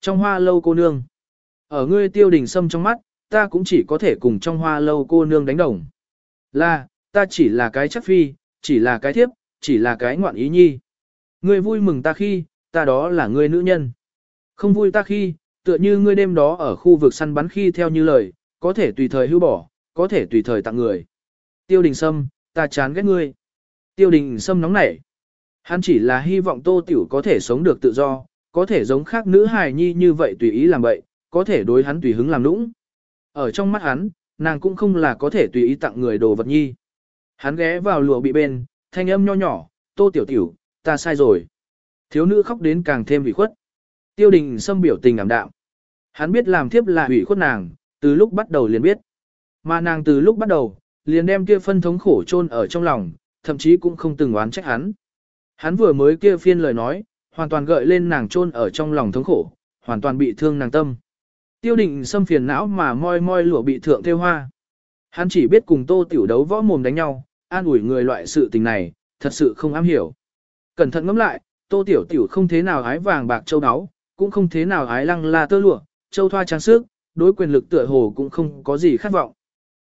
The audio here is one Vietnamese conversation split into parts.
Trong hoa lâu cô nương. Ở ngươi tiêu đình sâm trong mắt, ta cũng chỉ có thể cùng trong hoa lâu cô nương đánh đồng. Là, ta chỉ là cái chắc phi, chỉ là cái thiếp, chỉ là cái ngoạn ý nhi. Ngươi vui mừng ta khi, ta đó là ngươi nữ nhân. Không vui ta khi, tựa như ngươi đêm đó ở khu vực săn bắn khi theo như lời, có thể tùy thời hưu bỏ, có thể tùy thời tặng người. Tiêu đình sâm, ta chán ghét ngươi. Tiêu đình sâm nóng nảy. Hắn chỉ là hy vọng tô tiểu có thể sống được tự do, có thể giống khác nữ hài nhi như vậy tùy ý làm vậy, có thể đối hắn tùy hứng làm nũng. Ở trong mắt hắn, nàng cũng không là có thể tùy ý tặng người đồ vật nhi. Hắn ghé vào lụa bị bên, thanh âm nho nhỏ, tô tiểu tiểu, ta sai rồi. Thiếu nữ khóc đến càng thêm ủy khuất. Tiêu đình xâm biểu tình ảm đạm. Hắn biết làm thiếp là ủy khuất nàng, từ lúc bắt đầu liền biết. Mà nàng từ lúc bắt đầu, liền đem kia phân thống khổ chôn ở trong lòng, thậm chí cũng không từng oán trách hắn. Hắn vừa mới kia phiên lời nói, hoàn toàn gợi lên nàng chôn ở trong lòng thống khổ, hoàn toàn bị thương nàng tâm. Tiêu định xâm phiền não mà moi moi lụa bị thượng theo hoa. Hắn chỉ biết cùng tô tiểu đấu võ mồm đánh nhau, an ủi người loại sự tình này, thật sự không am hiểu. Cẩn thận ngẫm lại, tô tiểu tiểu không thế nào ái vàng bạc châu áo, cũng không thế nào ái lăng la tơ lụa, châu thoa trang sức, đối quyền lực tựa hồ cũng không có gì khát vọng.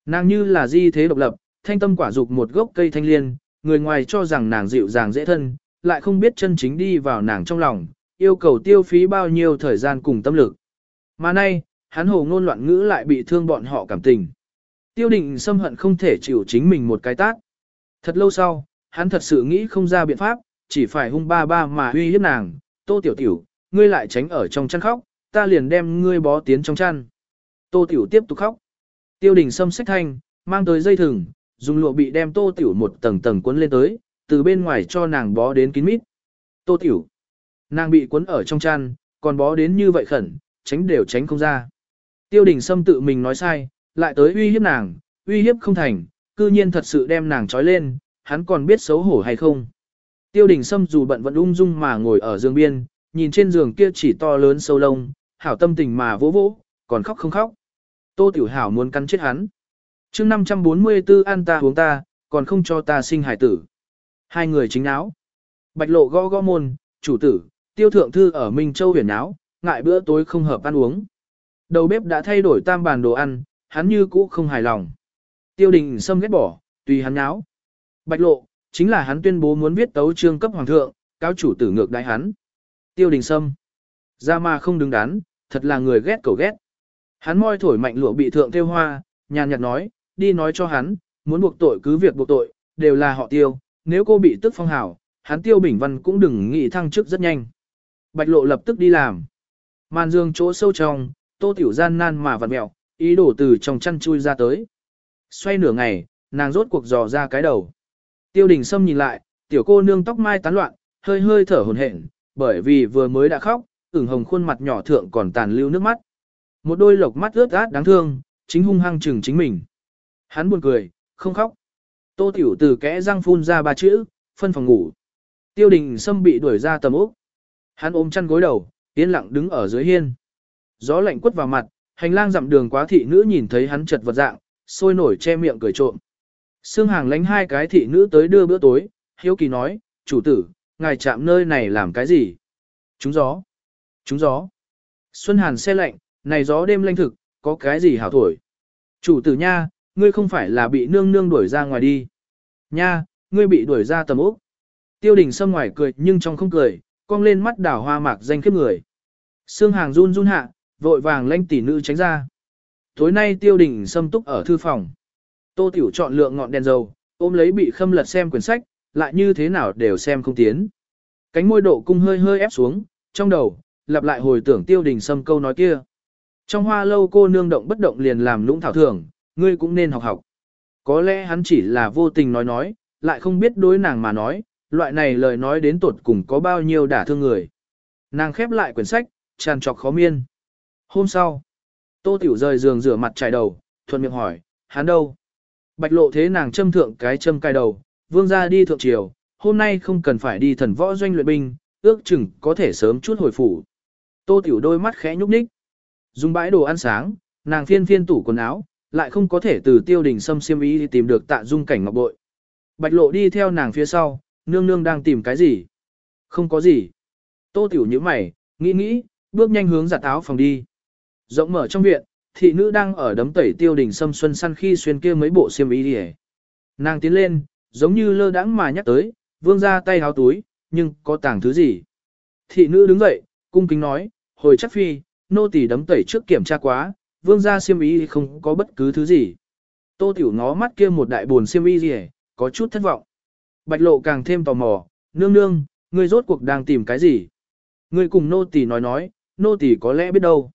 Nàng như là di thế độc lập, thanh tâm quả dục một gốc cây thanh liên, người ngoài cho rằng nàng dịu dàng dễ thân, lại không biết chân chính đi vào nàng trong lòng, yêu cầu tiêu phí bao nhiêu thời gian cùng tâm lực. Mà nay, hắn hồ ngôn loạn ngữ lại bị thương bọn họ cảm tình. Tiêu định xâm hận không thể chịu chính mình một cái tát. Thật lâu sau, hắn thật sự nghĩ không ra biện pháp, chỉ phải hung ba ba mà uy hiếp nàng, tô tiểu tiểu, ngươi lại tránh ở trong chăn khóc, ta liền đem ngươi bó tiến trong chăn. Tô tiểu tiếp tục khóc. Tiêu đình xâm sách thanh, mang tới dây thừng, dùng lụa bị đem tô tiểu một tầng tầng cuốn lên tới, từ bên ngoài cho nàng bó đến kín mít. Tô tiểu. Nàng bị cuốn ở trong chăn, còn bó đến như vậy khẩn, tránh đều tránh không ra. Tiêu đình Sâm tự mình nói sai, lại tới uy hiếp nàng, uy hiếp không thành, cư nhiên thật sự đem nàng trói lên, hắn còn biết xấu hổ hay không. Tiêu đình Sâm dù bận vẫn ung dung mà ngồi ở giường biên, nhìn trên giường kia chỉ to lớn sâu lông, hảo tâm tình mà vỗ vỗ, còn khóc không khóc. Tô Tiểu Hảo muốn cắn chết hắn. mươi 544 ăn ta uống ta, còn không cho ta sinh hải tử. Hai người chính áo. Bạch lộ gõ gõ môn, chủ tử, tiêu thượng thư ở Minh Châu huyền áo, ngại bữa tối không hợp ăn uống. Đầu bếp đã thay đổi tam bàn đồ ăn, hắn như cũ không hài lòng. Tiêu đình xâm ghét bỏ, tùy hắn áo. Bạch lộ, chính là hắn tuyên bố muốn viết tấu trương cấp hoàng thượng, cao chủ tử ngược đại hắn. Tiêu đình sâm. Ra mà không đứng đắn, thật là người ghét cầu ghét. Hắn môi thổi mạnh lụa bị thượng tiêu hoa, nhàn nhạt nói, đi nói cho hắn, muốn buộc tội cứ việc buộc tội, đều là họ tiêu, nếu cô bị tức phong hảo, hắn tiêu bình văn cũng đừng nghĩ thăng chức rất nhanh. Bạch lộ lập tức đi làm. Màn dương chỗ sâu trong, tô tiểu gian nan mà vặn mẹo, ý đổ từ trong chăn chui ra tới. Xoay nửa ngày, nàng rốt cuộc dò ra cái đầu. Tiêu đình sâm nhìn lại, tiểu cô nương tóc mai tán loạn, hơi hơi thở hồn hển, bởi vì vừa mới đã khóc, ửng hồng khuôn mặt nhỏ thượng còn tàn lưu nước mắt. Một đôi lộc mắt ướt át đáng thương, chính hung hăng chừng chính mình. Hắn buồn cười, không khóc. Tô tiểu từ kẽ răng phun ra ba chữ, phân phòng ngủ. Tiêu đình sâm bị đuổi ra tầm ốc. Hắn ôm chăn gối đầu, yên lặng đứng ở dưới hiên. Gió lạnh quất vào mặt, hành lang dặm đường quá thị nữ nhìn thấy hắn chật vật dạng, sôi nổi che miệng cười trộm. Sương hàng lánh hai cái thị nữ tới đưa bữa tối, hiếu kỳ nói, chủ tử, ngài chạm nơi này làm cái gì? Trúng gió. Trúng gió. Xuân hàn xe lạnh, này gió đêm lanh thực, có cái gì hảo thổi? Chủ tử nha, ngươi không phải là bị nương nương đuổi ra ngoài đi. Nha, ngươi bị đuổi ra tầm ốc. Tiêu đình sâm ngoài cười nhưng trong không cười, cong lên mắt đảo hoa mạc danh khiếp người. Sương hàng run run hạ, vội vàng lanh tỷ nữ tránh ra. Tối nay tiêu đình xâm túc ở thư phòng. Tô Tiểu chọn lượng ngọn đèn dầu, ôm lấy bị khâm lật xem quyển sách, lại như thế nào đều xem không tiến. Cánh môi độ cung hơi hơi ép xuống, trong đầu, lặp lại hồi tưởng tiêu đình xâm câu nói kia. Trong hoa lâu cô nương động bất động liền làm lũng thảo thưởng ngươi cũng nên học học. Có lẽ hắn chỉ là vô tình nói nói, lại không biết đối nàng mà nói, loại này lời nói đến tột cùng có bao nhiêu đả thương người. Nàng khép lại quyển sách, tràn trọc khó miên. Hôm sau, Tô Tiểu rời giường rửa mặt trải đầu, thuận miệng hỏi, hắn đâu? Bạch lộ thế nàng châm thượng cái châm cài đầu, vương ra đi thượng triều, hôm nay không cần phải đi thần võ doanh luyện binh, ước chừng có thể sớm chút hồi phủ. Tô Tiểu đôi mắt khẽ nhúc nhích. Dùng bãi đồ ăn sáng, nàng phiên phiên tủ quần áo, lại không có thể từ tiêu đình xâm xiêm ý thì tìm được tạ dung cảnh ngọc bội. Bạch lộ đi theo nàng phía sau, nương nương đang tìm cái gì? Không có gì. Tô Tiểu như mày, nghĩ nghĩ, bước nhanh hướng giặt áo phòng đi. Rộng mở trong viện, thị nữ đang ở đấm tẩy tiêu đình sâm xuân săn khi xuyên kia mấy bộ xiêm y đi Nàng tiến lên, giống như lơ đãng mà nhắc tới, vương ra tay háo túi, nhưng có tàng thứ gì. Thị nữ đứng dậy, cung kính nói, hồi chắc phi, nô tỳ đấm tẩy trước kiểm tra quá, vương gia siêm y không có bất cứ thứ gì. Tô tiểu ngó mắt kia một đại buồn siêm y gì có chút thất vọng. Bạch lộ càng thêm tò mò, nương nương, ngươi rốt cuộc đang tìm cái gì? Ngươi cùng nô tỳ nói nói, nô tỳ có lẽ biết đâu.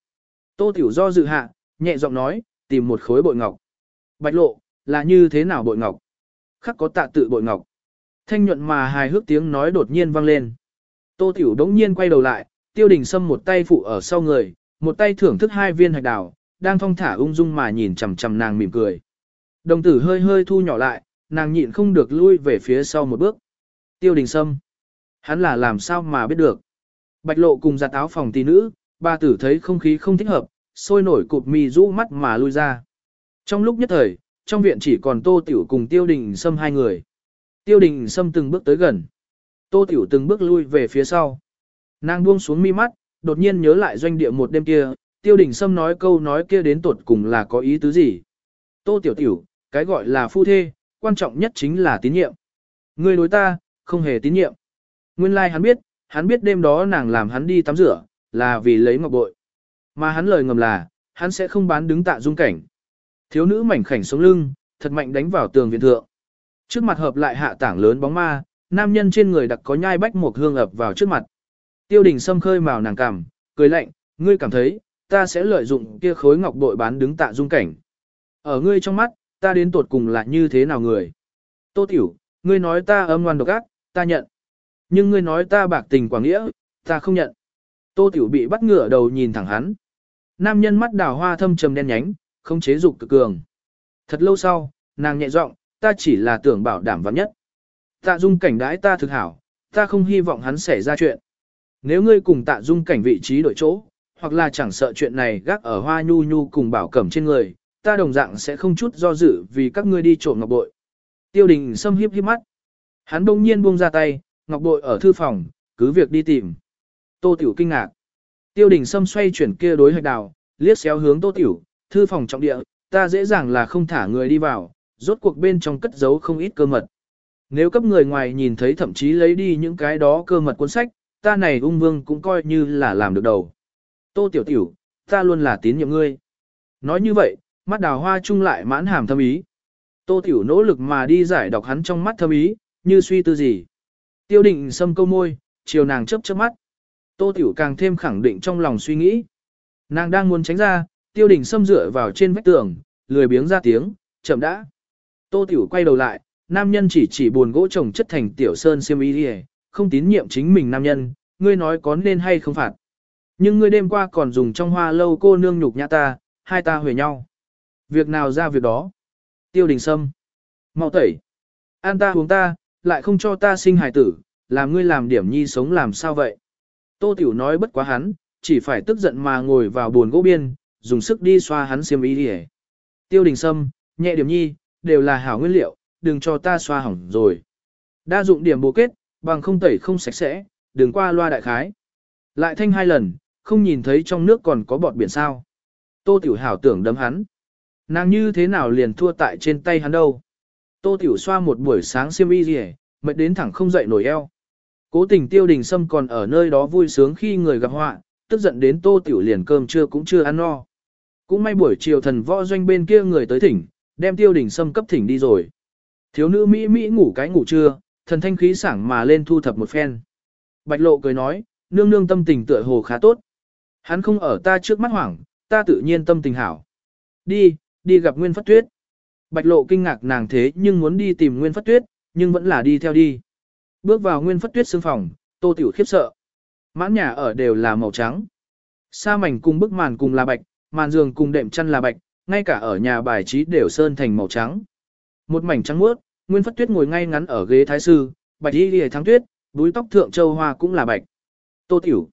Tô tiểu do dự hạ, nhẹ giọng nói, tìm một khối bội ngọc. Bạch lộ, là như thế nào bội ngọc? Khắc có tạ tự bội ngọc. Thanh nhuận mà hài hước tiếng nói đột nhiên vang lên. Tô tiểu đống nhiên quay đầu lại, tiêu đình sâm một tay phụ ở sau người, một tay thưởng thức hai viên hạch đào, đang thong thả ung dung mà nhìn chằm chằm nàng mỉm cười. Đồng tử hơi hơi thu nhỏ lại, nàng nhịn không được lui về phía sau một bước. Tiêu đình sâm. Hắn là làm sao mà biết được. Bạch lộ cùng giặt áo phòng tỷ nữ, ba tử thấy không khí không thích hợp, sôi nổi cụp mì rũ mắt mà lui ra. Trong lúc nhất thời, trong viện chỉ còn tô tiểu cùng tiêu đình sâm hai người. Tiêu đình sâm từng bước tới gần. Tô tiểu từng bước lui về phía sau. Nàng buông xuống mi mắt, đột nhiên nhớ lại doanh địa một đêm kia, tiêu đình sâm nói câu nói kia đến tột cùng là có ý tứ gì. Tô tiểu tiểu, cái gọi là phu thê, quan trọng nhất chính là tín nhiệm. Người đối ta, không hề tín nhiệm. Nguyên lai like hắn biết, hắn biết đêm đó nàng làm hắn đi tắm rửa, là vì lấy ngọc bội. Mà hắn lời ngầm là, hắn sẽ không bán đứng tạ dung cảnh. Thiếu nữ mảnh khảnh sống lưng, thật mạnh đánh vào tường viện thượng. Trước mặt hợp lại hạ tảng lớn bóng ma, nam nhân trên người đặc có nhai bách một hương ập vào trước mặt. Tiêu đình sâm khơi màu nàng cảm, cười lạnh, ngươi cảm thấy, ta sẽ lợi dụng kia khối ngọc bội bán đứng tạ dung cảnh. Ở ngươi trong mắt, ta đến tột cùng là như thế nào người? Tô tiểu, ngươi nói ta âm ngoan độc ác, ta nhận. Nhưng ngươi nói ta bạc tình quảng nghĩa, ta không nhận. Tô tiểu bị bắt ngửa đầu nhìn thẳng hắn. Nam nhân mắt đào hoa thâm trầm đen nhánh, không chế dục cực cường. Thật lâu sau, nàng nhẹ giọng, ta chỉ là tưởng bảo đảm vắn nhất. Tạ dung cảnh đãi ta thực hảo, ta không hy vọng hắn xảy ra chuyện. Nếu ngươi cùng tạ dung cảnh vị trí đổi chỗ, hoặc là chẳng sợ chuyện này gác ở hoa nhu nhu cùng bảo cẩm trên người, ta đồng dạng sẽ không chút do dự vì các ngươi đi trộm ngọc bội. Tiêu đình xâm hiếp hiếp mắt. Hắn đông nhiên buông ra tay, ngọc bội ở thư phòng, cứ việc đi tìm. Tô tiểu kinh ngạc. Tiêu đình xâm xoay chuyển kia đối hạch đào, liếc xéo hướng tô tiểu, thư phòng trọng địa, ta dễ dàng là không thả người đi vào, rốt cuộc bên trong cất giấu không ít cơ mật. Nếu cấp người ngoài nhìn thấy thậm chí lấy đi những cái đó cơ mật cuốn sách, ta này ung vương cũng coi như là làm được đầu. Tô tiểu tiểu, ta luôn là tín nhiệm ngươi. Nói như vậy, mắt đào hoa chung lại mãn hàm thâm ý. Tô tiểu nỗ lực mà đi giải đọc hắn trong mắt thâm ý, như suy tư gì. Tiêu định xâm câu môi, chiều nàng chớp chớp mắt. Tô tiểu càng thêm khẳng định trong lòng suy nghĩ. Nàng đang muốn tránh ra, tiêu đình xâm dựa vào trên vách tường, lười biếng ra tiếng, chậm đã. Tô tiểu quay đầu lại, nam nhân chỉ chỉ buồn gỗ trồng chất thành tiểu sơn siêm y không tín nhiệm chính mình nam nhân, ngươi nói có nên hay không phạt. Nhưng ngươi đêm qua còn dùng trong hoa lâu cô nương nhục nhã ta, hai ta huề nhau. Việc nào ra việc đó. Tiêu đình sâm. mau tẩy. An ta uống ta, lại không cho ta sinh hài tử, làm ngươi làm điểm nhi sống làm sao vậy. Tô Tiểu nói bất quá hắn, chỉ phải tức giận mà ngồi vào buồn gỗ biên, dùng sức đi xoa hắn xiêm y đi Tiêu đình sâm, nhẹ điểm nhi, đều là hảo nguyên liệu, đừng cho ta xoa hỏng rồi. Đa dụng điểm bổ kết, bằng không tẩy không sạch sẽ, đừng qua loa đại khái. Lại thanh hai lần, không nhìn thấy trong nước còn có bọt biển sao. Tô Tiểu Hảo tưởng đấm hắn. Nàng như thế nào liền thua tại trên tay hắn đâu. Tô Tiểu xoa một buổi sáng xiêm y gì mệt đến thẳng không dậy nổi eo. Cố tình tiêu đình sâm còn ở nơi đó vui sướng khi người gặp họa, tức giận đến Tô Tiểu liền cơm trưa cũng chưa ăn no. Cũng may buổi chiều thần võ doanh bên kia người tới thỉnh, đem tiêu đình sâm cấp thỉnh đi rồi. Thiếu nữ Mỹ Mỹ ngủ cái ngủ trưa, thần thanh khí sảng mà lên thu thập một phen. Bạch lộ cười nói, nương nương tâm tình tựa hồ khá tốt. Hắn không ở ta trước mắt hoảng, ta tự nhiên tâm tình hảo. Đi, đi gặp Nguyên Phất Tuyết. Bạch lộ kinh ngạc nàng thế nhưng muốn đi tìm Nguyên Phất Tuyết, nhưng vẫn là đi theo đi. Bước vào Nguyên Phất Tuyết xương phòng, tô tiểu khiếp sợ. Mãn nhà ở đều là màu trắng. Sa mảnh cùng bức màn cùng là bạch, màn giường cùng đệm chăn là bạch, ngay cả ở nhà bài trí đều sơn thành màu trắng. Một mảnh trắng muốt, Nguyên Phất Tuyết ngồi ngay ngắn ở ghế thái sư, bạch y lìa thắng tuyết, búi tóc thượng châu hoa cũng là bạch. Tô tiểu.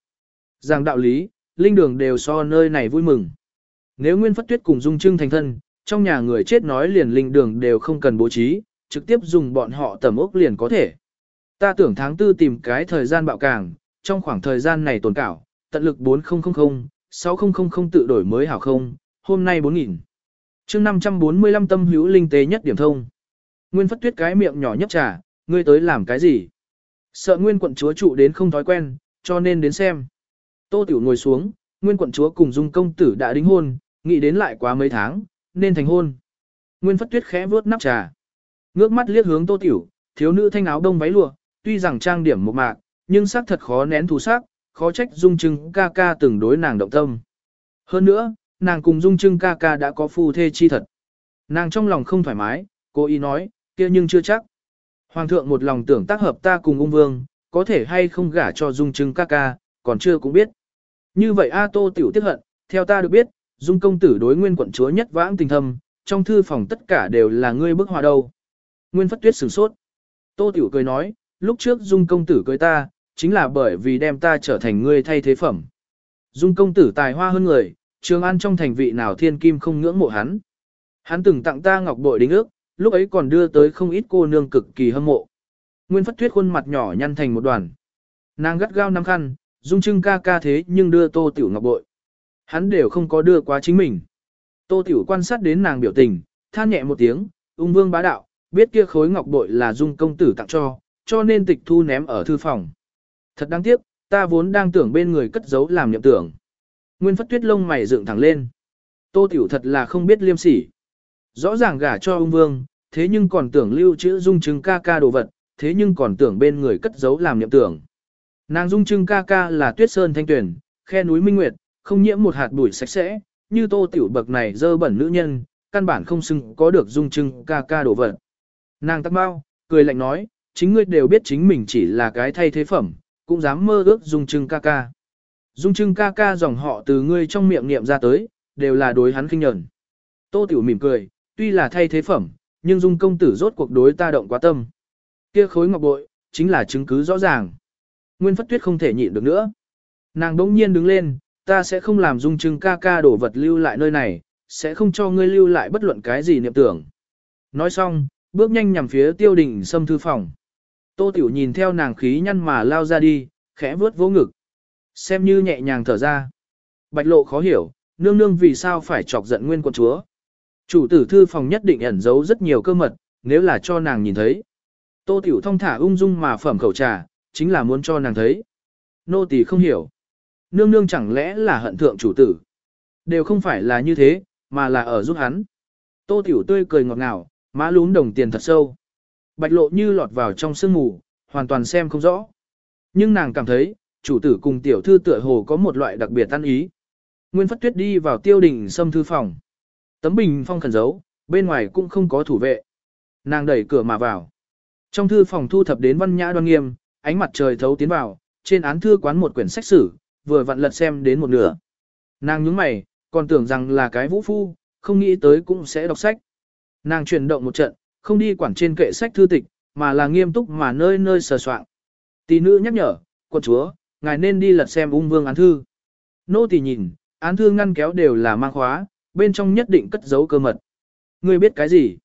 Giảng đạo lý, linh đường đều so nơi này vui mừng. Nếu Nguyên Phất Tuyết cùng Dung Trưng thành thân, trong nhà người chết nói liền linh đường đều không cần bố trí, trực tiếp dùng bọn họ tầm ốc liền có thể. Ta tưởng tháng tư tìm cái thời gian bạo càng, trong khoảng thời gian này tồn cảo, tận lực 4000, 6000 tự đổi mới hảo không, hôm nay 4000. chương 545 tâm hữu linh tế nhất điểm thông. Nguyên phất tuyết cái miệng nhỏ nhấp trà, ngươi tới làm cái gì? Sợ nguyên quận chúa trụ đến không thói quen, cho nên đến xem. Tô Tiểu ngồi xuống, nguyên quận chúa cùng dung công tử đã đính hôn, nghĩ đến lại quá mấy tháng, nên thành hôn. Nguyên phất tuyết khẽ vuốt nắp trà. Ngước mắt liếc hướng Tô Tiểu, thiếu nữ thanh áo đông váy lụa, tuy rằng trang điểm một mạc, nhưng sắc thật khó nén thú sắc, khó trách dung trưng ca ca từng đối nàng động tâm. Hơn nữa, nàng cùng dung trưng ca ca đã có phu thê chi thật. Nàng trong lòng không thoải mái, cô ý nói, kia nhưng chưa chắc. Hoàng thượng một lòng tưởng tác hợp ta cùng ung vương, có thể hay không gả cho dung trưng ca ca, còn chưa cũng biết. Như vậy A Tô tiểu tiếc hận, theo ta được biết, dung công tử đối nguyên quận chúa nhất vãng tình thâm, trong thư phòng tất cả đều là ngươi bức hòa đâu. Nguyên phất tuyết sửng sốt. Tô tiểu cười nói, lúc trước dung công tử cưới ta, chính là bởi vì đem ta trở thành ngươi thay thế phẩm. Dung công tử tài hoa hơn người, trường an trong thành vị nào thiên kim không ngưỡng mộ hắn. Hắn từng tặng ta ngọc bội đính ước, lúc ấy còn đưa tới không ít cô nương cực kỳ hâm mộ. Nguyên Phất Tuyết khuôn mặt nhỏ nhăn thành một đoàn. Nàng gắt gao nắm khăn, dung trưng ca ca thế nhưng đưa Tô Tiểu ngọc bội. Hắn đều không có đưa quá chính mình. Tô Tiểu quan sát đến nàng biểu tình, than nhẹ một tiếng, ung vương bá đạo, biết kia khối ngọc bội là dung công tử tặng cho, cho nên tịch thu ném ở thư phòng. Thật đáng tiếc, ta vốn đang tưởng bên người cất giấu làm niệm tưởng. Nguyên phất tuyết lông mày dựng thẳng lên. Tô Tiểu thật là không biết liêm sỉ. Rõ ràng gả cho ung vương, thế nhưng còn tưởng lưu trữ dung chứng ca ca đồ vật, thế nhưng còn tưởng bên người cất giấu làm niệm tưởng. Nàng dung trưng ca ca là tuyết sơn thanh tuyển, khe núi minh nguyệt, không nhiễm một hạt bụi sạch sẽ, như tô tiểu bậc này dơ bẩn nữ nhân, căn bản không xứng có được dung trưng ca ca đổ vật. Nàng tắc bao, cười lạnh nói, chính ngươi đều biết chính mình chỉ là cái thay thế phẩm, cũng dám mơ ước dung trưng ca ca. Dung trưng ca ca dòng họ từ ngươi trong miệng niệm ra tới, đều là đối hắn kinh nhẫn. Tô tiểu mỉm cười, tuy là thay thế phẩm, nhưng dung công tử rốt cuộc đối ta động quá tâm. Kia khối ngọc bội, chính là chứng cứ rõ ràng. Nguyên Phất Tuyết không thể nhịn được nữa. Nàng đống nhiên đứng lên, ta sẽ không làm dung trưng ca ca đổ vật lưu lại nơi này, sẽ không cho ngươi lưu lại bất luận cái gì niệm tưởng. Nói xong, bước nhanh nhằm phía tiêu đình xâm thư phòng. Tô Tiểu nhìn theo nàng khí nhăn mà lao ra đi, khẽ vớt vỗ ngực. Xem như nhẹ nhàng thở ra. Bạch lộ khó hiểu, nương nương vì sao phải chọc giận nguyên quân chúa. Chủ tử thư phòng nhất định ẩn giấu rất nhiều cơ mật, nếu là cho nàng nhìn thấy. Tô Tiểu thông thả ung dung mà phẩm khẩu trà, chính là muốn cho nàng thấy. Nô tỳ không hiểu. Nương nương chẳng lẽ là hận thượng chủ tử. Đều không phải là như thế, mà là ở giúp hắn. Tô Tiểu tươi cười ngọt ngào, má lún đồng tiền thật sâu. Bạch lộ như lọt vào trong sương mù, hoàn toàn xem không rõ. Nhưng nàng cảm thấy, chủ tử cùng tiểu thư tựa hồ có một loại đặc biệt tan ý. Nguyên Phất Tuyết đi vào tiêu đình xâm thư phòng. Tấm bình phong khẩn giấu, bên ngoài cũng không có thủ vệ. Nàng đẩy cửa mà vào. Trong thư phòng thu thập đến văn nhã đoan nghiêm, ánh mặt trời thấu tiến vào, trên án thư quán một quyển sách sử, vừa vặn lật xem đến một nửa. Nàng nhướng mày, còn tưởng rằng là cái vũ phu, không nghĩ tới cũng sẽ đọc sách. Nàng chuyển động một trận, không đi quản trên kệ sách thư tịch, mà là nghiêm túc mà nơi nơi sờ soạn. Tỷ nữ nhắc nhở, quân chúa, ngài nên đi lật xem ung vương án thư. Nô tỳ nhìn, án thư ngăn kéo đều là mang khóa, bên trong nhất định cất giấu cơ mật. Ngươi biết cái gì?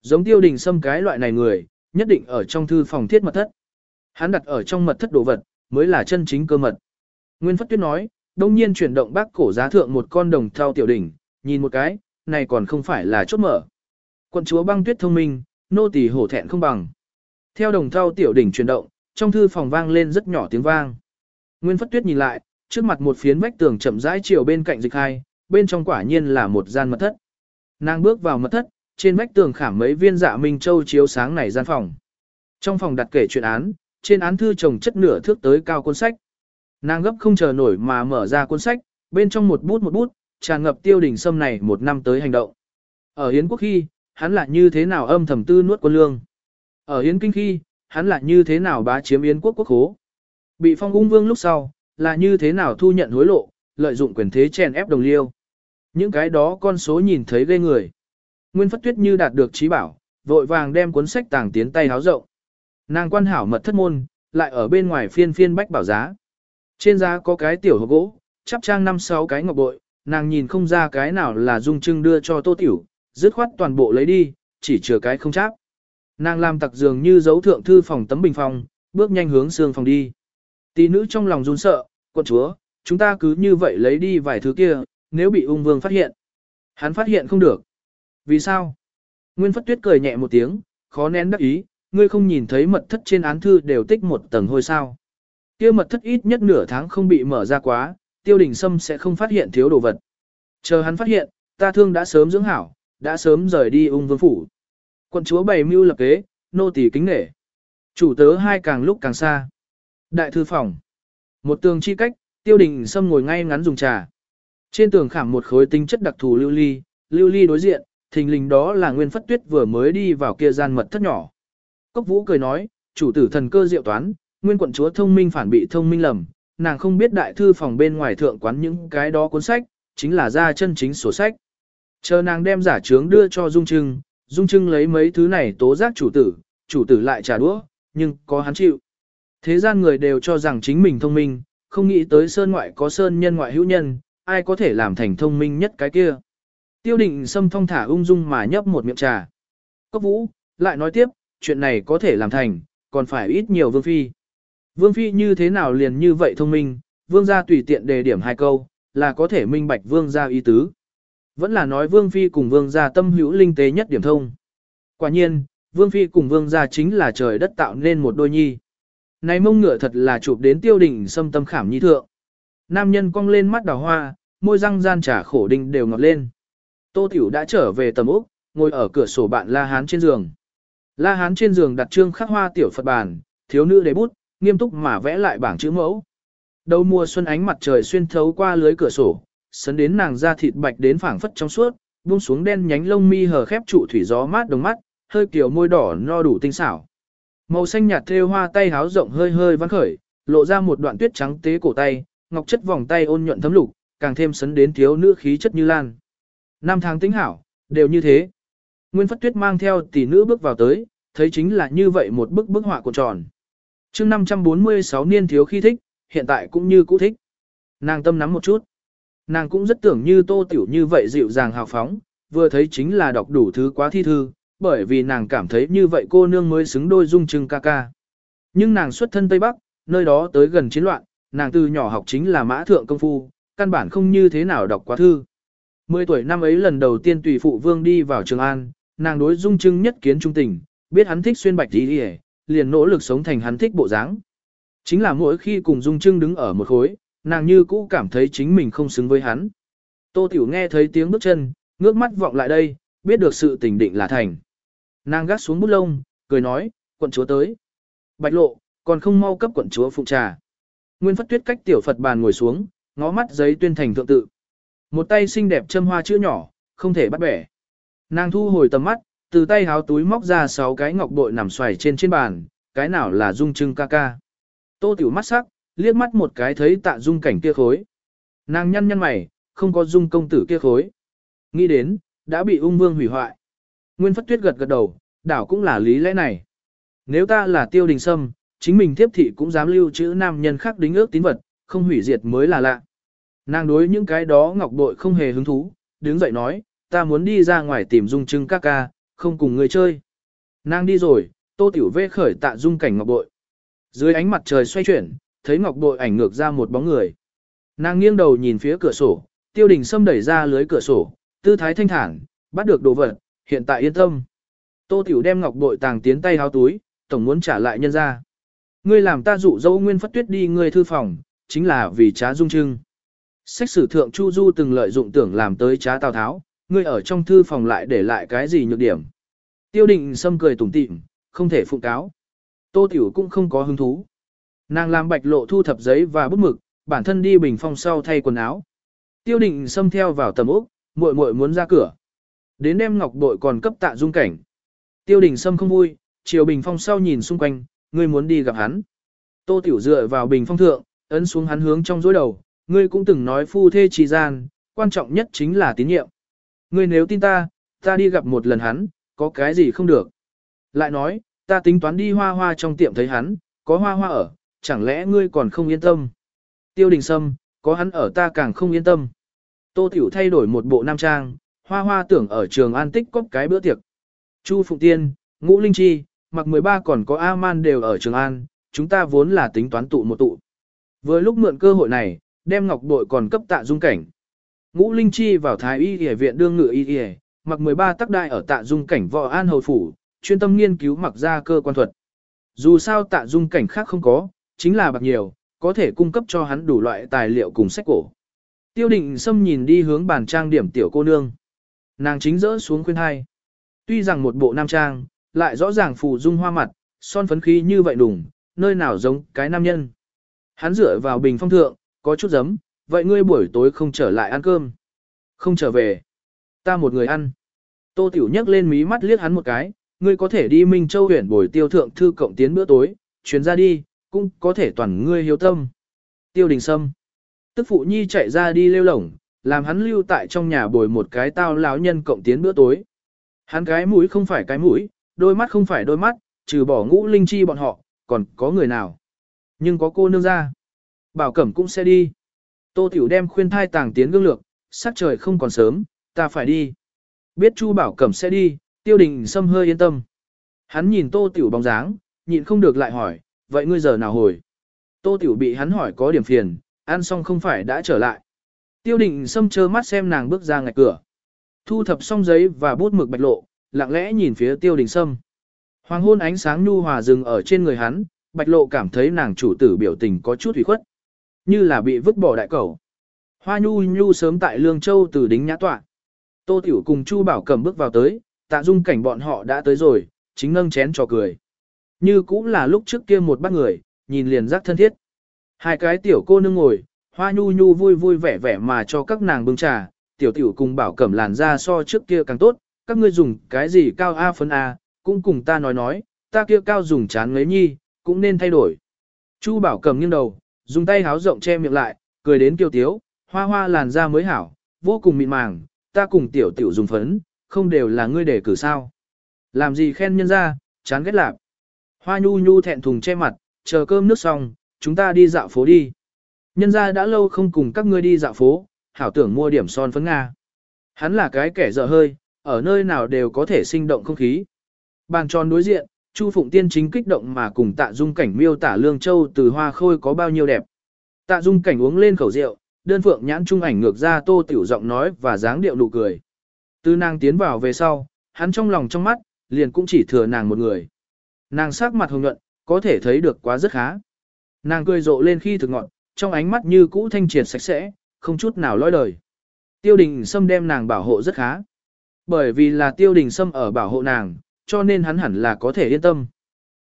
Giống tiêu đình xâm cái loại này người, nhất định ở trong thư phòng thiết mật thất. Hắn đặt ở trong mật thất đồ vật, mới là chân chính cơ mật. Nguyên Phất Tuyết nói, đông nhiên chuyển động bác cổ giá thượng một con đồng thau tiểu đỉnh, nhìn một cái, này còn không phải là chốt mở. Quận chúa băng tuyết thông minh, nô tỳ hổ thẹn không bằng. Theo đồng thau tiểu đỉnh chuyển động, trong thư phòng vang lên rất nhỏ tiếng vang. Nguyên Phất Tuyết nhìn lại, trước mặt một phiến vách tường chậm rãi chiều bên cạnh dịch hai, bên trong quả nhiên là một gian mật thất. Nàng bước vào mật thất, trên vách tường khảm mấy viên dạ minh châu chiếu sáng này gian phòng. Trong phòng đặt kể chuyện án, trên án thư chồng chất nửa thước tới cao cuốn sách. Nàng gấp không chờ nổi mà mở ra cuốn sách, bên trong một bút một bút, tràn ngập tiêu đình sâm này một năm tới hành động. Ở Hiến quốc khi, hắn lại như thế nào âm thầm tư nuốt quân lương. Ở Hiến kinh khi, hắn lại như thế nào bá chiếm Yến quốc quốc khố. Bị phong ung vương lúc sau, là như thế nào thu nhận hối lộ, lợi dụng quyền thế chèn ép đồng liêu. Những cái đó con số nhìn thấy ghê người. Nguyên Phất Tuyết như đạt được trí bảo, vội vàng đem cuốn sách tàng tiến tay háo rộng. Nàng quan hảo mật thất môn, lại ở bên ngoài phiên phiên bách bảo giá. Trên giá có cái tiểu hộp gỗ, chắp trang năm sáu cái ngọc bội, nàng nhìn không ra cái nào là dung trưng đưa cho tô tiểu, dứt khoát toàn bộ lấy đi, chỉ chừa cái không cháp. Nàng làm tặc dường như dấu thượng thư phòng tấm bình phòng, bước nhanh hướng xương phòng đi. Tỷ nữ trong lòng run sợ, quận chúa, chúng ta cứ như vậy lấy đi vài thứ kia, nếu bị ung vương phát hiện. Hắn phát hiện không được. Vì sao? Nguyên Phất Tuyết cười nhẹ một tiếng, khó nén đắc ý, ngươi không nhìn thấy mật thất trên án thư đều tích một tầng hôi sao. Kia mật thất ít nhất nửa tháng không bị mở ra quá, tiêu đình sâm sẽ không phát hiện thiếu đồ vật. Chờ hắn phát hiện, ta thương đã sớm dưỡng hảo, đã sớm rời đi ung vương phủ. Quận chúa bày mưu lập kế, nô tỳ kính nể. Chủ tớ hai càng lúc càng xa. Đại thư phòng. Một tường chi cách, tiêu đình sâm ngồi ngay ngắn dùng trà. Trên tường khảm một khối tinh chất đặc thù lưu ly, lưu ly đối diện, thình lình đó là nguyên phất tuyết vừa mới đi vào kia gian mật thất nhỏ. Cốc vũ cười nói, chủ tử thần cơ diệu toán, nguyên quận chúa thông minh phản bị thông minh lầm, nàng không biết đại thư phòng bên ngoài thượng quán những cái đó cuốn sách, chính là ra chân chính sổ sách. Chờ nàng đem giả trướng đưa cho Dung Trưng, Dung Trưng lấy mấy thứ này tố giác chủ tử, chủ tử lại trả đũa, nhưng có hắn chịu. Thế gian người đều cho rằng chính mình thông minh, không nghĩ tới sơn ngoại có sơn nhân ngoại hữu nhân, ai có thể làm thành thông minh nhất cái kia. Tiêu định xâm thong thả ung dung mà nhấp một miệng trà. Cốc vũ, lại nói tiếp, chuyện này có thể làm thành, còn phải ít nhiều vương phi. Vương phi như thế nào liền như vậy thông minh, vương gia tùy tiện đề điểm hai câu, là có thể minh bạch vương gia ý tứ. Vẫn là nói vương phi cùng vương gia tâm hữu linh tế nhất điểm thông. Quả nhiên, vương phi cùng vương gia chính là trời đất tạo nên một đôi nhi. Này mông ngựa thật là chụp đến tiêu đỉnh xâm tâm khảm nhi thượng. Nam nhân cong lên mắt đào hoa, môi răng gian trả khổ đinh đều ngọt lên. Tô Tiểu đã trở về tầm úc, ngồi ở cửa sổ bạn La Hán trên giường. La Hán trên giường đặt trương khắc hoa tiểu Phật bàn, thiếu nữ đế bút, nghiêm túc mà vẽ lại bảng chữ mẫu. Đầu mùa xuân ánh mặt trời xuyên thấu qua lưới cửa sổ, sấn đến nàng da thịt bạch đến phảng phất trong suốt, buông xuống đen nhánh lông mi hờ khép trụ thủy gió mát đồng mắt, hơi kiểu môi đỏ no đủ tinh xảo. Màu xanh nhạt thêu hoa tay háo rộng hơi hơi vắng khởi, lộ ra một đoạn tuyết trắng tế cổ tay, ngọc chất vòng tay ôn nhuận thấm lục, càng thêm sấn đến thiếu nữ khí chất như lan. Năm tháng tính hảo, đều như thế. Nguyên Phất Tuyết mang theo tỷ nữ bước vào tới, thấy chính là như vậy một bức bức họa cuộn tròn. chương 546 niên thiếu khi thích, hiện tại cũng như cũ thích. Nàng tâm nắm một chút. Nàng cũng rất tưởng như tô tiểu như vậy dịu dàng hào phóng, vừa thấy chính là đọc đủ thứ quá thi thư, bởi vì nàng cảm thấy như vậy cô nương mới xứng đôi dung trưng ca ca. Nhưng nàng xuất thân Tây Bắc, nơi đó tới gần chiến loạn, nàng từ nhỏ học chính là mã thượng công phu, căn bản không như thế nào đọc quá thư. Mười tuổi năm ấy lần đầu tiên tùy phụ vương đi vào Trường An, nàng đối dung trưng nhất kiến trung tình, biết hắn thích xuyên bạch đi hề, liền nỗ lực sống thành hắn thích bộ dáng. Chính là mỗi khi cùng dung trưng đứng ở một khối, nàng như cũ cảm thấy chính mình không xứng với hắn. Tô Tiểu nghe thấy tiếng bước chân, ngước mắt vọng lại đây, biết được sự tình định là thành. Nàng gác xuống bút lông, cười nói, quận chúa tới. Bạch lộ, còn không mau cấp quận chúa phụ trà. Nguyên Phất Tuyết cách tiểu Phật bàn ngồi xuống, ngó mắt giấy tuyên thành thượng tự. Một tay xinh đẹp châm hoa chữ nhỏ, không thể bắt bẻ. Nàng thu hồi tầm mắt, từ tay háo túi móc ra sáu cái ngọc bội nằm xoài trên trên bàn, cái nào là dung trưng ca ca. Tô tiểu mắt sắc, liếc mắt một cái thấy tạ dung cảnh kia khối. Nàng nhăn nhăn mày, không có dung công tử kia khối. Nghĩ đến, đã bị ung vương hủy hoại. Nguyên Phất Tuyết gật gật đầu, đảo cũng là lý lẽ này. Nếu ta là tiêu đình sâm, chính mình tiếp thị cũng dám lưu trữ nam nhân khác đính ước tín vật, không hủy diệt mới là lạ. Nàng đối những cái đó ngọc bội không hề hứng thú, đứng dậy nói, ta muốn đi ra ngoài tìm dung trưng ca ca, không cùng người chơi. Nàng đi rồi, tô tiểu vê khởi tạ dung cảnh ngọc bội. Dưới ánh mặt trời xoay chuyển, thấy ngọc bội ảnh ngược ra một bóng người. Nàng nghiêng đầu nhìn phía cửa sổ, tiêu đình xâm đẩy ra lưới cửa sổ, tư thái thanh thản, bắt được đồ vật, hiện tại yên tâm. Tô tiểu đem ngọc bội tàng tiến tay háo túi, tổng muốn trả lại nhân ra. Ngươi làm ta dụ dâu nguyên phất tuyết đi ngươi thư phòng, chính là vì trá dung trưng. Sách sử thượng Chu Du từng lợi dụng tưởng làm tới trá Tào Tháo, ngươi ở trong thư phòng lại để lại cái gì nhược điểm. Tiêu định sâm cười tủm tỉm, không thể phụ cáo. Tô Tiểu cũng không có hứng thú. Nàng làm bạch lộ thu thập giấy và bút mực, bản thân đi bình phong sau thay quần áo. Tiêu định sâm theo vào tầm ốc, muội muội muốn ra cửa. Đến đêm ngọc bội còn cấp tạ dung cảnh. Tiêu đình sâm không vui, chiều bình phong sau nhìn xung quanh, ngươi muốn đi gặp hắn. Tô Tiểu dựa vào bình phong thượng, ấn xuống hắn hướng trong dối đầu, ngươi cũng từng nói phu thê trì gian, quan trọng nhất chính là tín nhiệm. Ngươi nếu tin ta, ta đi gặp một lần hắn, có cái gì không được. Lại nói, ta tính toán đi hoa hoa trong tiệm thấy hắn, có hoa hoa ở, chẳng lẽ ngươi còn không yên tâm. Tiêu đình sâm, có hắn ở ta càng không yên tâm. Tô Tiểu thay đổi một bộ nam trang, hoa hoa tưởng ở trường an tích cóp cái bữa tiệc. Chu Phụng Tiên, Ngũ Linh Chi, mặc 13 còn có A-man đều ở trường an, chúng ta vốn là tính toán tụ một tụ. Với lúc mượn cơ hội này, đem ngọc bội còn cấp tạ dung cảnh. Ngũ Linh Chi vào Thái Y Y viện đương ngự y y, mặc 13 tác đại ở tạ dung cảnh võ an hầu phủ, chuyên tâm nghiên cứu mặc ra cơ quan thuật. Dù sao tạ dung cảnh khác không có, chính là bạc nhiều, có thể cung cấp cho hắn đủ loại tài liệu cùng sách cổ. Tiêu định Sâm nhìn đi hướng bàn trang điểm tiểu cô nương. Nàng chính rỡ xuống khuyên hai. Tuy rằng một bộ nam trang, lại rõ ràng phù dung hoa mặt, son phấn khí như vậy đủng, nơi nào giống cái nam nhân. Hắn dựa vào bình phong thượng, có chút giấm, vậy ngươi buổi tối không trở lại ăn cơm. Không trở về. Ta một người ăn. Tô Tiểu nhấc lên mí mắt liếc hắn một cái, ngươi có thể đi Minh Châu huyện buổi tiêu thượng thư cộng tiến bữa tối, chuyến ra đi, cũng có thể toàn ngươi hiếu tâm. Tiêu đình sâm. Tức phụ nhi chạy ra đi lêu lổng, làm hắn lưu tại trong nhà bồi một cái tao lão nhân cộng tiến bữa tối. Hắn cái mũi không phải cái mũi, đôi mắt không phải đôi mắt, trừ bỏ ngũ linh chi bọn họ, còn có người nào. Nhưng có cô nương ra. Bảo Cẩm cũng sẽ đi. Tô Tiểu đem khuyên thai tàng tiến gương lược, sắc trời không còn sớm, ta phải đi. Biết Chu Bảo Cẩm sẽ đi, tiêu đình sâm hơi yên tâm. Hắn nhìn Tô Tiểu bóng dáng, nhịn không được lại hỏi, vậy ngươi giờ nào hồi? Tô Tiểu bị hắn hỏi có điểm phiền, ăn xong không phải đã trở lại. Tiêu Đình sâm chơ mắt xem nàng bước ra ngạch cửa. Thu thập xong giấy và bút mực bạch lộ, lặng lẽ nhìn phía tiêu đình sâm. Hoàng hôn ánh sáng nhu hòa dừng ở trên người hắn, bạch lộ cảm thấy nàng chủ tử biểu tình có chút hủy khuất. Như là bị vứt bỏ đại cầu. Hoa nhu nhu sớm tại Lương Châu từ đính nhã tọa. Tô Tiểu cùng Chu Bảo cầm bước vào tới, tạ dung cảnh bọn họ đã tới rồi, chính nâng chén trò cười. Như cũng là lúc trước kia một bác người, nhìn liền giác thân thiết. Hai cái tiểu cô nương ngồi, hoa nhu nhu vui vui vẻ vẻ mà cho các nàng bưng trà, tiểu tiểu cùng bảo cẩm làn ra so trước kia càng tốt, các ngươi dùng cái gì cao A phấn A, cũng cùng ta nói nói, ta kia cao dùng chán ngấy nhi, cũng nên thay đổi. Chu bảo cẩm nghiêng đầu, dùng tay háo rộng che miệng lại, cười đến kiêu tiếu, hoa hoa làn da mới hảo, vô cùng mịn màng, ta cùng tiểu tiểu dùng phấn, không đều là ngươi để cử sao. Làm gì khen nhân ra, chán ghét lạc. Hoa nhu nhu thẹn thùng che mặt, chờ cơm nước xong, chúng ta đi dạo phố đi. Nhân ra đã lâu không cùng các ngươi đi dạo phố, hảo tưởng mua điểm son phấn Nga. Hắn là cái kẻ dở hơi, ở nơi nào đều có thể sinh động không khí. Bàn tròn đối diện, Chu Phụng Tiên chính kích động mà cùng Tạ Dung Cảnh miêu tả Lương Châu từ hoa khôi có bao nhiêu đẹp. Tạ Dung Cảnh uống lên khẩu rượu, đơn phượng nhãn trung ảnh ngược ra tô tiểu giọng nói và dáng điệu nụ cười. Từ nàng tiến vào về sau, hắn trong lòng trong mắt, liền cũng chỉ thừa nàng một người. Nàng sắc mặt hồng nhuận, có thể thấy được quá rất khá. Nàng cười rộ lên khi thực ngọn, trong ánh mắt như cũ thanh triệt sạch sẽ, không chút nào lói đời. Tiêu đình Sâm đem nàng bảo hộ rất khá. Bởi vì là tiêu đình Sâm ở bảo hộ nàng, cho nên hắn hẳn là có thể yên tâm.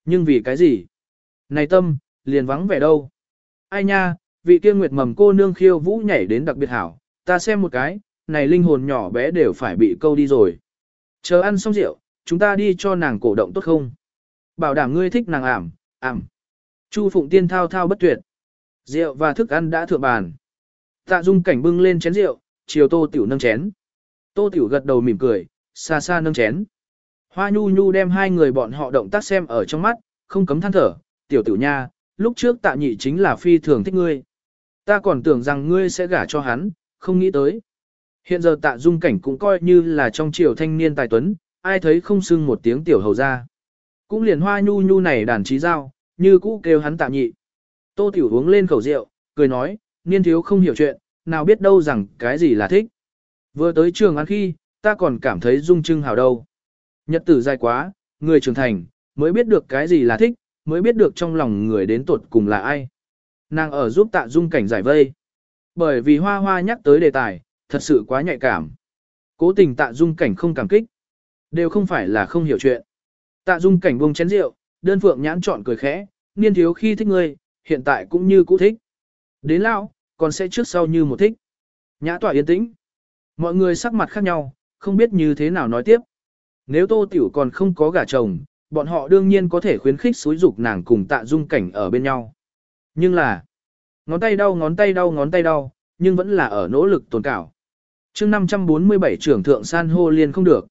Nhưng vì cái gì? Này tâm, liền vắng vẻ đâu? Ai nha, vị kia nguyệt mầm cô nương khiêu vũ nhảy đến đặc biệt hảo, ta xem một cái, này linh hồn nhỏ bé đều phải bị câu đi rồi. Chờ ăn xong rượu, chúng ta đi cho nàng cổ động tốt không? Bảo đảm ngươi thích nàng ảm, ảm. Chu Phụng Tiên thao thao bất tuyệt. Rượu và thức ăn đã thượng bàn. Tạ Dung cảnh bưng lên chén rượu, chiều Tô Tiểu nâng chén. Tô Tiểu gật đầu mỉm cười, xa xa nâng chén. Hoa Nhu Nhu đem hai người bọn họ động tác xem ở trong mắt, không cấm than thở, "Tiểu Tiểu nha, lúc trước Tạ Nhị chính là phi thường thích ngươi. Ta còn tưởng rằng ngươi sẽ gả cho hắn, không nghĩ tới." Hiện giờ Tạ Dung cảnh cũng coi như là trong triều thanh niên tài tuấn, ai thấy không xưng một tiếng tiểu hầu ra. Cũng liền Hoa Nhu Nhu này đàn trí giao, như cũ kêu hắn Tạ Nhị. Tô Tiểu uống lên khẩu rượu, cười nói, niên thiếu không hiểu chuyện, nào biết đâu rằng cái gì là thích. Vừa tới trường ăn khi, ta còn cảm thấy dung trưng hào đâu. Nhật tử dài quá, người trưởng thành, mới biết được cái gì là thích, mới biết được trong lòng người đến tuột cùng là ai. Nàng ở giúp tạ dung cảnh giải vây. Bởi vì hoa hoa nhắc tới đề tài, thật sự quá nhạy cảm. Cố tình tạ dung cảnh không cảm kích. Đều không phải là không hiểu chuyện. Tạ dung cảnh buông chén rượu, đơn phượng nhãn chọn cười khẽ, niên thiếu khi thích ngươi, hiện tại cũng như cũ thích. Đến lão, còn sẽ trước sau như một thích. Nhã tỏa yên tĩnh. Mọi người sắc mặt khác nhau, không biết như thế nào nói tiếp. Nếu tô tiểu còn không có gả chồng, bọn họ đương nhiên có thể khuyến khích xúi dục nàng cùng tạ dung cảnh ở bên nhau. Nhưng là, ngón tay đau ngón tay đau ngón tay đau, nhưng vẫn là ở nỗ lực tồn cảo. chương 547 trưởng thượng san hô liên không được.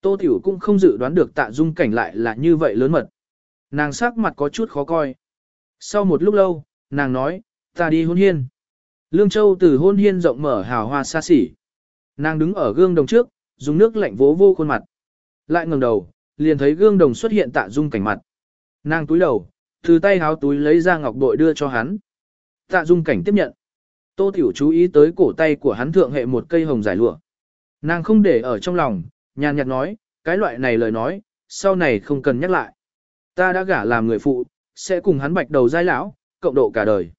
Tô Tiểu cũng không dự đoán được tạ dung cảnh lại là như vậy lớn mật. Nàng sắc mặt có chút khó coi. Sau một lúc lâu, nàng nói, ta đi hôn hiên. Lương Châu từ hôn hiên rộng mở hào hoa xa xỉ. Nàng đứng ở gương đồng trước, dùng nước lạnh vỗ vô khuôn mặt. Lại ngẩng đầu, liền thấy gương đồng xuất hiện tạ dung cảnh mặt. Nàng túi đầu, từ tay háo túi lấy ra ngọc bội đưa cho hắn. Tạ dung cảnh tiếp nhận. Tô Tiểu chú ý tới cổ tay của hắn thượng hệ một cây hồng giải lụa. Nàng không để ở trong lòng, nhàn nhạt nói, cái loại này lời nói, sau này không cần nhắc lại. Ta đã gả làm người phụ, sẽ cùng hắn bạch đầu giai lão, cộng độ cả đời.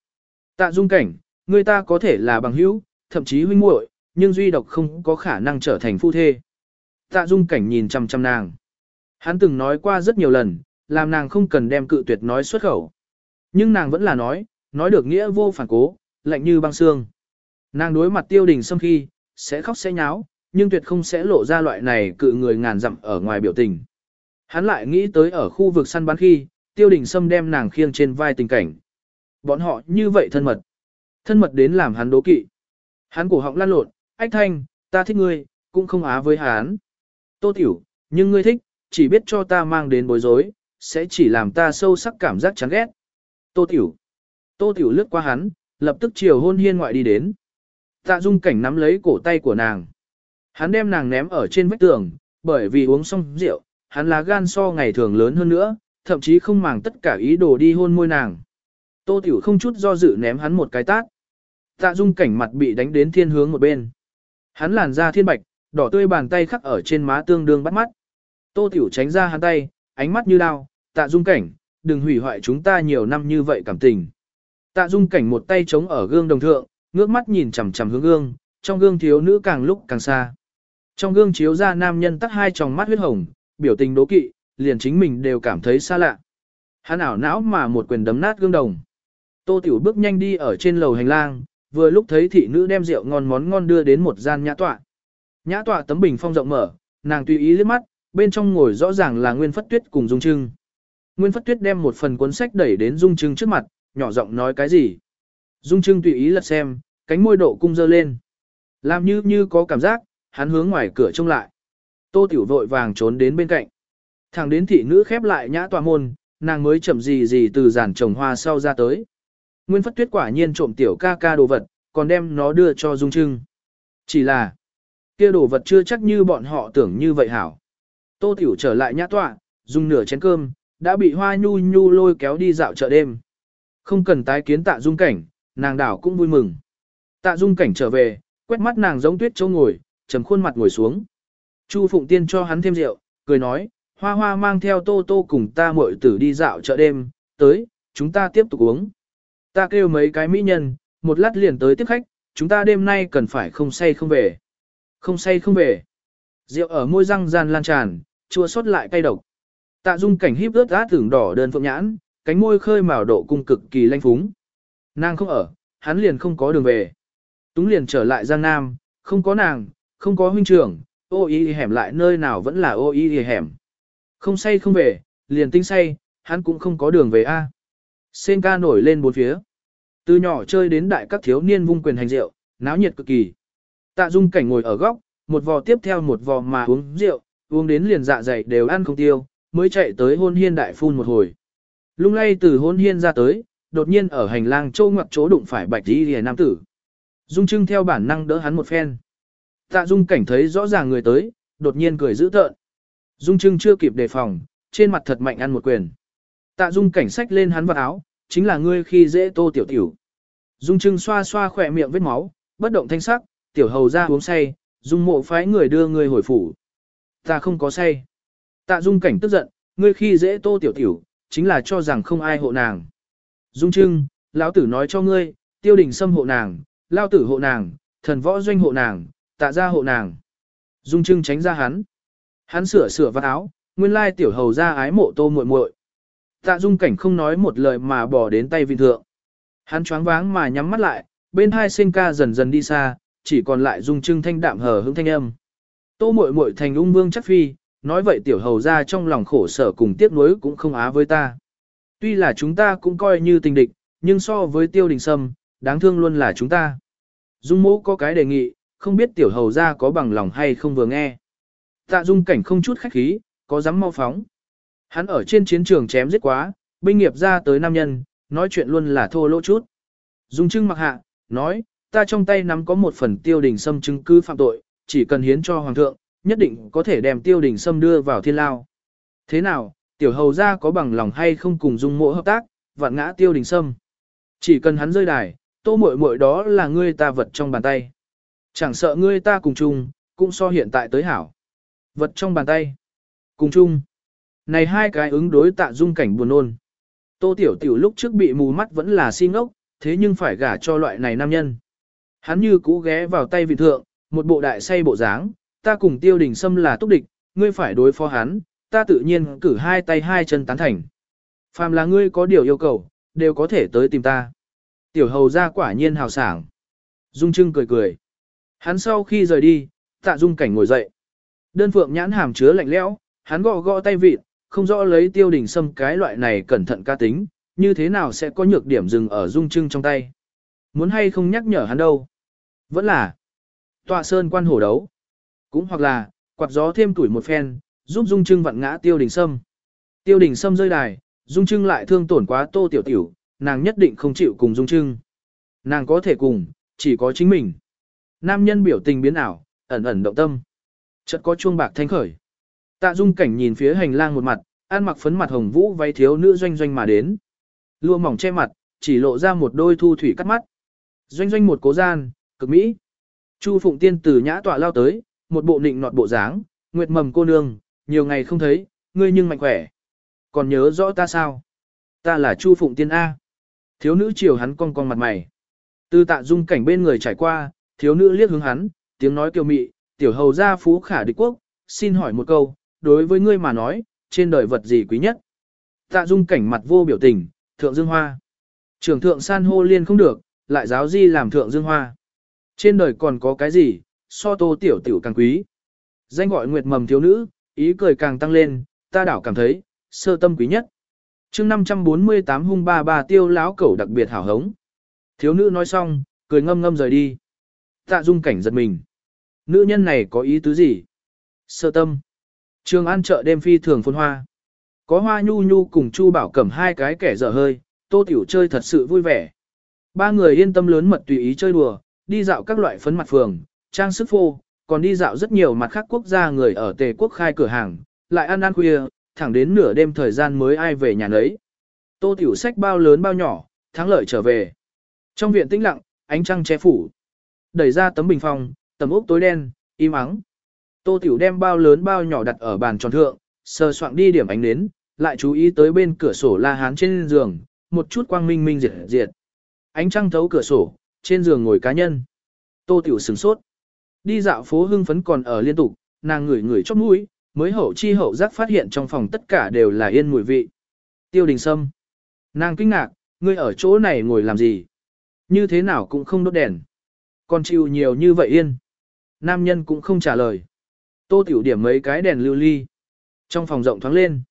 Tạ dung cảnh, người ta có thể là bằng hữu, thậm chí huynh muội, nhưng duy độc không có khả năng trở thành phu thê. Tạ dung cảnh nhìn chăm chăm nàng. Hắn từng nói qua rất nhiều lần, làm nàng không cần đem cự tuyệt nói xuất khẩu. Nhưng nàng vẫn là nói, nói được nghĩa vô phản cố, lạnh như băng xương. Nàng đối mặt tiêu đình xâm khi, sẽ khóc sẽ nháo, nhưng tuyệt không sẽ lộ ra loại này cự người ngàn dặm ở ngoài biểu tình. Hắn lại nghĩ tới ở khu vực săn bắn khi, tiêu đình xâm đem nàng khiêng trên vai tình cảnh. Bọn họ như vậy thân mật. Thân mật đến làm hắn đố kỵ. Hắn cổ họng lăn lộn, ách thanh, ta thích ngươi, cũng không á với hắn. Tô tiểu, nhưng ngươi thích, chỉ biết cho ta mang đến bối rối, sẽ chỉ làm ta sâu sắc cảm giác chán ghét. Tô tiểu. Tô tiểu lướt qua hắn, lập tức chiều hôn hiên ngoại đi đến. Tạ dung cảnh nắm lấy cổ tay của nàng. Hắn đem nàng ném ở trên vách tường, bởi vì uống xong rượu, hắn lá gan so ngày thường lớn hơn nữa, thậm chí không màng tất cả ý đồ đi hôn môi nàng. Tô Tiểu không chút do dự ném hắn một cái tát. Tạ dung cảnh mặt bị đánh đến thiên hướng một bên. Hắn làn da thiên bạch, đỏ tươi bàn tay khắc ở trên má tương đương bắt mắt. Tô Tiểu tránh ra hắn tay, ánh mắt như đao, tạ dung cảnh, đừng hủy hoại chúng ta nhiều năm như vậy cảm tình. Tạ dung cảnh một tay chống ở gương đồng thượng, ngước mắt nhìn chằm chằm hướng gương, trong gương thiếu nữ càng lúc càng xa. Trong gương chiếu ra nam nhân tắt hai tròng mắt huyết hồng, biểu tình đố kỵ, liền chính mình đều cảm thấy xa lạ. Hắn ảo não mà một quyền đấm nát gương đồng. Tô Tiểu bước nhanh đi ở trên lầu hành lang, vừa lúc thấy thị nữ đem rượu ngon món ngon đưa đến một gian nhã tọa. Nhã tọa tấm bình phong rộng mở, nàng tùy ý liếc mắt, bên trong ngồi rõ ràng là Nguyên Phất Tuyết cùng Dung Trưng. Nguyên Phất Tuyết đem một phần cuốn sách đẩy đến Dung Trưng trước mặt, nhỏ giọng nói cái gì. Dung Trưng tùy ý lật xem, cánh môi độ cung dơ lên. Làm như như có cảm giác, hắn hướng ngoài cửa trông lại. Tô Tiểu vội vàng trốn đến bên cạnh. Thẳng đến thị nữ khép lại nhã tòa môn, nàng mới chậm gì gì từ giàn trồng hoa sau ra tới. Nguyên Phất Tuyết quả nhiên trộm tiểu ca ca đồ vật, còn đem nó đưa cho Dung Trưng. Chỉ là, kia đồ vật chưa chắc như bọn họ tưởng như vậy hảo. Tô Tiểu trở lại nhã tọa, dùng nửa chén cơm, đã bị hoa nhu nhu lôi kéo đi dạo chợ đêm. Không cần tái kiến tạ dung cảnh, nàng đảo cũng vui mừng. Tạ dung cảnh trở về, quét mắt nàng giống tuyết châu ngồi, trầm khuôn mặt ngồi xuống. Chu Phụng Tiên cho hắn thêm rượu, cười nói, hoa hoa mang theo tô tô cùng ta muội tử đi dạo chợ đêm, tới, chúng ta tiếp tục uống. Ta kêu mấy cái mỹ nhân, một lát liền tới tiếp khách, chúng ta đêm nay cần phải không say không về. Không say không về. Rượu ở môi răng gian lan tràn, chua xót lại cay độc. Tạ dung cảnh híp ướt át tưởng đỏ đơn phượng nhãn, cánh môi khơi màu độ cung cực kỳ lanh phúng. Nàng không ở, hắn liền không có đường về. Túng liền trở lại Giang Nam, không có nàng, không có huynh trưởng, ô y hẻm lại nơi nào vẫn là ô y hẻm. Không say không về, liền tinh say, hắn cũng không có đường về A. Sen ca nổi lên bốn phía. Từ nhỏ chơi đến đại các thiếu niên vung quyền hành rượu, náo nhiệt cực kỳ. Tạ dung cảnh ngồi ở góc, một vò tiếp theo một vò mà uống rượu, uống đến liền dạ dày đều ăn không tiêu, mới chạy tới hôn hiên đại phun một hồi. Lung lay từ hôn hiên ra tới, đột nhiên ở hành lang trô ngoặc chỗ đụng phải bạch đi lìa nam tử. Dung trưng theo bản năng đỡ hắn một phen. Tạ dung cảnh thấy rõ ràng người tới, đột nhiên cười dữ tợn. Dung trưng chưa kịp đề phòng, trên mặt thật mạnh ăn một quyền. Tạ dung cảnh sách lên hắn vào áo, chính là ngươi khi dễ tô tiểu tiểu. Dung trưng xoa xoa khỏe miệng vết máu, bất động thanh sắc, tiểu hầu ra uống say, dung mộ phái người đưa ngươi hồi phủ. Ta không có say. Tạ dung cảnh tức giận, ngươi khi dễ tô tiểu tiểu, chính là cho rằng không ai hộ nàng. Dung trưng, lão tử nói cho ngươi, tiêu đình xâm hộ nàng, lao tử hộ nàng, thần võ doanh hộ nàng, tạ ra hộ nàng. Dung trưng tránh ra hắn. Hắn sửa sửa vạt áo, nguyên lai tiểu hầu ra ái mộ tô muội muội. Tạ dung cảnh không nói một lời mà bỏ đến tay vị thượng. Hắn choáng váng mà nhắm mắt lại, bên hai sinh ca dần dần đi xa, chỉ còn lại dung trưng thanh đạm hờ hững thanh âm. Tô muội muội thành ung vương chắc phi, nói vậy tiểu hầu ra trong lòng khổ sở cùng tiếc nuối cũng không á với ta. Tuy là chúng ta cũng coi như tình địch, nhưng so với tiêu đình sâm, đáng thương luôn là chúng ta. Dung mẫu có cái đề nghị, không biết tiểu hầu ra có bằng lòng hay không vừa nghe. Tạ dung cảnh không chút khách khí, có dám mau phóng. Hắn ở trên chiến trường chém giết quá, binh nghiệp ra tới nam nhân, nói chuyện luôn là thô lỗ chút. Dung trưng mặc hạ, nói, ta trong tay nắm có một phần tiêu đình sâm chứng cứ phạm tội, chỉ cần hiến cho hoàng thượng, nhất định có thể đem tiêu đình sâm đưa vào thiên lao. Thế nào, tiểu hầu ra có bằng lòng hay không cùng dung mộ hợp tác, vạn ngã tiêu đình sâm. Chỉ cần hắn rơi đài, Tô muội muội đó là ngươi ta vật trong bàn tay. Chẳng sợ ngươi ta cùng chung, cũng so hiện tại tới hảo. Vật trong bàn tay. Cùng chung. Này hai cái ứng đối tạ dung cảnh buồn ôn. Tô tiểu tiểu lúc trước bị mù mắt vẫn là si ngốc, thế nhưng phải gả cho loại này nam nhân. Hắn như cũ ghé vào tay vị thượng, một bộ đại say bộ dáng, ta cùng tiêu đình xâm là túc địch, ngươi phải đối phó hắn, ta tự nhiên cử hai tay hai chân tán thành. Phàm là ngươi có điều yêu cầu, đều có thể tới tìm ta. Tiểu hầu ra quả nhiên hào sảng. Dung Trưng cười cười. Hắn sau khi rời đi, tạ dung cảnh ngồi dậy. Đơn phượng nhãn hàm chứa lạnh lẽo, hắn gõ gõ tay vịt, không rõ lấy tiêu đình xâm cái loại này cẩn thận ca tính, như thế nào sẽ có nhược điểm dừng ở dung trưng trong tay. Muốn hay không nhắc nhở hắn đâu. Vẫn là tọa sơn quan hổ đấu. Cũng hoặc là, quạt gió thêm tuổi một phen, giúp dung trưng vặn ngã tiêu đình sâm. Tiêu đình sâm rơi đài, dung trưng lại thương tổn quá tô tiểu tiểu, nàng nhất định không chịu cùng dung trưng. Nàng có thể cùng, chỉ có chính mình. Nam nhân biểu tình biến ảo, ẩn ẩn động tâm. Chợt có chuông bạc thanh khởi. Tạ Dung cảnh nhìn phía hành lang một mặt, ăn mặc phấn mặt hồng vũ váy thiếu nữ doanh doanh mà đến. Lua mỏng che mặt, chỉ lộ ra một đôi thu thủy cắt mắt. Doanh doanh một cố gian, cực mỹ. Chu Phụng Tiên từ nhã tọa lao tới, một bộ nịnh nọt bộ dáng, nguyệt mầm cô nương, nhiều ngày không thấy, ngươi nhưng mạnh khỏe. Còn nhớ rõ ta sao? Ta là Chu Phụng Tiên A. Thiếu nữ chiều hắn cong cong mặt mày. Từ tạ dung cảnh bên người trải qua, thiếu nữ liếc hướng hắn, tiếng nói kiều mị, tiểu hầu gia phú khả địch quốc, xin hỏi một câu, đối với ngươi mà nói, trên đời vật gì quý nhất? Tạ dung cảnh mặt vô biểu tình, thượng dương hoa. Trưởng thượng san hô liên không được, lại giáo di làm thượng dương hoa. Trên đời còn có cái gì, so tô tiểu tiểu càng quý. Danh gọi nguyệt mầm thiếu nữ, ý cười càng tăng lên, ta đảo cảm thấy, sơ tâm quý nhất. chương 548 hung ba ba tiêu láo cẩu đặc biệt hảo hống. Thiếu nữ nói xong, cười ngâm ngâm rời đi. Tạ dung cảnh giật mình. Nữ nhân này có ý tứ gì? Sơ tâm. Trường an chợ đêm phi thường phôn hoa. Có hoa nhu nhu cùng Chu Bảo Cẩm hai cái kẻ dở hơi, tô tiểu chơi thật sự vui vẻ. Ba người yên tâm lớn mật tùy ý chơi đùa, đi dạo các loại phấn mặt phường, trang sức phô, còn đi dạo rất nhiều mặt khác quốc gia người ở tề quốc khai cửa hàng, lại ăn ăn khuya, thẳng đến nửa đêm thời gian mới ai về nhà nấy. Tô tiểu sách bao lớn bao nhỏ, thắng lợi trở về. Trong viện tĩnh lặng, ánh trăng che phủ. Đẩy ra tấm bình phong, tầm ốc tối đen, im ắng. Tô Tiểu đem bao lớn bao nhỏ đặt ở bàn tròn thượng, sờ soạng đi điểm ánh nến, lại chú ý tới bên cửa sổ la hán trên giường, một chút quang minh minh diệt diệt. Ánh trăng thấu cửa sổ, trên giường ngồi cá nhân. Tô Tiểu sửng sốt. Đi dạo phố hưng phấn còn ở liên tục, nàng ngửi ngửi chót mũi, mới hậu chi hậu giác phát hiện trong phòng tất cả đều là yên mùi vị. Tiêu đình sâm. Nàng kinh ngạc, ngươi ở chỗ này ngồi làm gì? Như thế nào cũng không đốt đèn. Còn chịu nhiều như vậy yên. Nam nhân cũng không trả lời. Tô tiểu điểm mấy cái đèn lưu ly. Trong phòng rộng thoáng lên.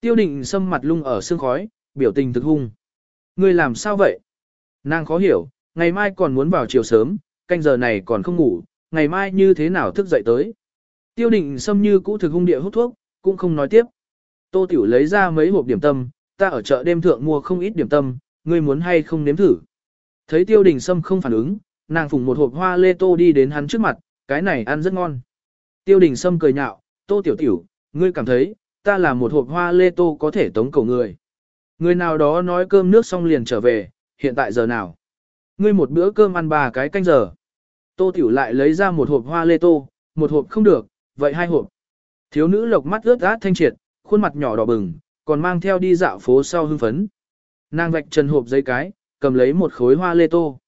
Tiêu đình sâm mặt lung ở sương khói, biểu tình thực hung. Ngươi làm sao vậy? Nàng khó hiểu, ngày mai còn muốn vào chiều sớm, canh giờ này còn không ngủ, ngày mai như thế nào thức dậy tới. Tiêu định sâm như cũ thực hung địa hút thuốc, cũng không nói tiếp. Tô tiểu lấy ra mấy hộp điểm tâm, ta ở chợ đêm thượng mua không ít điểm tâm, ngươi muốn hay không nếm thử. Thấy tiêu đình sâm không phản ứng, nàng phùng một hộp hoa lê tô đi đến hắn trước mặt, cái này ăn rất ngon. Tiêu đình sâm cười nhạo, tô tiểu tiểu, ngươi cảm thấy, ta là một hộp hoa lê tô có thể tống cầu người. Người nào đó nói cơm nước xong liền trở về, hiện tại giờ nào? Ngươi một bữa cơm ăn ba cái canh giờ. Tô tiểu lại lấy ra một hộp hoa lê tô, một hộp không được, vậy hai hộp. Thiếu nữ lộc mắt ướt át thanh triệt, khuôn mặt nhỏ đỏ bừng, còn mang theo đi dạo phố sau hưng phấn. Nàng vạch trần hộp giấy cái, cầm lấy một khối hoa lê tô.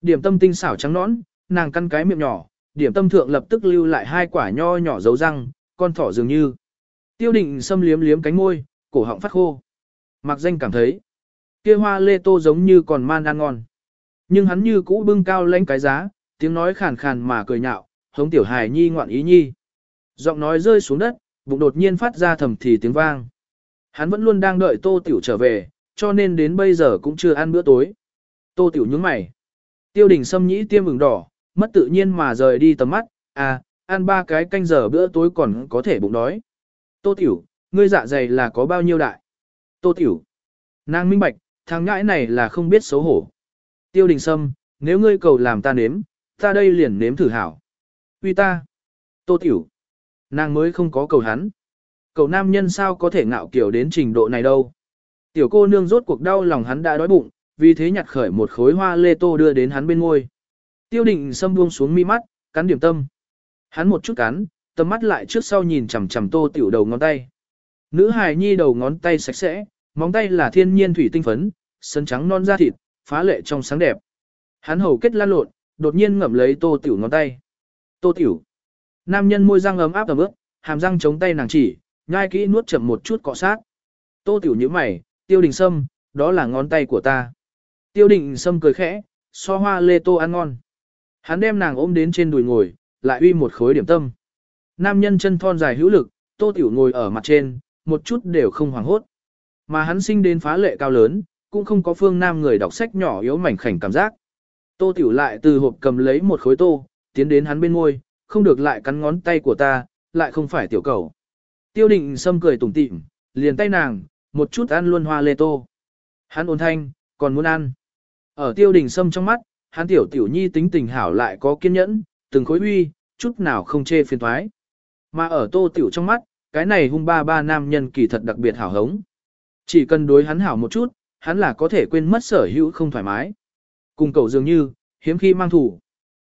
Điểm tâm tinh xảo trắng nõn, nàng căn cái miệng nhỏ, điểm tâm thượng lập tức lưu lại hai quả nho nhỏ dấu răng, con thỏ dường như. Tiêu định xâm liếm liếm cánh môi, cổ họng phát khô. Mặc danh cảm thấy, kia hoa lê tô giống như còn man ăn ngon. Nhưng hắn như cũ bưng cao lên cái giá, tiếng nói khàn khàn mà cười nhạo, hống tiểu hài nhi ngoạn ý nhi. Giọng nói rơi xuống đất, bụng đột nhiên phát ra thầm thì tiếng vang. Hắn vẫn luôn đang đợi tô tiểu trở về, cho nên đến bây giờ cũng chưa ăn bữa tối. Tô tiểu nhướng mày. Tiêu đình xâm nhĩ tiêm ửng đỏ, mất tự nhiên mà rời đi tầm mắt, à, ăn ba cái canh giờ bữa tối còn có thể bụng đói. Tô tiểu, ngươi dạ dày là có bao nhiêu đại? Tô tiểu. Nàng minh bạch, thằng ngãi này là không biết xấu hổ. Tiêu đình sâm, nếu ngươi cầu làm ta nếm, ta đây liền nếm thử hảo. Uy ta. Tô tiểu. Nàng mới không có cầu hắn. Cầu nam nhân sao có thể ngạo kiểu đến trình độ này đâu. Tiểu cô nương rốt cuộc đau lòng hắn đã đói bụng, vì thế nhặt khởi một khối hoa lê tô đưa đến hắn bên ngôi. Tiêu định sâm buông xuống mi mắt, cắn điểm tâm. Hắn một chút cắn, tầm mắt lại trước sau nhìn chằm chằm tô tiểu đầu ngón tay. Nữ hài nhi đầu ngón tay sạch sẽ, móng tay là thiên nhiên thủy tinh phấn, sân trắng non da thịt, phá lệ trong sáng đẹp. Hắn hầu kết lan lộn, đột nhiên ngậm lấy tô tiểu ngón tay. Tô tiểu. Nam nhân môi răng ấm áp ấm ướt, hàm răng chống tay nàng chỉ, nhai kỹ nuốt chậm một chút cọ sát. Tô tiểu như mày, tiêu đình sâm, đó là ngón tay của ta. Tiêu đình sâm cười khẽ, so hoa lê tô ăn ngon. Hắn đem nàng ôm đến trên đùi ngồi, lại uy một khối điểm tâm. Nam nhân chân thon dài hữu lực, tô tiểu ngồi ở mặt trên, một chút đều không hoảng hốt. Mà hắn sinh đến phá lệ cao lớn, cũng không có phương nam người đọc sách nhỏ yếu mảnh khảnh cảm giác. Tô tiểu lại từ hộp cầm lấy một khối tô, tiến đến hắn bên môi, không được lại cắn ngón tay của ta, lại không phải tiểu cầu. Tiêu định sâm cười tủm tỉm, liền tay nàng, một chút ăn luôn hoa lê tô. Hắn ôn thanh, còn muốn ăn. Ở tiêu đình sâm trong mắt, hắn tiểu tiểu nhi tính tình hảo lại có kiên nhẫn, từng khối uy, chút nào không chê phiền thoái. Mà ở tô tiểu trong mắt, cái này hung ba ba nam nhân kỳ thật đặc biệt hảo hống. Chỉ cần đối hắn hảo một chút, hắn là có thể quên mất sở hữu không thoải mái. Cùng cậu dường như, hiếm khi mang thủ.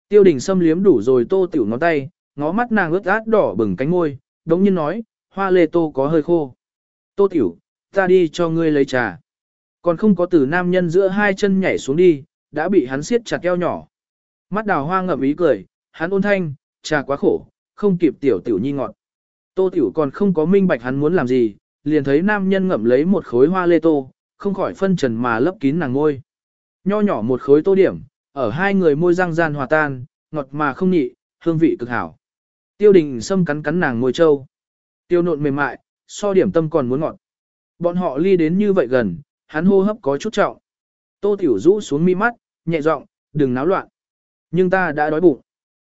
Tiêu đình xâm liếm đủ rồi tô tiểu ngón tay, ngó mắt nàng ướt át đỏ bừng cánh môi, đống nhiên nói, hoa lê tô có hơi khô. Tô tiểu, ta đi cho ngươi lấy trà. Còn không có từ nam nhân giữa hai chân nhảy xuống đi, đã bị hắn siết chặt eo nhỏ. Mắt đào hoa ngậm ý cười, hắn ôn thanh, trà quá khổ, không kịp tiểu tiểu nhi ngọt. Tô tiểu còn không có minh bạch hắn muốn làm gì, liền thấy nam nhân ngậm lấy một khối hoa lê tô, không khỏi phân trần mà lấp kín nàng ngôi. Nho nhỏ một khối tô điểm, ở hai người môi răng gian hòa tan, ngọt mà không nhị, hương vị cực hảo. Tiêu đình sâm cắn cắn nàng ngôi trâu. Tiêu nộn mềm mại, so điểm tâm còn muốn ngọt. Bọn họ ly đến như vậy gần, hắn hô hấp có chút trọng. Tô tiểu rũ xuống mi mắt, nhẹ giọng, đừng náo loạn. Nhưng ta đã đói bụng.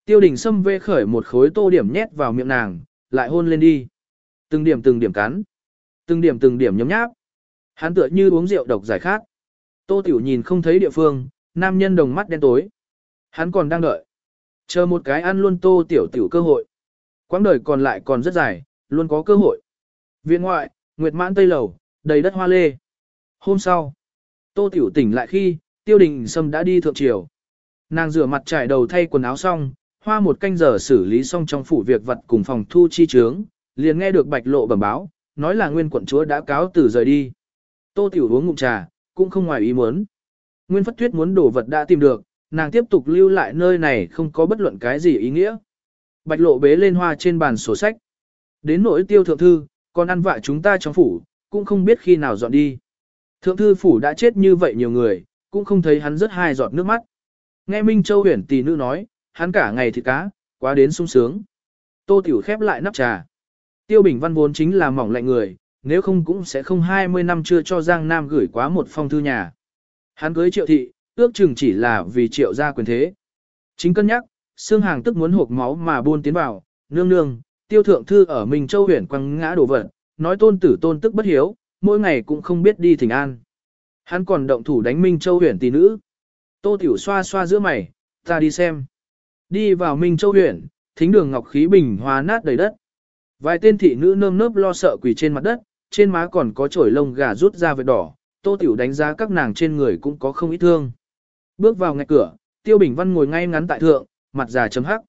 Tiêu đình sâm vê khởi một khối tô điểm nhét vào miệng nàng, lại hôn lên đi. Từng điểm từng điểm cắn. Từng điểm từng điểm nhấm nháp. Hắn tựa như uống rượu độc giải khát. Tô tiểu nhìn không thấy địa phương, nam nhân đồng mắt đen tối. Hắn còn đang đợi. Chờ một cái ăn luôn tô tiểu tiểu cơ hội. Quãng đời còn lại còn rất dài, luôn có cơ hội. Viện ngoại, Nguyệt mãn Tây Lầu, đầy đất hoa lê. Hôm sau, tô tiểu tỉnh lại khi, tiêu đình sâm đã đi thượng triều. Nàng rửa mặt trải đầu thay quần áo xong, hoa một canh giờ xử lý xong trong phủ việc vật cùng phòng thu chi trướng, liền nghe được bạch lộ bẩm báo, nói là nguyên quận chúa đã cáo từ rời đi. Tô tiểu uống ngụm trà, cũng không ngoài ý muốn. Nguyên phất tuyết muốn đổ vật đã tìm được, nàng tiếp tục lưu lại nơi này không có bất luận cái gì ý nghĩa. Bạch lộ bế lên hoa trên bàn sổ sách. Đến nỗi tiêu thượng thư, còn ăn vạ chúng ta trong phủ, cũng không biết khi nào dọn đi. Thượng thư phủ đã chết như vậy nhiều người, cũng không thấy hắn rất hai giọt nước mắt. Nghe Minh Châu huyền tỷ nữ nói, hắn cả ngày thịt cá, quá đến sung sướng. Tô Tiểu khép lại nắp trà. Tiêu Bình Văn vốn chính là mỏng lạnh người, nếu không cũng sẽ không 20 năm chưa cho Giang Nam gửi quá một phong thư nhà. Hắn cưới triệu thị, ước chừng chỉ là vì triệu gia quyền thế. Chính cân nhắc, xương hàng tức muốn hộp máu mà buôn tiến vào, nương nương, tiêu thượng thư ở Minh Châu huyện quăng ngã đổ vật, nói tôn tử tôn tức bất hiếu, mỗi ngày cũng không biết đi thỉnh an. Hắn còn động thủ đánh Minh Châu huyện tỷ nữ. Tô Tiểu xoa xoa giữa mày, ta đi xem. Đi vào Minh Châu huyện, thính đường ngọc khí bình hòa nát đầy đất. Vài tên thị nữ nơm nớp lo sợ quỳ trên mặt đất, trên má còn có chổi lông gà rút ra vệt đỏ, Tô Tiểu đánh giá các nàng trên người cũng có không ít thương. Bước vào ngay cửa, Tiêu Bình Văn ngồi ngay ngắn tại thượng, mặt già chấm hắc.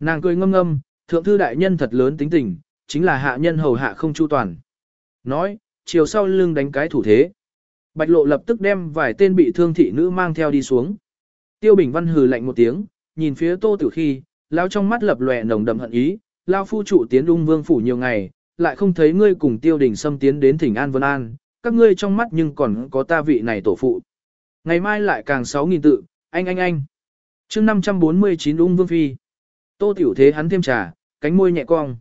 Nàng cười ngâm ngâm, thượng thư đại nhân thật lớn tính tình, chính là hạ nhân hầu hạ không chu toàn. Nói, chiều sau lưng đánh cái thủ thế. Bạch lộ lập tức đem vài tên bị thương thị nữ mang theo đi xuống. Tiêu Bình Văn hừ lạnh một tiếng, nhìn phía Tô Tiểu khi, lao trong mắt lập lòe nồng đậm hận ý, lao phu trụ tiến ung vương phủ nhiều ngày, lại không thấy ngươi cùng Tiêu Đình xâm tiến đến thỉnh An Vân An, các ngươi trong mắt nhưng còn có ta vị này tổ phụ. Ngày mai lại càng 6.000 tự, anh anh anh. chương 549 ung vương phi. Tô Tiểu thế hắn thêm trà, cánh môi nhẹ cong.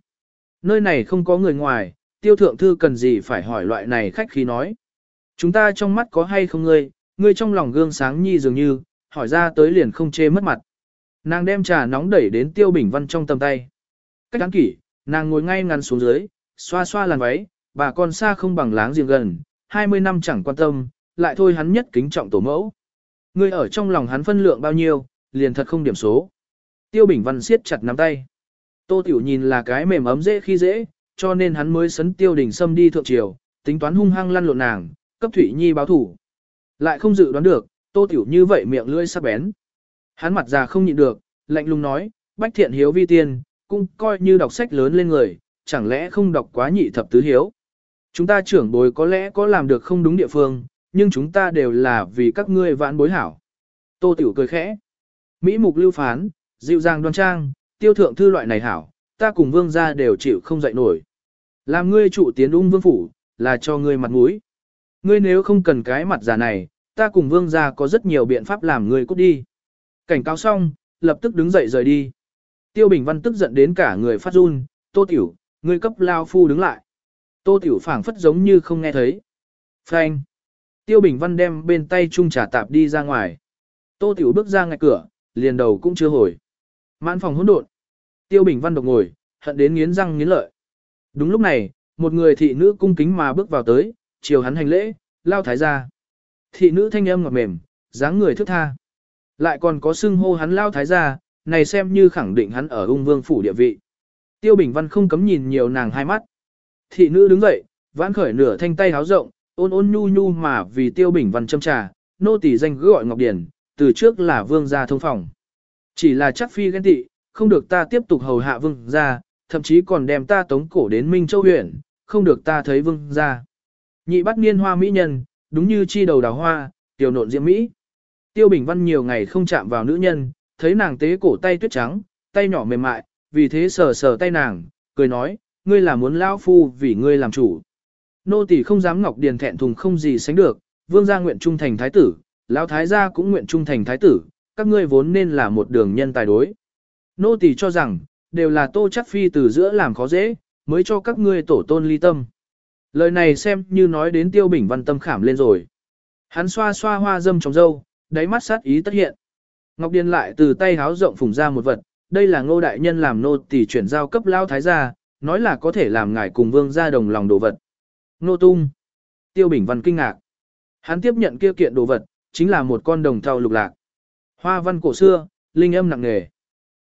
Nơi này không có người ngoài, tiêu thượng thư cần gì phải hỏi loại này khách khí nói. Chúng ta trong mắt có hay không ngươi, ngươi trong lòng gương sáng nhi dường như, hỏi ra tới liền không chê mất mặt. Nàng đem trà nóng đẩy đến tiêu bình văn trong tầm tay. Cách đáng kỷ, nàng ngồi ngay ngắn xuống dưới, xoa xoa làn váy, bà con xa không bằng láng giềng gần, 20 năm chẳng quan tâm, lại thôi hắn nhất kính trọng tổ mẫu. Ngươi ở trong lòng hắn phân lượng bao nhiêu, liền thật không điểm số. Tiêu Bình Văn siết chặt nắm tay. Tô Tiểu nhìn là cái mềm ấm dễ khi dễ, cho nên hắn mới sấn Tiêu Đình Sâm đi thượng triều, tính toán hung hăng lăn lộn nàng, cấp Thủy Nhi báo thủ. Lại không dự đoán được, tô tiểu như vậy miệng lưỡi sắc bén. Hắn mặt già không nhịn được, lạnh lùng nói, bách thiện hiếu vi tiên, cũng coi như đọc sách lớn lên người, chẳng lẽ không đọc quá nhị thập tứ hiếu. Chúng ta trưởng bối có lẽ có làm được không đúng địa phương, nhưng chúng ta đều là vì các ngươi vãn bối hảo. Tô Tiểu cười khẽ. Mỹ mục lưu phán, dịu dàng đoan trang, tiêu thượng thư loại này hảo, ta cùng vương gia đều chịu không dậy nổi. Làm ngươi trụ tiến ung vương phủ, là cho ngươi mặt mũi. Ngươi nếu không cần cái mặt giả này, ta cùng vương gia có rất nhiều biện pháp làm ngươi cút đi. Cảnh cáo xong, lập tức đứng dậy rời đi. Tiêu Bình Văn tức giận đến cả người phát run, Tô Tiểu, ngươi cấp lao phu đứng lại. Tô Tiểu phảng phất giống như không nghe thấy. Phanh. Tiêu Bình Văn đem bên tay chung trà tạp đi ra ngoài. Tô Tiểu bước ra ngay cửa, liền đầu cũng chưa hồi. Mãn phòng hỗn độn. Tiêu Bình Văn độc ngồi, hận đến nghiến răng nghiến lợi. Đúng lúc này, một người thị nữ cung kính mà bước vào tới, chiều hắn hành lễ, lao thái gia. Thị nữ thanh âm ngọt mềm, dáng người thức tha. Lại còn có xưng hô hắn lao thái gia, này xem như khẳng định hắn ở ung vương phủ địa vị. Tiêu Bình Văn không cấm nhìn nhiều nàng hai mắt. Thị nữ đứng dậy, vãn khởi nửa thanh tay háo rộng, ôn ôn nhu nhu mà vì Tiêu Bình Văn châm trà, nô tỳ danh cứ gọi Ngọc Điển, từ trước là vương gia thông phòng. Chỉ là chắc phi ghen tị, không được ta tiếp tục hầu hạ vương gia, thậm chí còn đem ta tống cổ đến Minh Châu huyện, không được ta thấy vương gia. Nhị bắt niên hoa mỹ nhân, đúng như chi đầu đào hoa, tiểu nộn diễm mỹ. Tiêu Bình Văn nhiều ngày không chạm vào nữ nhân, thấy nàng tế cổ tay tuyết trắng, tay nhỏ mềm mại, vì thế sờ sờ tay nàng, cười nói, ngươi là muốn lão phu vì ngươi làm chủ. Nô tỳ không dám ngọc điền thẹn thùng không gì sánh được, vương gia nguyện trung thành thái tử, lão thái gia cũng nguyện trung thành thái tử, các ngươi vốn nên là một đường nhân tài đối. Nô tỳ cho rằng, đều là tô chắc phi từ giữa làm khó dễ, mới cho các ngươi tổ tôn ly tâm. Lời này xem như nói đến tiêu bình văn tâm khảm lên rồi. Hắn xoa xoa hoa dâm trong dâu, đáy mắt sát ý tất hiện. Ngọc Điền lại từ tay háo rộng phùng ra một vật, đây là ngô đại nhân làm nô tỳ chuyển giao cấp lao thái gia, nói là có thể làm ngài cùng vương gia đồng lòng đồ vật. Nô tung. Tiêu Bình Văn kinh ngạc. Hắn tiếp nhận kia kiện đồ vật, chính là một con đồng thau lục lạc. Hoa văn cổ xưa, linh âm nặng nề.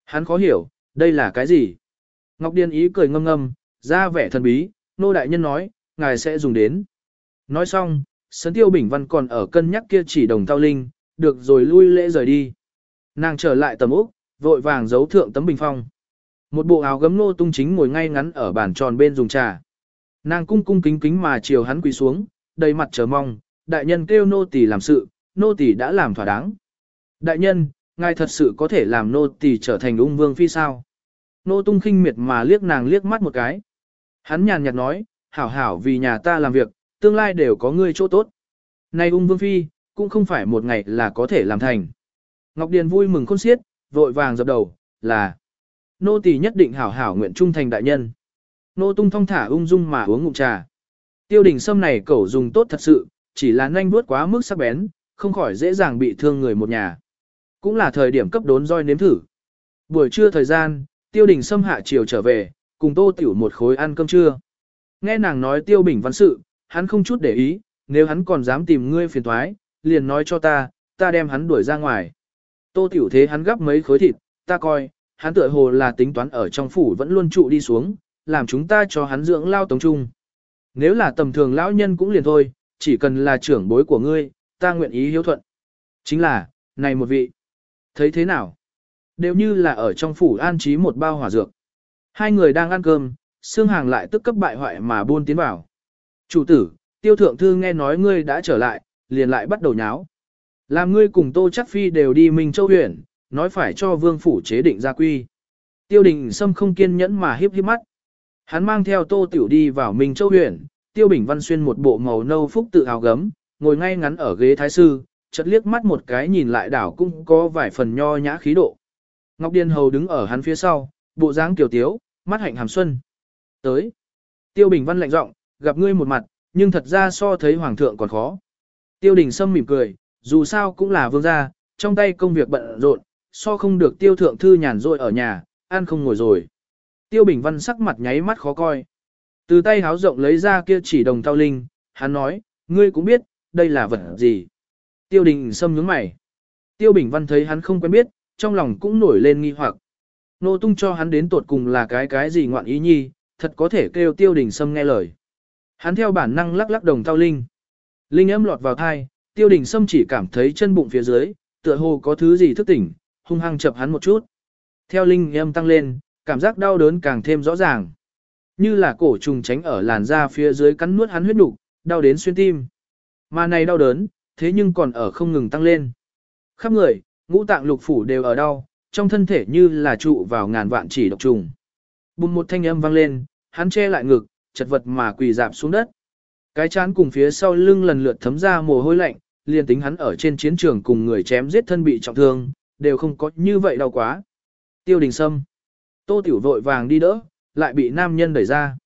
Hắn khó hiểu, đây là cái gì? Ngọc điên ý cười ngâm ngâm, ra vẻ thần bí, nô đại nhân nói, ngài sẽ dùng đến. Nói xong, Sấn Tiêu Bình Văn còn ở cân nhắc kia chỉ đồng thau linh, được rồi lui lễ rời đi. Nàng trở lại tầm úc, vội vàng giấu thượng tấm bình phong. Một bộ áo gấm nô tung chính ngồi ngay ngắn ở bàn tròn bên dùng trà. Nàng cung cung kính kính mà chiều hắn quỳ xuống, đầy mặt chờ mong, đại nhân kêu nô tỳ làm sự, nô tỳ đã làm thỏa đáng. Đại nhân, ngài thật sự có thể làm nô tỳ trở thành ung vương phi sao? Nô tung khinh miệt mà liếc nàng liếc mắt một cái. Hắn nhàn nhạt nói, hảo hảo vì nhà ta làm việc, tương lai đều có ngươi chỗ tốt. Này ung vương phi, cũng không phải một ngày là có thể làm thành. Ngọc Điền vui mừng khôn xiết, vội vàng dập đầu, là nô tỳ nhất định hảo hảo nguyện trung thành đại nhân. Nô tung thong thả ung dung mà uống ngụm trà. Tiêu đình sâm này cẩu dùng tốt thật sự, chỉ là nhanh vuốt quá mức sắc bén, không khỏi dễ dàng bị thương người một nhà. Cũng là thời điểm cấp đốn roi nếm thử. Buổi trưa thời gian, tiêu đình sâm hạ chiều trở về, cùng tô tiểu một khối ăn cơm trưa. Nghe nàng nói tiêu bình văn sự, hắn không chút để ý, nếu hắn còn dám tìm ngươi phiền thoái, liền nói cho ta, ta đem hắn đuổi ra ngoài. Tô tiểu thế hắn gấp mấy khối thịt, ta coi, hắn tựa hồ là tính toán ở trong phủ vẫn luôn trụ đi xuống, làm chúng ta cho hắn dưỡng lao tống trung. Nếu là tầm thường lão nhân cũng liền thôi, chỉ cần là trưởng bối của ngươi, ta nguyện ý hiếu thuận. Chính là, này một vị. Thấy thế nào? Đều như là ở trong phủ an trí một bao hỏa dược. Hai người đang ăn cơm, xương hàng lại tức cấp bại hoại mà buôn tiến vào. Chủ tử, tiêu thượng thư nghe nói ngươi đã trở lại, liền lại bắt đầu nháo. Làm ngươi cùng Tô Chắc Phi đều đi Minh Châu huyện, nói phải cho vương phủ chế định gia quy. Tiêu đình Sâm không kiên nhẫn mà hiếp hiếp mắt. Hắn mang theo Tô Tiểu đi vào Minh Châu huyện, Tiêu Bình Văn xuyên một bộ màu nâu phúc tự áo gấm, ngồi ngay ngắn ở ghế thái sư, chợt liếc mắt một cái nhìn lại đảo cũng có vài phần nho nhã khí độ. Ngọc Điên Hầu đứng ở hắn phía sau, bộ dáng kiều tiếu, mắt hạnh hàm xuân. Tới. Tiêu Bình Văn lạnh giọng, gặp ngươi một mặt, nhưng thật ra so thấy hoàng thượng còn khó. Tiêu Đình Sâm mỉm cười, dù sao cũng là vương gia, trong tay công việc bận rộn, so không được tiêu thượng thư nhàn rỗi ở nhà, ăn không ngồi rồi. Tiêu Bình Văn sắc mặt nháy mắt khó coi. Từ tay háo rộng lấy ra kia chỉ đồng tao linh, hắn nói, ngươi cũng biết, đây là vật gì. Tiêu Đình Sâm nhướng mày. Tiêu Bình Văn thấy hắn không quen biết, trong lòng cũng nổi lên nghi hoặc. Nô tung cho hắn đến tột cùng là cái cái gì ngoạn ý nhi, thật có thể kêu Tiêu Đình Sâm nghe lời. Hắn theo bản năng lắc lắc đồng tao linh. Linh âm lọt vào thai, Tiêu đình Sâm chỉ cảm thấy chân bụng phía dưới, tựa hồ có thứ gì thức tỉnh, hung hăng chập hắn một chút. Theo linh âm tăng lên, cảm giác đau đớn càng thêm rõ ràng. Như là cổ trùng tránh ở làn da phía dưới cắn nuốt hắn huyết nục, đau đến xuyên tim. Mà này đau đớn, thế nhưng còn ở không ngừng tăng lên. Khắp người, ngũ tạng lục phủ đều ở đau, trong thân thể như là trụ vào ngàn vạn chỉ độc trùng. Bùm một thanh âm vang lên, hắn che lại ngực, chật vật mà quỳ dạp xuống đất. Cái chán cùng phía sau lưng lần lượt thấm ra mồ hôi lạnh, liền tính hắn ở trên chiến trường cùng người chém giết thân bị trọng thương, đều không có như vậy đau quá. Tiêu đình sâm. Tô tiểu vội vàng đi đỡ, lại bị nam nhân đẩy ra.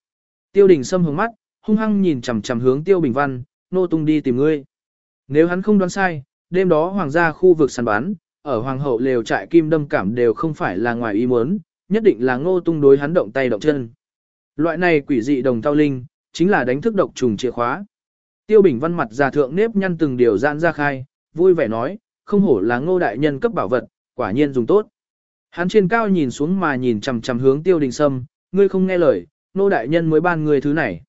Tiêu đình sâm hướng mắt, hung hăng nhìn chằm chằm hướng tiêu bình văn, nô tung đi tìm ngươi. Nếu hắn không đoán sai, đêm đó hoàng gia khu vực săn bán, ở hoàng hậu lều trại kim đâm cảm đều không phải là ngoài ý muốn, nhất định là ngô tung đối hắn động tay động chân. Loại này quỷ dị đồng tao linh, chính là đánh thức độc trùng chìa khóa. Tiêu Bình Văn mặt già thượng nếp nhăn từng điều giãn ra khai, vui vẻ nói, không hổ là ngô đại nhân cấp bảo vật, quả nhiên dùng tốt. Hắn trên cao nhìn xuống mà nhìn chằm chằm hướng Tiêu Đình Sâm, ngươi không nghe lời, ngô đại nhân mới ban ngươi thứ này.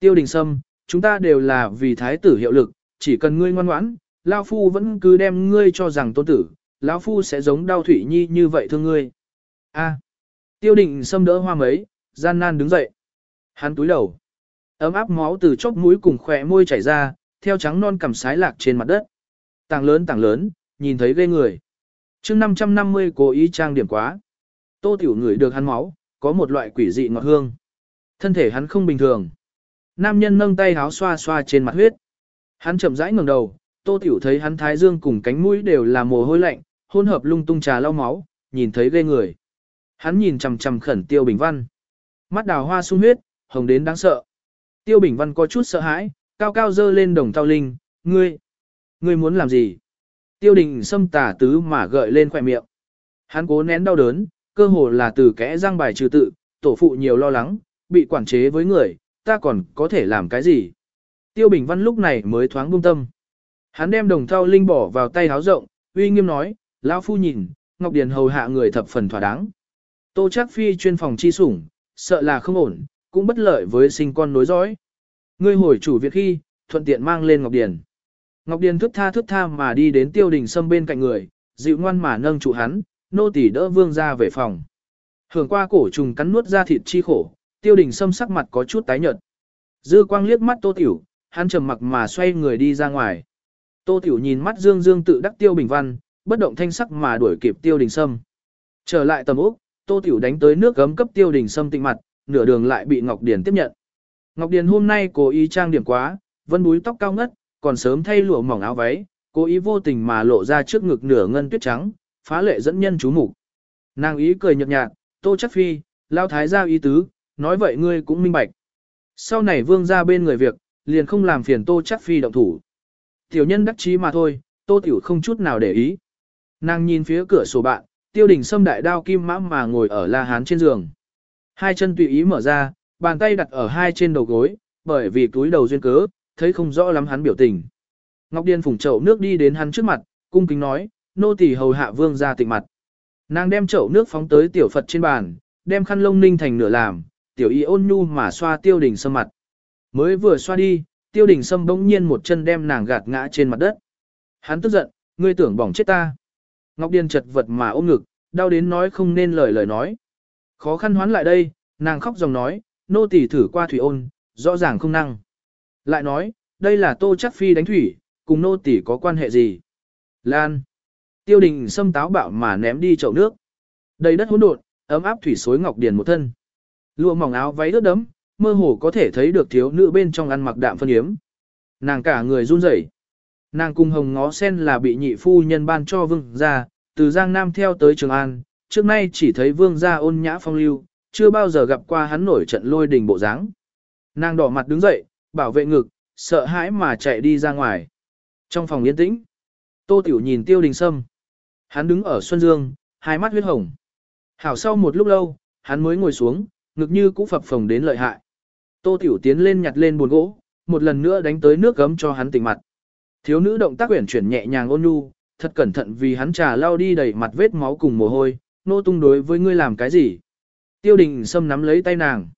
Tiêu Đình Sâm, chúng ta đều là vì thái tử hiệu lực, chỉ cần ngươi ngoan ngoãn, lão Phu vẫn cứ đem ngươi cho rằng tôn tử, lão Phu sẽ giống đau thủy nhi như vậy thương ngươi. A. Tiêu Đình Sâm đỡ hoa mấy, gian nan đứng dậy. Hắn túi đầu. Ấm áp máu từ chóp mũi cùng khỏe môi chảy ra, theo trắng non cầm sái lạc trên mặt đất. Tàng lớn tàng lớn, nhìn thấy ghê người. chương 550 cố ý trang điểm quá. Tô tiểu người được hắn máu, có một loại quỷ dị ngọt hương. Thân thể hắn không bình thường. Nam nhân nâng tay háo xoa xoa trên mặt huyết. Hắn chậm rãi ngẩng đầu, tô tiểu thấy hắn thái dương cùng cánh mũi đều là mồ hôi lạnh, hỗn hợp lung tung trà lau máu, nhìn thấy ghê người. Hắn nhìn chằm chằm khẩn tiêu bình văn. Mắt đào hoa sung huyết, hồng đến đáng sợ. Tiêu Bình Văn có chút sợ hãi, cao cao dơ lên đồng tao linh, ngươi, ngươi muốn làm gì? Tiêu đình xâm tả tứ mà gợi lên khỏe miệng. Hắn cố nén đau đớn, cơ hồ là từ kẽ răng bài trừ tự, tổ phụ nhiều lo lắng, bị quản chế với người, ta còn có thể làm cái gì? Tiêu Bình Văn lúc này mới thoáng buông tâm. Hắn đem đồng thau linh bỏ vào tay háo rộng, uy nghiêm nói, lão phu nhìn, Ngọc Điền hầu hạ người thập phần thỏa đáng. Tô Trác Phi chuyên phòng chi sủng, sợ là không ổn, cũng bất lợi với sinh con nối dõi. Ngươi hồi chủ việc khi, thuận tiện mang lên Ngọc Điền. Ngọc Điền thức tha thức tha mà đi đến tiêu đình sâm bên cạnh người, dịu ngoan mà nâng trụ hắn, nô tỳ đỡ vương ra về phòng. Hưởng qua cổ trùng cắn nuốt ra thịt chi khổ, tiêu đình sâm sắc mặt có chút tái nhợt. Dư quang liếc mắt tô tiểu, hắn trầm mặc mà xoay người đi ra ngoài. Tô tiểu nhìn mắt dương dương tự đắc tiêu bình văn, bất động thanh sắc mà đuổi kịp tiêu đình sâm. Trở lại tầm úc, tô tiểu đánh tới nước gấm cấp tiêu đình sâm tịnh mặt, nửa đường lại bị Ngọc Điền tiếp nhận. Ngọc Điền hôm nay cố ý trang điểm quá, vân búi tóc cao ngất, còn sớm thay lụa mỏng áo váy, cố ý vô tình mà lộ ra trước ngực nửa ngân tuyết trắng, phá lệ dẫn nhân chú mục. Nàng ý cười nhợt nhạt, "Tô Chắc Phi, lao thái gia ý tứ, nói vậy ngươi cũng minh bạch." Sau này vương ra bên người việc, liền không làm phiền Tô Chắc Phi động thủ. Tiểu nhân đắc chí mà thôi, Tô Tiểu không chút nào để ý. Nàng nhìn phía cửa sổ bạn, tiêu đình sâm đại đao kim mã mà ngồi ở la hán trên giường. Hai chân tùy ý mở ra, bàn tay đặt ở hai trên đầu gối, bởi vì túi đầu duyên cớ, thấy không rõ lắm hắn biểu tình. Ngọc Điên phủng chậu nước đi đến hắn trước mặt, cung kính nói, nô tỳ hầu hạ vương ra tịnh mặt. Nàng đem chậu nước phóng tới tiểu Phật trên bàn, đem khăn lông ninh thành nửa làm, tiểu y ôn nhu mà xoa tiêu đình sâm mặt. Mới vừa xoa đi, tiêu đình sâm bỗng nhiên một chân đem nàng gạt ngã trên mặt đất. Hắn tức giận, ngươi tưởng bỏng chết ta. Ngọc Điên chật vật mà ôm ngực, đau đến nói không nên lời lời nói. Khó khăn hoán lại đây, nàng khóc dòng nói, nô tỳ thử qua thủy ôn, rõ ràng không năng. Lại nói, đây là tô chắc phi đánh thủy, cùng nô tỳ có quan hệ gì? Lan. Tiêu đình xâm táo bạo mà ném đi chậu nước. Đầy đất hỗn độn, ấm áp thủy suối ngọc điền một thân. Lụa mỏng áo váy ướt đấm, mơ hồ có thể thấy được thiếu nữ bên trong ăn mặc đạm phân yếm. Nàng cả người run rẩy. Nàng cung hồng ngó sen là bị nhị phu nhân ban cho vương ra, từ Giang Nam theo tới Trường An, trước nay chỉ thấy vương gia ôn nhã phong lưu, chưa bao giờ gặp qua hắn nổi trận lôi đình bộ dáng. Nàng đỏ mặt đứng dậy, bảo vệ ngực, sợ hãi mà chạy đi ra ngoài. Trong phòng yên tĩnh, Tô Tiểu nhìn Tiêu Đình Sâm. Hắn đứng ở Xuân Dương, hai mắt huyết hồng. Hảo sau một lúc lâu, hắn mới ngồi xuống, ngực như cũ phập phồng đến lợi hại. Tô Tiểu tiến lên nhặt lên buồn gỗ, một lần nữa đánh tới nước gấm cho hắn tỉnh mặt. Thiếu nữ động tác quyển chuyển nhẹ nhàng ôn nhu, thật cẩn thận vì hắn trà lau đi đầy mặt vết máu cùng mồ hôi, nô tung đối với ngươi làm cái gì? Tiêu đình Sâm nắm lấy tay nàng.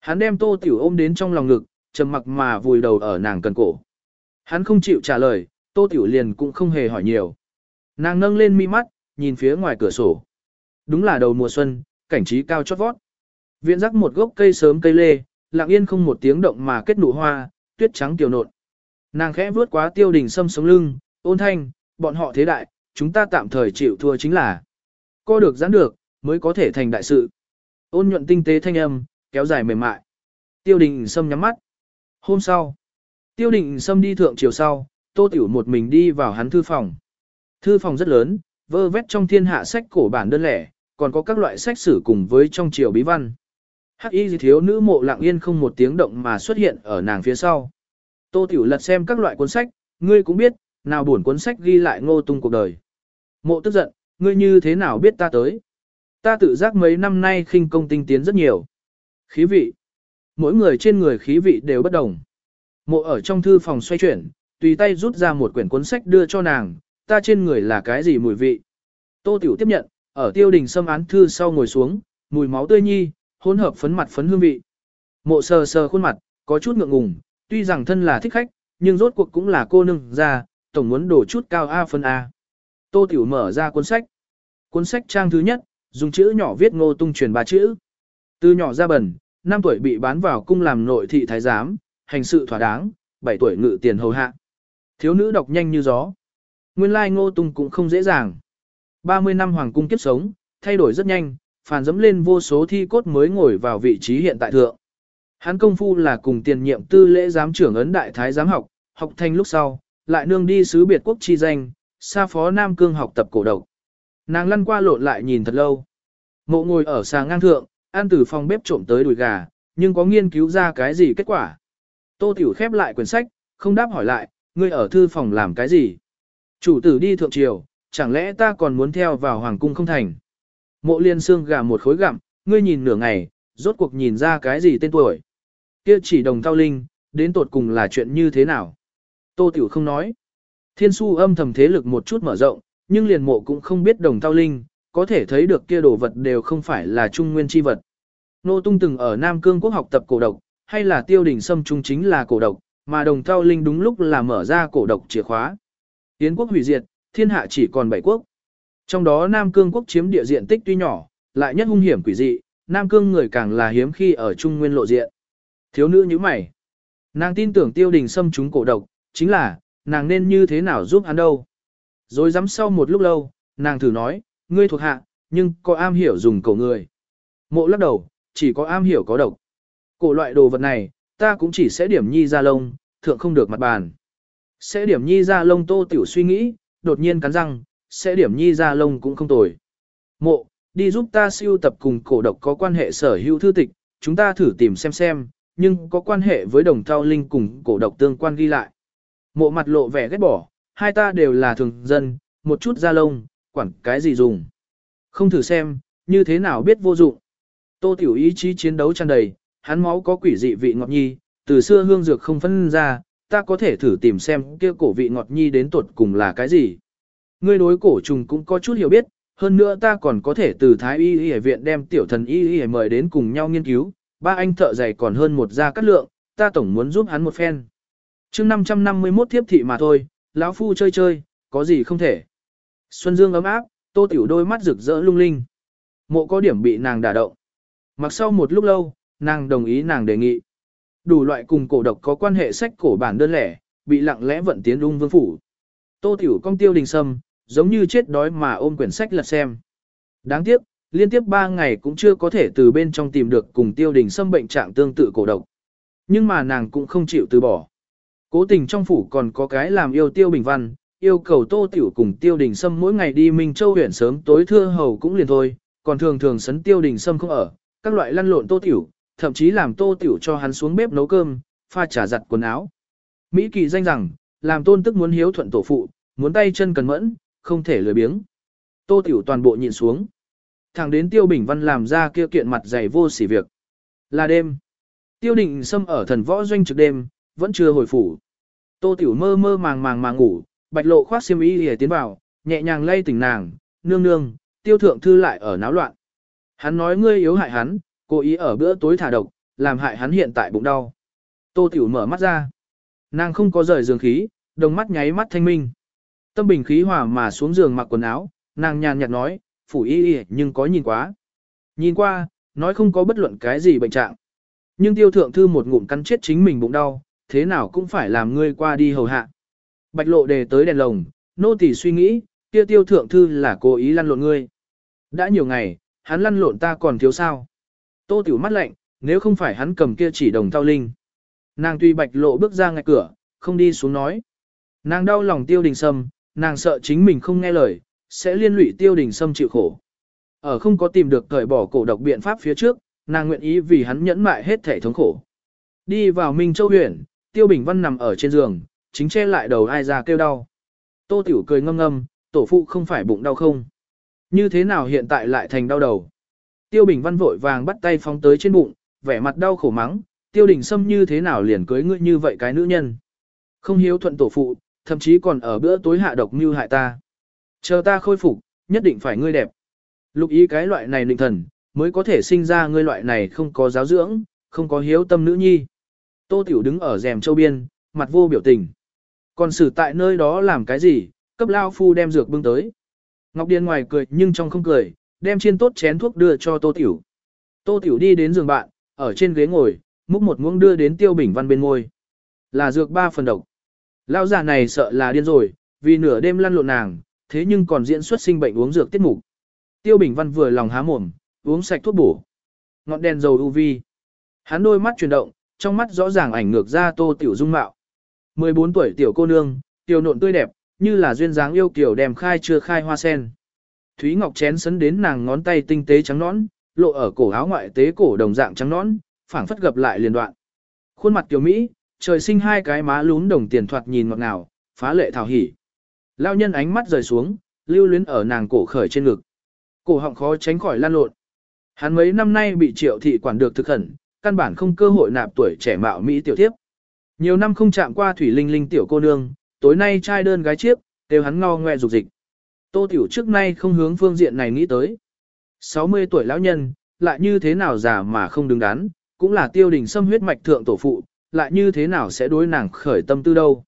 Hắn đem tô tiểu ôm đến trong lòng ngực, trầm mặc mà vùi đầu ở nàng cần cổ. Hắn không chịu trả lời, Tô Tiểu liền cũng không hề hỏi nhiều. Nàng nâng lên mi mắt, nhìn phía ngoài cửa sổ. Đúng là đầu mùa xuân, cảnh trí cao chót vót. Viện rắc một gốc cây sớm cây lê, lặng yên không một tiếng động mà kết nụ hoa, tuyết trắng tiểu nộn. Nàng khẽ vướt quá tiêu đình sâm sống lưng, ôn thanh, bọn họ thế đại, chúng ta tạm thời chịu thua chính là. Co được giãn được, mới có thể thành đại sự. Ôn nhuận tinh tế thanh âm, kéo dài mềm mại. Tiêu đình sâm nhắm mắt. Hôm sau, tiêu đình sâm đi thượng chiều sau, tô tiểu một mình đi vào hắn thư phòng. Thư phòng rất lớn, vơ vét trong thiên hạ sách cổ bản đơn lẻ, còn có các loại sách sử cùng với trong triều bí văn. Hắc y thiếu nữ mộ lặng yên không một tiếng động mà xuất hiện ở nàng phía sau. Tô Tiểu lật xem các loại cuốn sách, ngươi cũng biết, nào buồn cuốn sách ghi lại ngô tung cuộc đời. Mộ tức giận, ngươi như thế nào biết ta tới? Ta tự giác mấy năm nay khinh công tinh tiến rất nhiều. Khí vị. Mỗi người trên người khí vị đều bất đồng. Mộ ở trong thư phòng xoay chuyển, tùy tay rút ra một quyển cuốn sách đưa cho nàng, ta trên người là cái gì mùi vị. Tô Tiểu tiếp nhận, ở tiêu đình xâm án thư sau ngồi xuống, mùi máu tươi nhi, hỗn hợp phấn mặt phấn hương vị. Mộ sờ sờ khuôn mặt, có chút ngượng ngùng, tuy rằng thân là thích khách, nhưng rốt cuộc cũng là cô nương ra, tổng muốn đổ chút cao A phân A. Tô Tiểu mở ra cuốn sách. Cuốn sách trang thứ nhất, dùng chữ nhỏ viết ngô tung truyền ba chữ. Từ nhỏ ra bẩn, 5 tuổi bị bán vào cung làm nội thị thái giám, hành sự thỏa đáng, 7 tuổi ngự tiền hầu hạ. Thiếu nữ đọc nhanh như gió. Nguyên lai ngô tung cũng không dễ dàng. 30 năm hoàng cung kiếp sống, thay đổi rất nhanh, phản dẫm lên vô số thi cốt mới ngồi vào vị trí hiện tại thượng. Hắn công phu là cùng tiền nhiệm tư lễ giám trưởng ấn đại thái giám học, học thành lúc sau, lại nương đi sứ biệt quốc chi danh, xa phó Nam Cương học tập cổ độc. Nàng lăn qua lộn lại nhìn thật lâu. Mộ ngồi ở sàng ngang thượng, ăn từ phòng bếp trộm tới đùi gà, nhưng có nghiên cứu ra cái gì kết quả. Tô Tiểu khép lại quyển sách, không đáp hỏi lại, ngươi ở thư phòng làm cái gì? Chủ tử đi thượng triều, chẳng lẽ ta còn muốn theo vào hoàng cung không thành? Mộ liên xương gà một khối gặm, ngươi nhìn nửa ngày, rốt cuộc nhìn ra cái gì tên tuổi. Kia chỉ đồng tao linh, đến tột cùng là chuyện như thế nào? Tô Tiểu không nói. Thiên su âm thầm thế lực một chút mở rộng, nhưng liền mộ cũng không biết đồng thao linh, có thể thấy được kia đồ vật đều không phải là trung nguyên chi vật. Nô Tung từng ở Nam Cương quốc học tập cổ độc, hay là tiêu đỉnh sâm trung chính là cổ độc, mà đồng thao linh đúng lúc là mở ra cổ độc chìa khóa. Tiến quốc hủy diệt, thiên hạ chỉ còn bảy quốc. Trong đó Nam Cương quốc chiếm địa diện tích tuy nhỏ, lại nhất hung hiểm quỷ dị, Nam Cương người càng là hiếm khi ở Trung Nguyên lộ diện. Thiếu nữ như mày. Nàng tin tưởng tiêu đình xâm chúng cổ độc, chính là, nàng nên như thế nào giúp hắn đâu. Rồi dám sau một lúc lâu, nàng thử nói, ngươi thuộc hạ, nhưng có am hiểu dùng cổ người. Mộ lắc đầu, chỉ có am hiểu có độc. Cổ loại đồ vật này, ta cũng chỉ sẽ điểm nhi ra lông, thượng không được mặt bàn. Sẽ điểm nhi ra lông tô tiểu suy nghĩ, đột nhiên cắn răng, sẽ điểm nhi ra lông cũng không tồi. Mộ, đi giúp ta siêu tập cùng cổ độc có quan hệ sở hữu thư tịch, chúng ta thử tìm xem xem, nhưng có quan hệ với đồng thao linh cùng cổ độc tương quan ghi lại. Mộ mặt lộ vẻ ghét bỏ, hai ta đều là thường dân, một chút da lông, quản cái gì dùng. Không thử xem, như thế nào biết vô dụng. Tô tiểu ý chí chiến đấu tràn đầy, hắn máu có quỷ dị vị ngọt nhi, từ xưa hương dược không phân ra, ta có thể thử tìm xem kia cổ vị ngọt nhi đến tuột cùng là cái gì. Ngươi đối cổ trùng cũng có chút hiểu biết, hơn nữa ta còn có thể từ Thái Y Y viện đem tiểu thần Y Y mời đến cùng nhau nghiên cứu, ba anh thợ giày còn hơn một gia cắt lượng, ta tổng muốn giúp hắn một phen. chương 551 thiếp thị mà thôi, lão phu chơi chơi, có gì không thể. Xuân Dương ấm áp, tô tiểu đôi mắt rực rỡ lung linh. Mộ có điểm bị nàng đả động. Mặc sau một lúc lâu, nàng đồng ý nàng đề nghị. Đủ loại cùng cổ độc có quan hệ sách cổ bản đơn lẻ, bị lặng lẽ vận tiến ung vương phủ. Tô tiểu công tiêu đình sâm, giống như chết đói mà ôm quyển sách lật xem. Đáng tiếc, liên tiếp 3 ngày cũng chưa có thể từ bên trong tìm được cùng tiêu đình sâm bệnh trạng tương tự cổ độc. Nhưng mà nàng cũng không chịu từ bỏ. Cố tình trong phủ còn có cái làm yêu tiêu bình văn, yêu cầu tô tiểu cùng tiêu đình sâm mỗi ngày đi Minh Châu huyện sớm tối thưa hầu cũng liền thôi, còn thường thường sấn tiêu đình sâm không ở, các loại lăn lộn tô tiểu, thậm chí làm tô tiểu cho hắn xuống bếp nấu cơm, pha trà giặt quần áo. Mỹ kỳ danh rằng, làm tôn tức muốn hiếu thuận tổ phụ, muốn tay chân cần mẫn, không thể lười biếng. Tô tiểu toàn bộ nhìn xuống. Thẳng đến Tiêu Bình Văn làm ra kia kiện mặt dày vô sỉ việc. Là đêm. Tiêu định xâm ở thần võ doanh trực đêm, vẫn chưa hồi phủ. Tô Tiểu mơ mơ màng màng màng ngủ, bạch lộ khoác xiêm y lìa tiến vào, nhẹ nhàng lay tỉnh nàng, nương nương, tiêu thượng thư lại ở náo loạn. Hắn nói ngươi yếu hại hắn, cố ý ở bữa tối thả độc, làm hại hắn hiện tại bụng đau. Tô Tiểu mở mắt ra. Nàng không có rời giường khí, đồng mắt nháy mắt thanh minh. Tâm bình khí hòa mà xuống giường mặc quần áo, nàng nhàn nhạt nói, phủ y y nhưng có nhìn quá. Nhìn qua, nói không có bất luận cái gì bệnh trạng. Nhưng tiêu thượng thư một ngụm cắn chết chính mình bụng đau, thế nào cũng phải làm ngươi qua đi hầu hạ. Bạch lộ đề tới đèn lồng, nô tỳ suy nghĩ, kia tiêu thượng thư là cố ý lăn lộn ngươi. Đã nhiều ngày, hắn lăn lộn ta còn thiếu sao. Tô tiểu mắt lạnh, nếu không phải hắn cầm kia chỉ đồng tao linh. Nàng tuy bạch lộ bước ra ngay cửa, không đi xuống nói. Nàng đau lòng tiêu đình sâm, nàng sợ chính mình không nghe lời, sẽ liên lụy tiêu đình sâm chịu khổ. Ở không có tìm được cởi bỏ cổ độc biện pháp phía trước, nàng nguyện ý vì hắn nhẫn mại hết thể thống khổ. Đi vào Minh Châu huyện, Tiêu Bình Văn nằm ở trên giường, chính che lại đầu ai ra kêu đau. Tô Tiểu cười ngâm ngâm, tổ phụ không phải bụng đau không? Như thế nào hiện tại lại thành đau đầu? Tiêu Bình Văn vội vàng bắt tay phóng tới trên bụng, vẻ mặt đau khổ mắng, Tiêu Đình Sâm như thế nào liền cưới ngươi như vậy cái nữ nhân? Không hiếu thuận tổ phụ, thậm chí còn ở bữa tối hạ độc mưu hại ta. Chờ ta khôi phục, nhất định phải ngươi đẹp. Lục ý cái loại này định thần, mới có thể sinh ra ngươi loại này không có giáo dưỡng, không có hiếu tâm nữ nhi. Tô Tiểu đứng ở rèm châu biên, mặt vô biểu tình. Còn xử tại nơi đó làm cái gì, cấp lao phu đem dược bưng tới. Ngọc Điền ngoài cười nhưng trong không cười, đem chiên tốt chén thuốc đưa cho Tô Tiểu. Tô Tiểu đi đến giường bạn, ở trên ghế ngồi, múc một muỗng đưa đến Tiêu Bình Văn bên ngôi. Là dược ba phần độc. Lao già này sợ là điên rồi, vì nửa đêm lăn lộn nàng, thế nhưng còn diễn xuất sinh bệnh uống dược tiết mục. Tiêu Bình Văn vừa lòng há mồm, uống sạch thuốc bổ. Ngọn đèn dầu UV. Hắn đôi mắt chuyển động, trong mắt rõ ràng ảnh ngược ra Tô Tiểu dung mạo. 14 tuổi tiểu cô nương, tiểu nộn tươi đẹp, như là duyên dáng yêu kiểu đèm khai chưa khai hoa sen. Thúy Ngọc chén sấn đến nàng ngón tay tinh tế trắng nõn, lộ ở cổ áo ngoại tế cổ đồng dạng trắng nõn, phảng phất gặp lại liền đoạn. Khuôn mặt tiểu Mỹ, trời sinh hai cái má lún đồng tiền thoạt nhìn ngọt ngào, phá lệ thảo hỉ. Lao nhân ánh mắt rời xuống, lưu luyến ở nàng cổ khởi trên ngực. Cổ họng khó tránh khỏi lan lộn. Hắn mấy năm nay bị triệu thị quản được thực khẩn, căn bản không cơ hội nạp tuổi trẻ mạo Mỹ tiểu tiếp. Nhiều năm không chạm qua thủy linh linh tiểu cô nương, tối nay trai đơn gái chiếc, đều hắn ngo ngoe dục dịch. Tô tiểu trước nay không hướng phương diện này nghĩ tới. 60 tuổi lão nhân, lại như thế nào già mà không đứng đắn, cũng là tiêu đình xâm huyết mạch thượng tổ phụ, lại như thế nào sẽ đối nàng khởi tâm tư đâu.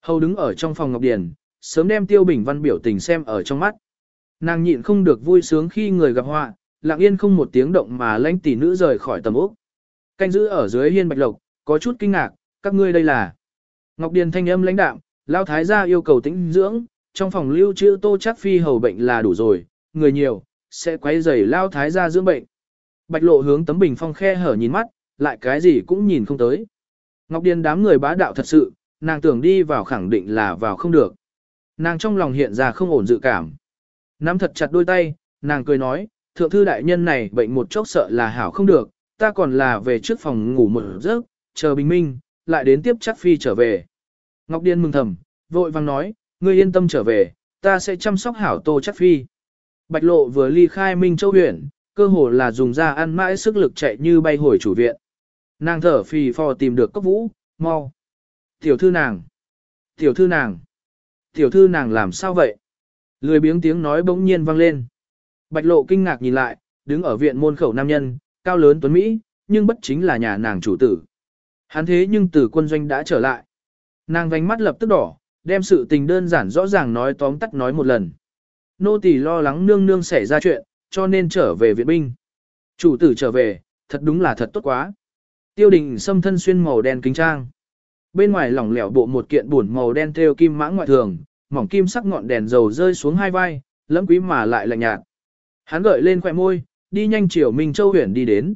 Hầu đứng ở trong phòng Ngọc Điền, sớm đem tiêu bình văn biểu tình xem ở trong mắt. Nàng nhịn không được vui sướng khi người gặp họa, lặng yên không một tiếng động mà lãnh tỷ nữ rời khỏi tầm ốc. Canh giữ ở dưới hiên bạch lộc, có chút kinh ngạc, các ngươi đây là. Ngọc Điền thanh âm lãnh đạm, lao thái gia yêu cầu tĩnh dưỡng, trong phòng lưu trữ tô chắc phi hầu bệnh là đủ rồi, người nhiều, sẽ quấy rầy lao thái gia dưỡng bệnh. Bạch lộ hướng tấm bình phong khe hở nhìn mắt, lại cái gì cũng nhìn không tới. Ngọc Điền đám người bá đạo thật sự, nàng tưởng đi vào khẳng định là vào không được. Nàng trong lòng hiện ra không ổn dự cảm. Nắm thật chặt đôi tay, nàng cười nói, thượng thư đại nhân này bệnh một chốc sợ là hảo không được, ta còn là về trước phòng ngủ một giấc, chờ bình minh, lại đến tiếp chắc phi trở về. Ngọc Điên mừng thầm, vội vang nói, ngươi yên tâm trở về, ta sẽ chăm sóc hảo tô chắc phi. Bạch lộ vừa ly khai Minh Châu huyện, cơ hồ là dùng ra ăn mãi sức lực chạy như bay hồi chủ viện. Nàng thở phì phò tìm được cốc vũ, mau. Tiểu thư nàng. Tiểu thư nàng. Tiểu thư nàng làm sao vậy? Lười biếng tiếng nói bỗng nhiên vang lên. Bạch lộ kinh ngạc nhìn lại, đứng ở viện môn khẩu nam nhân, cao lớn tuấn Mỹ, nhưng bất chính là nhà nàng chủ tử. Hắn thế nhưng từ quân doanh đã trở lại. Nàng vánh mắt lập tức đỏ, đem sự tình đơn giản rõ ràng nói tóm tắt nói một lần. Nô tỳ lo lắng nương nương xảy ra chuyện, cho nên trở về viện binh. Chủ tử trở về, thật đúng là thật tốt quá. Tiêu đình xâm thân xuyên màu đen kính trang. Bên ngoài lỏng lẻo bộ một kiện buồn màu đen theo kim mã ngoại thường, mỏng kim sắc ngọn đèn dầu rơi xuống hai vai, lẫm quý mà lại lạnh nhạt. Hắn gợi lên khỏe môi, đi nhanh chiều Minh Châu huyện đi đến.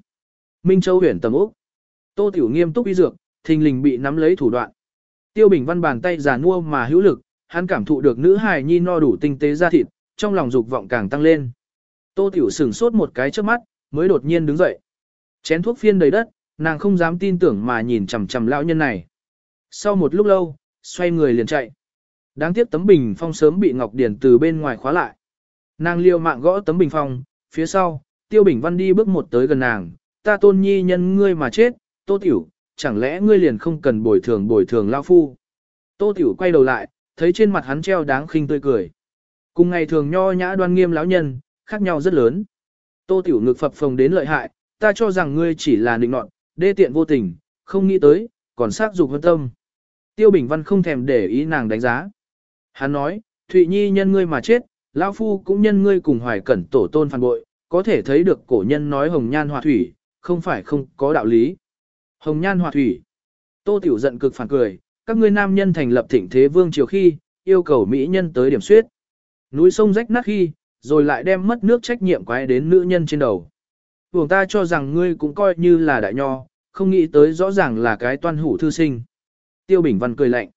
Minh Châu huyện tầm úc. Tô Tiểu nghiêm túc y dược, thình lình bị nắm lấy thủ đoạn. Tiêu Bình Văn bàn tay già nua mà hữu lực, hắn cảm thụ được nữ hài nhi no đủ tinh tế ra thịt, trong lòng dục vọng càng tăng lên. Tô Tiểu sửng sốt một cái trước mắt, mới đột nhiên đứng dậy. Chén thuốc phiên đầy đất, nàng không dám tin tưởng mà nhìn chằm chằm lão nhân này. Sau một lúc lâu, xoay người liền chạy. Đáng tiếc tấm bình phong sớm bị Ngọc Điển từ bên ngoài khóa lại. Nàng liều mạng gõ tấm bình phong, phía sau, Tiêu Bình Văn đi bước một tới gần nàng, ta tôn nhi nhân ngươi mà chết, Tô Tiểu, chẳng lẽ ngươi liền không cần bồi thường bồi thường lao phu. Tô Tiểu quay đầu lại, thấy trên mặt hắn treo đáng khinh tươi cười. Cùng ngày thường nho nhã đoan nghiêm lão nhân, khác nhau rất lớn. Tô Tiểu ngực phập phồng đến lợi hại, ta cho rằng ngươi chỉ là định nọt, đê tiện vô tình, không nghĩ tới, còn sát dục hơn tâm. Tiêu Bình Văn không thèm để ý nàng đánh giá. Hắn nói, Thụy Nhi nhân ngươi mà chết, Lão Phu cũng nhân ngươi cùng hoài cẩn tổ tôn phản bội, có thể thấy được cổ nhân nói hồng nhan hòa thủy, không phải không có đạo lý. Hồng nhan hòa thủy. Tô Tiểu giận cực phản cười, các ngươi nam nhân thành lập thịnh thế vương triều khi, yêu cầu mỹ nhân tới điểm suyết. Núi sông rách nát khi, rồi lại đem mất nước trách nhiệm quái đến nữ nhân trên đầu. Vùng ta cho rằng ngươi cũng coi như là đại nho, không nghĩ tới rõ ràng là cái toan hủ thư sinh. Tiêu Bình Văn cười lạnh.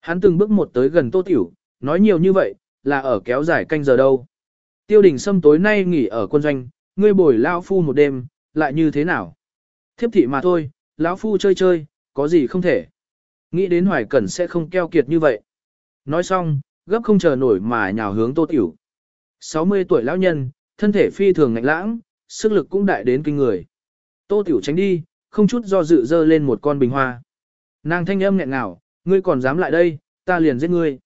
Hắn từng bước một tới gần Tô Tiểu, nói nhiều như vậy, là ở kéo dài canh giờ đâu. Tiêu đình Sâm tối nay nghỉ ở quân doanh, ngươi bồi lao phu một đêm, lại như thế nào? Thiếp thị mà thôi, lão phu chơi chơi, có gì không thể. Nghĩ đến hoài cẩn sẽ không keo kiệt như vậy. Nói xong, gấp không chờ nổi mà nhào hướng tô tiểu. 60 tuổi lão nhân, thân thể phi thường ngạnh lãng, sức lực cũng đại đến kinh người. Tô tiểu tránh đi, không chút do dự dơ lên một con bình hoa. Nàng thanh âm nghẹn ngào, ngươi còn dám lại đây, ta liền giết ngươi.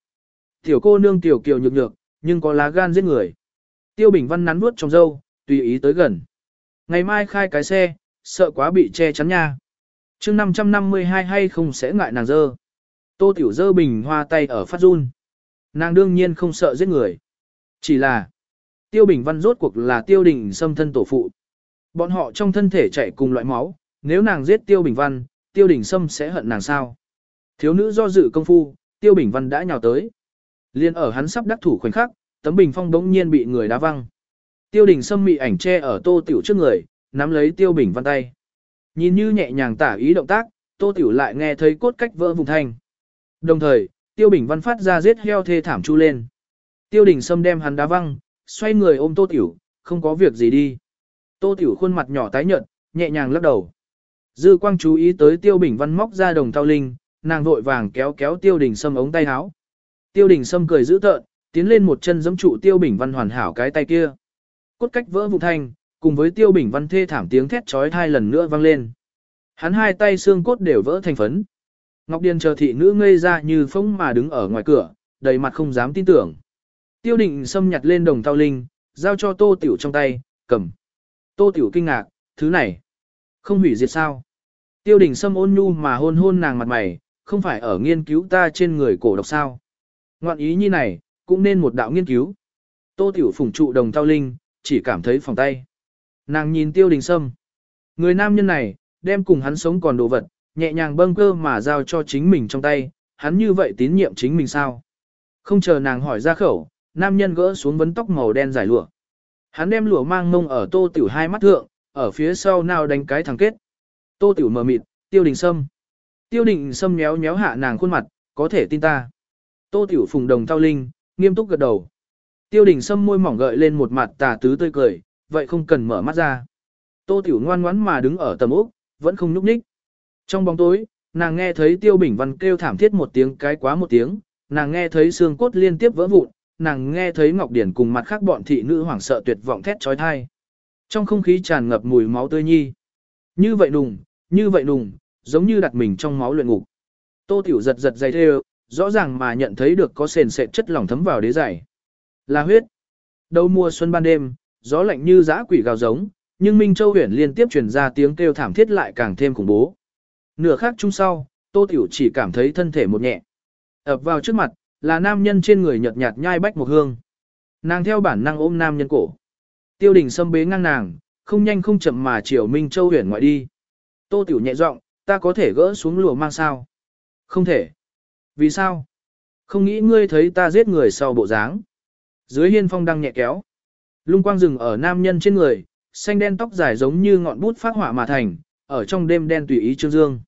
Tiểu cô nương tiểu kiều nhược nhược, nhưng có lá gan giết người. Tiêu Bình Văn nắn nuốt trong dâu, tùy ý tới gần. Ngày mai khai cái xe, sợ quá bị che chắn nha. chương 552 hay không sẽ ngại nàng dơ. Tô Tiểu dơ bình hoa tay ở phát run. Nàng đương nhiên không sợ giết người. Chỉ là, Tiêu Bình Văn rốt cuộc là Tiêu Đình xâm thân tổ phụ. Bọn họ trong thân thể chạy cùng loại máu, nếu nàng giết Tiêu Bình Văn, Tiêu Đình Sâm sẽ hận nàng sao? Thiếu nữ do dự công phu, Tiêu Bình Văn đã nhào tới. Liên ở hắn sắp đắc thủ khoảnh khắc, tấm bình phong bỗng nhiên bị người đá văng. Tiêu Đình Sâm mị ảnh che ở Tô Tiểu trước người, nắm lấy Tiêu Bình Văn tay. Nhìn như nhẹ nhàng tả ý động tác, Tô Tiểu lại nghe thấy cốt cách vỡ vùng thanh. Đồng thời, Tiêu Bình Văn phát ra giết heo thê thảm chu lên. Tiêu Đình Sâm đem hắn đá văng, xoay người ôm Tô Tiểu, không có việc gì đi. Tô Tiểu khuôn mặt nhỏ tái nhợt, nhẹ nhàng lắc đầu. Dư quang chú ý tới tiêu bình văn móc ra đồng thao linh, nàng vội vàng kéo kéo tiêu đình sâm ống tay áo. Tiêu đình sâm cười dữ tợn, tiến lên một chân giẫm trụ tiêu bình văn hoàn hảo cái tay kia. Cốt cách vỡ vụ thanh, cùng với tiêu bình văn thê thảm tiếng thét trói tai lần nữa vang lên. Hắn hai tay xương cốt đều vỡ thành phấn. Ngọc Điền chờ thị nữ ngây ra như phông mà đứng ở ngoài cửa, đầy mặt không dám tin tưởng. Tiêu định xâm nhặt lên đồng thao linh, giao cho tô tiểu trong tay, cầm. Tô tiểu kinh ngạc, thứ này. Không hủy diệt sao? Tiêu đình sâm ôn nhu mà hôn hôn nàng mặt mày, không phải ở nghiên cứu ta trên người cổ độc sao. Ngoạn ý như này, cũng nên một đạo nghiên cứu. Tô tiểu Phùng trụ đồng thao linh, chỉ cảm thấy phòng tay. Nàng nhìn tiêu đình sâm. Người nam nhân này, đem cùng hắn sống còn đồ vật, nhẹ nhàng bâng cơ mà giao cho chính mình trong tay, hắn như vậy tín nhiệm chính mình sao? Không chờ nàng hỏi ra khẩu, nam nhân gỡ xuống vấn tóc màu đen dài lụa. Hắn đem lụa mang mông ở tô tiểu hai mắt thượng, ở phía sau nào đánh cái thằng kết. Tô tiểu mờ mịt, tiêu đình sâm. Tiêu đình sâm nhéo nhéo hạ nàng khuôn mặt, có thể tin ta. Tô tiểu phùng đồng thao linh, nghiêm túc gật đầu. Tiêu đình sâm môi mỏng gợi lên một mặt tà tứ tươi cười, vậy không cần mở mắt ra. Tô tiểu ngoan ngoãn mà đứng ở tầm úc, vẫn không nhúc nhích. Trong bóng tối, nàng nghe thấy tiêu bình văn kêu thảm thiết một tiếng cái quá một tiếng, nàng nghe thấy xương cốt liên tiếp vỡ vụn, nàng nghe thấy Ngọc Điển cùng mặt khác bọn thị nữ hoảng sợ tuyệt vọng thét trói thai. Trong không khí tràn ngập mùi máu tươi nhi. Như vậy nùng, như vậy nùng, giống như đặt mình trong máu luyện ngục. Tô Tiểu giật giật dày thê rõ ràng mà nhận thấy được có sền sệt chất lỏng thấm vào đế giày. Là huyết. Đầu mùa xuân ban đêm, gió lạnh như dã quỷ gào giống, nhưng Minh Châu huyền liên tiếp truyền ra tiếng kêu thảm thiết lại càng thêm khủng bố. Nửa khắc chung sau, Tô Tiểu chỉ cảm thấy thân thể một nhẹ. ập vào trước mặt, là nam nhân trên người nhợt nhạt nhai bách một hương. Nàng theo bản năng ôm nam nhân cổ. Tiêu đình xâm bế ngang nàng, không nhanh không chậm mà chiều Minh Châu huyền ngoại đi. Tô Tiểu nhẹ giọng, ta có thể gỡ xuống lùa mang sao? Không thể. Vì sao? Không nghĩ ngươi thấy ta giết người sau bộ dáng. Dưới hiên phong đang nhẹ kéo. Lung quang rừng ở nam nhân trên người, xanh đen tóc dài giống như ngọn bút phát hỏa mà thành, ở trong đêm đen tùy ý trương dương.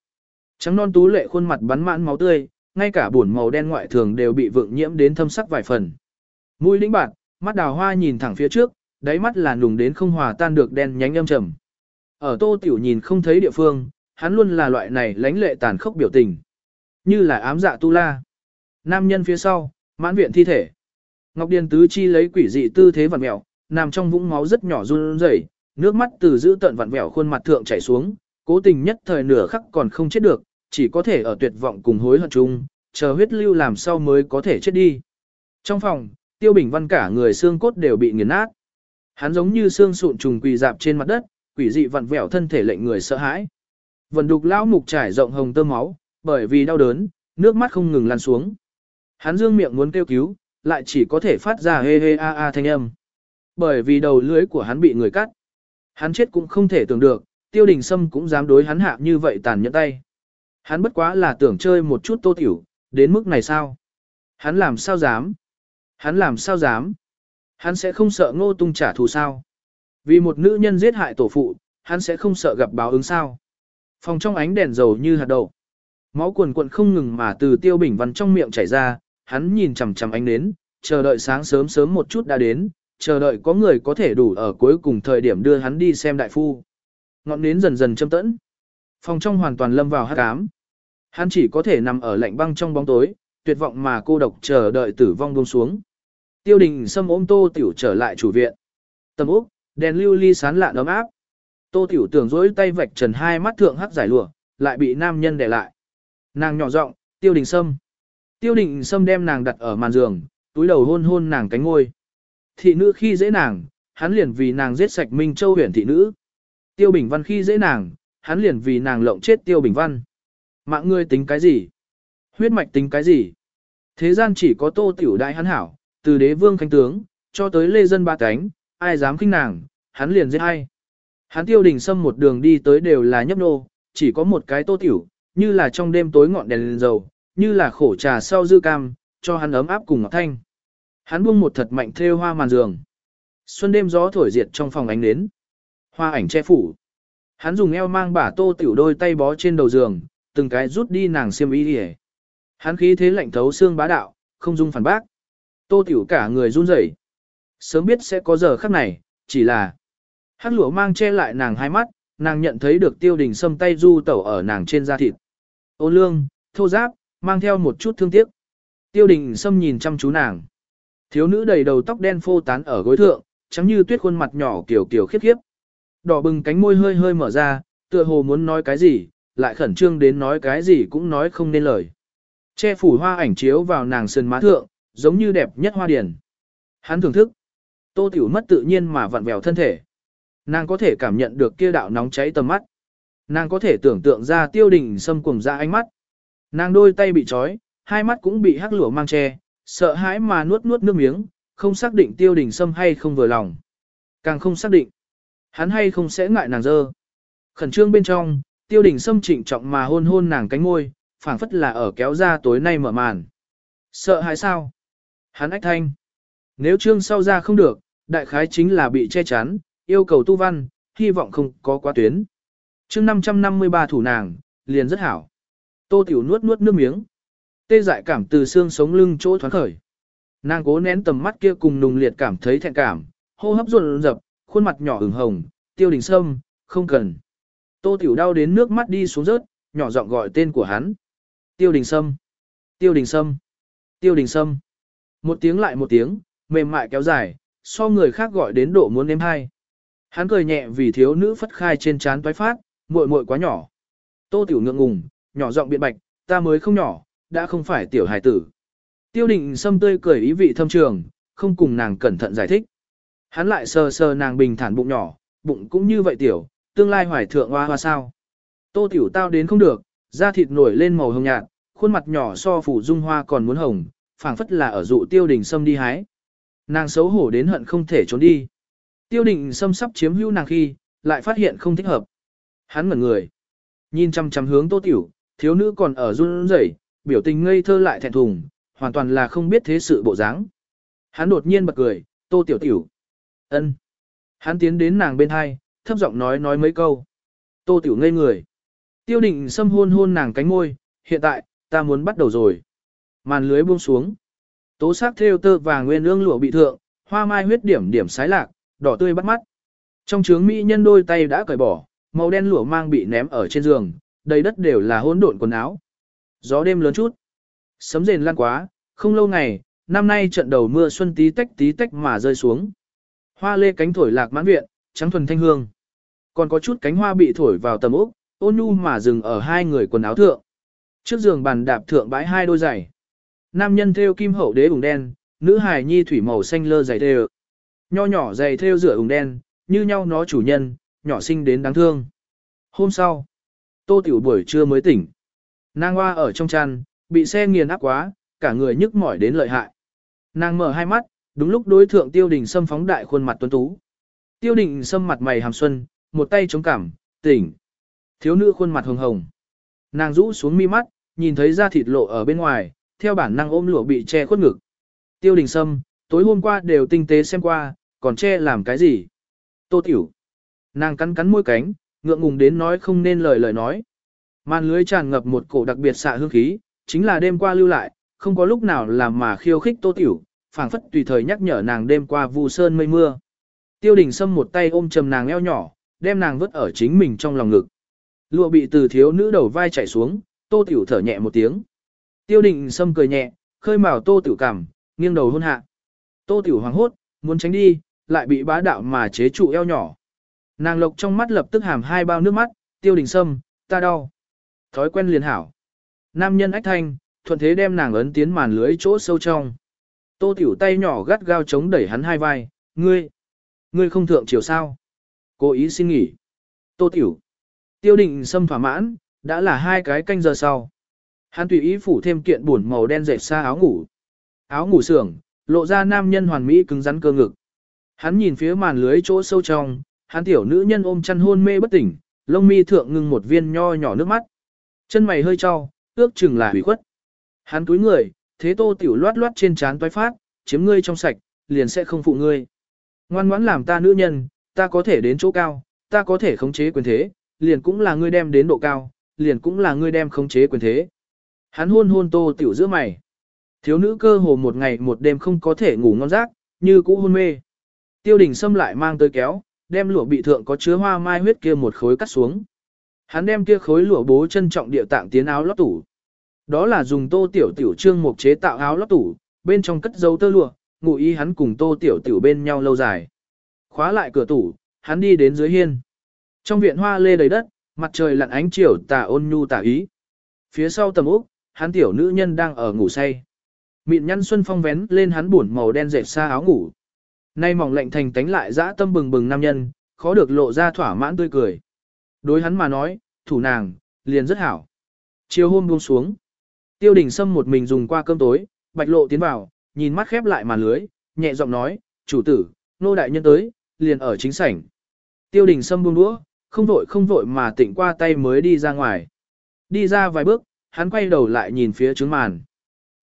Trắng non tú lệ khuôn mặt bắn mãn máu tươi, ngay cả buồn màu đen ngoại thường đều bị vượng nhiễm đến thâm sắc vài phần. Mũi lĩnh bạc, mắt đào hoa nhìn thẳng phía trước, đáy mắt là nùng đến không hòa tan được đen nhánh âm trầm. Ở tô tiểu nhìn không thấy địa phương, hắn luôn là loại này lánh lệ tàn khốc biểu tình. Như là ám dạ tu la. Nam nhân phía sau, mãn viện thi thể. Ngọc Điền Tứ Chi lấy quỷ dị tư thế vặn mẹo, nằm trong vũng máu rất nhỏ run rẩy, nước mắt từ giữ tận vặn vẹo khuôn mặt thượng chảy xuống, cố tình nhất thời nửa khắc còn không chết được, chỉ có thể ở tuyệt vọng cùng hối hận chung, chờ huyết lưu làm sao mới có thể chết đi. Trong phòng, Tiêu Bình Văn cả người xương cốt đều bị nghiền nát. Hắn giống như xương sụn trùng quỳ dạp trên mặt đất, quỷ dị vặn vẹo thân thể lệnh người sợ hãi. Vần đục lão mục trải rộng hồng tơ máu, bởi vì đau đớn, nước mắt không ngừng lan xuống. Hắn dương miệng muốn kêu cứu, lại chỉ có thể phát ra hê hê a a thanh âm. Bởi vì đầu lưới của hắn bị người cắt. Hắn chết cũng không thể tưởng được, tiêu đình sâm cũng dám đối hắn hạ như vậy tàn nhẫn tay. Hắn bất quá là tưởng chơi một chút tô tiểu, đến mức này sao? Hắn làm sao dám? Hắn làm sao dám? Hắn sẽ không sợ ngô tung trả thù sao? Vì một nữ nhân giết hại tổ phụ, hắn sẽ không sợ gặp báo ứng sao? Phòng trong ánh đèn dầu như hạt đậu. Máu cuồn cuộn không ngừng mà từ tiêu bình văn trong miệng chảy ra, hắn nhìn chằm chằm ánh nến, chờ đợi sáng sớm sớm một chút đã đến, chờ đợi có người có thể đủ ở cuối cùng thời điểm đưa hắn đi xem đại phu. Ngọn nến dần dần châm tẫn. Phòng trong hoàn toàn lâm vào hát cám. Hắn chỉ có thể nằm ở lạnh băng trong bóng tối, tuyệt vọng mà cô độc chờ đợi tử vong buông xuống. Tiêu đình xâm ôm tô tiểu trở lại chủ viện. Tầm úc, đèn lưu ly sán lạ ấm áp. Tô tiểu tưởng dối tay vạch trần hai mắt thượng hắc giải lụa, lại bị nam nhân để lại. Nàng nhỏ giọng, tiêu đình sâm. Tiêu đình sâm đem nàng đặt ở màn giường, túi đầu hôn hôn nàng cánh ngôi. Thị nữ khi dễ nàng, hắn liền vì nàng giết sạch Minh Châu huyền thị nữ. Tiêu Bình Văn khi dễ nàng, hắn liền vì nàng lộng chết Tiêu Bình Văn. Mạng ngươi tính cái gì? Huyết mạch tính cái gì? Thế gian chỉ có tô tiểu đại hắn hảo, từ đế vương khánh tướng, cho tới lê dân ba cánh, ai dám khinh nàng, hắn liền giết ai. Hắn tiêu đình xâm một đường đi tới đều là nhấp nô, chỉ có một cái tô tiểu, như là trong đêm tối ngọn đèn lên dầu, như là khổ trà sau dư cam, cho hắn ấm áp cùng ngọc thanh. Hắn buông một thật mạnh thêu hoa màn giường. Xuân đêm gió thổi diệt trong phòng ánh nến. Hoa ảnh che phủ. Hắn dùng eo mang bả tô tiểu đôi tay bó trên đầu giường, từng cái rút đi nàng xiêm y đi Hắn khí thế lạnh thấu xương bá đạo, không dung phản bác. Tô tiểu cả người run rẩy. Sớm biết sẽ có giờ khắc này, chỉ là Hắc lụa mang che lại nàng hai mắt, nàng nhận thấy được tiêu đình sâm tay du tẩu ở nàng trên da thịt. Ô lương, thô giáp, mang theo một chút thương tiếc. Tiêu đình sâm nhìn chăm chú nàng. Thiếu nữ đầy đầu tóc đen phô tán ở gối thượng, trắng như tuyết khuôn mặt nhỏ kiểu kiểu khiếp khiếp. Đỏ bừng cánh môi hơi hơi mở ra, tựa hồ muốn nói cái gì, lại khẩn trương đến nói cái gì cũng nói không nên lời. Che phủ hoa ảnh chiếu vào nàng sườn má thượng, giống như đẹp nhất hoa điển. Hắn thưởng thức. Tô Tiểu mất tự nhiên mà vặn vẹo thân thể. Nàng có thể cảm nhận được kia đạo nóng cháy tầm mắt. Nàng có thể tưởng tượng ra tiêu đình xâm cùng ra ánh mắt. Nàng đôi tay bị trói, hai mắt cũng bị hắc lửa mang che, sợ hãi mà nuốt nuốt nước miếng, không xác định tiêu đình xâm hay không vừa lòng. Càng không xác định, hắn hay không sẽ ngại nàng dơ. Khẩn trương bên trong, tiêu đình xâm trịnh trọng mà hôn hôn nàng cánh môi, phảng phất là ở kéo ra tối nay mở màn. Sợ hãi sao? Hắn ách thanh. Nếu trương sau ra không được, đại khái chính là bị che chắn, yêu cầu tu văn, hy vọng không có quá tuyến chương 553 thủ nàng, liền rất hảo. Tô Tiểu nuốt nuốt nước miếng. Tê dại cảm từ xương sống lưng chỗ thoáng khởi. Nàng cố nén tầm mắt kia cùng nùng liệt cảm thấy thẹn cảm, hô hấp run rập, khuôn mặt nhỏ ửng hồng, tiêu đình sâm, không cần. Tô Tiểu đau đến nước mắt đi xuống rớt, nhỏ giọng gọi tên của hắn. Tiêu đình sâm, tiêu đình sâm, tiêu đình sâm. Một tiếng lại một tiếng, mềm mại kéo dài, so người khác gọi đến độ muốn nếm hai. Hắn cười nhẹ vì thiếu nữ phất khai trên trán toái phát, muội muội quá nhỏ. Tô Tiểu ngượng ngùng, nhỏ giọng biện bạch, ta mới không nhỏ, đã không phải tiểu hài tử. Tiêu định sâm tươi cười ý vị thâm trường, không cùng nàng cẩn thận giải thích. Hắn lại sờ sờ nàng bình thản bụng nhỏ, bụng cũng như vậy tiểu, tương lai hoài thượng hoa hoa sao. Tô Tiểu tao đến không được, da thịt nổi lên màu hồng nhạt, khuôn mặt nhỏ so phủ dung hoa còn muốn hồng, phảng phất là ở dụ tiêu đình sâm đi hái. Nàng xấu hổ đến hận không thể trốn đi. Tiêu định sâm sắp chiếm hữu nàng khi, lại phát hiện không thích hợp. Hắn ngẩn người. Nhìn chăm chăm hướng tô tiểu, thiếu nữ còn ở run rẩy, biểu tình ngây thơ lại thẹn thùng, hoàn toàn là không biết thế sự bộ dáng. Hắn đột nhiên bật cười, tô tiểu tiểu. ân. Hắn tiến đến nàng bên hai, thấp giọng nói nói mấy câu. Tô tiểu ngây người. Tiêu định xâm hôn hôn nàng cánh môi, hiện tại, ta muốn bắt đầu rồi. Màn lưới buông xuống. Tố sắc theo tơ và nguyên ương lụa bị thượng, hoa mai huyết điểm điểm sái lạc, đỏ tươi bắt mắt. Trong trướng mỹ nhân đôi tay đã cởi bỏ, màu đen lụa mang bị ném ở trên giường, đầy đất đều là hỗn độn quần áo. Gió đêm lớn chút. Sấm rền lan quá, không lâu ngày, năm nay trận đầu mưa xuân tí tách tí tách mà rơi xuống. Hoa lê cánh thổi lạc mãn viện, trắng thuần thanh hương. Còn có chút cánh hoa bị thổi vào tầm ốc, ôn nhu mà dừng ở hai người quần áo thượng. Trước giường bàn đạp thượng bãi hai đôi giày. Nam nhân theo kim hậu đế ủng đen, nữ hài nhi thủy màu xanh lơ giày thêu. Nho nhỏ giày thêu rửa ủng đen, như nhau nó chủ nhân, nhỏ sinh đến đáng thương. Hôm sau, tô tiểu buổi trưa mới tỉnh. Nàng hoa ở trong chăn, bị xe nghiền áp quá, cả người nhức mỏi đến lợi hại. Nàng mở hai mắt, đúng lúc đối thượng tiêu đình sâm phóng đại khuôn mặt tuấn tú. Tiêu đình sâm mặt mày hàm xuân, một tay chống cằm, tỉnh. Thiếu nữ khuôn mặt hồng hồng. Nàng rũ xuống mi mắt, nhìn thấy da thịt lộ ở bên ngoài, theo bản năng ôm lụa bị che khuất ngực. Tiêu đình sâm, tối hôm qua đều tinh tế xem qua, còn che làm cái gì? Tô tiểu. Nàng cắn cắn môi cánh, ngượng ngùng đến nói không nên lời lời nói. Màn lưới tràn ngập một cổ đặc biệt xạ hương khí, chính là đêm qua lưu lại, không có lúc nào làm mà khiêu khích tô tiểu, phảng phất tùy thời nhắc nhở nàng đêm qua vu sơn mây mưa. Tiêu đình sâm một tay ôm chầm nàng eo nhỏ, đem nàng vứt ở chính mình trong lòng ngực. Lụa bị từ thiếu nữ đầu vai chảy xuống, tô tiểu thở nhẹ một tiếng. Tiêu đình sâm cười nhẹ, khơi mào tô tiểu cảm, nghiêng đầu hôn hạ. Tô tiểu hoàng hốt, muốn tránh đi, lại bị bá đạo mà chế trụ eo nhỏ. Nàng lộc trong mắt lập tức hàm hai bao nước mắt, tiêu đình sâm, ta đau. Thói quen liền hảo. Nam nhân ách thanh, thuận thế đem nàng ấn tiến màn lưới chỗ sâu trong. Tô tiểu tay nhỏ gắt gao chống đẩy hắn hai vai, ngươi, ngươi không thượng chiều sao. Cố ý xin nghỉ. Tô tiểu. Tiêu đình sâm thỏa mãn, đã là hai cái canh giờ sau. Hắn tùy ý phủ thêm kiện buồn màu đen dệt xa áo ngủ. Áo ngủ sưởng, lộ ra nam nhân hoàn mỹ cứng rắn cơ ngực. Hắn nhìn phía màn lưới chỗ sâu trong, hắn tiểu nữ nhân ôm chăn hôn mê bất tỉnh, lông mi thượng ngưng một viên nho nhỏ nước mắt. Chân mày hơi trao, ước chừng là hủy khuất. Hắn túi người, thế tô tiểu loát loát trên trán toái phát, chiếm ngươi trong sạch, liền sẽ không phụ ngươi. Ngoan ngoãn làm ta nữ nhân, ta có thể đến chỗ cao, ta có thể khống chế quyền thế, liền cũng là ngươi đem đến độ cao, liền cũng là ngươi đem khống chế quyền thế. Hắn hôn hôn tô tiểu giữa mày. Thiếu nữ cơ hồ một ngày một đêm không có thể ngủ ngon giấc, như cũ hôn mê. Tiêu đình xâm lại mang tới kéo, đem lụa bị thượng có chứa hoa mai huyết kia một khối cắt xuống. Hắn đem kia khối lụa bố trân trọng địa tạng tiến áo lót tủ. Đó là dùng tô tiểu tiểu trương mục chế tạo áo lót tủ, bên trong cất dấu tơ lụa, ngụ ý hắn cùng tô tiểu tiểu bên nhau lâu dài. Khóa lại cửa tủ, hắn đi đến dưới hiên. Trong viện hoa lê đầy đất, mặt trời lặn ánh chiều tà ôn nhu tà ý. Phía sau tầm úc, hắn tiểu nữ nhân đang ở ngủ say. Mịn nhăn xuân phong vén lên hắn buồn màu đen dệt xa áo ngủ. Nay mỏng lệnh thành tánh lại dã tâm bừng bừng nam nhân, khó được lộ ra thỏa mãn tươi cười. Đối hắn mà nói, thủ nàng, liền rất hảo. Chiều hôm buông xuống. Tiêu đình Sâm một mình dùng qua cơm tối, bạch lộ tiến vào, nhìn mắt khép lại màn lưới, nhẹ giọng nói, chủ tử, nô đại nhân tới, liền ở chính sảnh. Tiêu đình Sâm buông đũa, không vội không vội mà tỉnh qua tay mới đi ra ngoài. Đi ra vài bước, hắn quay đầu lại nhìn phía trướng màn.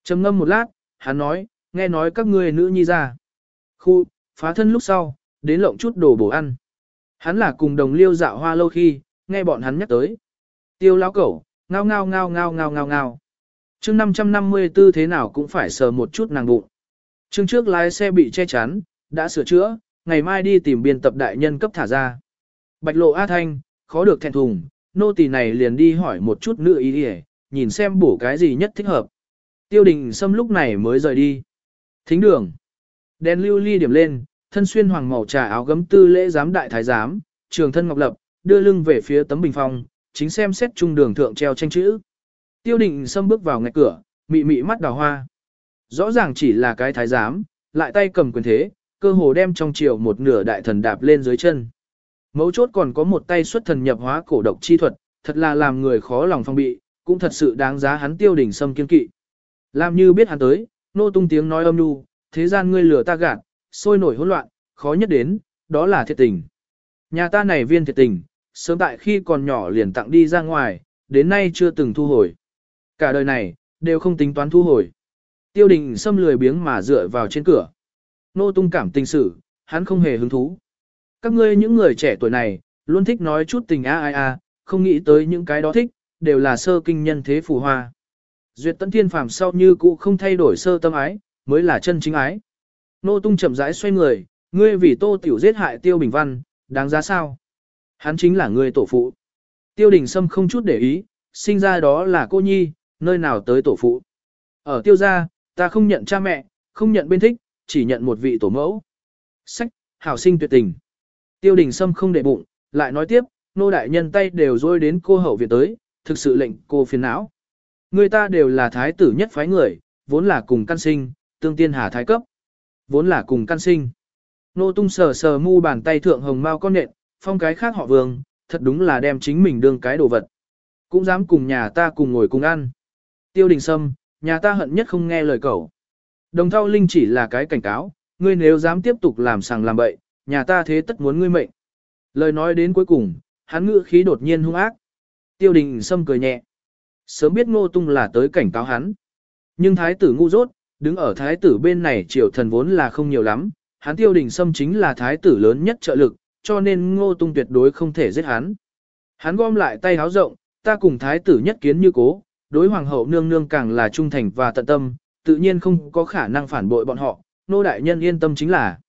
trầm ngâm một lát, hắn nói, nghe nói các ngươi nữ nhi ra. Khu, phá thân lúc sau, đến lộng chút đồ bổ ăn. Hắn là cùng đồng liêu dạo hoa lâu khi, nghe bọn hắn nhắc tới. Tiêu lão cẩu, ngao ngao ngao ngao ngao ngao ngao. Chương 554 thế nào cũng phải sờ một chút nàng bụng. Chương trước lái xe bị che chắn, đã sửa chữa, ngày mai đi tìm biên tập đại nhân cấp thả ra. Bạch lộ A Thanh, khó được thẹn thùng, nô tỳ này liền đi hỏi một chút nữ ý đi nhìn xem bổ cái gì nhất thích hợp. Tiêu đình xâm lúc này mới rời đi. Thính đường. Đèn lưu ly điểm lên, thân xuyên hoàng màu trà áo gấm tư lễ giám đại thái giám, trường thân ngọc lập, đưa lưng về phía tấm bình phong, chính xem xét trung đường thượng treo tranh chữ. Tiêu định xâm bước vào ngạch cửa, mị mị mắt đào hoa. Rõ ràng chỉ là cái thái giám, lại tay cầm quyền thế, cơ hồ đem trong chiều một nửa đại thần đạp lên dưới chân. Mấu chốt còn có một tay xuất thần nhập hóa cổ độc chi thuật, thật là làm người khó lòng phong bị, cũng thật sự đáng giá hắn tiêu đỉnh xâm kiên kỵ. Làm như biết hắn tới, nô tung tiếng nói âm nu, thế gian ngươi lừa ta gạt, sôi nổi hỗn loạn, khó nhất đến, đó là thiệt tình. Nhà ta này viên thiệt tình, sớm tại khi còn nhỏ liền tặng đi ra ngoài, đến nay chưa từng thu hồi. Cả đời này, đều không tính toán thu hồi. Tiêu đình xâm lười biếng mà dựa vào trên cửa. Nô tung cảm tình sự, hắn không hề hứng thú. Các ngươi những người trẻ tuổi này, luôn thích nói chút tình a ai a, không nghĩ tới những cái đó thích, đều là sơ kinh nhân thế phù hoa. Duyệt tận thiên phàm sau như cũ không thay đổi sơ tâm ái, mới là chân chính ái. Nô tung chậm rãi xoay người, ngươi vì tô tiểu giết hại tiêu bình văn, đáng giá sao? Hắn chính là ngươi tổ phụ. Tiêu đình sâm không chút để ý, sinh ra đó là cô nhi, nơi nào tới tổ phụ. Ở tiêu gia, ta không nhận cha mẹ, không nhận bên thích, chỉ nhận một vị tổ mẫu. Sách, hảo sinh tuyệt tình. Tiêu đình sâm không để bụng, lại nói tiếp, nô đại nhân tay đều rôi đến cô hậu viện tới, thực sự lệnh cô phiền não. Người ta đều là thái tử nhất phái người, vốn là cùng căn sinh, tương tiên hà thái cấp. Vốn là cùng căn sinh. Nô tung sờ sờ mu bàn tay thượng hồng mau con nện, phong cái khác họ vương, thật đúng là đem chính mình đương cái đồ vật. Cũng dám cùng nhà ta cùng ngồi cùng ăn. Tiêu đình sâm, nhà ta hận nhất không nghe lời cậu. Đồng thao linh chỉ là cái cảnh cáo, ngươi nếu dám tiếp tục làm sàng làm bậy, nhà ta thế tất muốn ngươi mệnh. Lời nói đến cuối cùng, hắn ngữ khí đột nhiên hung ác. Tiêu đình sâm cười nhẹ. Sớm biết ngô tung là tới cảnh cáo hắn. Nhưng thái tử ngu dốt, đứng ở thái tử bên này triều thần vốn là không nhiều lắm. Hắn tiêu đình sâm chính là thái tử lớn nhất trợ lực, cho nên ngô tung tuyệt đối không thể giết hắn. Hắn gom lại tay háo rộng, ta cùng thái tử nhất kiến như cố, đối hoàng hậu nương nương càng là trung thành và tận tâm, tự nhiên không có khả năng phản bội bọn họ, nô đại nhân yên tâm chính là.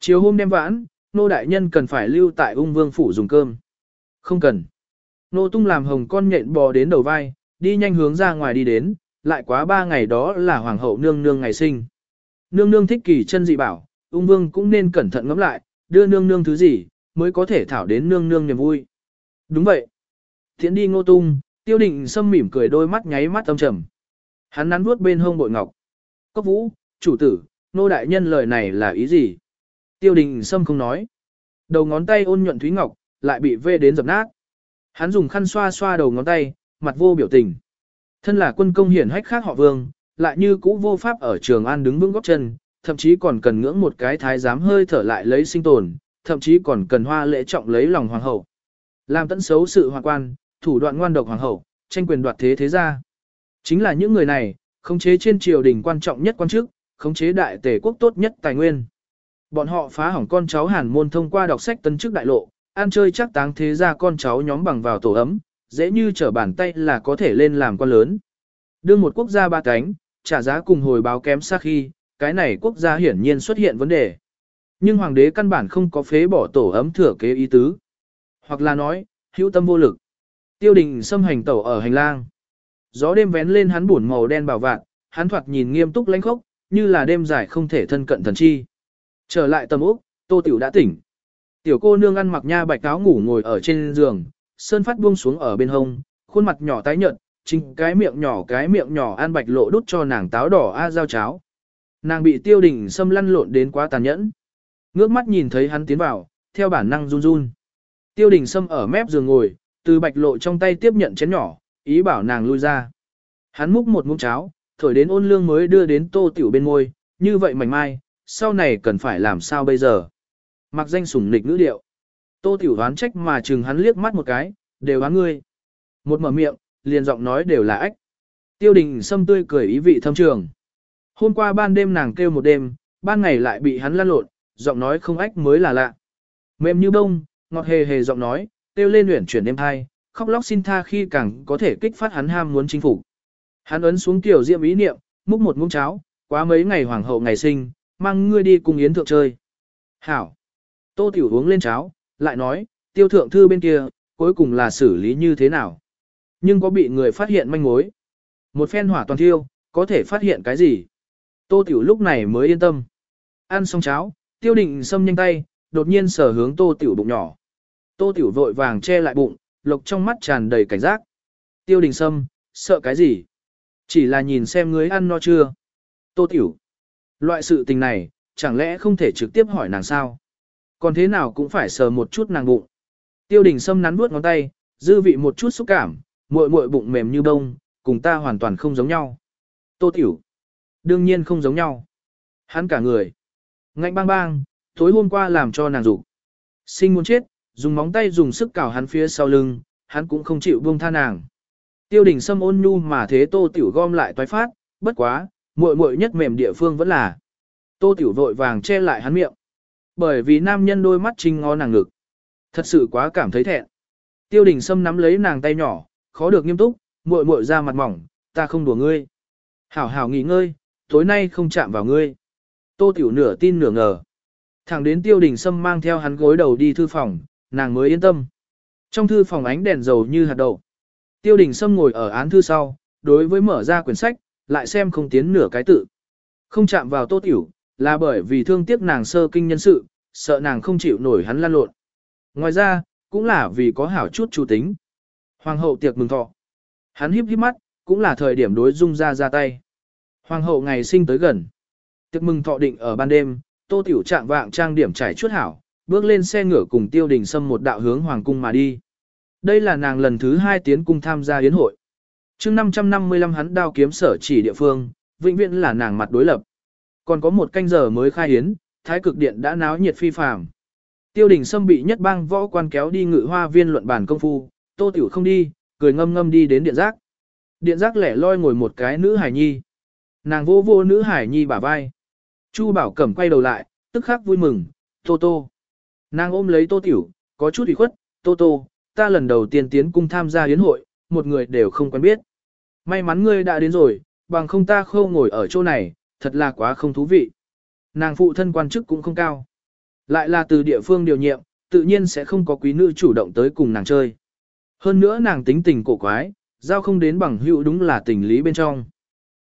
Chiều hôm đêm vãn, nô đại nhân cần phải lưu tại ung vương phủ dùng cơm. Không cần. Nô tung làm hồng con nhện bò đến đầu vai, đi nhanh hướng ra ngoài đi đến, lại quá ba ngày đó là hoàng hậu nương nương ngày sinh. Nương nương thích kỳ chân dị bảo, ung vương cũng nên cẩn thận ngẫm lại, đưa nương nương thứ gì, mới có thể thảo đến nương nương niềm vui. Đúng vậy. Thiện đi ngô tung, tiêu định sâm mỉm cười đôi mắt nháy mắt âm trầm. Hắn nắn vuốt bên hông bội ngọc. Cốc vũ, chủ tử, nô đại nhân lời này là ý gì? Tiêu đình sâm không nói. Đầu ngón tay ôn nhuận thúy ngọc, lại bị vê đến dập nát. Hắn dùng khăn xoa xoa đầu ngón tay, mặt vô biểu tình. Thân là quân công hiển hách khác họ vương, lại như cũ vô pháp ở trường an đứng vững góc chân, thậm chí còn cần ngưỡng một cái thái giám hơi thở lại lấy sinh tồn, thậm chí còn cần hoa lễ trọng lấy lòng hoàng hậu. Làm tận xấu sự hoàng quan, thủ đoạn ngoan độc hoàng hậu, tranh quyền đoạt thế thế gia. Chính là những người này, khống chế trên triều đình quan trọng nhất quan chức, khống chế đại tể quốc tốt nhất tài nguyên. Bọn họ phá hỏng con cháu Hàn môn thông qua đọc sách tân chức đại lộ, ăn chơi chắc táng thế gia con cháu nhóm bằng vào tổ ấm, dễ như trở bàn tay là có thể lên làm quan lớn. Đương một quốc gia ba cánh, trả giá cùng hồi báo kém xa khi, cái này quốc gia hiển nhiên xuất hiện vấn đề. Nhưng hoàng đế căn bản không có phế bỏ tổ ấm thừa kế ý tứ. Hoặc là nói, hữu tâm vô lực. Tiêu đình xâm hành tẩu ở hành lang. Gió đêm vén lên hắn buồn màu đen bảo vạn, hắn thoạt nhìn nghiêm túc lãnh khốc, như là đêm dài không thể thân cận thần chi. Trở lại tầm úc, tô tiểu đã tỉnh. Tiểu cô nương ăn mặc nha bạch áo ngủ ngồi ở trên giường, sơn phát buông xuống ở bên hông, khuôn mặt nhỏ tái nhợt, chính cái miệng nhỏ cái miệng nhỏ an bạch lộ đút cho nàng táo đỏ a giao cháo. Nàng bị tiêu đình xâm lăn lộn đến quá tàn nhẫn. Ngước mắt nhìn thấy hắn tiến vào, theo bản năng run run. Tiêu đình xâm ở mép giường ngồi, từ bạch lộ trong tay tiếp nhận chén nhỏ, ý bảo nàng lui ra. Hắn múc một muỗng cháo, thổi đến ôn lương mới đưa đến tô tiểu bên môi, như vậy mảnh mai, sau này cần phải làm sao bây giờ. Mặc danh sủng nịch ngữ điệu. Tô tiểu đoán trách mà chừng hắn liếc mắt một cái, đều hắn ngươi. Một mở miệng, liền giọng nói đều là ách. Tiêu đình sâm tươi cười ý vị thâm trường. Hôm qua ban đêm nàng kêu một đêm, ban ngày lại bị hắn lăn lộn, giọng nói không ách mới là lạ. Mềm như bông, ngọt hề hề giọng nói, kêu lên luyện chuyển đêm thai, khóc lóc xin tha khi càng có thể kích phát hắn ham muốn chinh phục. Hắn ấn xuống tiểu diệm ý niệm, múc một muỗng cháo, quá mấy ngày hoàng hậu ngày sinh, mang ngươi đi cùng yến thượng chơi. Hảo. Tô tiểu uống lên cháo, lại nói, tiêu thượng thư bên kia, cuối cùng là xử lý như thế nào. Nhưng có bị người phát hiện manh mối. Một phen hỏa toàn thiêu, có thể phát hiện cái gì. Tô tiểu lúc này mới yên tâm. Ăn xong cháo, tiêu định xâm nhanh tay, đột nhiên sở hướng tô tiểu bụng nhỏ. Tô tiểu vội vàng che lại bụng, lộc trong mắt tràn đầy cảnh giác. Tiêu đình sâm, sợ cái gì? Chỉ là nhìn xem ngươi ăn no chưa? Tô tiểu. Loại sự tình này, chẳng lẽ không thể trực tiếp hỏi nàng sao? Còn thế nào cũng phải sờ một chút nàng bụng. Tiêu đình sâm nắn bước ngón tay, dư vị một chút xúc cảm, muội muội bụng mềm như bông, cùng ta hoàn toàn không giống nhau. Tô tiểu. Đương nhiên không giống nhau. Hắn cả người. Ngạnh bang bang, tối hôm qua làm cho nàng rụng. Sinh muốn chết, dùng móng tay dùng sức cào hắn phía sau lưng, hắn cũng không chịu buông tha nàng. Tiêu đình sâm ôn nhu mà thế tô tiểu gom lại toái phát, bất quá, muội muội nhất mềm địa phương vẫn là. Tô tiểu vội vàng che lại hắn miệng. Bởi vì nam nhân đôi mắt trinh ngó nàng ngực. Thật sự quá cảm thấy thẹn. Tiêu đình sâm nắm lấy nàng tay nhỏ, khó được nghiêm túc, muội muội ra mặt mỏng, ta không đùa ngươi. Hảo hảo nghỉ ngơi, tối nay không chạm vào ngươi. Tô tiểu nửa tin nửa ngờ. Thẳng đến tiêu đình sâm mang theo hắn gối đầu đi thư phòng, nàng mới yên tâm. Trong thư phòng ánh đèn dầu như hạt đậu. Tiêu đình Sâm ngồi ở án thư sau, đối với mở ra quyển sách, lại xem không tiến nửa cái tự. Không chạm vào tô tiểu, là bởi vì thương tiếc nàng sơ kinh nhân sự, sợ nàng không chịu nổi hắn lan lộn. Ngoài ra, cũng là vì có hảo chút chủ tính. Hoàng hậu tiệc mừng thọ. Hắn híp híp mắt, cũng là thời điểm đối dung ra ra tay. Hoàng hậu ngày sinh tới gần. Tiệc mừng thọ định ở ban đêm, tô tiểu trạng vạng trang điểm trải chút hảo, bước lên xe ngựa cùng tiêu đình xâm một đạo hướng hoàng cung mà đi. Đây là nàng lần thứ hai tiến cung tham gia yến hội. mươi 555 hắn đao kiếm sở chỉ địa phương, vĩnh viễn là nàng mặt đối lập. Còn có một canh giờ mới khai hiến, thái cực điện đã náo nhiệt phi phàm. Tiêu đình Sâm bị nhất bang võ quan kéo đi ngự hoa viên luận bản công phu, tô tiểu không đi, cười ngâm ngâm đi đến điện giác. Điện giác lẻ loi ngồi một cái nữ hải nhi. Nàng vô vô nữ hải nhi bả vai. Chu bảo cẩm quay đầu lại, tức khắc vui mừng, tô tô. Nàng ôm lấy tô tiểu, có chút ủy khuất, tô tô, ta lần đầu tiên tiến cung tham gia yến hội, một người đều không quen biết. May mắn ngươi đã đến rồi, bằng không ta khâu ngồi ở chỗ này, thật là quá không thú vị. Nàng phụ thân quan chức cũng không cao. Lại là từ địa phương điều nhiệm, tự nhiên sẽ không có quý nữ chủ động tới cùng nàng chơi. Hơn nữa nàng tính tình cổ quái, giao không đến bằng hữu đúng là tình lý bên trong.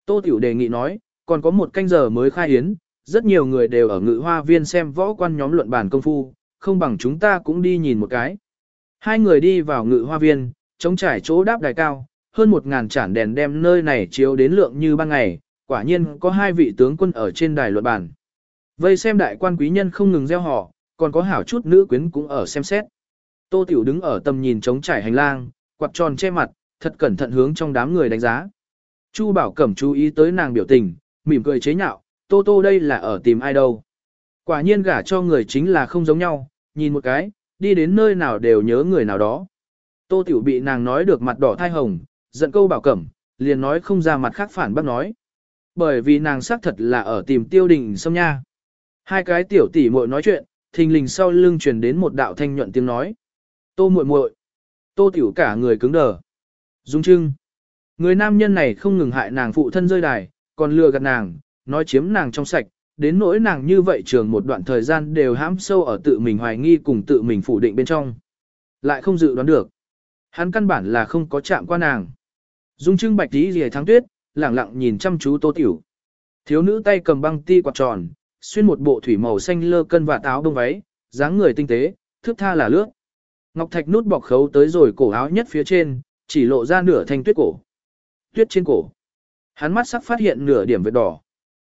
Tô Tiểu đề nghị nói, còn có một canh giờ mới khai yến, rất nhiều người đều ở ngự hoa viên xem võ quan nhóm luận bàn công phu, không bằng chúng ta cũng đi nhìn một cái. Hai người đi vào ngự hoa viên, chống trải chỗ đáp đài cao, hơn một ngàn chản đèn đem nơi này chiếu đến lượng như ban ngày, quả nhiên có hai vị tướng quân ở trên đài luận bàn. Vây xem đại quan quý nhân không ngừng gieo họ, còn có hảo chút nữ quyến cũng ở xem xét. Tô Tiểu đứng ở tầm nhìn trống trải hành lang, quạt tròn che mặt, thật cẩn thận hướng trong đám người đánh giá. Chu Bảo Cẩm chú ý tới nàng biểu tình, mỉm cười chế nhạo, Tô Tô đây là ở tìm ai đâu. Quả nhiên gả cho người chính là không giống nhau, nhìn một cái, đi đến nơi nào đều nhớ người nào đó. Tô Tiểu bị nàng nói được mặt đỏ thai hồng, giận câu Bảo Cẩm, liền nói không ra mặt khác phản bác nói. Bởi vì nàng xác thật là ở tìm tiêu đình xong nha. Hai cái tiểu tỷ muội nói chuyện, thình lình sau lưng truyền đến một đạo thanh nhuận tiếng nói. Tô muội muội. Tô tiểu cả người cứng đờ. Dung trưng. Người nam nhân này không ngừng hại nàng phụ thân rơi đài, còn lừa gạt nàng, nói chiếm nàng trong sạch, đến nỗi nàng như vậy trường một đoạn thời gian đều hãm sâu ở tự mình hoài nghi cùng tự mình phủ định bên trong. Lại không dự đoán được. Hắn căn bản là không có chạm qua nàng. Dung trưng bạch tí rìa tháng tuyết, lẳng lặng nhìn chăm chú tô tiểu. Thiếu nữ tay cầm băng ti quạt tròn, xuyên một bộ thủy màu xanh lơ cân và táo đông váy, dáng người tinh tế, thước tha là lướt. Ngọc thạch nút bọc khấu tới rồi cổ áo nhất phía trên, chỉ lộ ra nửa thanh tuyết cổ. Tuyết trên cổ. Hắn mắt sắc phát hiện nửa điểm vết đỏ.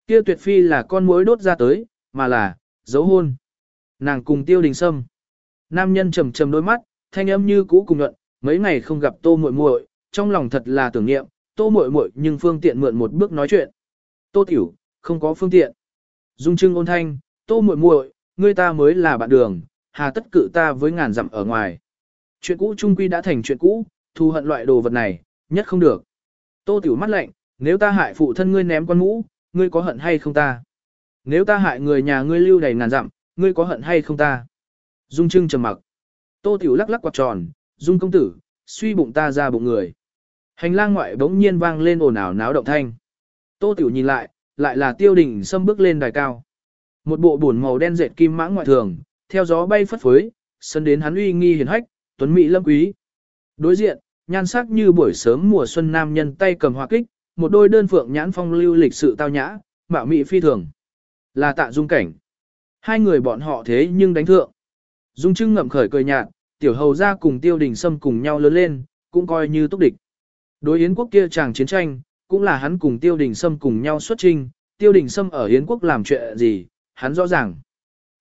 Kia tuyệt phi là con muỗi đốt ra tới, mà là, dấu hôn. Nàng cùng tiêu đình sâm. Nam nhân trầm trầm đôi mắt, thanh âm như cũ cùng nhuận, mấy ngày không gặp tô muội muội, trong lòng thật là tưởng niệm, tô muội muội nhưng phương tiện mượn một bước nói chuyện. Tô tiểu, không có phương tiện. Dung trưng ôn thanh, tô muội muội, ngươi ta mới là bạn đường, hà tất cự ta với ngàn dặm ở ngoài. Chuyện cũ trung quy đã thành chuyện cũ, thù hận loại đồ vật này, nhất không được. Tô tiểu mắt lạnh, nếu ta hại phụ thân ngươi ném con mũ, ngươi có hận hay không ta? Nếu ta hại người nhà ngươi lưu đầy ngàn dặm, ngươi có hận hay không ta? Dung trưng trầm mặc. Tô tiểu lắc lắc quạt tròn, dung công tử, suy bụng ta ra bụng người. Hành lang ngoại bỗng nhiên vang lên ồn ào náo động thanh. Tô tiểu nhìn lại, lại là tiêu đình xâm bước lên đài cao. Một bộ buồn màu đen dệt kim mãng ngoại thường, theo gió bay phất phới, sân đến hắn uy nghi hiền hách, tuấn mỹ lâm quý. Đối diện, nhan sắc như buổi sớm mùa xuân nam nhân tay cầm hoa kích, một đôi đơn phượng nhãn phong lưu lịch sự tao nhã, mạo mị phi thường. Là tạ dung cảnh. Hai người bọn họ thế nhưng đánh thượng. Dung trưng ngậm khởi cười nhạt, tiểu hầu ra cùng tiêu đình xâm cùng nhau lớn lên, cũng coi như túc địch. Đối yến quốc kia chàng chiến tranh, cũng là hắn cùng tiêu đình sâm cùng nhau xuất trinh, tiêu đình sâm ở Yến quốc làm chuyện gì, hắn rõ ràng.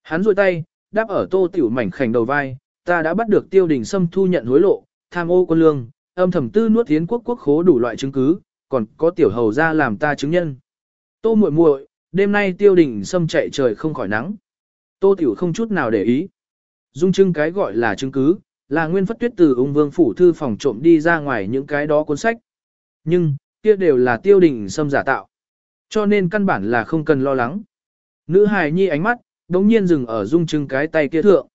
Hắn rôi tay, đáp ở tô tiểu mảnh khảnh đầu vai, ta đã bắt được tiêu đình sâm thu nhận hối lộ, tham ô quân lương, âm thầm tư nuốt Yến quốc quốc khố đủ loại chứng cứ, còn có tiểu hầu ra làm ta chứng nhân. Tô muội muội, đêm nay tiêu đình sâm chạy trời không khỏi nắng. Tô tiểu không chút nào để ý. Dung trưng cái gọi là chứng cứ, là nguyên phất tuyết từ ung vương phủ thư phòng trộm đi ra ngoài những cái đó cuốn sách. Nhưng, kia đều là tiêu đình xâm giả tạo. Cho nên căn bản là không cần lo lắng. Nữ hài nhi ánh mắt, đống nhiên dừng ở dung trưng cái tay kia thượng.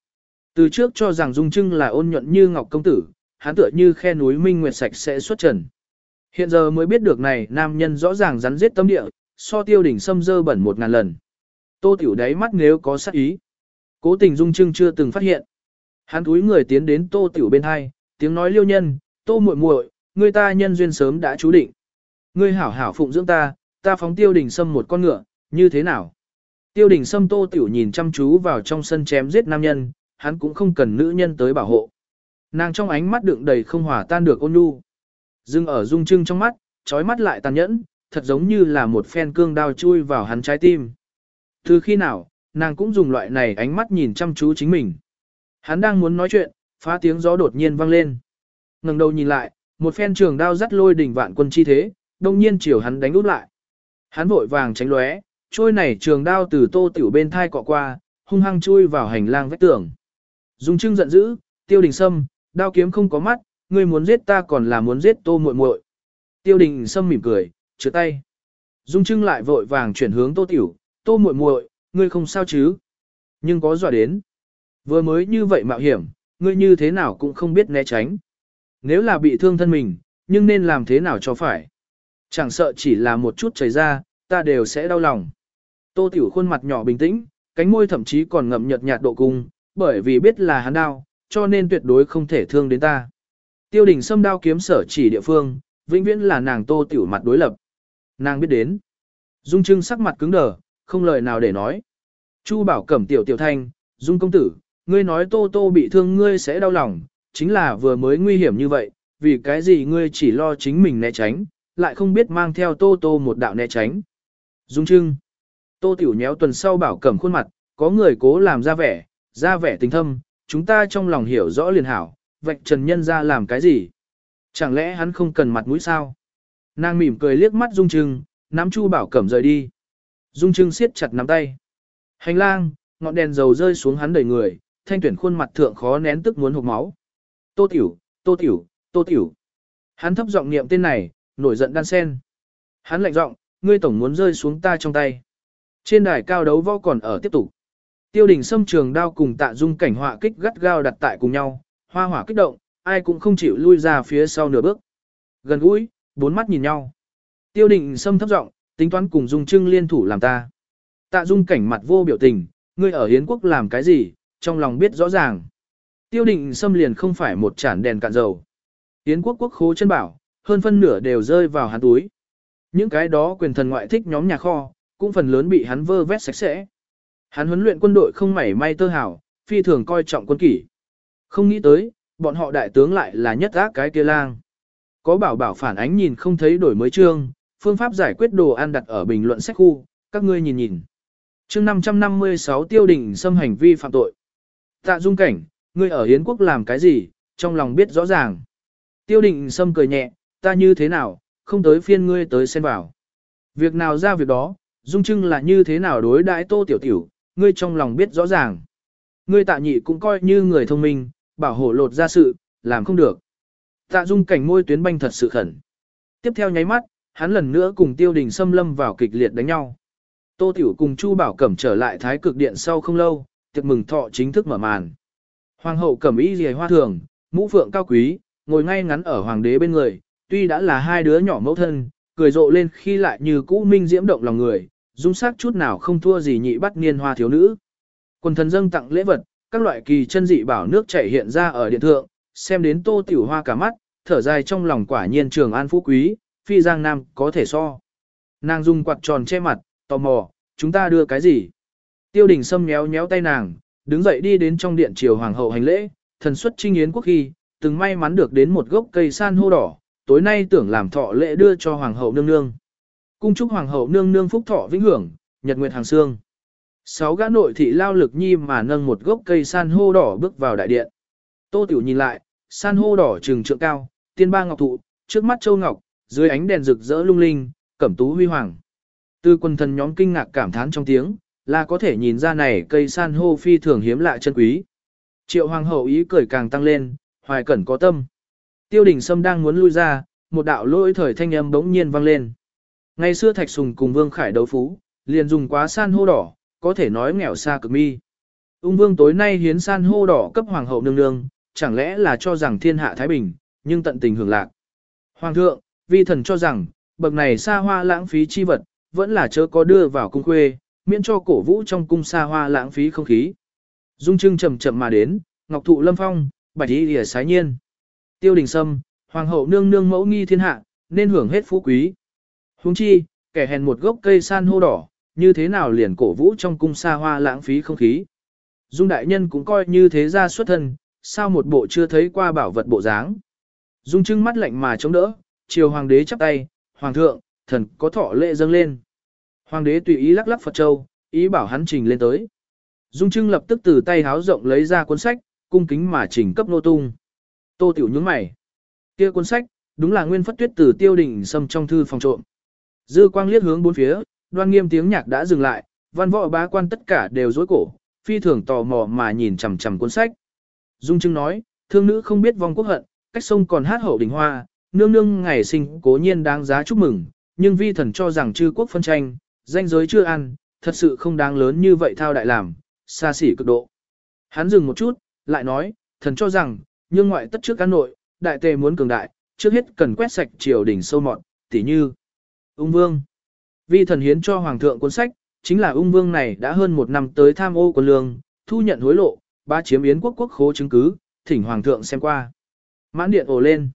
Từ trước cho rằng dung trưng là ôn nhuận như ngọc công tử, hắn tựa như khe núi minh nguyệt sạch sẽ xuất trần. Hiện giờ mới biết được này nam nhân rõ ràng rắn giết tâm địa, so tiêu đỉnh xâm dơ bẩn một ngàn lần. Tô tiểu đáy mắt nếu có sát ý. Cố tình dung trưng chưa từng phát hiện. Hắn túi người tiến đến tô tiểu bên hai, tiếng nói liêu nhân, tô muội muội, người ta nhân duyên sớm đã chú định. Ngươi hảo hảo phụng dưỡng ta, ta phóng tiêu đình sâm một con ngựa, như thế nào? Tiêu đình sâm tô tiểu nhìn chăm chú vào trong sân chém giết nam nhân, hắn cũng không cần nữ nhân tới bảo hộ. Nàng trong ánh mắt đựng đầy không hòa tan được ôn nhu. Dưng ở dung trưng trong mắt, trói mắt lại tàn nhẫn, thật giống như là một phen cương đao chui vào hắn trái tim. Từ khi nào, nàng cũng dùng loại này ánh mắt nhìn chăm chú chính mình. Hắn đang muốn nói chuyện, phá tiếng gió đột nhiên vang lên. ngẩng đầu nhìn lại, Một phen trường đao dắt lôi đỉnh vạn quân chi thế, đông nhiên chiều hắn đánh út lại. Hắn vội vàng tránh lóe, trôi này trường đao từ tô tiểu bên thai cọ qua, hung hăng chui vào hành lang vách tường. Dung Trưng giận dữ, Tiêu Đình Sâm, đao kiếm không có mắt, ngươi muốn giết ta còn là muốn giết Tô muội muội. Tiêu Đình Sâm mỉm cười, chứa tay. Dung Trưng lại vội vàng chuyển hướng Tô Tiểu, Tô muội muội, ngươi không sao chứ? Nhưng có dọa đến. Vừa mới như vậy mạo hiểm, ngươi như thế nào cũng không biết né tránh. Nếu là bị thương thân mình, nhưng nên làm thế nào cho phải. Chẳng sợ chỉ là một chút chảy ra, ta đều sẽ đau lòng. Tô Tiểu khuôn mặt nhỏ bình tĩnh, cánh môi thậm chí còn ngậm nhợt nhạt độ cung, bởi vì biết là hắn đau, cho nên tuyệt đối không thể thương đến ta. Tiêu đình xâm đao kiếm sở chỉ địa phương, vĩnh viễn là nàng Tô Tiểu mặt đối lập. Nàng biết đến. Dung Trưng sắc mặt cứng đờ, không lời nào để nói. Chu bảo cẩm tiểu tiểu thanh, Dung công tử, ngươi nói Tô Tô bị thương ngươi sẽ đau lòng, chính là vừa mới nguy hiểm như vậy, vì cái gì ngươi chỉ lo chính mình né tránh, lại không biết mang theo Tô Tô một đạo né tránh. Dung Trưng. Tô Tiểu nhéo tuần sau bảo cẩm khuôn mặt, có người cố làm ra vẻ, ra vẻ tình thâm, chúng ta trong lòng hiểu rõ liền hảo, vạch trần nhân ra làm cái gì. Chẳng lẽ hắn không cần mặt mũi sao? Nàng mỉm cười liếc mắt Dung Trưng, nắm Chu Bảo Cẩm rời đi. Dung Trưng siết chặt nắm tay. Hành lang, ngọn đèn dầu rơi xuống hắn đầy người, thanh tuyển khuôn mặt thượng khó nén tức muốn hộc máu. Tô Tiểu, Tô Tiểu, Tô Tiểu. Hắn thấp giọng niệm tên này, nổi giận đan sen. Hắn lạnh giọng, ngươi tổng muốn rơi xuống ta trong tay. Trên đài cao đấu võ còn ở tiếp tục. Tiêu đình xâm trường đao cùng tạ dung cảnh họa kích gắt gao đặt tại cùng nhau, hoa hỏa kích động, ai cũng không chịu lui ra phía sau nửa bước. Gần gũi, bốn mắt nhìn nhau. Tiêu đình xâm thấp giọng, tính toán cùng dung trưng liên thủ làm ta. Tạ dung cảnh mặt vô biểu tình, ngươi ở Hiến quốc làm cái gì, trong lòng biết rõ ràng. Tiêu định xâm liền không phải một chản đèn cạn dầu. Hiến quốc quốc khố chân bảo, hơn phân nửa đều rơi vào hắn túi. Những cái đó quyền thần ngoại thích nhóm nhà kho, cũng phần lớn bị hắn vơ vét sạch sẽ. Hắn huấn luyện quân đội không mảy may tơ hảo, phi thường coi trọng quân kỷ. Không nghĩ tới, bọn họ đại tướng lại là nhất ác cái kia lang. Có bảo bảo phản ánh nhìn không thấy đổi mới chương, phương pháp giải quyết đồ ăn đặt ở bình luận sách khu, các ngươi nhìn nhìn. chương 556 tiêu đình xâm hành vi phạm tội. Tạ dung cảnh, ngươi ở Hiến quốc làm cái gì, trong lòng biết rõ ràng. Tiêu đình xâm cười nhẹ, ta như thế nào, không tới phiên ngươi tới xen vào. Việc nào ra việc đó, dung trưng là như thế nào đối đãi tô tiểu tiểu, ngươi trong lòng biết rõ ràng. Ngươi tạ nhị cũng coi như người thông minh, bảo hộ lột ra sự, làm không được. Tạ dung cảnh môi tuyến banh thật sự khẩn. Tiếp theo nháy mắt, hắn lần nữa cùng tiêu đình xâm lâm vào kịch liệt đánh nhau. Tô Tiểu cùng Chu Bảo Cẩm trở lại thái cực điện sau không lâu, tiệc mừng thọ chính thức mở màn. Hoàng hậu cẩm y rìa hoa thường, mũ phượng cao quý, ngồi ngay ngắn ở hoàng đế bên người, tuy đã là hai đứa nhỏ mẫu thân, cười rộ lên khi lại như cũ minh diễm động lòng người, dung sắc chút nào không thua gì nhị bắt niên hoa thiếu nữ. Quần thần dâng tặng lễ vật, các loại kỳ chân dị bảo nước chảy hiện ra ở điện thượng, xem đến tô tiểu hoa cả mắt, thở dài trong lòng quả nhiên trường an phú quý, phi giang nam có thể so. Nàng dùng quạt tròn che mặt, tò mò, chúng ta đưa cái gì? Tiêu đình sâm méo méo tay nàng, đứng dậy đi đến trong điện triều hoàng hậu hành lễ, thần xuất trinh yến quốc khi, từng may mắn được đến một gốc cây san hô đỏ, tối nay tưởng làm thọ lễ đưa cho hoàng hậu nương nương. Cung chúc hoàng hậu nương nương phúc thọ vĩnh hưởng, nhật nguyệt hàng xương. Sáu gã nội thị lao lực nhi mà nâng một gốc cây san hô đỏ bước vào đại điện. Tô Tiểu nhìn lại, san hô đỏ trừng trượng cao, tiên ba ngọc thụ, trước mắt châu ngọc, dưới ánh đèn rực rỡ lung linh, cẩm tú huy hoàng. Tư quân thần nhóm kinh ngạc cảm thán trong tiếng, là có thể nhìn ra này cây san hô phi thường hiếm lạ chân quý. Triệu hoàng hậu ý cười càng tăng lên, hoài cẩn có tâm. Tiêu đình sâm đang muốn lui ra, một đạo lỗi thời thanh âm bỗng nhiên vang lên. Ngày xưa Thạch Sùng cùng Vương Khải đấu phú, liền dùng quá san hô đỏ, có thể nói nghèo xa cực mi. Ung Vương tối nay hiến san hô đỏ cấp hoàng hậu nương nương, chẳng lẽ là cho rằng thiên hạ thái bình, nhưng tận tình hưởng lạc. Hoàng thượng, vi thần cho rằng, bậc này xa hoa lãng phí chi vật, vẫn là chớ có đưa vào cung khuê, miễn cho cổ vũ trong cung xa hoa lãng phí không khí. Dung trưng chậm chậm mà đến, ngọc thụ lâm phong, bạch y lìa sái nhiên. Tiêu đình sâm, hoàng hậu nương nương mẫu nghi thiên hạ, nên hưởng hết phú quý. Huống chi, kẻ hèn một gốc cây san hô đỏ, như thế nào liền cổ vũ trong cung xa hoa lãng phí không khí. Dung đại nhân cũng coi như thế ra xuất thân, sao một bộ chưa thấy qua bảo vật bộ dáng. Dung trưng mắt lạnh mà chống đỡ, chiều hoàng đế chắp tay, hoàng thượng, thần có thọ lệ dâng lên. Hoàng đế tùy ý lắc lắc Phật Châu, ý bảo hắn trình lên tới. Dung Trưng lập tức từ tay háo rộng lấy ra cuốn sách, cung kính mà trình cấp nô tung. Tô Tiểu nhướng mày. Kia cuốn sách, đúng là nguyên phất tuyết từ tiêu đình xâm trong thư phòng trộm. Dư quang liếc hướng bốn phía, đoan nghiêm tiếng nhạc đã dừng lại, văn võ bá quan tất cả đều rối cổ, phi thường tò mò mà nhìn chằm chằm cuốn sách. Dung Trưng nói, thương nữ không biết vong quốc hận, cách sông còn hát hậu đình hoa, nương nương ngày sinh cố nhiên đáng giá chúc mừng, nhưng vi thần cho rằng chư quốc phân tranh, danh giới chưa ăn, thật sự không đáng lớn như vậy thao đại làm, xa xỉ cực độ. Hắn dừng một chút, lại nói, thần cho rằng, nhưng ngoại tất trước cán nội, đại tề muốn cường đại, trước hết cần quét sạch triều đình sâu mọt, tỉ như ung vương. Vi thần hiến cho hoàng thượng cuốn sách, chính là ung vương này đã hơn một năm tới tham ô quân lương, thu nhận hối lộ, ba chiếm yến quốc quốc khố chứng cứ, thỉnh hoàng thượng xem qua. Mãn điện ồ lên.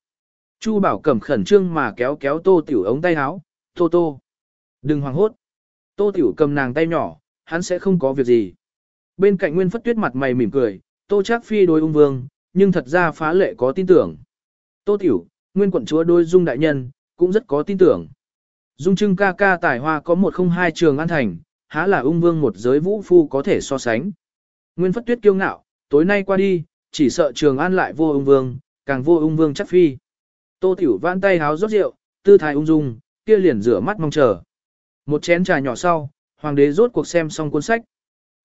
Chu bảo cẩm khẩn trương mà kéo kéo tô tiểu ống tay áo, tô tô. Đừng hoảng hốt. Tô tiểu cầm nàng tay nhỏ, hắn sẽ không có việc gì. Bên cạnh nguyên phất tuyết mặt mày mỉm cười, tô chắc phi đối ung vương, nhưng thật ra phá lệ có tin tưởng. Tô tiểu, nguyên quận chúa đôi dung đại nhân, cũng rất có tin tưởng. Dung trưng ca ca tài hoa có một không hai trường an thành, há là ung vương một giới vũ phu có thể so sánh. Nguyên phất tuyết kiêu ngạo, tối nay qua đi, chỉ sợ trường an lại vô ung vương, càng vô ung vương chắc phi. Tô tiểu vãn tay háo rót rượu, tư thái ung dung, kia liền rửa mắt mong chờ. Một chén trà nhỏ sau, hoàng đế rốt cuộc xem xong cuốn sách.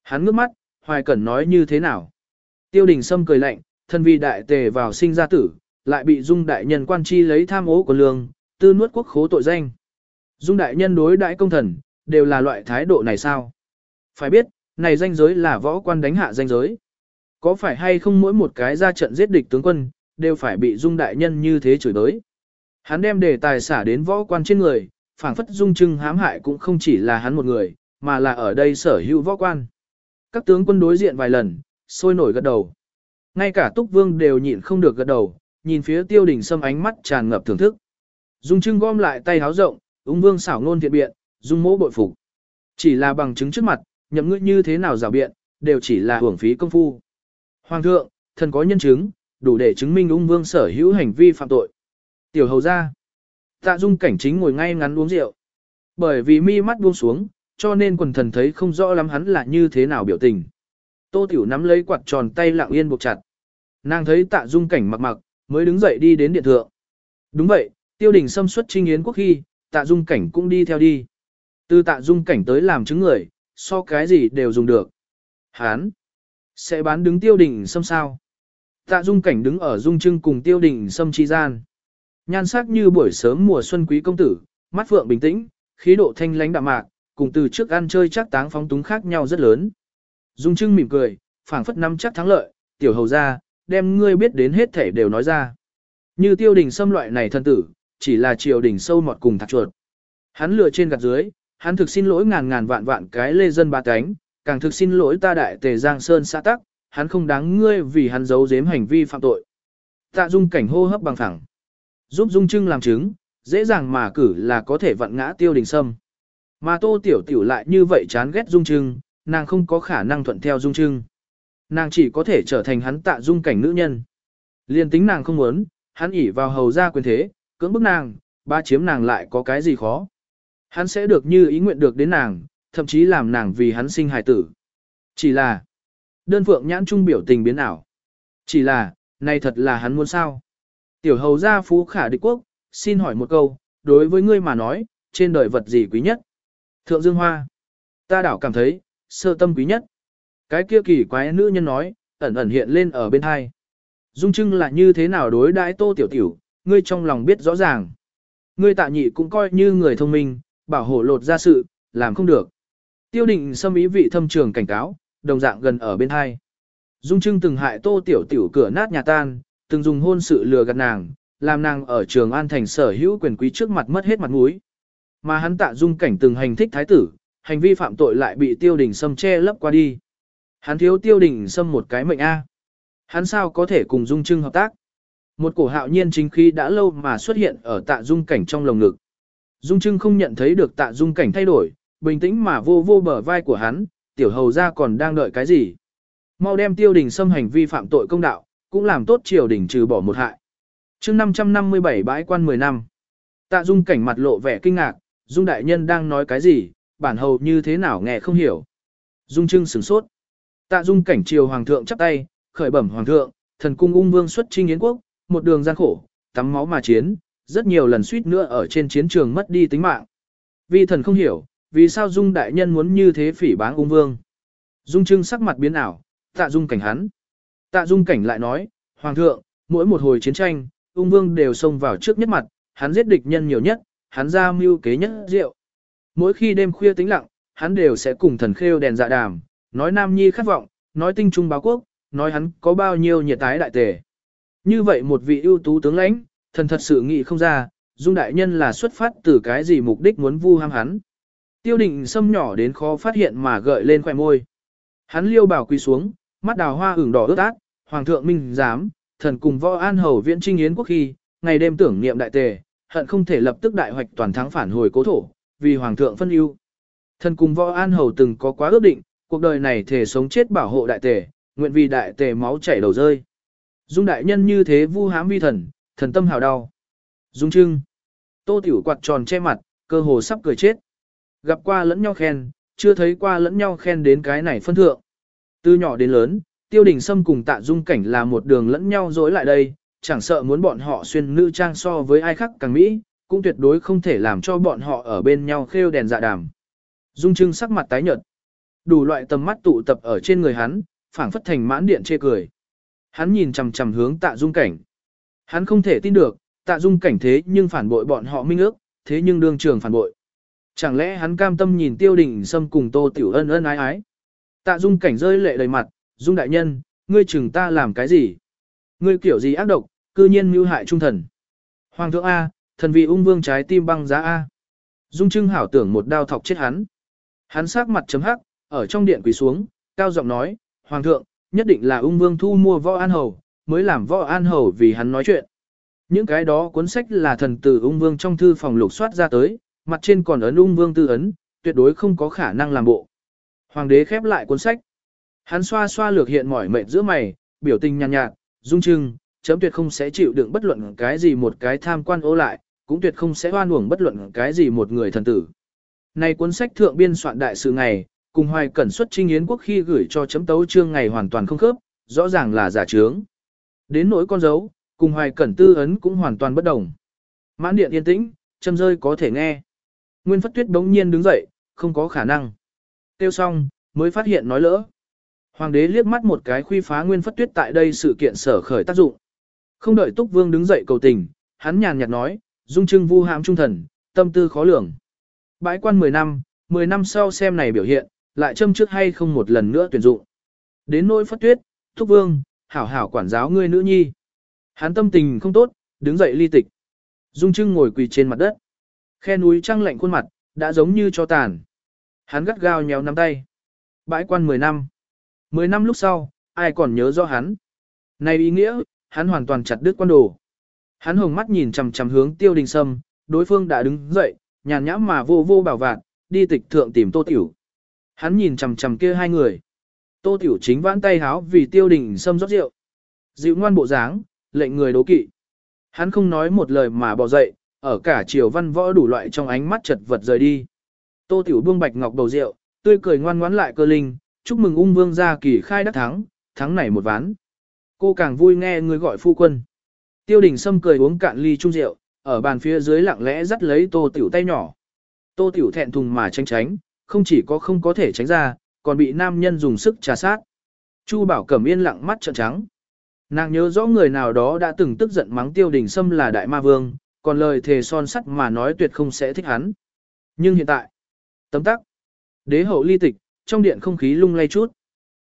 Hắn ngước mắt, hoài cẩn nói như thế nào. Tiêu đình sâm cười lạnh, thân vì đại tề vào sinh ra tử, lại bị dung đại nhân quan chi lấy tham ố của lương, tư nuốt quốc khố tội danh. Dung đại nhân đối đại công thần, đều là loại thái độ này sao? Phải biết, này danh giới là võ quan đánh hạ danh giới. Có phải hay không mỗi một cái ra trận giết địch tướng quân, đều phải bị dung đại nhân như thế chửi đối. Hắn đem đề tài xả đến võ quan trên người, phảng phất dung trưng hãm hại cũng không chỉ là hắn một người, mà là ở đây sở hữu võ quan. Các tướng quân đối diện vài lần, sôi nổi gật đầu. Ngay cả túc vương đều nhịn không được gật đầu, nhìn phía tiêu đình sâm ánh mắt tràn ngập thưởng thức. Dung trưng gom lại tay háo rộng, ung vương xảo ngôn thiện biện, dung mỗ bội phục. Chỉ là bằng chứng trước mặt, nhậm ngươi như thế nào rào biện, đều chỉ là hưởng phí công phu. Hoàng thượng, thần có nhân chứng, đủ để chứng minh ung vương sở hữu hành vi phạm tội. Tiểu hầu ra. Tạ dung cảnh chính ngồi ngay ngắn uống rượu. Bởi vì mi mắt buông xuống, cho nên quần thần thấy không rõ lắm hắn là như thế nào biểu tình. Tô tiểu nắm lấy quạt tròn tay lặng yên buộc chặt. Nàng thấy tạ dung cảnh mặc mặc, mới đứng dậy đi đến điện thượng. Đúng vậy, tiêu đình xâm xuất trinh yến quốc khi, tạ dung cảnh cũng đi theo đi. Từ tạ dung cảnh tới làm chứng người, so cái gì đều dùng được. Hán, sẽ bán đứng tiêu đình xâm sao. Tạ dung cảnh đứng ở dung trưng cùng tiêu đình xâm chi gian. Nhan sắc như buổi sớm mùa xuân quý công tử, mắt phượng bình tĩnh, khí độ thanh lãnh đạm mạc, cùng từ trước ăn chơi chắc táng phóng túng khác nhau rất lớn. Dung trưng mỉm cười, phảng phất năm chắc thắng lợi, tiểu hầu ra, đem ngươi biết đến hết thể đều nói ra. Như tiêu đình xâm loại này thân tử, chỉ là triều đình sâu mọt cùng thạc chuột. Hắn lừa trên gạt dưới, hắn thực xin lỗi ngàn ngàn vạn vạn cái lê dân ba cánh, càng thực xin lỗi ta đại tề giang sơn xã tắc, hắn không đáng ngươi vì hắn giấu giếm hành vi phạm tội. Tạ dung cảnh hô hấp bằng thẳng. Giúp dung trưng làm chứng, dễ dàng mà cử là có thể vặn ngã tiêu đình sâm. Mà tô tiểu tiểu lại như vậy chán ghét dung trưng, nàng không có khả năng thuận theo dung trưng. Nàng chỉ có thể trở thành hắn tạ dung cảnh nữ nhân. Liên tính nàng không muốn, hắn ỉ vào hầu ra quyền thế, cưỡng bức nàng, ba chiếm nàng lại có cái gì khó. Hắn sẽ được như ý nguyện được đến nàng, thậm chí làm nàng vì hắn sinh hài tử. Chỉ là, đơn phượng nhãn trung biểu tình biến ảo. Chỉ là, này thật là hắn muốn sao. Tiểu hầu gia phú khả địch quốc, xin hỏi một câu, đối với ngươi mà nói, trên đời vật gì quý nhất? Thượng Dương Hoa. Ta đảo cảm thấy, sơ tâm quý nhất. Cái kia kỳ quái nữ nhân nói, ẩn ẩn hiện lên ở bên hai. Dung Trưng là như thế nào đối đãi tô tiểu tiểu, ngươi trong lòng biết rõ ràng. Ngươi tạ nhị cũng coi như người thông minh, bảo hộ lột ra sự, làm không được. Tiêu định xâm ý vị thâm trường cảnh cáo, đồng dạng gần ở bên hai. Dung Trưng từng hại tô tiểu tiểu cửa nát nhà tan, từng dùng hôn sự lừa gạt nàng, làm nàng ở trường an thành sở hữu quyền quý trước mặt mất hết mặt mũi. Mà hắn tạ dung cảnh từng hành thích thái tử, hành vi phạm tội lại bị tiêu đình sâm che lấp qua đi. Hắn thiếu tiêu đình sâm một cái mệnh A. Hắn sao có thể cùng dung trưng hợp tác? Một cổ hạo nhiên chính khí đã lâu mà xuất hiện ở tạ dung cảnh trong lồng ngực. Dung trưng không nhận thấy được tạ dung cảnh thay đổi, bình tĩnh mà vô vô bờ vai của hắn, tiểu hầu ra còn đang đợi cái gì? Mau đem tiêu đình xâm hành vi phạm tội công đạo, cũng làm tốt triều đình trừ bỏ một hại. chương 557 bãi quan 10 năm. Tạ dung cảnh mặt lộ vẻ kinh ngạc, dung đại nhân đang nói cái gì, bản hầu như thế nào nghe không hiểu. Dung trưng sửng sốt. Tạ dung cảnh triều hoàng thượng chắp tay, khởi bẩm hoàng thượng, thần cung ung vương xuất chinh yến quốc, một đường gian khổ, tắm máu mà chiến, rất nhiều lần suýt nữa ở trên chiến trường mất đi tính mạng. vì thần không hiểu, vì sao Dung đại nhân muốn như thế phỉ báng ung vương. Dung trưng sắc mặt biến ảo, tạ dung cảnh hắn. Tạ dung cảnh lại nói, Hoàng thượng, mỗi một hồi chiến tranh, ung vương đều xông vào trước nhất mặt, hắn giết địch nhân nhiều nhất, hắn ra mưu kế nhất rượu. Mỗi khi đêm khuya tĩnh lặng, hắn đều sẽ cùng thần khêu đèn dạ đàm, nói nam nhi khát vọng, nói tinh trung báo quốc, nói hắn có bao nhiêu nhiệt tái đại tề. Như vậy một vị ưu tú tướng lãnh, thần thật sự nghĩ không ra, dung đại nhân là xuất phát từ cái gì mục đích muốn vu ham hắn. Tiêu định xâm nhỏ đến khó phát hiện mà gợi lên khoẻ môi. Hắn liêu bảo quỳ xuống, mắt đào hoa ửng đỏ ướt át, hoàng thượng minh giám, thần cùng võ an hầu viễn trinh yến quốc khi, ngày đêm tưởng niệm đại tề, hận không thể lập tức đại hoạch toàn thắng phản hồi cố thổ, vì hoàng thượng phân ưu. Thần cùng võ an hầu từng có quá ước định, cuộc đời này thể sống chết bảo hộ đại tề, nguyện vì đại tề máu chảy đầu rơi. Dung đại nhân như thế vu hám vi thần, thần tâm hào đau. Dung trưng. Tô tiểu quạt tròn che mặt, cơ hồ sắp cười chết. Gặp qua lẫn nhau khen, chưa thấy qua lẫn nhau khen đến cái này phân thượng. Từ nhỏ đến lớn, tiêu đình sâm cùng tạ dung cảnh là một đường lẫn nhau dối lại đây, chẳng sợ muốn bọn họ xuyên nữ trang so với ai khác càng mỹ, cũng tuyệt đối không thể làm cho bọn họ ở bên nhau khêu đèn dạ đàm. Dung trưng sắc mặt tái nhợt. Đủ loại tầm mắt tụ tập ở trên người hắn, phảng phất thành mãn điện chê cười. Hắn nhìn chằm chằm hướng tạ dung cảnh. Hắn không thể tin được, tạ dung cảnh thế nhưng phản bội bọn họ minh ước, thế nhưng đương trường phản bội. Chẳng lẽ hắn cam tâm nhìn tiêu đình xâm cùng tô tiểu ân ân ái ái. Tạ dung cảnh rơi lệ đầy mặt, dung đại nhân, ngươi chừng ta làm cái gì? Ngươi kiểu gì ác độc, cư nhiên mưu hại trung thần. Hoàng thượng A, thần vị ung vương trái tim băng giá A. Dung trưng hảo tưởng một đao thọc chết hắn. Hắn sắc mặt chấm hắc, ở trong điện quỳ xuống, cao giọng nói, Hoàng thượng, nhất định là ung vương thu mua võ an hầu, mới làm võ an hầu vì hắn nói chuyện. Những cái đó cuốn sách là thần tử ung vương trong thư phòng lục soát ra tới, mặt trên còn ấn ung vương tư ấn, tuyệt đối không có khả năng làm bộ. Hoàng đế khép lại cuốn sách. Hắn xoa xoa lược hiện mỏi mệt giữa mày, biểu tình nhàn nhạt, nhạt, dung trưng, chấm tuyệt không sẽ chịu đựng bất luận cái gì một cái tham quan ô lại, cũng tuyệt không sẽ hoan uổng bất luận cái gì một người thần tử. Này cuốn sách thượng biên soạn đại sự ngày, cùng hoài cẩn xuất trinh yến quốc khi gửi cho chấm tấu trương ngày hoàn toàn không khớp, rõ ràng là giả trướng. Đến nỗi con dấu, cùng hoài cẩn tư ấn cũng hoàn toàn bất đồng. Mãn điện yên tĩnh, châm rơi có thể nghe. Nguyên Phất Tuyết bỗng nhiên đứng dậy, không có khả năng. Tiêu xong, mới phát hiện nói lỡ. Hoàng đế liếc mắt một cái khuy phá Nguyên Phất Tuyết tại đây sự kiện sở khởi tác dụng. Không đợi Túc Vương đứng dậy cầu tình, hắn nhàn nhạt nói, dung trưng vu hãm trung thần, tâm tư khó lường. Bãi quan 10 năm, 10 năm sau xem này biểu hiện, lại châm trước hay không một lần nữa tuyển dụng. Đến nỗi Phất Tuyết, thúc Vương, hảo hảo quản giáo ngươi nữ nhi. Hắn tâm tình không tốt, đứng dậy ly tịch. Dung Trưng ngồi quỳ trên mặt đất. Khe núi trăng lạnh khuôn mặt, đã giống như cho tàn. Hắn gắt gao nhéo nắm tay. Bãi quan 10 năm. 10 năm lúc sau, ai còn nhớ rõ hắn. Này ý nghĩa, hắn hoàn toàn chặt đứt quan đồ. Hắn hồng mắt nhìn chằm chằm hướng tiêu đình sâm, đối phương đã đứng dậy, nhàn nhãm mà vô vô bảo vạn, đi tịch thượng tìm tô tiểu. Hắn nhìn chằm chằm kia hai người. Tô tiểu chính vãn tay háo vì tiêu đình sâm rót rượu. Dịu ngoan bộ dáng, lệnh người đố kỵ. Hắn không nói một lời mà bỏ dậy, ở cả chiều văn võ đủ loại trong ánh mắt chật vật rời đi. Tô Tiểu buông bạch ngọc bầu rượu, tươi cười ngoan ngoãn lại cơ linh, chúc mừng ung vương gia kỳ khai đắc thắng, thắng này một ván. Cô càng vui nghe người gọi phu quân. Tiêu đình Sâm cười uống cạn ly chung rượu, ở bàn phía dưới lặng lẽ dắt lấy Tô Tiểu tay nhỏ. Tô Tiểu thẹn thùng mà tránh tránh, không chỉ có không có thể tránh ra, còn bị nam nhân dùng sức trà sát. Chu Bảo Cẩm yên lặng mắt trợn trắng. Nàng nhớ rõ người nào đó đã từng tức giận mắng Tiêu Đình Sâm là đại ma vương, còn lời thề son sắt mà nói tuyệt không sẽ thích hắn. Nhưng hiện tại, tấm tắc, đế hậu ly tịch, trong điện không khí lung lay chút.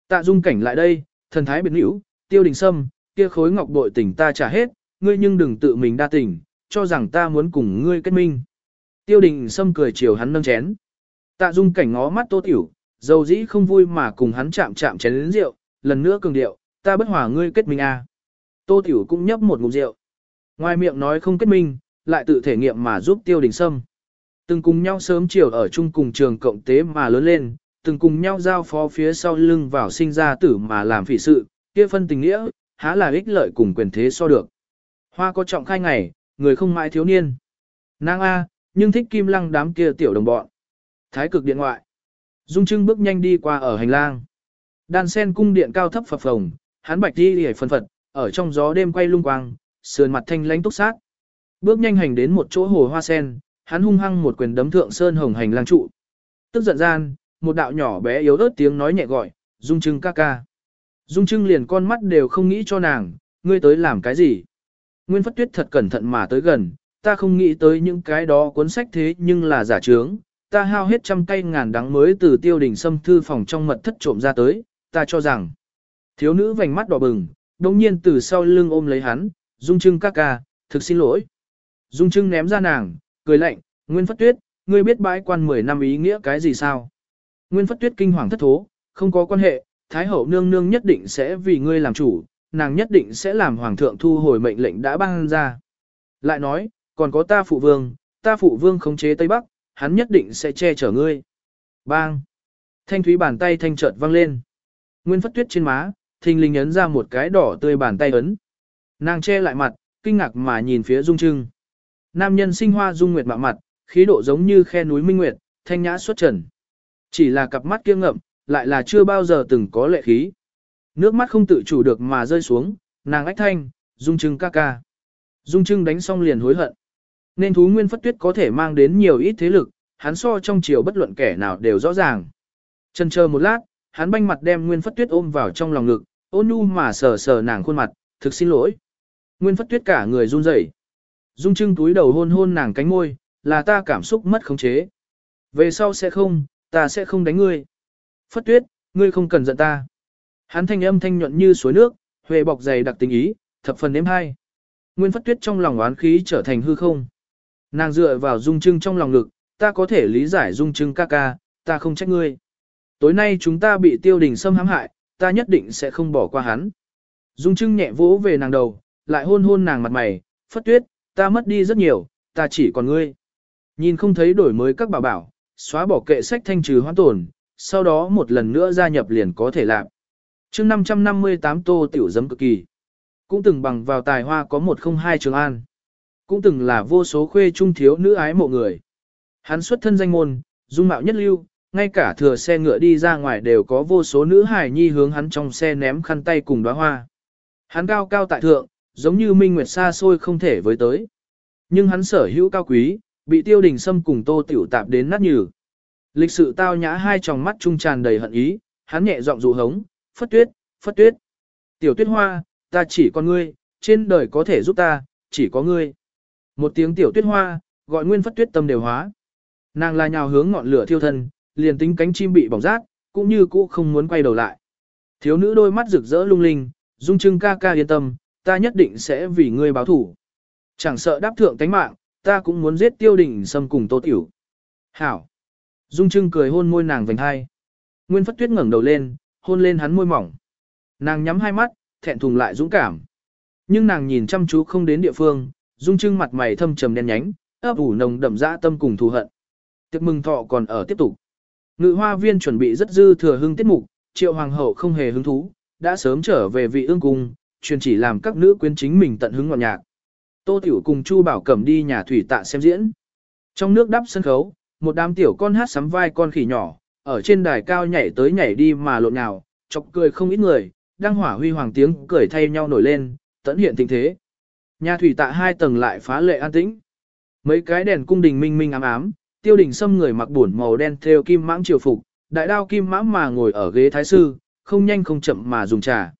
Tạ dung cảnh lại đây, thần thái biệt hữu, tiêu đình sâm, kia khối ngọc bội tỉnh ta trả hết, ngươi nhưng đừng tự mình đa tình, cho rằng ta muốn cùng ngươi kết minh. Tiêu đình sâm cười chiều hắn nâng chén. Tạ dung cảnh ngó mắt tô tiểu, dầu dĩ không vui mà cùng hắn chạm chạm chén đến rượu, lần nữa cường điệu, ta bất hòa ngươi kết minh à. Tô tiểu cũng nhấp một ngụm rượu. Ngoài miệng nói không kết minh, lại tự thể nghiệm mà giúp tiêu đình sâm. Từng cùng nhau sớm chiều ở chung cùng trường cộng tế mà lớn lên, từng cùng nhau giao phó phía sau lưng vào sinh ra tử mà làm phỉ sự, kia phân tình nghĩa, há là ích lợi cùng quyền thế so được. Hoa có trọng khai ngày, người không mãi thiếu niên. Nàng A, nhưng thích kim lăng đám kia tiểu đồng bọn. Thái cực điện ngoại. Dung Trưng bước nhanh đi qua ở hành lang. Đàn sen cung điện cao thấp phập phồng, hắn bạch đi hề phân phật, ở trong gió đêm quay lung quang, sườn mặt thanh lãnh túc sát. Bước nhanh hành đến một chỗ hồ hoa sen, hắn hung hăng một quyền đấm thượng sơn hồng hành lang trụ. Tức giận gian, một đạo nhỏ bé yếu ớt tiếng nói nhẹ gọi, Dung Trưng ca ca. Dung Trưng liền con mắt đều không nghĩ cho nàng, ngươi tới làm cái gì? Nguyên Phất Tuyết thật cẩn thận mà tới gần, ta không nghĩ tới những cái đó cuốn sách thế nhưng là giả trướng, ta hao hết trăm cây ngàn đắng mới từ tiêu đình xâm thư phòng trong mật thất trộm ra tới, ta cho rằng. Thiếu nữ vành mắt đỏ bừng, đồng nhiên từ sau lưng ôm lấy hắn, Dung Trưng ca ca, thực xin lỗi. Dung Trưng ném ra nàng, cười lạnh, Nguyên Phất Tuyết, ngươi biết bãi quan 10 năm ý nghĩa cái gì sao? Nguyên Phất Tuyết kinh hoàng thất thố, không có quan hệ, Thái Hậu nương nương nhất định sẽ vì ngươi làm chủ, nàng nhất định sẽ làm Hoàng thượng thu hồi mệnh lệnh đã ban ra. Lại nói, còn có ta phụ vương, ta phụ vương khống chế Tây Bắc, hắn nhất định sẽ che chở ngươi. Bang! Thanh thúy bàn tay thanh chợt vang lên. Nguyên Phất Tuyết trên má, thình lình ấn ra một cái đỏ tươi bàn tay ấn. Nàng che lại mặt, kinh ngạc mà nhìn phía Dung Trưng. Nam nhân sinh hoa dung nguyệt mạ mặt, khí độ giống như khe núi minh nguyệt, thanh nhã xuất trần. Chỉ là cặp mắt kiêng ngậm, lại là chưa bao giờ từng có lệ khí. Nước mắt không tự chủ được mà rơi xuống, nàng ách thanh, dung trưng ca ca. Dung trưng đánh xong liền hối hận. Nên thú nguyên phất tuyết có thể mang đến nhiều ít thế lực, hắn so trong chiều bất luận kẻ nào đều rõ ràng. Chân chờ một lát, hắn banh mặt đem nguyên phất tuyết ôm vào trong lòng ngực, ôn nhu mà sờ sờ nàng khuôn mặt, thực xin lỗi. Nguyên phất tuyết cả người run rẩy. Dung trưng túi đầu hôn hôn nàng cánh môi, là ta cảm xúc mất khống chế. Về sau sẽ không, ta sẽ không đánh ngươi. Phất tuyết, ngươi không cần giận ta. Hắn thanh âm thanh nhuận như suối nước, huệ bọc dày đặc tình ý, thập phần nếm hai. Nguyên phất tuyết trong lòng oán khí trở thành hư không. Nàng dựa vào dung trưng trong lòng ngực, ta có thể lý giải dung trưng ca ca, ta không trách ngươi. Tối nay chúng ta bị tiêu đình xâm hãm hại, ta nhất định sẽ không bỏ qua hắn. Dung trưng nhẹ vỗ về nàng đầu, lại hôn hôn nàng mặt mày, phất tuyết, ta mất đi rất nhiều, ta chỉ còn ngươi. Nhìn không thấy đổi mới các bảo bảo, xóa bỏ kệ sách thanh trừ hoãn tổn, sau đó một lần nữa gia nhập liền có thể làm chương 558 tô tiểu dấm cực kỳ. Cũng từng bằng vào tài hoa có 102 trường an. Cũng từng là vô số khuê trung thiếu nữ ái mộ người. Hắn xuất thân danh môn, dung mạo nhất lưu, ngay cả thừa xe ngựa đi ra ngoài đều có vô số nữ hài nhi hướng hắn trong xe ném khăn tay cùng đóa hoa. Hắn cao cao tại thượng, giống như minh nguyệt xa xôi không thể với tới. Nhưng hắn sở hữu cao quý, bị tiêu đình xâm cùng tô tiểu tạp đến nát nhừ. Lịch sự tao nhã hai tròng mắt trung tràn đầy hận ý, hắn nhẹ giọng dụ hống, phất tuyết, phất tuyết. Tiểu tuyết hoa, ta chỉ có ngươi, trên đời có thể giúp ta, chỉ có ngươi. Một tiếng tiểu tuyết hoa, gọi nguyên phất tuyết tâm đều hóa. Nàng là nhào hướng ngọn lửa thiêu thân, liền tính cánh chim bị bỏng rát, cũng như cũ không muốn quay đầu lại. Thiếu nữ đôi mắt rực rỡ lung linh, dung trưng ca ca yên tâm, ta nhất định sẽ vì ngươi báo thủ. Chẳng sợ đáp thượng tánh mạng, ta cũng muốn giết tiêu đình xâm cùng tô tiểu. Hảo. Dung Trưng cười hôn môi nàng vành hai. Nguyên Phất Tuyết ngẩng đầu lên, hôn lên hắn môi mỏng. Nàng nhắm hai mắt, thẹn thùng lại dũng cảm. Nhưng nàng nhìn chăm chú không đến địa phương, Dung Trưng mặt mày thâm trầm đen nhánh, ấp ủ nồng đậm dã tâm cùng thù hận. Tiệc mừng thọ còn ở tiếp tục. Ngự hoa viên chuẩn bị rất dư thừa hưng tiết mục, triệu hoàng hậu không hề hứng thú, đã sớm trở về vị ương cung, truyền chỉ làm các nữ quyến chính mình tận hứng ngọn nhạc. Tô Tiểu cùng Chu Bảo Cẩm đi nhà thủy tạ xem diễn. Trong nước đắp sân khấu, một đám tiểu con hát sắm vai con khỉ nhỏ, ở trên đài cao nhảy tới nhảy đi mà lộn nào, chọc cười không ít người, đang hỏa huy hoàng tiếng cười thay nhau nổi lên, tận hiện tình thế. Nhà thủy tạ hai tầng lại phá lệ an tĩnh. Mấy cái đèn cung đình minh minh ám ám, tiêu đình xâm người mặc buồn màu đen theo kim mãng triều phục, đại đao kim mãng mà ngồi ở ghế thái sư, không nhanh không chậm mà dùng trà.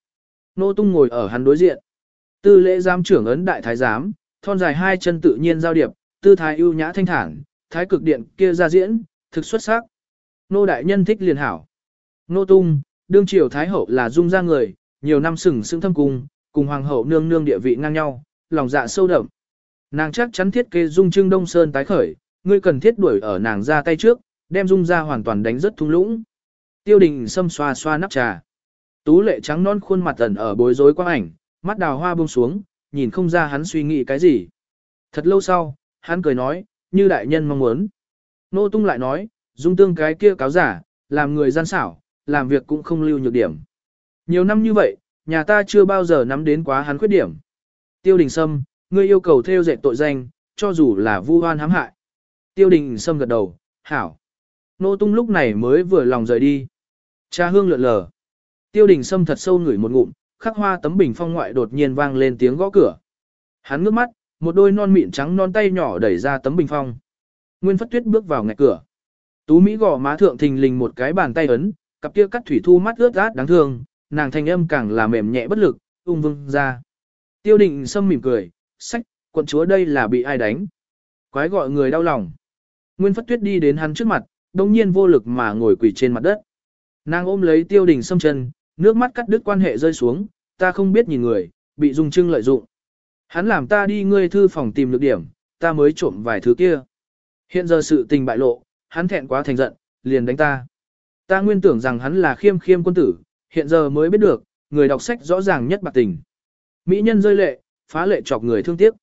Nô tung ngồi ở hắn đối diện. Tư lễ giám trưởng ấn đại thái giám, thon dài hai chân tự nhiên giao điệp, tư thái ưu nhã thanh thản, thái cực điện kia ra diễn, thực xuất sắc. Nô đại nhân thích liền hảo. Nô tung, đương triều thái hậu là dung ra người, nhiều năm sừng sững thâm cung, cùng hoàng hậu nương nương địa vị ngang nhau, lòng dạ sâu đậm. Nàng chắc chắn thiết kế dung trưng đông sơn tái khởi, ngươi cần thiết đuổi ở nàng ra tay trước, đem dung ra hoàn toàn đánh rất thung lũng. Tiêu đình xâm xoa xoa nắp trà. Tú lệ trắng non khuôn mặt ẩn ở bối rối quang ảnh, mắt đào hoa buông xuống, nhìn không ra hắn suy nghĩ cái gì. Thật lâu sau, hắn cười nói, như đại nhân mong muốn. Nô tung lại nói, dung tương cái kia cáo giả, làm người gian xảo, làm việc cũng không lưu nhược điểm. Nhiều năm như vậy, nhà ta chưa bao giờ nắm đến quá hắn khuyết điểm. Tiêu đình sâm, ngươi yêu cầu theo dệt tội danh, cho dù là vu oan hãm hại. Tiêu đình sâm gật đầu, hảo. Nô tung lúc này mới vừa lòng rời đi. Cha hương lượn lờ. Tiêu đình sâm thật sâu ngửi một ngụm, khắc hoa tấm bình phong ngoại đột nhiên vang lên tiếng gõ cửa. Hắn ngước mắt, một đôi non mịn trắng non tay nhỏ đẩy ra tấm bình phong. Nguyên Phất Tuyết bước vào ngạch cửa. Tú Mỹ gò má thượng thình lình một cái bàn tay ấn, cặp kia cắt thủy thu mắt ướt át đáng thương, nàng thanh âm càng là mềm nhẹ bất lực, ung vương ra. Tiêu định sâm mỉm cười, sách, quận chúa đây là bị ai đánh. Quái gọi người đau lòng. Nguyên Phất Tuyết đi đến hắn trước mặt, đồng nhiên vô lực mà ngồi quỳ trên mặt đất. Nàng ôm lấy tiêu đình sâm chân, nước mắt cắt đứt quan hệ rơi xuống, ta không biết nhìn người, bị dung trưng lợi dụng. Hắn làm ta đi ngươi thư phòng tìm được điểm, ta mới trộm vài thứ kia. Hiện giờ sự tình bại lộ, hắn thẹn quá thành giận, liền đánh ta. Ta nguyên tưởng rằng hắn là khiêm khiêm quân tử, hiện giờ mới biết được, người đọc sách rõ ràng nhất bạc tình. Mỹ nhân rơi lệ, phá lệ chọc người thương tiếc.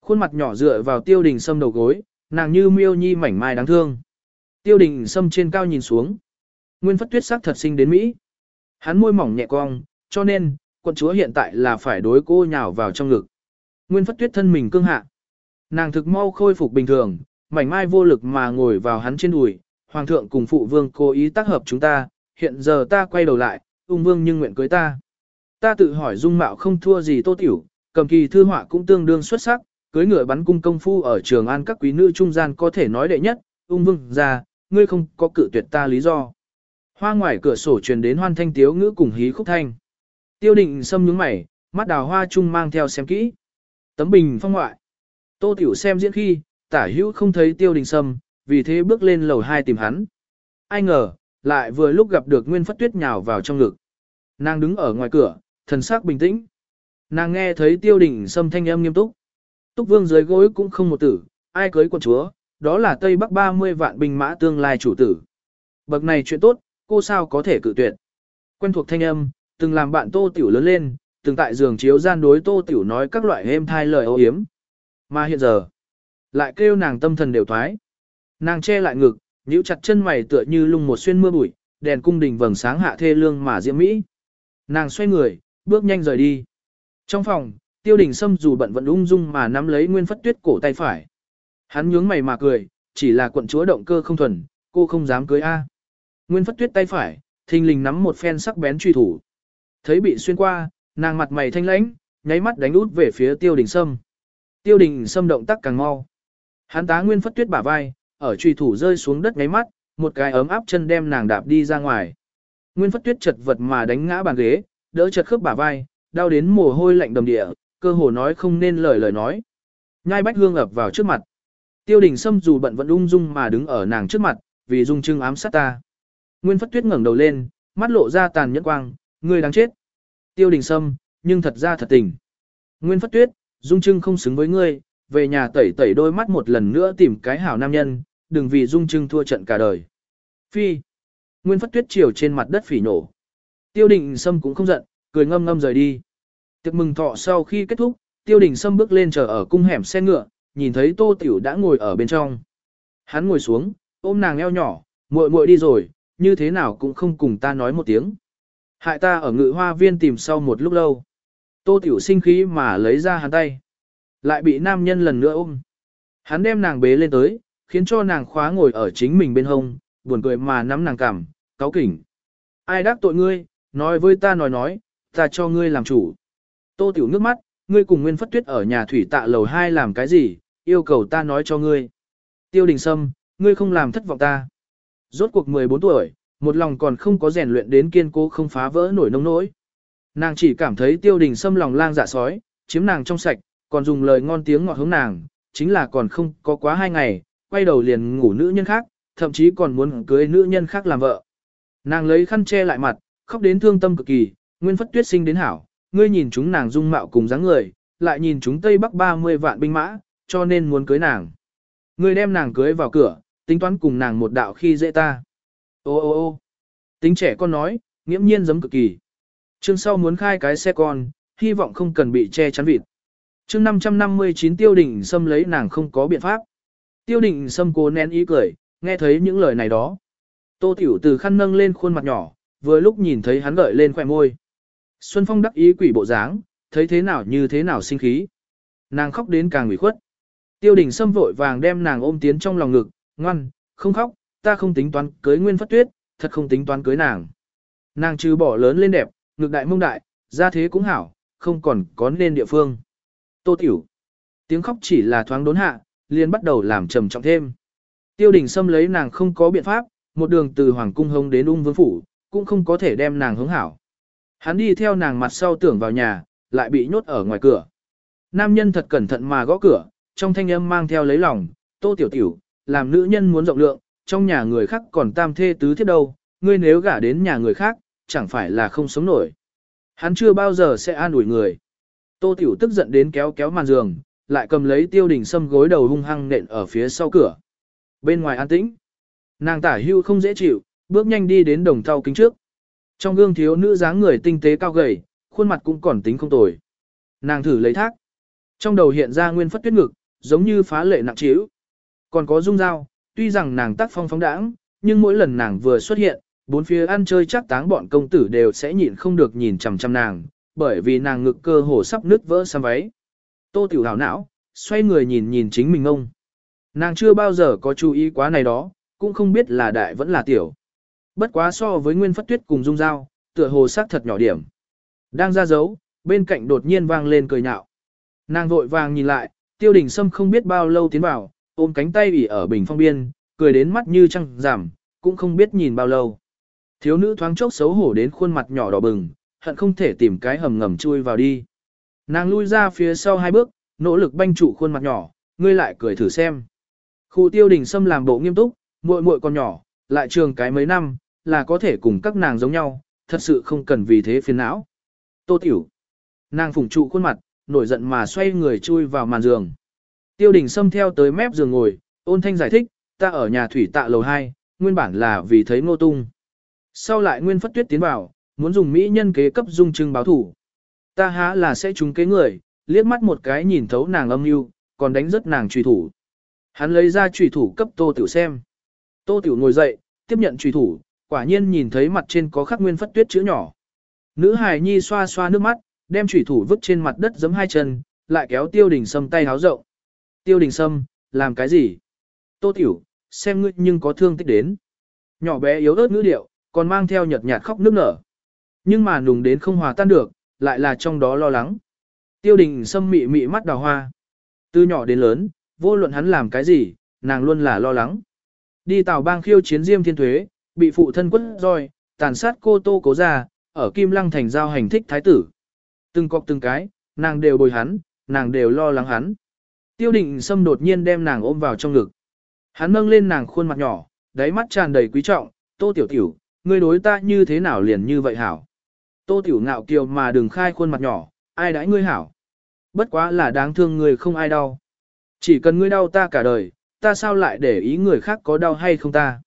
Khuôn mặt nhỏ dựa vào tiêu đình sâm đầu gối, nàng như miêu nhi mảnh mai đáng thương. Tiêu đình sâm trên cao nhìn xuống. Nguyên phất tuyết sắc thật sinh đến Mỹ. Hắn môi mỏng nhẹ cong, cho nên, quận chúa hiện tại là phải đối cô nhào vào trong ngực. Nguyên phất tuyết thân mình cương hạ. Nàng thực mau khôi phục bình thường, mảnh mai vô lực mà ngồi vào hắn trên đùi. Hoàng thượng cùng phụ vương cố ý tác hợp chúng ta, hiện giờ ta quay đầu lại, ung vương nhưng nguyện cưới ta. Ta tự hỏi dung mạo không thua gì tô tiểu, cầm kỳ thư họa cũng tương đương xuất sắc, cưới ngựa bắn cung công phu ở trường an các quý nữ trung gian có thể nói đệ nhất, ung vương ra, ngươi không có cự tuyệt ta lý do. Hoa ngoài cửa sổ truyền đến hoan thanh tiếu ngữ cùng hí khúc thanh. Tiêu định xâm nhướng mày, mắt đào hoa trung mang theo xem kỹ. Tấm bình phong ngoại. Tô tiểu xem diễn khi, tả hữu không thấy tiêu đình sâm, vì thế bước lên lầu hai tìm hắn. Ai ngờ, lại vừa lúc gặp được Nguyên Phất Tuyết nhào vào trong ngực. Nàng đứng ở ngoài cửa, thần sắc bình tĩnh. Nàng nghe thấy tiêu đình sâm thanh âm nghiêm túc. Túc vương dưới gối cũng không một tử, ai cưới quận chúa, đó là Tây Bắc 30 vạn binh mã tương lai chủ tử. Bậc này chuyện tốt, cô sao có thể cự tuyệt. Quen thuộc thanh âm, từng làm bạn tô tiểu lớn lên, từng tại giường chiếu gian đối tô tiểu nói các loại êm thai lời ô hiếm. Mà hiện giờ, lại kêu nàng tâm thần đều thoái. Nàng che lại ngực, nhíu chặt chân mày tựa như lung một xuyên mưa bụi, đèn cung đình vầng sáng hạ thê lương mà diễm mỹ. Nàng xoay người, bước nhanh rời đi. Trong phòng, tiêu đình sâm dù bận vẫn ung dung mà nắm lấy nguyên phất tuyết cổ tay phải. Hắn nhướng mày mà cười, chỉ là quận chúa động cơ không thuần, cô không dám cưới A. Nguyên phất tuyết tay phải, thình lình nắm một phen sắc bén truy thủ. Thấy bị xuyên qua, nàng mặt mày thanh lãnh, nháy mắt đánh út về phía tiêu đình sâm. Tiêu đình sâm động tác càng mau. Hắn tá nguyên phất tuyết bả vai, ở truy thủ rơi xuống đất ngáy mắt, một cái ấm áp chân đem nàng đạp đi ra ngoài. Nguyên phất tuyết chật vật mà đánh ngã bàn ghế, đỡ chật khớp bả vai, đau đến mồ hôi lạnh đầm địa, cơ hồ nói không nên lời lời nói. Nhai bách hương ập vào trước mặt. Tiêu đình sâm dù bận vẫn ung dung mà đứng ở nàng trước mặt, vì dung trưng ám sát ta. Nguyên phất tuyết ngẩng đầu lên, mắt lộ ra tàn nhẫn quang, ngươi đáng chết. Tiêu đình sâm, nhưng thật ra thật tình. Nguyên phất tuyết, dung trưng không xứng với ngươi, về nhà tẩy tẩy đôi mắt một lần nữa tìm cái hảo nam nhân, đừng vì dung trưng thua trận cả đời. Phi. Nguyên phất tuyết chiều trên mặt đất phỉ nổ. Tiêu đình sâm cũng không giận, cười ngâm ngâm rời đi. Tiệc mừng thọ sau khi kết thúc, tiêu đình sâm bước lên chờ ở cung hẻm xe ngựa, nhìn thấy tô tiểu đã ngồi ở bên trong. Hắn ngồi xuống, ôm nàng eo nhỏ, muội muội đi rồi, như thế nào cũng không cùng ta nói một tiếng. Hại ta ở ngự hoa viên tìm sau một lúc lâu. Tô tiểu sinh khí mà lấy ra hắn tay. Lại bị nam nhân lần nữa ôm. Hắn đem nàng bế lên tới, khiến cho nàng khóa ngồi ở chính mình bên hông, buồn cười mà nắm nàng cằm, cáo kỉnh. Ai đắc tội ngươi, nói với ta nói nói, ta cho ngươi làm chủ. Tô tiểu nước mắt, ngươi cùng Nguyên Phất Tuyết ở nhà thủy tạ lầu 2 làm cái gì, yêu cầu ta nói cho ngươi. Tiêu đình sâm, ngươi không làm thất vọng ta. Rốt cuộc 14 tuổi, một lòng còn không có rèn luyện đến kiên cố không phá vỡ nổi nông nỗi. Nàng chỉ cảm thấy tiêu đình sâm lòng lang dạ sói, chiếm nàng trong sạch, còn dùng lời ngon tiếng ngọt hướng nàng, chính là còn không có quá hai ngày, quay đầu liền ngủ nữ nhân khác, thậm chí còn muốn cưới nữ nhân khác làm vợ. Nàng lấy khăn che lại mặt, khóc đến thương tâm cực kỳ, nguyên phất tuyết sinh đến hảo, ngươi nhìn chúng nàng dung mạo cùng dáng người, lại nhìn chúng Tây Bắc 30 vạn binh mã, cho nên muốn cưới nàng. Ngươi đem nàng cưới vào cửa, tính toán cùng nàng một đạo khi dễ ta. Ô ô ô tính trẻ con nói, nghiễm nhiên giấm cực kỳ. Chương sau muốn khai cái xe con, hy vọng không cần bị che chắn vịt. Chương 559 tiêu Đỉnh xâm lấy nàng không có biện pháp. Tiêu Đỉnh xâm cố nén ý cười, nghe thấy những lời này đó. Tô tiểu từ khăn nâng lên khuôn mặt nhỏ, vừa lúc nhìn thấy hắn gợi lên khỏe môi. Xuân Phong đắc ý quỷ bộ dáng, thấy thế nào như thế nào sinh khí. Nàng khóc đến càng ủy khuất. Tiêu Đỉnh Sâm vội vàng đem nàng ôm tiến trong lòng ngực, ngoan, không khóc, ta không tính toán cưới Nguyên Phất Tuyết, thật không tính toán cưới nàng. Nàng trừ bỏ lớn lên đẹp, ngực đại mông đại, ra thế cũng hảo, không còn có nên địa phương. Tô Tiểu. Tiếng khóc chỉ là thoáng đốn hạ, liền bắt đầu làm trầm trọng thêm. Tiêu đình Sâm lấy nàng không có biện pháp, một đường từ Hoàng Cung Hông đến ung vương phủ, cũng không có thể đem nàng hướng hảo. Hắn đi theo nàng mặt sau tưởng vào nhà, lại bị nhốt ở ngoài cửa. Nam nhân thật cẩn thận mà gõ cửa, trong thanh âm mang theo lấy lòng, tô tiểu tiểu, làm nữ nhân muốn rộng lượng, trong nhà người khác còn tam thê tứ thiết đâu, ngươi nếu gả đến nhà người khác, chẳng phải là không sống nổi. Hắn chưa bao giờ sẽ an ủi người. Tô tiểu tức giận đến kéo kéo màn giường, lại cầm lấy tiêu đình sâm gối đầu hung hăng nện ở phía sau cửa. Bên ngoài an tĩnh, nàng tả hưu không dễ chịu, bước nhanh đi đến đồng thau kính trước. Trong gương thiếu nữ dáng người tinh tế cao gầy, khuôn mặt cũng còn tính không tồi. Nàng thử lấy thác. Trong đầu hiện ra nguyên phất tuyết ngực, giống như phá lệ nặng trĩu. Còn có dung dao, tuy rằng nàng tác phong phóng đãng, nhưng mỗi lần nàng vừa xuất hiện, bốn phía ăn chơi chắc táng bọn công tử đều sẽ nhịn không được nhìn chằm chằm nàng, bởi vì nàng ngực cơ hồ sắp nứt vỡ xăm váy. Tô tiểu hảo não, xoay người nhìn nhìn chính mình ông. Nàng chưa bao giờ có chú ý quá này đó, cũng không biết là đại vẫn là tiểu. Bất quá so với nguyên phất tuyết cùng dung Giao, tựa hồ sắc thật nhỏ điểm. Đang ra dấu, bên cạnh đột nhiên vang lên cười nhạo. Nàng vội vàng nhìn lại, tiêu đình sâm không biết bao lâu tiến vào, ôm cánh tay ủy ở bình phong biên, cười đến mắt như trăng giảm, cũng không biết nhìn bao lâu. Thiếu nữ thoáng chốc xấu hổ đến khuôn mặt nhỏ đỏ bừng, hận không thể tìm cái hầm ngầm chui vào đi. Nàng lui ra phía sau hai bước, nỗ lực banh trụ khuôn mặt nhỏ, ngươi lại cười thử xem. Khu tiêu đình sâm làm bộ nghiêm túc, muội muội còn nhỏ, lại trường cái mấy năm, là có thể cùng các nàng giống nhau, thật sự không cần vì thế phiền não. Tô tiểu. Nàng phủng trụ khuôn mặt, nổi giận mà xoay người chui vào màn giường. Tiêu đình xâm theo tới mép giường ngồi, ôn thanh giải thích, ta ở nhà thủy tạ lầu 2, nguyên bản là vì thấy ngô tung. Sau lại nguyên phất tuyết tiến vào, muốn dùng mỹ nhân kế cấp dung trưng báo thủ. Ta há là sẽ trúng kế người, liếc mắt một cái nhìn thấu nàng âm mưu, còn đánh rất nàng trùy thủ. Hắn lấy ra trùy thủ cấp tô tiểu xem. Tô tiểu ngồi dậy, tiếp nhận trùy thủ, quả nhiên nhìn thấy mặt trên có khắc nguyên phất tuyết chữ nhỏ. Nữ hài nhi xoa xoa nước mắt, đem trùy thủ vứt trên mặt đất giấm hai chân, lại kéo tiêu đình sâm tay háo rộng. Tiêu đình sâm, làm cái gì? Tô tiểu, xem ngươi nhưng có thương tích đến. Nhỏ bé yếu ớt ngữ điệu, còn mang theo nhợt nhạt khóc nước nở. Nhưng mà nùng đến không hòa tan được, lại là trong đó lo lắng. Tiêu đình sâm mị mị mắt đào hoa. Từ nhỏ đến lớn, vô luận hắn làm cái gì, nàng luôn là lo lắng. Đi tàu bang khiêu chiến diêm thiên thuế, bị phụ thân quất roi, tàn sát cô tô cố ra, ở Kim Lăng thành giao hành thích thái tử. Từng cọc từng cái, nàng đều bồi hắn, nàng đều lo lắng hắn. Tiêu định Sâm đột nhiên đem nàng ôm vào trong ngực. Hắn nâng lên nàng khuôn mặt nhỏ, đáy mắt tràn đầy quý trọng, tô tiểu tiểu, ngươi đối ta như thế nào liền như vậy hảo. Tô tiểu ngạo kiều mà đừng khai khuôn mặt nhỏ, ai đãi ngươi hảo. Bất quá là đáng thương người không ai đau. Chỉ cần ngươi đau ta cả đời, ta sao lại để ý người khác có đau hay không ta.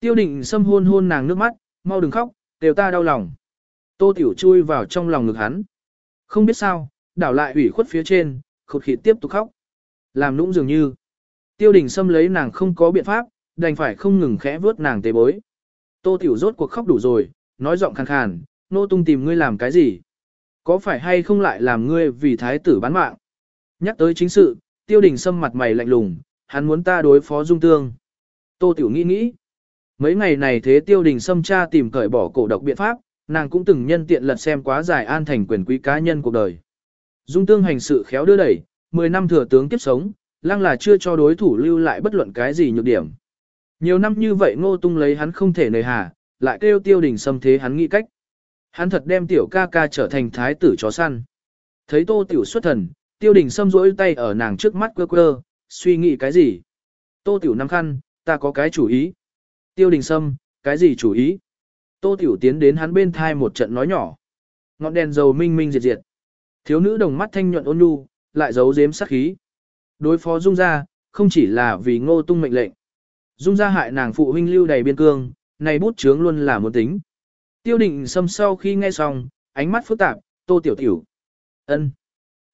Tiêu định xâm hôn hôn nàng nước mắt, mau đừng khóc, đều ta đau lòng. Tô tiểu chui vào trong lòng ngực hắn. Không biết sao, đảo lại ủy khuất phía trên, khột khịt tiếp tục khóc. Làm nũng dường như. Tiêu đình xâm lấy nàng không có biện pháp, đành phải không ngừng khẽ vớt nàng tế bối. Tô tiểu rốt cuộc khóc đủ rồi, nói giọng khàn khàn, nô tung tìm ngươi làm cái gì? Có phải hay không lại làm ngươi vì thái tử bán mạng? Nhắc tới chính sự, tiêu đình Sâm mặt mày lạnh lùng, hắn muốn ta đối phó dung tương. Tô tiểu nghĩ nghĩ. Mấy ngày này thế tiêu đình Sâm cha tìm cởi bỏ cổ độc biện pháp, nàng cũng từng nhân tiện lật xem quá dài an thành quyền quý cá nhân cuộc đời. Dung tương hành sự khéo đưa đẩy, 10 năm thừa tướng tiếp sống, lăng là chưa cho đối thủ lưu lại bất luận cái gì nhược điểm. Nhiều năm như vậy ngô tung lấy hắn không thể nời hà, lại kêu tiêu đình xâm thế hắn nghĩ cách. Hắn thật đem tiểu ca ca trở thành thái tử chó săn. Thấy tô tiểu xuất thần, tiêu đình xâm rỗi tay ở nàng trước mắt quơ quơ, suy nghĩ cái gì. Tô tiểu nắm khăn, ta có cái chủ ý. Tiêu đình xâm, cái gì chủ ý? Tô Tiểu tiến đến hắn bên thai một trận nói nhỏ. Ngọn đèn dầu minh minh diệt diệt. Thiếu nữ đồng mắt thanh nhuận ôn nhu, lại giấu giếm sát khí. Đối phó Dung gia, không chỉ là vì ngô tung mệnh lệnh. Dung gia hại nàng phụ huynh lưu đầy biên cương, này bút chướng luôn là một tính. Tiêu định xâm sau khi nghe xong, ánh mắt phức tạp, tô tiểu tiểu. ân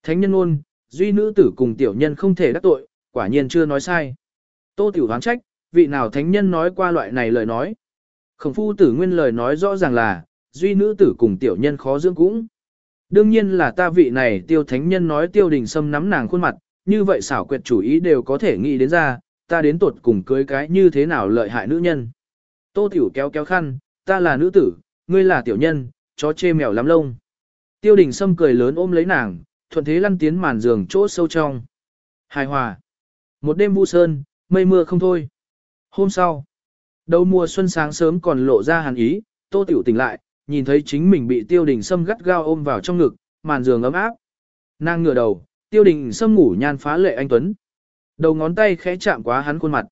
Thánh nhân ôn, duy nữ tử cùng tiểu nhân không thể đắc tội, quả nhiên chưa nói sai. Tô tiểu hoán trách, vị nào thánh nhân nói qua loại này lời nói. Khổng phu tử nguyên lời nói rõ ràng là, duy nữ tử cùng tiểu nhân khó dưỡng cũng. Đương nhiên là ta vị này tiêu thánh nhân nói tiêu đình sâm nắm nàng khuôn mặt, như vậy xảo quyệt chủ ý đều có thể nghĩ đến ra, ta đến tuột cùng cưới cái như thế nào lợi hại nữ nhân. Tô tiểu kéo kéo khăn, ta là nữ tử, ngươi là tiểu nhân, chó chê mèo lắm lông. Tiêu đình sâm cười lớn ôm lấy nàng, thuận thế lăn tiến màn giường chỗ sâu trong. Hài hòa. Một đêm vu sơn, mây mưa không thôi. Hôm sau, đầu mùa xuân sáng sớm còn lộ ra hàn ý, tô tiểu tỉnh lại, nhìn thấy chính mình bị tiêu đình sâm gắt gao ôm vào trong ngực, màn giường ấm áp. Nàng ngửa đầu, tiêu đình sâm ngủ nhan phá lệ anh Tuấn. Đầu ngón tay khẽ chạm quá hắn khuôn mặt.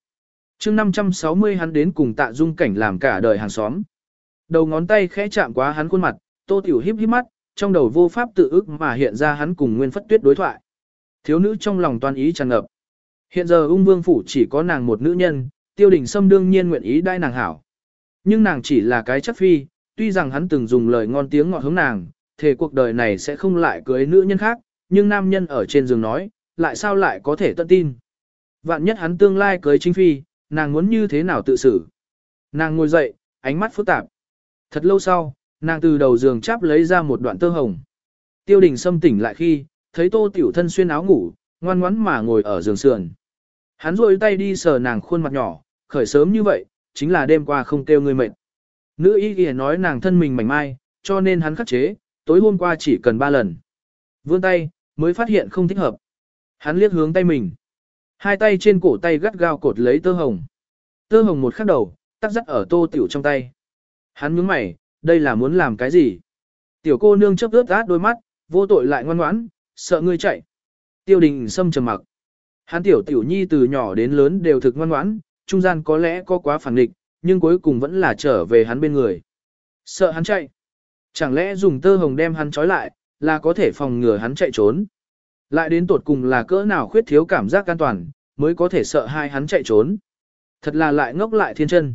mươi 560 hắn đến cùng tạ dung cảnh làm cả đời hàng xóm. Đầu ngón tay khẽ chạm quá hắn khuôn mặt, tô tiểu híp híp mắt, trong đầu vô pháp tự ức mà hiện ra hắn cùng nguyên phất tuyết đối thoại. Thiếu nữ trong lòng toàn ý tràn ngập. Hiện giờ ung vương phủ chỉ có nàng một nữ nhân, tiêu đình sâm đương nhiên nguyện ý đai nàng hảo. Nhưng nàng chỉ là cái chất phi, tuy rằng hắn từng dùng lời ngon tiếng ngọt hướng nàng, thề cuộc đời này sẽ không lại cưới nữ nhân khác, nhưng nam nhân ở trên giường nói, lại sao lại có thể tận tin. Vạn nhất hắn tương lai cưới chính phi, nàng muốn như thế nào tự xử. Nàng ngồi dậy, ánh mắt phức tạp. Thật lâu sau, nàng từ đầu giường chắp lấy ra một đoạn tơ hồng. Tiêu đình sâm tỉnh lại khi, thấy tô tiểu thân xuyên áo ngủ, ngoan ngoắn mà ngồi ở giường sườn. Hắn rôi tay đi sờ nàng khuôn mặt nhỏ, khởi sớm như vậy, chính là đêm qua không kêu người mệt. Nữ y kia nói nàng thân mình mảnh mai, cho nên hắn khắc chế, tối hôm qua chỉ cần ba lần. Vươn tay, mới phát hiện không thích hợp. Hắn liếc hướng tay mình. Hai tay trên cổ tay gắt gao cột lấy tơ hồng. Tơ hồng một khắc đầu, tắt dắt ở tô tiểu trong tay. Hắn nhướng mày, đây là muốn làm cái gì? Tiểu cô nương chớp ướt át đôi mắt, vô tội lại ngoan ngoãn, sợ ngươi chạy. Tiêu đình sâm trầm mặc. Hắn tiểu tiểu nhi từ nhỏ đến lớn đều thực ngoan ngoãn, trung gian có lẽ có quá phản nghịch, nhưng cuối cùng vẫn là trở về hắn bên người. Sợ hắn chạy. Chẳng lẽ dùng tơ hồng đem hắn trói lại, là có thể phòng ngừa hắn chạy trốn. Lại đến tột cùng là cỡ nào khuyết thiếu cảm giác an toàn, mới có thể sợ hai hắn chạy trốn. Thật là lại ngốc lại thiên chân.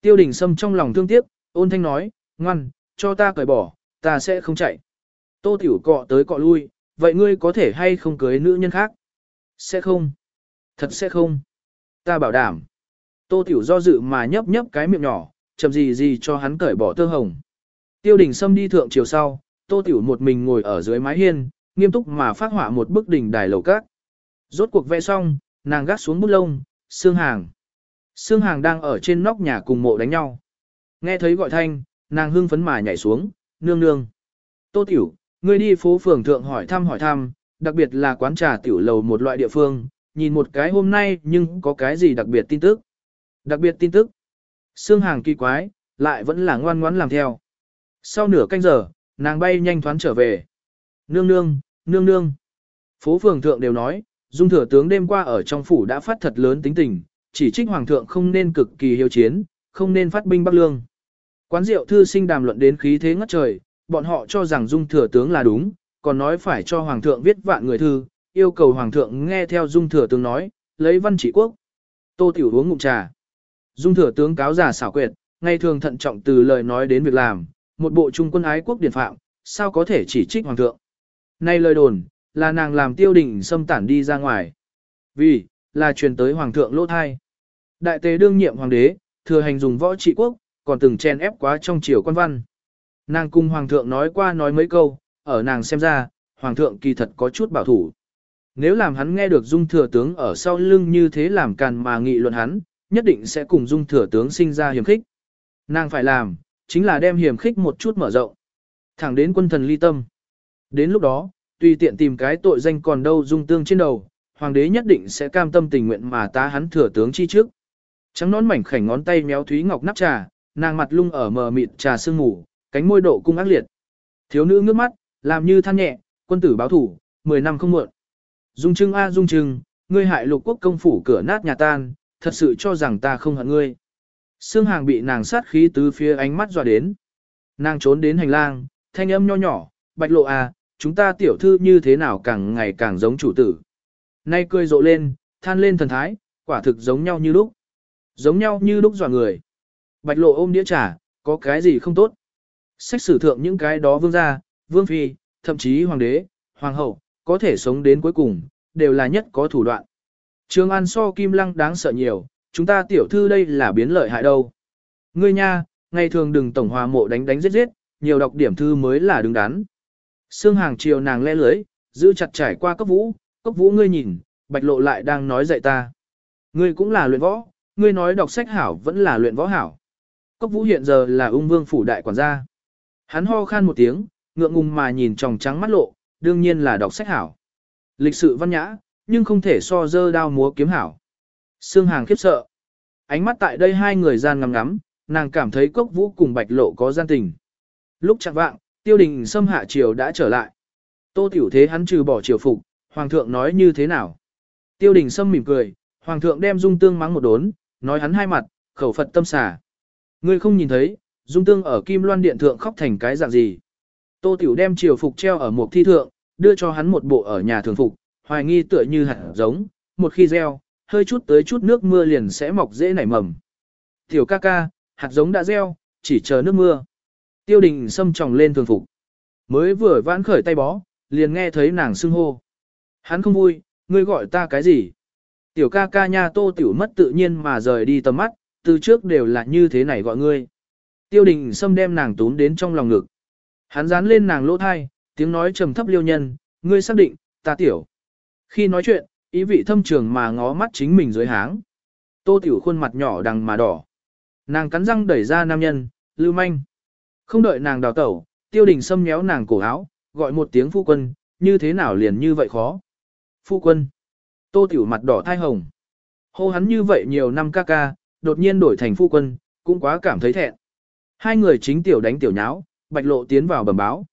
Tiêu đình sâm trong lòng thương tiếc, ôn thanh nói, ngoan, cho ta cởi bỏ, ta sẽ không chạy. Tô tiểu cọ tới cọ lui, vậy ngươi có thể hay không cưới nữ nhân khác? Sẽ không. Thật sẽ không. Ta bảo đảm. Tô tiểu do dự mà nhấp nhấp cái miệng nhỏ, chậm gì gì cho hắn cởi bỏ tơ hồng. Tiêu đình Sâm đi thượng chiều sau, tô tiểu một mình ngồi ở dưới mái hiên, nghiêm túc mà phát họa một bức đỉnh đài lầu cát. Rốt cuộc vẽ xong, nàng gác xuống bút lông, xương hàng. Xương hàng đang ở trên nóc nhà cùng mộ đánh nhau. Nghe thấy gọi thanh, nàng hưng phấn mà nhảy xuống, nương nương. Tô tiểu, ngươi đi phố phường thượng hỏi thăm hỏi thăm, đặc biệt là quán trà tiểu lầu một loại địa phương, nhìn một cái hôm nay nhưng có cái gì đặc biệt tin tức. Đặc biệt tin tức. Xương hàng kỳ quái, lại vẫn là ngoan ngoãn làm theo. Sau nửa canh giờ, nàng bay nhanh thoáng trở về. Nương nương, nương nương. Phố phường thượng đều nói, dung thừa tướng đêm qua ở trong phủ đã phát thật lớn tính tình, chỉ trích hoàng thượng không nên cực kỳ hiếu chiến, không nên phát binh bắc lương. Quán rượu thư sinh đàm luận đến khí thế ngất trời, bọn họ cho rằng dung thừa tướng là đúng, còn nói phải cho hoàng thượng viết vạn người thư, yêu cầu hoàng thượng nghe theo dung thừa tướng nói, lấy văn trị quốc. Tô tiểu uống ngụm trà. Dung thừa tướng cáo giả xảo quyệt, ngày thường thận trọng từ lời nói đến việc làm, một bộ trung quân ái quốc điển phạm, sao có thể chỉ trích hoàng thượng. Nay lời đồn, là nàng làm tiêu đình xâm tản đi ra ngoài. Vì, là truyền tới hoàng thượng lỗ thai. Đại tế đương nhiệm hoàng đế, thừa hành dùng võ trị quốc, còn từng chen ép quá trong triều quan văn. Nàng cùng hoàng thượng nói qua nói mấy câu, ở nàng xem ra, hoàng thượng kỳ thật có chút bảo thủ. Nếu làm hắn nghe được dung thừa tướng ở sau lưng như thế làm càn mà nghị luận hắn, nhất định sẽ cùng dung thừa tướng sinh ra hiểm khích. Nàng phải làm, chính là đem hiểm khích một chút mở rộng. Thẳng đến quân thần ly tâm. Đến lúc đó, tùy tiện tìm cái tội danh còn đâu dung tương trên đầu, hoàng đế nhất định sẽ cam tâm tình nguyện mà tá hắn thừa tướng chi trước. Trắng nón mảnh khảnh ngón tay méo thúy ngọc nắp trà, nàng mặt lung ở mờ mịt trà sương ngủ, cánh môi độ cung ác liệt. Thiếu nữ ngước mắt, làm như than nhẹ, quân tử báo thủ, 10 năm không muộn. Dung Trưng a Dung Trưng, ngươi hại lục quốc công phủ cửa nát nhà tan, thật sự cho rằng ta không hận ngươi. Sương hàng bị nàng sát khí tứ phía ánh mắt dọa đến. Nàng trốn đến hành lang, thanh âm nho nhỏ, bạch lộ à, chúng ta tiểu thư như thế nào càng ngày càng giống chủ tử. Nay cười rộ lên, than lên thần thái, quả thực giống nhau như lúc. Giống nhau như lúc dọa người. Bạch lộ ôm đĩa trà, có cái gì không tốt. Sách sử thượng những cái đó vương gia, vương phi, thậm chí hoàng đế, hoàng hậu, có thể sống đến cuối cùng, đều là nhất có thủ đoạn. Trường An so kim lăng đáng sợ nhiều, chúng ta tiểu thư đây là biến lợi hại đâu. Ngươi nha, ngày thường đừng tổng hòa mộ đánh đánh giết giết, nhiều đọc điểm thư mới là đứng đắn. Sương hàng chiều nàng le lưới, giữ chặt trải qua cấp vũ, cấp vũ ngươi nhìn, bạch lộ lại đang nói dạy ta. Ngươi cũng là luyện võ, ngươi nói đọc sách hảo vẫn là luyện võ hảo. Cốc vũ hiện giờ là ung vương phủ đại quản gia. Hắn ho khan một tiếng, ngượng ngùng mà nhìn tròng trắng mắt lộ, đương nhiên là đọc sách hảo. Lịch sự văn nhã, nhưng không thể so dơ đao múa kiếm hảo. Sương Hàng khiếp sợ. Ánh mắt tại đây hai người gian ngắm ngắm, nàng cảm thấy cốc vũ cùng bạch lộ có gian tình. Lúc chặt vạng, tiêu đình xâm hạ triều đã trở lại. Tô tiểu thế hắn trừ bỏ triều phục, hoàng thượng nói như thế nào. Tiêu đình xâm mỉm cười, hoàng thượng đem dung tương mắng một đốn, nói hắn hai mặt, khẩu Phật tâm xả. Ngươi không nhìn thấy, dung tương ở kim loan điện thượng khóc thành cái dạng gì. Tô tiểu đem triều phục treo ở một thi thượng, đưa cho hắn một bộ ở nhà thường phục, hoài nghi tựa như hạt giống, một khi gieo, hơi chút tới chút nước mưa liền sẽ mọc dễ nảy mầm. Tiểu ca ca, hạt giống đã gieo, chỉ chờ nước mưa. Tiêu đình xâm tròng lên thường phục. Mới vừa vãn khởi tay bó, liền nghe thấy nàng xưng hô. Hắn không vui, ngươi gọi ta cái gì? Tiểu ca ca nha tô tiểu mất tự nhiên mà rời đi tầm mắt, từ trước đều là như thế này gọi ngươi. Tiêu đình xâm đem nàng tún đến trong lòng ngực. Hắn dán lên nàng lỗ thai, tiếng nói trầm thấp liêu nhân, ngươi xác định, ta tiểu. Khi nói chuyện, ý vị thâm trường mà ngó mắt chính mình dưới háng. Tô tiểu khuôn mặt nhỏ đằng mà đỏ. Nàng cắn răng đẩy ra nam nhân, lưu manh. Không đợi nàng đào tẩu, tiêu đình xâm nhéo nàng cổ áo, gọi một tiếng phu quân, như thế nào liền như vậy khó. Phu quân. Tô tiểu mặt đỏ thai hồng. Hô hắn như vậy nhiều năm ca ca, đột nhiên đổi thành phu quân, cũng quá cảm thấy thẹn. Hai người chính tiểu đánh tiểu nháo, bạch lộ tiến vào bẩm báo.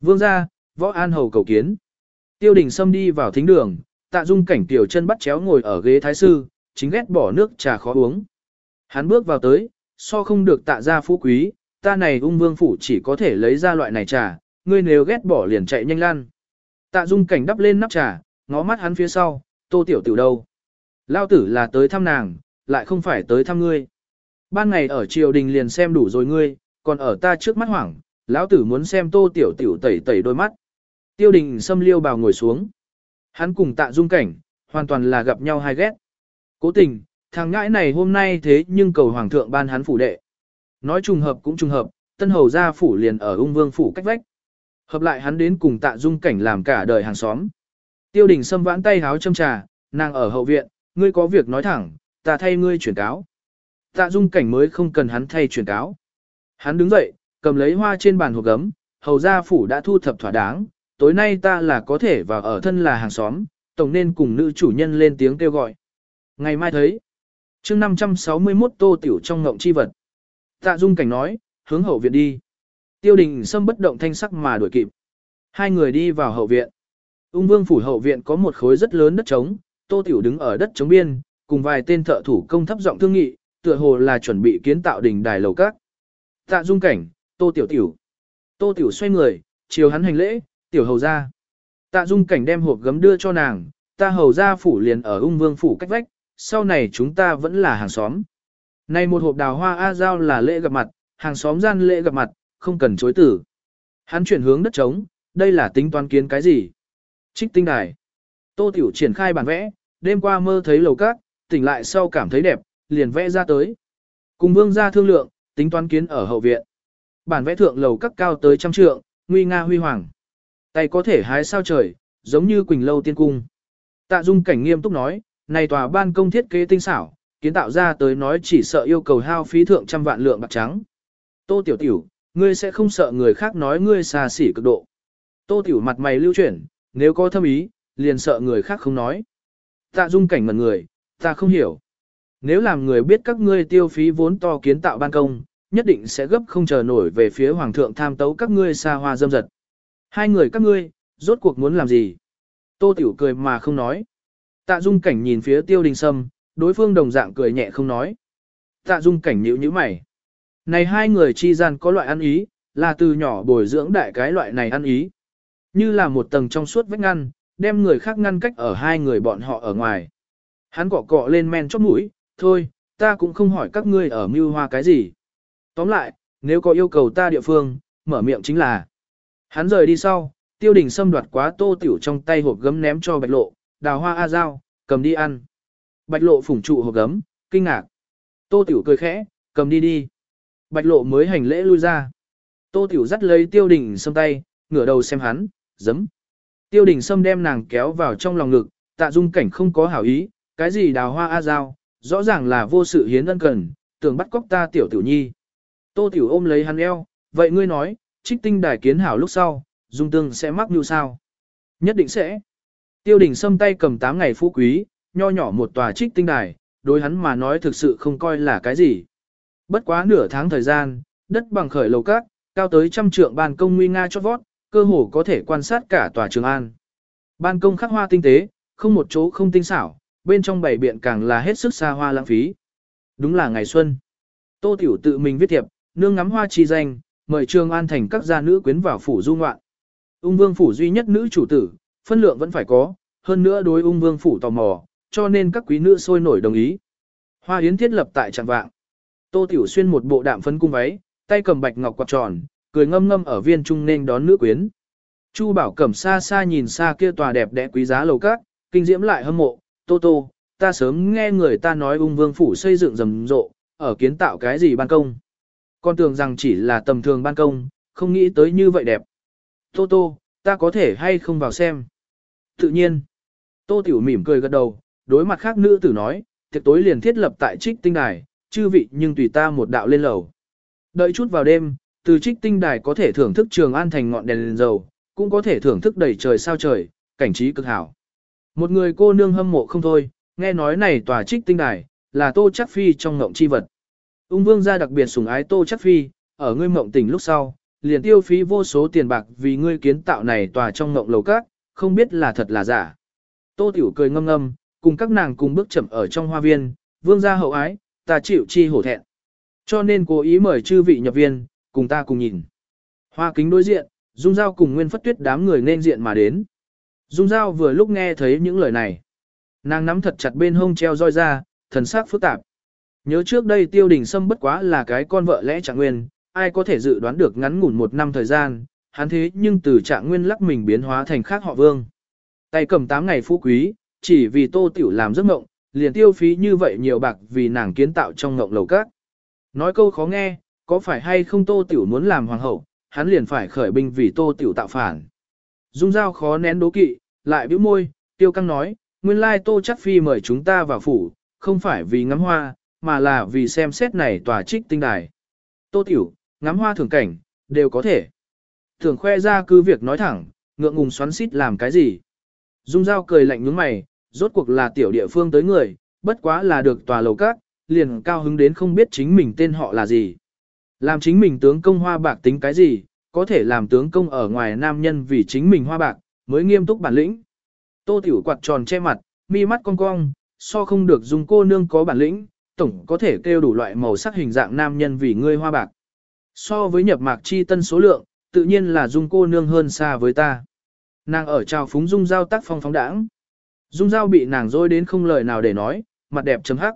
Vương ra, võ an hầu cầu kiến. Tiêu đình xâm đi vào thính đường, tạ dung cảnh tiểu chân bắt chéo ngồi ở ghế thái sư, chính ghét bỏ nước trà khó uống. Hắn bước vào tới, so không được tạ ra phú quý, ta này ung vương phủ chỉ có thể lấy ra loại này trà, ngươi nếu ghét bỏ liền chạy nhanh lan. Tạ dung cảnh đắp lên nắp trà, ngó mắt hắn phía sau, tô tiểu tiểu đâu. Lao tử là tới thăm nàng, lại không phải tới thăm ngươi. Ban ngày ở triều đình liền xem đủ rồi ngươi, còn ở ta trước mắt hoảng, lão tử muốn xem tô tiểu tiểu tẩy tẩy đôi mắt. Tiêu đình xâm liêu bào ngồi xuống. Hắn cùng tạ dung cảnh, hoàn toàn là gặp nhau hai ghét. Cố tình, thằng ngãi này hôm nay thế nhưng cầu hoàng thượng ban hắn phủ đệ. Nói trùng hợp cũng trùng hợp, tân hầu gia phủ liền ở ung vương phủ cách vách. Hợp lại hắn đến cùng tạ dung cảnh làm cả đời hàng xóm. Tiêu đình xâm vãn tay háo châm trà, nàng ở hậu viện, ngươi có việc nói thẳng, ta thay ngươi chuyển cáo. Tạ dung cảnh mới không cần hắn thay chuyển cáo. Hắn đứng dậy, cầm lấy hoa trên bàn hộp gấm, hầu gia phủ đã thu thập thỏa đáng, tối nay ta là có thể vào ở thân là hàng xóm, tổng nên cùng nữ chủ nhân lên tiếng kêu gọi. Ngày mai thấy, chương 561 tô tiểu trong ngộng chi vật. Tạ dung cảnh nói, hướng hậu viện đi. Tiêu đình xâm bất động thanh sắc mà đuổi kịp. Hai người đi vào hậu viện. Ung vương phủ hậu viện có một khối rất lớn đất trống, tô tiểu đứng ở đất trống biên, cùng vài tên thợ thủ công thấp giọng thương nghị, tựa hồ là chuẩn bị kiến tạo đỉnh đài lầu các. Tạ dung cảnh, tô tiểu tiểu. Tô tiểu xoay người, chiều hắn hành lễ, tiểu hầu ra. Tạ dung cảnh đem hộp gấm đưa cho nàng, ta hầu ra phủ liền ở ung vương phủ cách vách, sau này chúng ta vẫn là hàng xóm. Này một hộp đào hoa A Giao là lễ gặp mặt, hàng xóm gian lễ gặp mặt, không cần chối tử. Hắn chuyển hướng đất trống, đây là tính toán kiến cái gì? Trích tinh đài. Tô Tiểu triển khai bản vẽ, đêm qua mơ thấy lầu cát, tỉnh lại sau cảm thấy đẹp, liền vẽ ra tới. Cùng vương ra thương lượng, tính toán kiến ở hậu viện. Bản vẽ thượng lầu các cao tới trăm trượng, nguy nga huy hoàng. Tay có thể hái sao trời, giống như Quỳnh Lâu tiên cung. Tạ Dung cảnh nghiêm túc nói, này tòa ban công thiết kế tinh xảo, kiến tạo ra tới nói chỉ sợ yêu cầu hao phí thượng trăm vạn lượng bạc trắng. Tô Tiểu Tiểu, ngươi sẽ không sợ người khác nói ngươi xa xỉ cực độ. Tô Tiểu mặt mày lưu chuyển, nếu có thâm ý, liền sợ người khác không nói. Tạ Dung cảnh mật người, ta không hiểu. Nếu làm người biết các ngươi tiêu phí vốn to kiến tạo ban công, nhất định sẽ gấp không chờ nổi về phía hoàng thượng tham tấu các ngươi xa hoa dâm dật. Hai người các ngươi, rốt cuộc muốn làm gì? Tô Tiểu cười mà không nói. Tạ Dung cảnh nhìn phía tiêu đình sâm, đối phương đồng dạng cười nhẹ không nói. Tạ Dung cảnh nhíu nhíu mày. Này hai người chi gian có loại ăn ý, là từ nhỏ bồi dưỡng đại cái loại này ăn ý. Như là một tầng trong suốt vách ngăn, đem người khác ngăn cách ở hai người bọn họ ở ngoài. Hắn cọ cọ lên men chóp mũi, thôi, ta cũng không hỏi các ngươi ở mưu hoa cái gì. Tóm lại, nếu có yêu cầu ta địa phương, mở miệng chính là. Hắn rời đi sau, tiêu đình xâm đoạt quá tô tiểu trong tay hộp gấm ném cho bạch lộ, đào hoa A dao, cầm đi ăn. Bạch lộ phủng trụ hộp gấm, kinh ngạc. Tô tiểu cười khẽ, cầm đi đi. Bạch lộ mới hành lễ lui ra. Tô tiểu dắt lấy tiêu đình xâm tay, ngửa đầu xem hắn, giấm. Tiêu đình xâm đem nàng kéo vào trong lòng ngực, tạ dung cảnh không có hảo ý, cái gì đào hoa A giao rõ ràng là vô sự hiến ân cần, tưởng bắt cóc ta tiểu tiểu nhi. Tô tiểu ôm lấy hắn eo, vậy ngươi nói, trích tinh đài kiến hảo lúc sau, dung tương sẽ mắc như sao? Nhất định sẽ. Tiêu đình xâm tay cầm 8 ngày phú quý, nho nhỏ một tòa trích tinh đài, đối hắn mà nói thực sự không coi là cái gì. Bất quá nửa tháng thời gian, đất bằng khởi lầu cát, cao tới trăm trượng ban công nguy nga cho vót, cơ hồ có thể quan sát cả tòa trường an. Ban công khắc hoa tinh tế, không một chỗ không tinh xảo, bên trong bảy biện càng là hết sức xa hoa lãng phí. Đúng là ngày xuân. Tô Tiểu tự mình viết thiệp, nương ngắm hoa chi danh, mời Trường An thành các gia nữ quyến vào phủ du ngoạn. Ung Vương phủ duy nhất nữ chủ tử, phân lượng vẫn phải có, hơn nữa đối Ung Vương phủ tò mò, cho nên các quý nữ sôi nổi đồng ý. Hoa yến thiết lập tại trạng vạng. Tô Tiểu xuyên một bộ đạm phấn cung váy, tay cầm bạch ngọc quạt tròn, cười ngâm ngâm ở viên trung nên đón nữ quyến. Chu Bảo Cẩm xa xa nhìn xa kia tòa đẹp đẽ quý giá lầu các, kinh diễm lại hâm mộ, "Tô Tô, ta sớm nghe người ta nói Ung Vương phủ xây dựng rầm rộ, ở kiến tạo cái gì ban công. Con tưởng rằng chỉ là tầm thường ban công, không nghĩ tới như vậy đẹp. Tô Tô, ta có thể hay không vào xem?" Tự nhiên. Tô Tiểu mỉm cười gật đầu, đối mặt khác nữ tử nói, tiệc tối liền thiết lập tại trích tinh đài, chư vị nhưng tùy ta một đạo lên lầu. Đợi chút vào đêm, từ trích tinh đài có thể thưởng thức trường an thành ngọn đèn, lên dầu, cũng có thể thưởng thức đầy trời sao trời, cảnh trí cực hảo. Một người cô nương hâm mộ không thôi, nghe nói này tòa trích tinh đài, là tô chắc phi trong ngộng chi vật. Ung vương gia đặc biệt sủng ái tô chắc phi, ở ngươi mộng tỉnh lúc sau, liền tiêu phí vô số tiền bạc vì ngươi kiến tạo này tòa trong ngộng lầu các, không biết là thật là giả. Tô tiểu cười ngâm ngâm, cùng các nàng cùng bước chậm ở trong hoa viên, vương gia hậu ái, ta chịu chi hổ thẹn. Cho nên cố ý mời chư vị nhập viên, cùng ta cùng nhìn. Hoa kính đối diện, Dung Giao cùng Nguyên Phất Tuyết đám người nên diện mà đến. Dung Giao vừa lúc nghe thấy những lời này. Nàng nắm thật chặt bên hông treo roi ra, thần sắc phức tạp. Nhớ trước đây tiêu đình sâm bất quá là cái con vợ lẽ trạng nguyên, ai có thể dự đoán được ngắn ngủn một năm thời gian, hắn thế nhưng từ trạng nguyên lắc mình biến hóa thành khác họ vương. Tay cầm 8 ngày phú quý, chỉ vì tô tiểu làm giấc mộng, liền tiêu phí như vậy nhiều bạc vì nàng kiến tạo trong ngộng lầu các. Nói câu khó nghe, có phải hay không tô tiểu muốn làm hoàng hậu, hắn liền phải khởi binh vì tô tiểu tạo phản. Dung giao khó nén đố kỵ, lại bĩu môi, tiêu căng nói, nguyên lai tô chắc phi mời chúng ta vào phủ, không phải vì ngắm hoa, mà là vì xem xét này tòa trích tinh đài. Tô tiểu, ngắm hoa thưởng cảnh, đều có thể. Thường khoe ra cứ việc nói thẳng, ngượng ngùng xoắn xít làm cái gì. Dung giao cười lạnh nhướng mày, rốt cuộc là tiểu địa phương tới người, bất quá là được tòa lầu các, liền cao hứng đến không biết chính mình tên họ là gì. Làm chính mình tướng công hoa bạc tính cái gì, có thể làm tướng công ở ngoài nam nhân vì chính mình hoa bạc, mới nghiêm túc bản lĩnh. Tô tiểu quạt tròn che mặt, mi mắt cong cong, so không được dùng cô nương có bản lĩnh, tổng có thể kêu đủ loại màu sắc hình dạng nam nhân vì ngươi hoa bạc. So với nhập mạc chi tân số lượng, tự nhiên là dung cô nương hơn xa với ta. Nàng ở trào phúng dung giao tác phong phóng đãng. Dung giao bị nàng dối đến không lời nào để nói, mặt đẹp chấm hắc.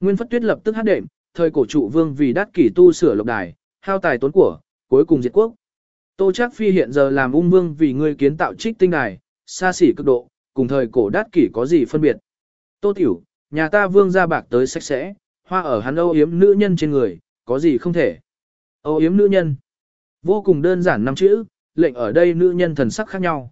Nguyên Phất Tuyết lập tức hát đệm, thời cổ trụ vương vì đắt kỷ tu sửa lộc đài, hao tài tốn của, cuối cùng diệt quốc. Tô Trác Phi hiện giờ làm ung vương vì ngươi kiến tạo trích tinh đài, xa xỉ cực độ, cùng thời cổ đát kỷ có gì phân biệt. Tô Tiểu, nhà ta vương ra bạc tới sạch sẽ, hoa ở hắn âu yếm nữ nhân trên người, có gì không thể. Âu yếm nữ nhân. Vô cùng đơn giản năm chữ, lệnh ở đây nữ nhân thần sắc khác nhau.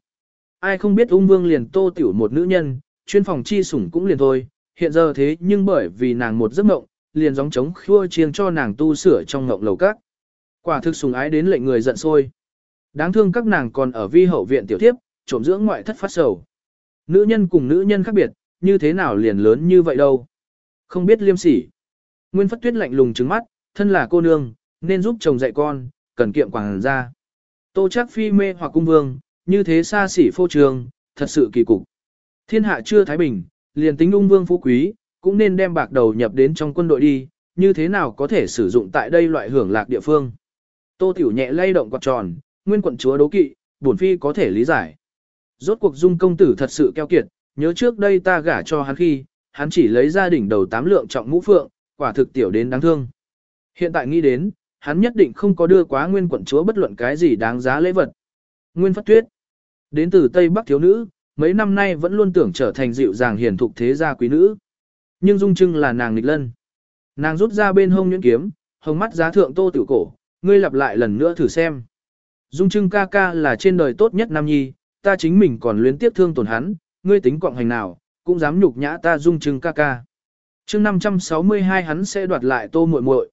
Ai không biết ung vương liền tô tiểu một nữ nhân, chuyên phòng chi sủng cũng liền thôi, hiện giờ thế nhưng bởi vì nàng một giấc mộng, liền gióng trống khua chiêng cho nàng tu sửa trong ngộng lầu các. Quả thực sùng ái đến lệnh người giận sôi. Đáng thương các nàng còn ở vi hậu viện tiểu tiếp, trộm dưỡng ngoại thất phát sầu. Nữ nhân cùng nữ nhân khác biệt, như thế nào liền lớn như vậy đâu. Không biết liêm sỉ. Nguyên phất tuyết lạnh lùng trứng mắt, thân là cô nương, nên giúp chồng dạy con, cần kiệm quảng ra. Tô chắc phi mê hoặc cung vương, như thế xa xỉ phô trường, thật sự kỳ cục. Thiên hạ chưa thái bình, liền tính ung vương phú quý, cũng nên đem bạc đầu nhập đến trong quân đội đi, như thế nào có thể sử dụng tại đây loại hưởng lạc địa phương. Tô Tiểu nhẹ lay động quạt tròn, nguyên quận chúa đố kỵ, bổn phi có thể lý giải. Rốt cuộc dung công tử thật sự keo kiệt, nhớ trước đây ta gả cho hắn khi, hắn chỉ lấy gia đình đầu tám lượng trọng mũ phượng, quả thực tiểu đến đáng thương. Hiện tại nghĩ đến, hắn nhất định không có đưa quá nguyên quận chúa bất luận cái gì đáng giá lễ vật. Nguyên Phất Tuyết, đến từ Tây Bắc thiếu nữ, mấy năm nay vẫn luôn tưởng trở thành dịu dàng hiền thục thế gia quý nữ. Nhưng dung trưng là nàng nghịch lân. Nàng rút ra bên hông nhuyễn kiếm, hồng mắt giá thượng tô tiểu cổ, ngươi lặp lại lần nữa thử xem. Dung trưng ca ca là trên đời tốt nhất nam nhi, ta chính mình còn luyến tiếp thương tổn hắn, ngươi tính quọng hành nào, cũng dám nhục nhã ta dung trưng ca ca. chương 562 hắn sẽ đoạt lại tô muội muội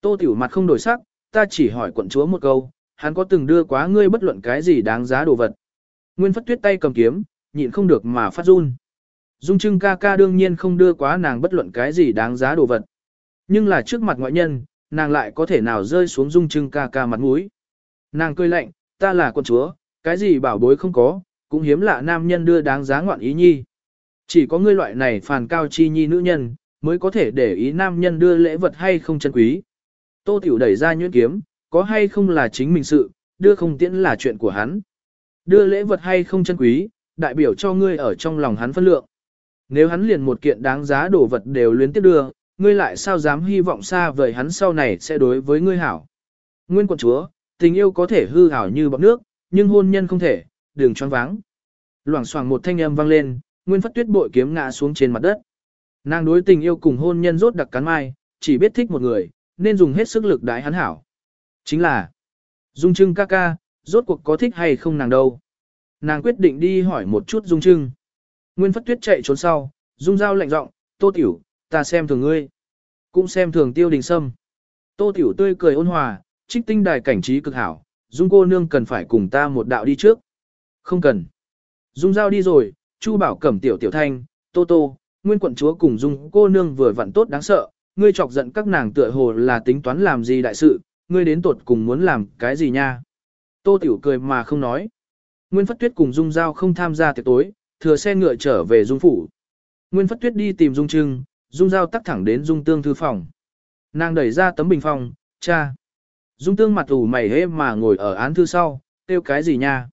Tô tiểu mặt không đổi sắc, ta chỉ hỏi quận chúa một câu, hắn có từng đưa quá ngươi bất luận cái gì đáng giá đồ vật. Nguyên phất tuyết tay cầm kiếm, nhịn không được mà phát run. Dung Trưng ca ca đương nhiên không đưa quá nàng bất luận cái gì đáng giá đồ vật. Nhưng là trước mặt ngoại nhân, nàng lại có thể nào rơi xuống Dung Trưng ca ca mặt mũi. Nàng cười lạnh, ta là quân chúa, cái gì bảo bối không có, cũng hiếm lạ nam nhân đưa đáng giá ngoạn ý nhi. Chỉ có ngươi loại này phàn cao chi nhi nữ nhân, mới có thể để ý nam nhân đưa lễ vật hay không chân quý. Tô Tiểu đẩy ra nhuyễn kiếm, có hay không là chính mình sự, đưa không tiễn là chuyện của hắn. Đưa lễ vật hay không chân quý, đại biểu cho ngươi ở trong lòng hắn phân lượng. Nếu hắn liền một kiện đáng giá đồ vật đều luyến tiếp đưa, ngươi lại sao dám hy vọng xa vời hắn sau này sẽ đối với ngươi hảo. Nguyên quận chúa, tình yêu có thể hư hảo như bọc nước, nhưng hôn nhân không thể, đừng choáng váng. Loảng xoảng một thanh âm vang lên, Nguyên Phất Tuyết bội kiếm ngã xuống trên mặt đất. Nàng đối tình yêu cùng hôn nhân rốt đặc cắn mai, chỉ biết thích một người, nên dùng hết sức lực đái hắn hảo. Chính là, Dung Trưng ca ca, rốt cuộc có thích hay không nàng đâu. Nàng quyết định đi hỏi một chút Dung Trưng. Nguyên Phất Tuyết chạy trốn sau, Dung Giao lạnh giọng, Tô Tiểu, ta xem thường ngươi. Cũng xem thường Tiêu Đình Sâm. Tô Tiểu tươi cười ôn hòa, trích tinh đài cảnh trí cực hảo, Dung cô nương cần phải cùng ta một đạo đi trước. Không cần. Dung Giao đi rồi, Chu Bảo Cẩm tiểu tiểu thanh, Tô Tô, Nguyên quận chúa cùng Dung cô nương vừa vặn tốt đáng sợ, ngươi chọc giận các nàng tựa hồ là tính toán làm gì đại sự, ngươi đến tột cùng muốn làm cái gì nha. Tô Tiểu cười mà không nói. Nguyên Phất Tuyết cùng Dung Giao không tham gia tiệc tối, thừa xe ngựa trở về Dung Phủ. Nguyên Phất Tuyết đi tìm Dung Trưng, Dung Giao tắt thẳng đến Dung Tương thư phòng. Nàng đẩy ra tấm bình phòng, cha. Dung Tương mặt ủ mày hê mà ngồi ở án thư sau, tiêu cái gì nha.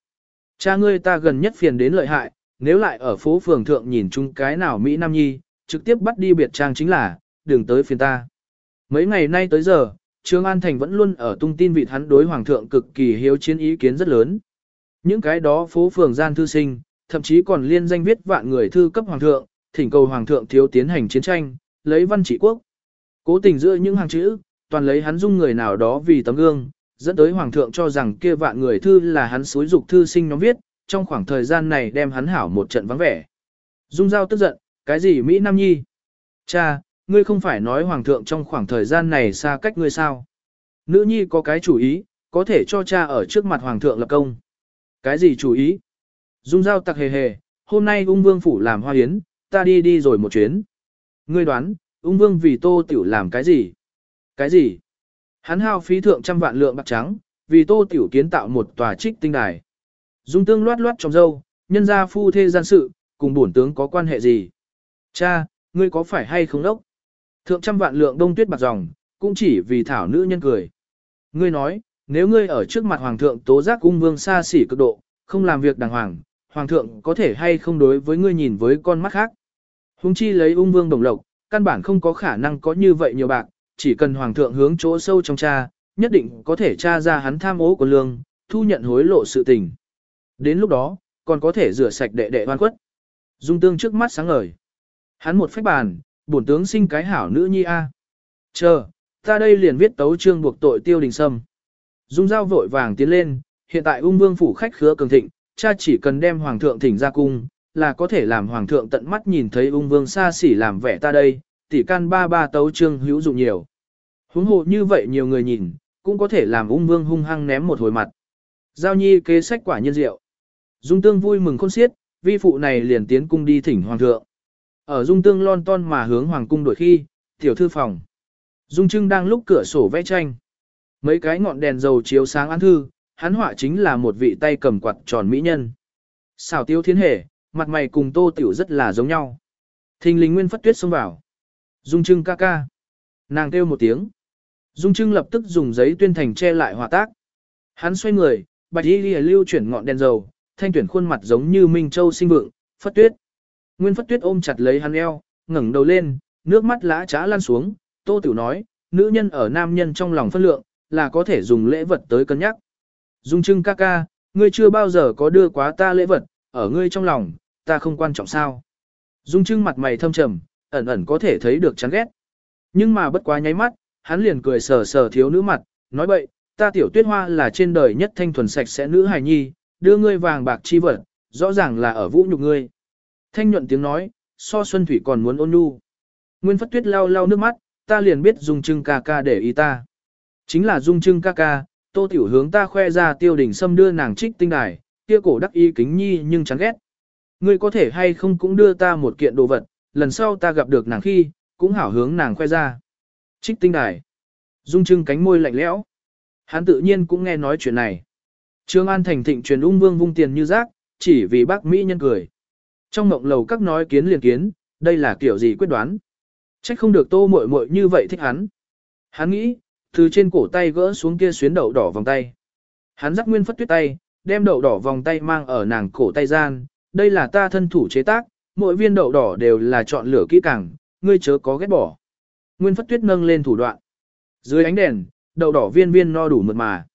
Cha ngươi ta gần nhất phiền đến lợi hại, nếu lại ở phố phường thượng nhìn chung cái nào Mỹ Nam Nhi, trực tiếp bắt đi biệt trang chính là, đừng tới phiền ta. Mấy ngày nay tới giờ, Trương An Thành vẫn luôn ở tung tin vị hắn đối hoàng thượng cực kỳ hiếu chiến ý kiến rất lớn. Những cái đó phố phường gian thư sinh, thậm chí còn liên danh viết vạn người thư cấp hoàng thượng, thỉnh cầu hoàng thượng thiếu tiến hành chiến tranh, lấy văn trị quốc. Cố tình giữa những hàng chữ, toàn lấy hắn dung người nào đó vì tấm gương, dẫn tới hoàng thượng cho rằng kia vạn người thư là hắn xúi dục thư sinh nhóm viết, trong khoảng thời gian này đem hắn hảo một trận vắng vẻ. Dung Giao tức giận, cái gì Mỹ Nam Nhi? Cha, ngươi không phải nói hoàng thượng trong khoảng thời gian này xa cách ngươi sao? Nữ nhi có cái chủ ý, có thể cho cha ở trước mặt hoàng thượng lập công. Cái gì chủ ý? Dung Giao tặc hề hề, hôm nay ung vương phủ làm hoa yến, ta đi đi rồi một chuyến. Ngươi đoán, ung vương vì tô tiểu làm cái gì? Cái gì? Hắn hao phí thượng trăm vạn lượng bạc trắng, vì tô tiểu kiến tạo một tòa trích tinh đài. Dung tương loát loát trong dâu, nhân gia phu thê gian sự, cùng bổn tướng có quan hệ gì? Cha, ngươi có phải hay không đốc? Thượng trăm vạn lượng đông tuyết bạc dòng, cũng chỉ vì thảo nữ nhân cười. Ngươi nói, nếu ngươi ở trước mặt hoàng thượng tố giác cung vương xa xỉ cực độ, không làm việc đàng hoàng, hoàng thượng có thể hay không đối với ngươi nhìn với con mắt khác. Hùng chi lấy ung vương đồng lộc, căn bản không có khả năng có như vậy nhiều bạc, chỉ cần hoàng thượng hướng chỗ sâu trong cha, nhất định có thể tra ra hắn tham ô của lương, thu nhận hối lộ sự tình. Đến lúc đó, còn có thể rửa sạch đệ đệ hoan quất. Dung tương trước mắt sáng ngời. Hắn một phép bàn, bổn tướng sinh cái hảo nữ nhi a. Chờ, ta đây liền viết tấu trương buộc tội tiêu đình sâm. Dung giao vội vàng tiến lên, hiện tại ung vương phủ khách khứa cường thịnh, cha chỉ cần đem hoàng thượng thỉnh ra cung, là có thể làm hoàng thượng tận mắt nhìn thấy ung vương xa xỉ làm vẻ ta đây, tỷ can ba ba tấu trương hữu dụng nhiều. Huống hồ như vậy nhiều người nhìn, cũng có thể làm ung vương hung hăng ném một hồi mặt. Giao nhi kế sách quả nhân diệu. Dung tương vui mừng khôn xiết, vi phụ này liền tiến cung đi thỉnh hoàng thượng. Ở dung tương lon ton mà hướng hoàng cung đổi khi, tiểu thư phòng. Dung trưng đang lúc cửa sổ vẽ tranh. Mấy cái ngọn đèn dầu chiếu sáng án thư, hắn họa chính là một vị tay cầm quạt tròn mỹ nhân. Xảo tiêu thiên hề, mặt mày cùng tô tiểu rất là giống nhau. Thình lính nguyên phất tuyết xông vào. Dung trưng ca ca. Nàng kêu một tiếng. Dung trưng lập tức dùng giấy tuyên thành che lại hòa tác. Hắn xoay người, bạch y lưu chuyển ngọn đèn dầu, thanh tuyển khuôn mặt giống như Minh Châu sinh vượng, phất tuyết. Nguyên phất tuyết ôm chặt lấy hắn eo, ngẩng đầu lên, nước mắt lã trá lan xuống, tô tiểu nói, nữ nhân ở nam nhân trong lòng phân lượng, là có thể dùng lễ vật tới cân nhắc. Dung trưng ca ca, ngươi chưa bao giờ có đưa quá ta lễ vật, ở ngươi trong lòng, ta không quan trọng sao. Dung trưng mặt mày thâm trầm, ẩn ẩn có thể thấy được chán ghét. Nhưng mà bất quá nháy mắt, hắn liền cười sờ sờ thiếu nữ mặt, nói bậy, ta tiểu tuyết hoa là trên đời nhất thanh thuần sạch sẽ nữ hài nhi, đưa ngươi vàng bạc chi vật, rõ ràng là ở vũ nhục ngươi. Thanh nhuận tiếng nói, so xuân thủy còn muốn ôn nhu. Nguyên phất tuyết lau lau nước mắt, ta liền biết dung trưng ca ca để ý ta. Chính là dung trưng ca ca, tô tiểu hướng ta khoe ra tiêu đỉnh xâm đưa nàng trích tinh đài, kia cổ đắc y kính nhi nhưng chán ghét. Ngươi có thể hay không cũng đưa ta một kiện đồ vật, lần sau ta gặp được nàng khi, cũng hảo hướng nàng khoe ra. Trích tinh đài. Dung trưng cánh môi lạnh lẽo. Hắn tự nhiên cũng nghe nói chuyện này. Trương An thành thịnh truyền ung vương vung tiền như rác, chỉ vì bác Mỹ nhân cười. Trong mộng lầu các nói kiến liền kiến, đây là kiểu gì quyết đoán. Trách không được tô muội muội như vậy thích hắn. Hắn nghĩ, từ trên cổ tay gỡ xuống kia xuyến đậu đỏ vòng tay. Hắn dắt nguyên phất tuyết tay, đem đậu đỏ vòng tay mang ở nàng cổ tay gian, đây là ta thân thủ chế tác, mỗi viên đậu đỏ đều là chọn lửa kỹ càng, ngươi chớ có ghét bỏ. Nguyên phất tuyết nâng lên thủ đoạn. Dưới ánh đèn, đậu đỏ viên viên no đủ mượt mà.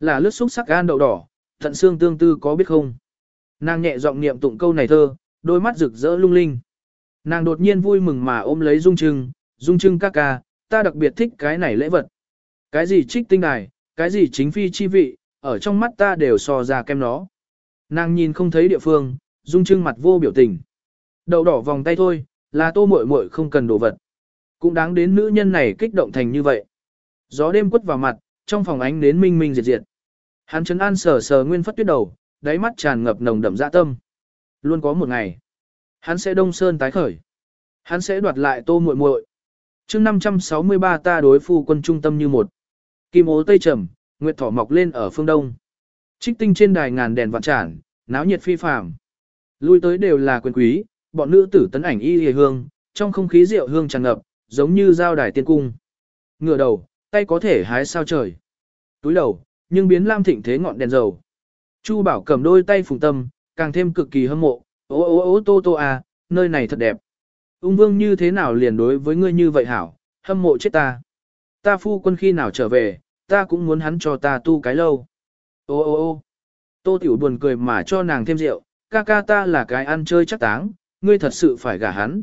Là lướt xúc sắc gan đậu đỏ, thận xương tương tư có biết không? Nàng nhẹ giọng niệm tụng câu này thơ, đôi mắt rực rỡ lung linh. Nàng đột nhiên vui mừng mà ôm lấy Dung Trưng, Dung Trưng ca ca, ta đặc biệt thích cái này lễ vật. Cái gì trích tinh đài, cái gì chính phi chi vị, ở trong mắt ta đều so ra kem nó. Nàng nhìn không thấy địa phương, Dung Trưng mặt vô biểu tình. Đậu đỏ vòng tay thôi, là tô muội muội không cần đồ vật. Cũng đáng đến nữ nhân này kích động thành như vậy. Gió đêm quất vào mặt, trong phòng ánh nến minh minh diệt diệt. Hắn chấn an sờ sờ nguyên phất tuyết đầu, đáy mắt tràn ngập nồng đậm dạ tâm. Luôn có một ngày, hắn sẽ đông sơn tái khởi. Hắn sẽ đoạt lại tô muội muội. Chương 563 ta đối phu quân trung tâm như một. Kim ố tây trầm, nguyệt thỏ mọc lên ở phương đông. Trích tinh trên đài ngàn đèn vạn tràn, náo nhiệt phi phàm. Lui tới đều là quyền quý, bọn nữ tử tấn ảnh y hề hương, trong không khí rượu hương tràn ngập, giống như giao đài tiên cung. Ngửa đầu, tay có thể hái sao trời. Túi đầu, nhưng biến lam thịnh thế ngọn đèn dầu. Chu bảo cầm đôi tay phùng tâm, càng thêm cực kỳ hâm mộ, ô ô ô tô tô à, nơi này thật đẹp. Ung vương như thế nào liền đối với ngươi như vậy hảo, hâm mộ chết ta. Ta phu quân khi nào trở về, ta cũng muốn hắn cho ta tu cái lâu. Ô ô ô tô tiểu buồn cười mà cho nàng thêm rượu, ca ca ta là cái ăn chơi chắc táng, ngươi thật sự phải gả hắn.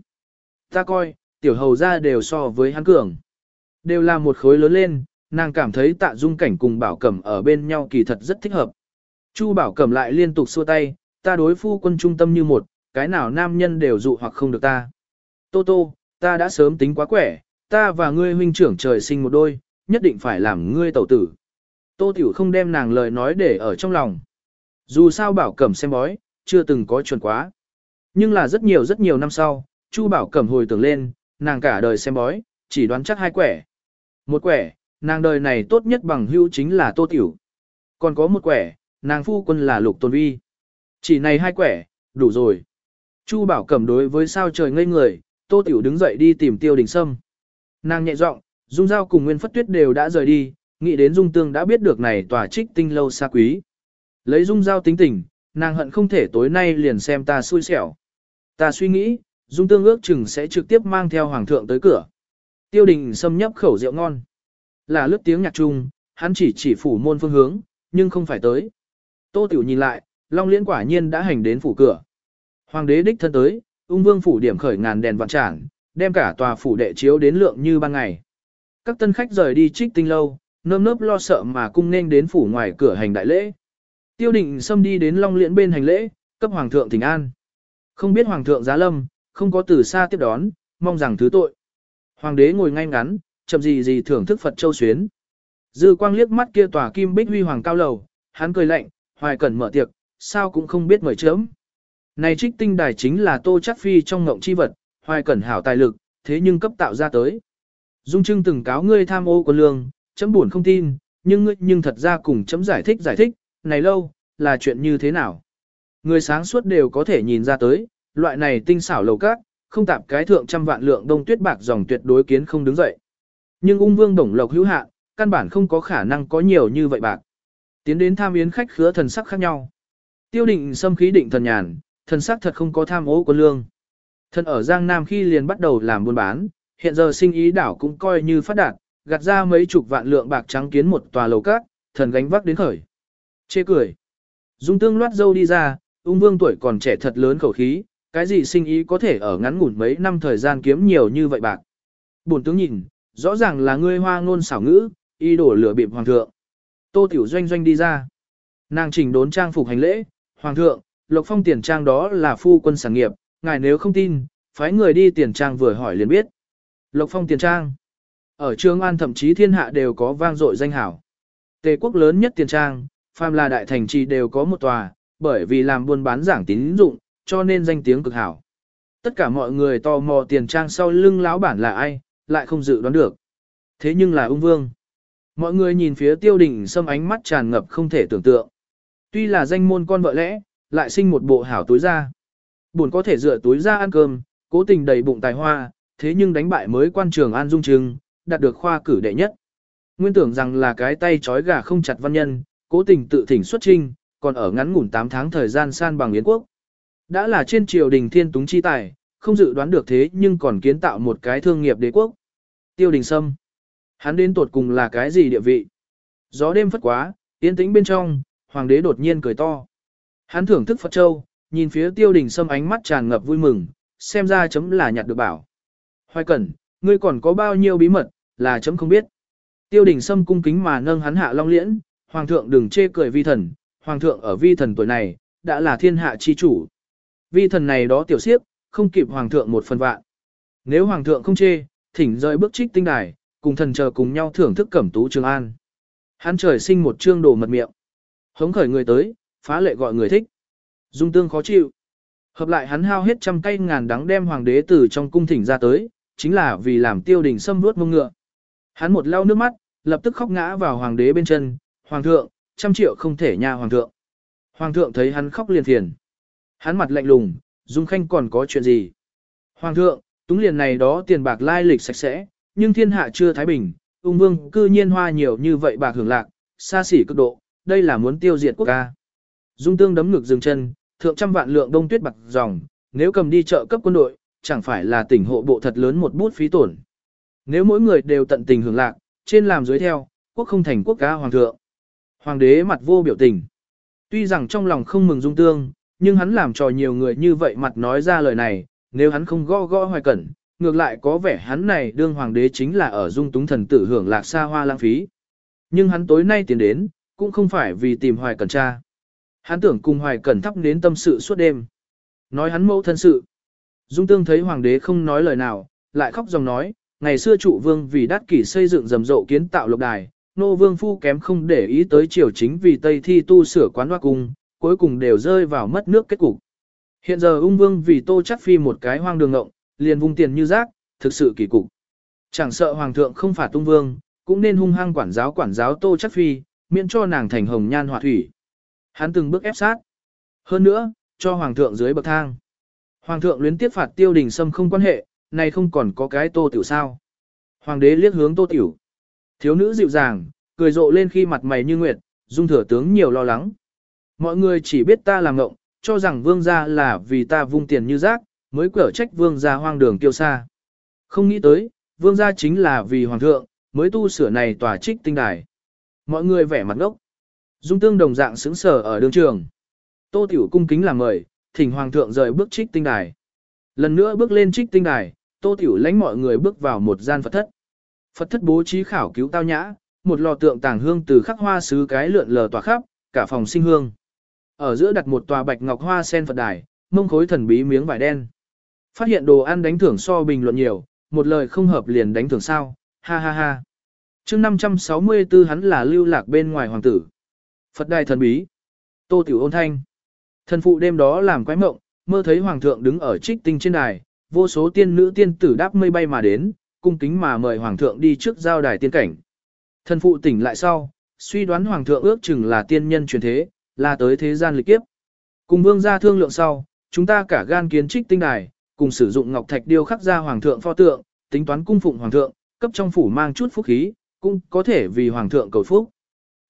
Ta coi, tiểu hầu ra đều so với hắn cường. Đều là một khối lớn lên, nàng cảm thấy tạ dung cảnh cùng bảo cẩm ở bên nhau kỳ thật rất thích hợp. Chu bảo cẩm lại liên tục xua tay, ta đối phu quân trung tâm như một, cái nào nam nhân đều dụ hoặc không được ta. Tô tô, ta đã sớm tính quá quẻ, ta và ngươi huynh trưởng trời sinh một đôi, nhất định phải làm ngươi tẩu tử. Tô tiểu không đem nàng lời nói để ở trong lòng. Dù sao bảo cẩm xem bói, chưa từng có chuẩn quá. Nhưng là rất nhiều rất nhiều năm sau, Chu bảo cẩm hồi tưởng lên, nàng cả đời xem bói, chỉ đoán chắc hai quẻ. Một quẻ, nàng đời này tốt nhất bằng hữu chính là tô tiểu. Còn có một quẻ, nàng phu quân là lục tôn vi. Chỉ này hai quẻ, đủ rồi. Chu bảo cẩm đối với sao trời ngây người, tô tiểu đứng dậy đi tìm tiêu đình sâm. Nàng nhẹ giọng, dung giao cùng nguyên phất tuyết đều đã rời đi, nghĩ đến dung tương đã biết được này tòa trích tinh lâu xa quý. Lấy dung giao tính tình, nàng hận không thể tối nay liền xem ta xui xẻo. Ta suy nghĩ, dung tương ước chừng sẽ trực tiếp mang theo hoàng thượng tới cửa. Tiêu đình xâm nhấp khẩu rượu ngon. Là lướt tiếng nhạc trung, hắn chỉ chỉ phủ môn phương hướng, nhưng không phải tới. Tô Tiểu nhìn lại, Long Liễn quả nhiên đã hành đến phủ cửa. Hoàng đế đích thân tới, ung vương phủ điểm khởi ngàn đèn vạn tràn, đem cả tòa phủ đệ chiếu đến lượng như ban ngày. Các tân khách rời đi trích tinh lâu, nơm nớp lo sợ mà cung nên đến phủ ngoài cửa hành đại lễ. Tiêu định xâm đi đến Long Liễn bên hành lễ, cấp hoàng thượng thỉnh an. Không biết hoàng thượng giá lâm, không có từ xa tiếp đón, mong rằng thứ tội. Hoàng đế ngồi ngay ngắn, chậm gì gì thưởng thức Phật châu xuyến. Dư quang liếc mắt kia tòa kim bích huy hoàng cao lầu, hắn cười lạnh, hoài cẩn mở tiệc, sao cũng không biết mời chớm. Này trích tinh đài chính là tô chắc phi trong ngộng chi vật, hoài cẩn hảo tài lực, thế nhưng cấp tạo ra tới. Dung trưng từng cáo ngươi tham ô của lương, chấm buồn không tin, nhưng ngươi nhưng thật ra cùng chấm giải thích giải thích, này lâu, là chuyện như thế nào. Người sáng suốt đều có thể nhìn ra tới, loại này tinh xảo lầu cát, không tạp cái thượng trăm vạn lượng đông tuyết bạc dòng tuyệt đối kiến không đứng dậy. Nhưng ung vương đồng lộc hữu hạ, căn bản không có khả năng có nhiều như vậy bạc. Tiến đến tham yến khách khứa thần sắc khác nhau. Tiêu định xâm khí định thần nhàn, thần sắc thật không có tham ố của lương. Thần ở Giang Nam khi liền bắt đầu làm buôn bán, hiện giờ sinh ý đảo cũng coi như phát đạt, gạt ra mấy chục vạn lượng bạc trắng kiến một tòa lầu cát, thần gánh vác đến khởi. Chê cười. Dung tương loát dâu đi ra, ung vương tuổi còn trẻ thật lớn khẩu khí, cái gì sinh ý có thể ở ngắn ngủn mấy năm thời gian kiếm nhiều như vậy bạc. Bổn tướng nhìn, rõ ràng là ngươi hoa ngôn xảo ngữ, y đổ lửa bịp hoàng thượng. Tô Tiểu Doanh Doanh đi ra. Nàng chỉnh đốn trang phục hành lễ, hoàng thượng, lộc phong tiền trang đó là phu quân sản nghiệp, ngài nếu không tin, phái người đi tiền trang vừa hỏi liền biết. Lộc phong tiền trang. Ở Trường An thậm chí thiên hạ đều có vang dội danh hảo. Tề quốc lớn nhất tiền trang, phàm là đại thành trì đều có một tòa, bởi vì làm buôn bán giảng tín dụng, cho nên danh tiếng cực hảo. Tất cả mọi người tò mò tiền trang sau lưng lão bản là ai, lại không dự đoán được. Thế nhưng là ung vương. Mọi người nhìn phía tiêu đình xâm ánh mắt tràn ngập không thể tưởng tượng. Tuy là danh môn con vợ lẽ, lại sinh một bộ hảo túi ra. Buồn có thể dựa túi ra ăn cơm, cố tình đầy bụng tài hoa, thế nhưng đánh bại mới quan trường An Dung Trưng, đạt được khoa cử đệ nhất. Nguyên tưởng rằng là cái tay trói gà không chặt văn nhân, cố tình tự thỉnh xuất trinh, còn ở ngắn ngủn 8 tháng thời gian san bằng Yến quốc. Đã là trên triều đình thiên túng chi tài, không dự đoán được thế nhưng còn kiến tạo một cái thương nghiệp đế quốc. Tiêu đình Sâm. Hắn đến tột cùng là cái gì địa vị? Gió đêm phất quá, yên tĩnh bên trong, hoàng đế đột nhiên cười to. Hắn thưởng thức Phật Châu, nhìn phía tiêu đình Sâm ánh mắt tràn ngập vui mừng, xem ra chấm là nhặt được bảo. Hoài cẩn, ngươi còn có bao nhiêu bí mật, là chấm không biết. Tiêu đình Sâm cung kính mà nâng hắn hạ long liễn, hoàng thượng đừng chê cười vi thần, hoàng thượng ở vi thần tuổi này, đã là thiên hạ chi chủ. Vi thần này đó tiểu siếp, không kịp hoàng thượng một phần vạn. Nếu hoàng thượng không chê, thỉnh rời bước trích tinh đài, cùng thần chờ cùng nhau thưởng thức cẩm tú trường an. Hắn trời sinh một trương đồ mật miệng. Hống khởi người tới, phá lệ gọi người thích. Dung tương khó chịu. Hợp lại hắn hao hết trăm cây ngàn đắng đem hoàng đế từ trong cung thỉnh ra tới, chính là vì làm tiêu đình xâm vuốt mông ngựa. Hắn một lau nước mắt, lập tức khóc ngã vào hoàng đế bên chân, hoàng thượng, trăm triệu không thể nha hoàng thượng. Hoàng thượng thấy hắn khóc liền thiền. Hắn mặt lạnh lùng, Dung Khanh còn có chuyện gì? Hoàng thượng, túng liền này đó tiền bạc lai lịch sạch sẽ, nhưng thiên hạ chưa thái bình, ung vương cư nhiên hoa nhiều như vậy bạc hưởng lạc, xa xỉ cực độ, đây là muốn tiêu diệt quốc ca. Dung tương đấm ngực dừng chân, thượng trăm vạn lượng đông tuyết bạc dòng, nếu cầm đi chợ cấp quân đội, chẳng phải là tỉnh hộ bộ thật lớn một bút phí tổn. Nếu mỗi người đều tận tình hưởng lạc, trên làm dưới theo, quốc không thành quốc ca hoàng thượng. Hoàng đế mặt vô biểu tình. Tuy rằng trong lòng không mừng dung tương, nhưng hắn làm trò nhiều người như vậy mặt nói ra lời này, nếu hắn không gõ gõ hoài cẩn, ngược lại có vẻ hắn này đương hoàng đế chính là ở dung túng thần tử hưởng lạc xa hoa lãng phí. Nhưng hắn tối nay tiến đến, cũng không phải vì tìm hoài cẩn cha. Hắn tưởng cùng hoài cẩn thắp đến tâm sự suốt đêm. Nói hắn mẫu thân sự. Dung tương thấy hoàng đế không nói lời nào, lại khóc dòng nói, ngày xưa trụ vương vì đắt kỷ xây dựng rầm rộ kiến tạo lục đài, nô vương phu kém không để ý tới triều chính vì Tây Thi tu sửa quán hoa cung, cuối cùng đều rơi vào mất nước kết cục. Hiện giờ ung vương vì tô chắc phi một cái hoang đường ngộng, liền vung tiền như rác, thực sự kỳ cục. Chẳng sợ hoàng thượng không phạt Ung vương, cũng nên hung hăng quản giáo quản giáo tô chắc phi, miễn cho nàng thành hồng nhan họa thủy. Hắn từng bước ép sát. Hơn nữa, cho hoàng thượng dưới bậc thang. Hoàng thượng luyến tiếp phạt tiêu đình sâm không quan hệ, này không còn có cái tô tiểu sao. Hoàng đế liếc hướng tô tiểu. Thiếu nữ dịu dàng, cười rộ lên khi mặt mày như nguyệt, dung thừa tướng nhiều lo lắng. Mọi người chỉ biết ta làm ngộng, cho rằng vương gia là vì ta vung tiền như rác, mới quở trách vương gia hoang đường tiêu xa. Không nghĩ tới, vương gia chính là vì hoàng thượng, mới tu sửa này tòa trích tinh đài. Mọi người vẻ mặt ngốc. Dung tương đồng dạng sững sờ ở đường trường. Tô tiểu cung kính làm mời, thỉnh hoàng thượng rời bước trích tinh đài. Lần nữa bước lên trích tinh đài, tô tiểu lãnh mọi người bước vào một gian Phật thất. Phật thất bố trí khảo cứu tao nhã, một lò tượng tàng hương từ khắc hoa sứ cái lượn lờ tỏa khắp, cả phòng sinh hương. Ở giữa đặt một tòa bạch ngọc hoa sen Phật đài, mông khối thần bí miếng vải đen. Phát hiện đồ ăn đánh thưởng so bình luận nhiều, một lời không hợp liền đánh thưởng sao, ha ha ha. Trước 564 hắn là lưu lạc bên ngoài hoàng tử. Phật đài thần bí. Tô tiểu ôn thanh. Thần phụ đêm đó làm quái mộng, mơ thấy hoàng thượng đứng ở trích tinh trên đài, vô số tiên nữ tiên tử đáp mây bay mà đến, cung kính mà mời hoàng thượng đi trước giao đài tiên cảnh. Thần phụ tỉnh lại sau, suy đoán hoàng thượng ước chừng là tiên nhân truyền thế, là tới thế gian lịch kiếp. Cùng vương gia thương lượng sau, chúng ta cả gan kiến trích tinh đài, cùng sử dụng ngọc thạch điêu khắc ra hoàng thượng pho tượng, tính toán cung phụng hoàng thượng, cấp trong phủ mang chút phúc khí, cũng có thể vì hoàng thượng cầu phúc.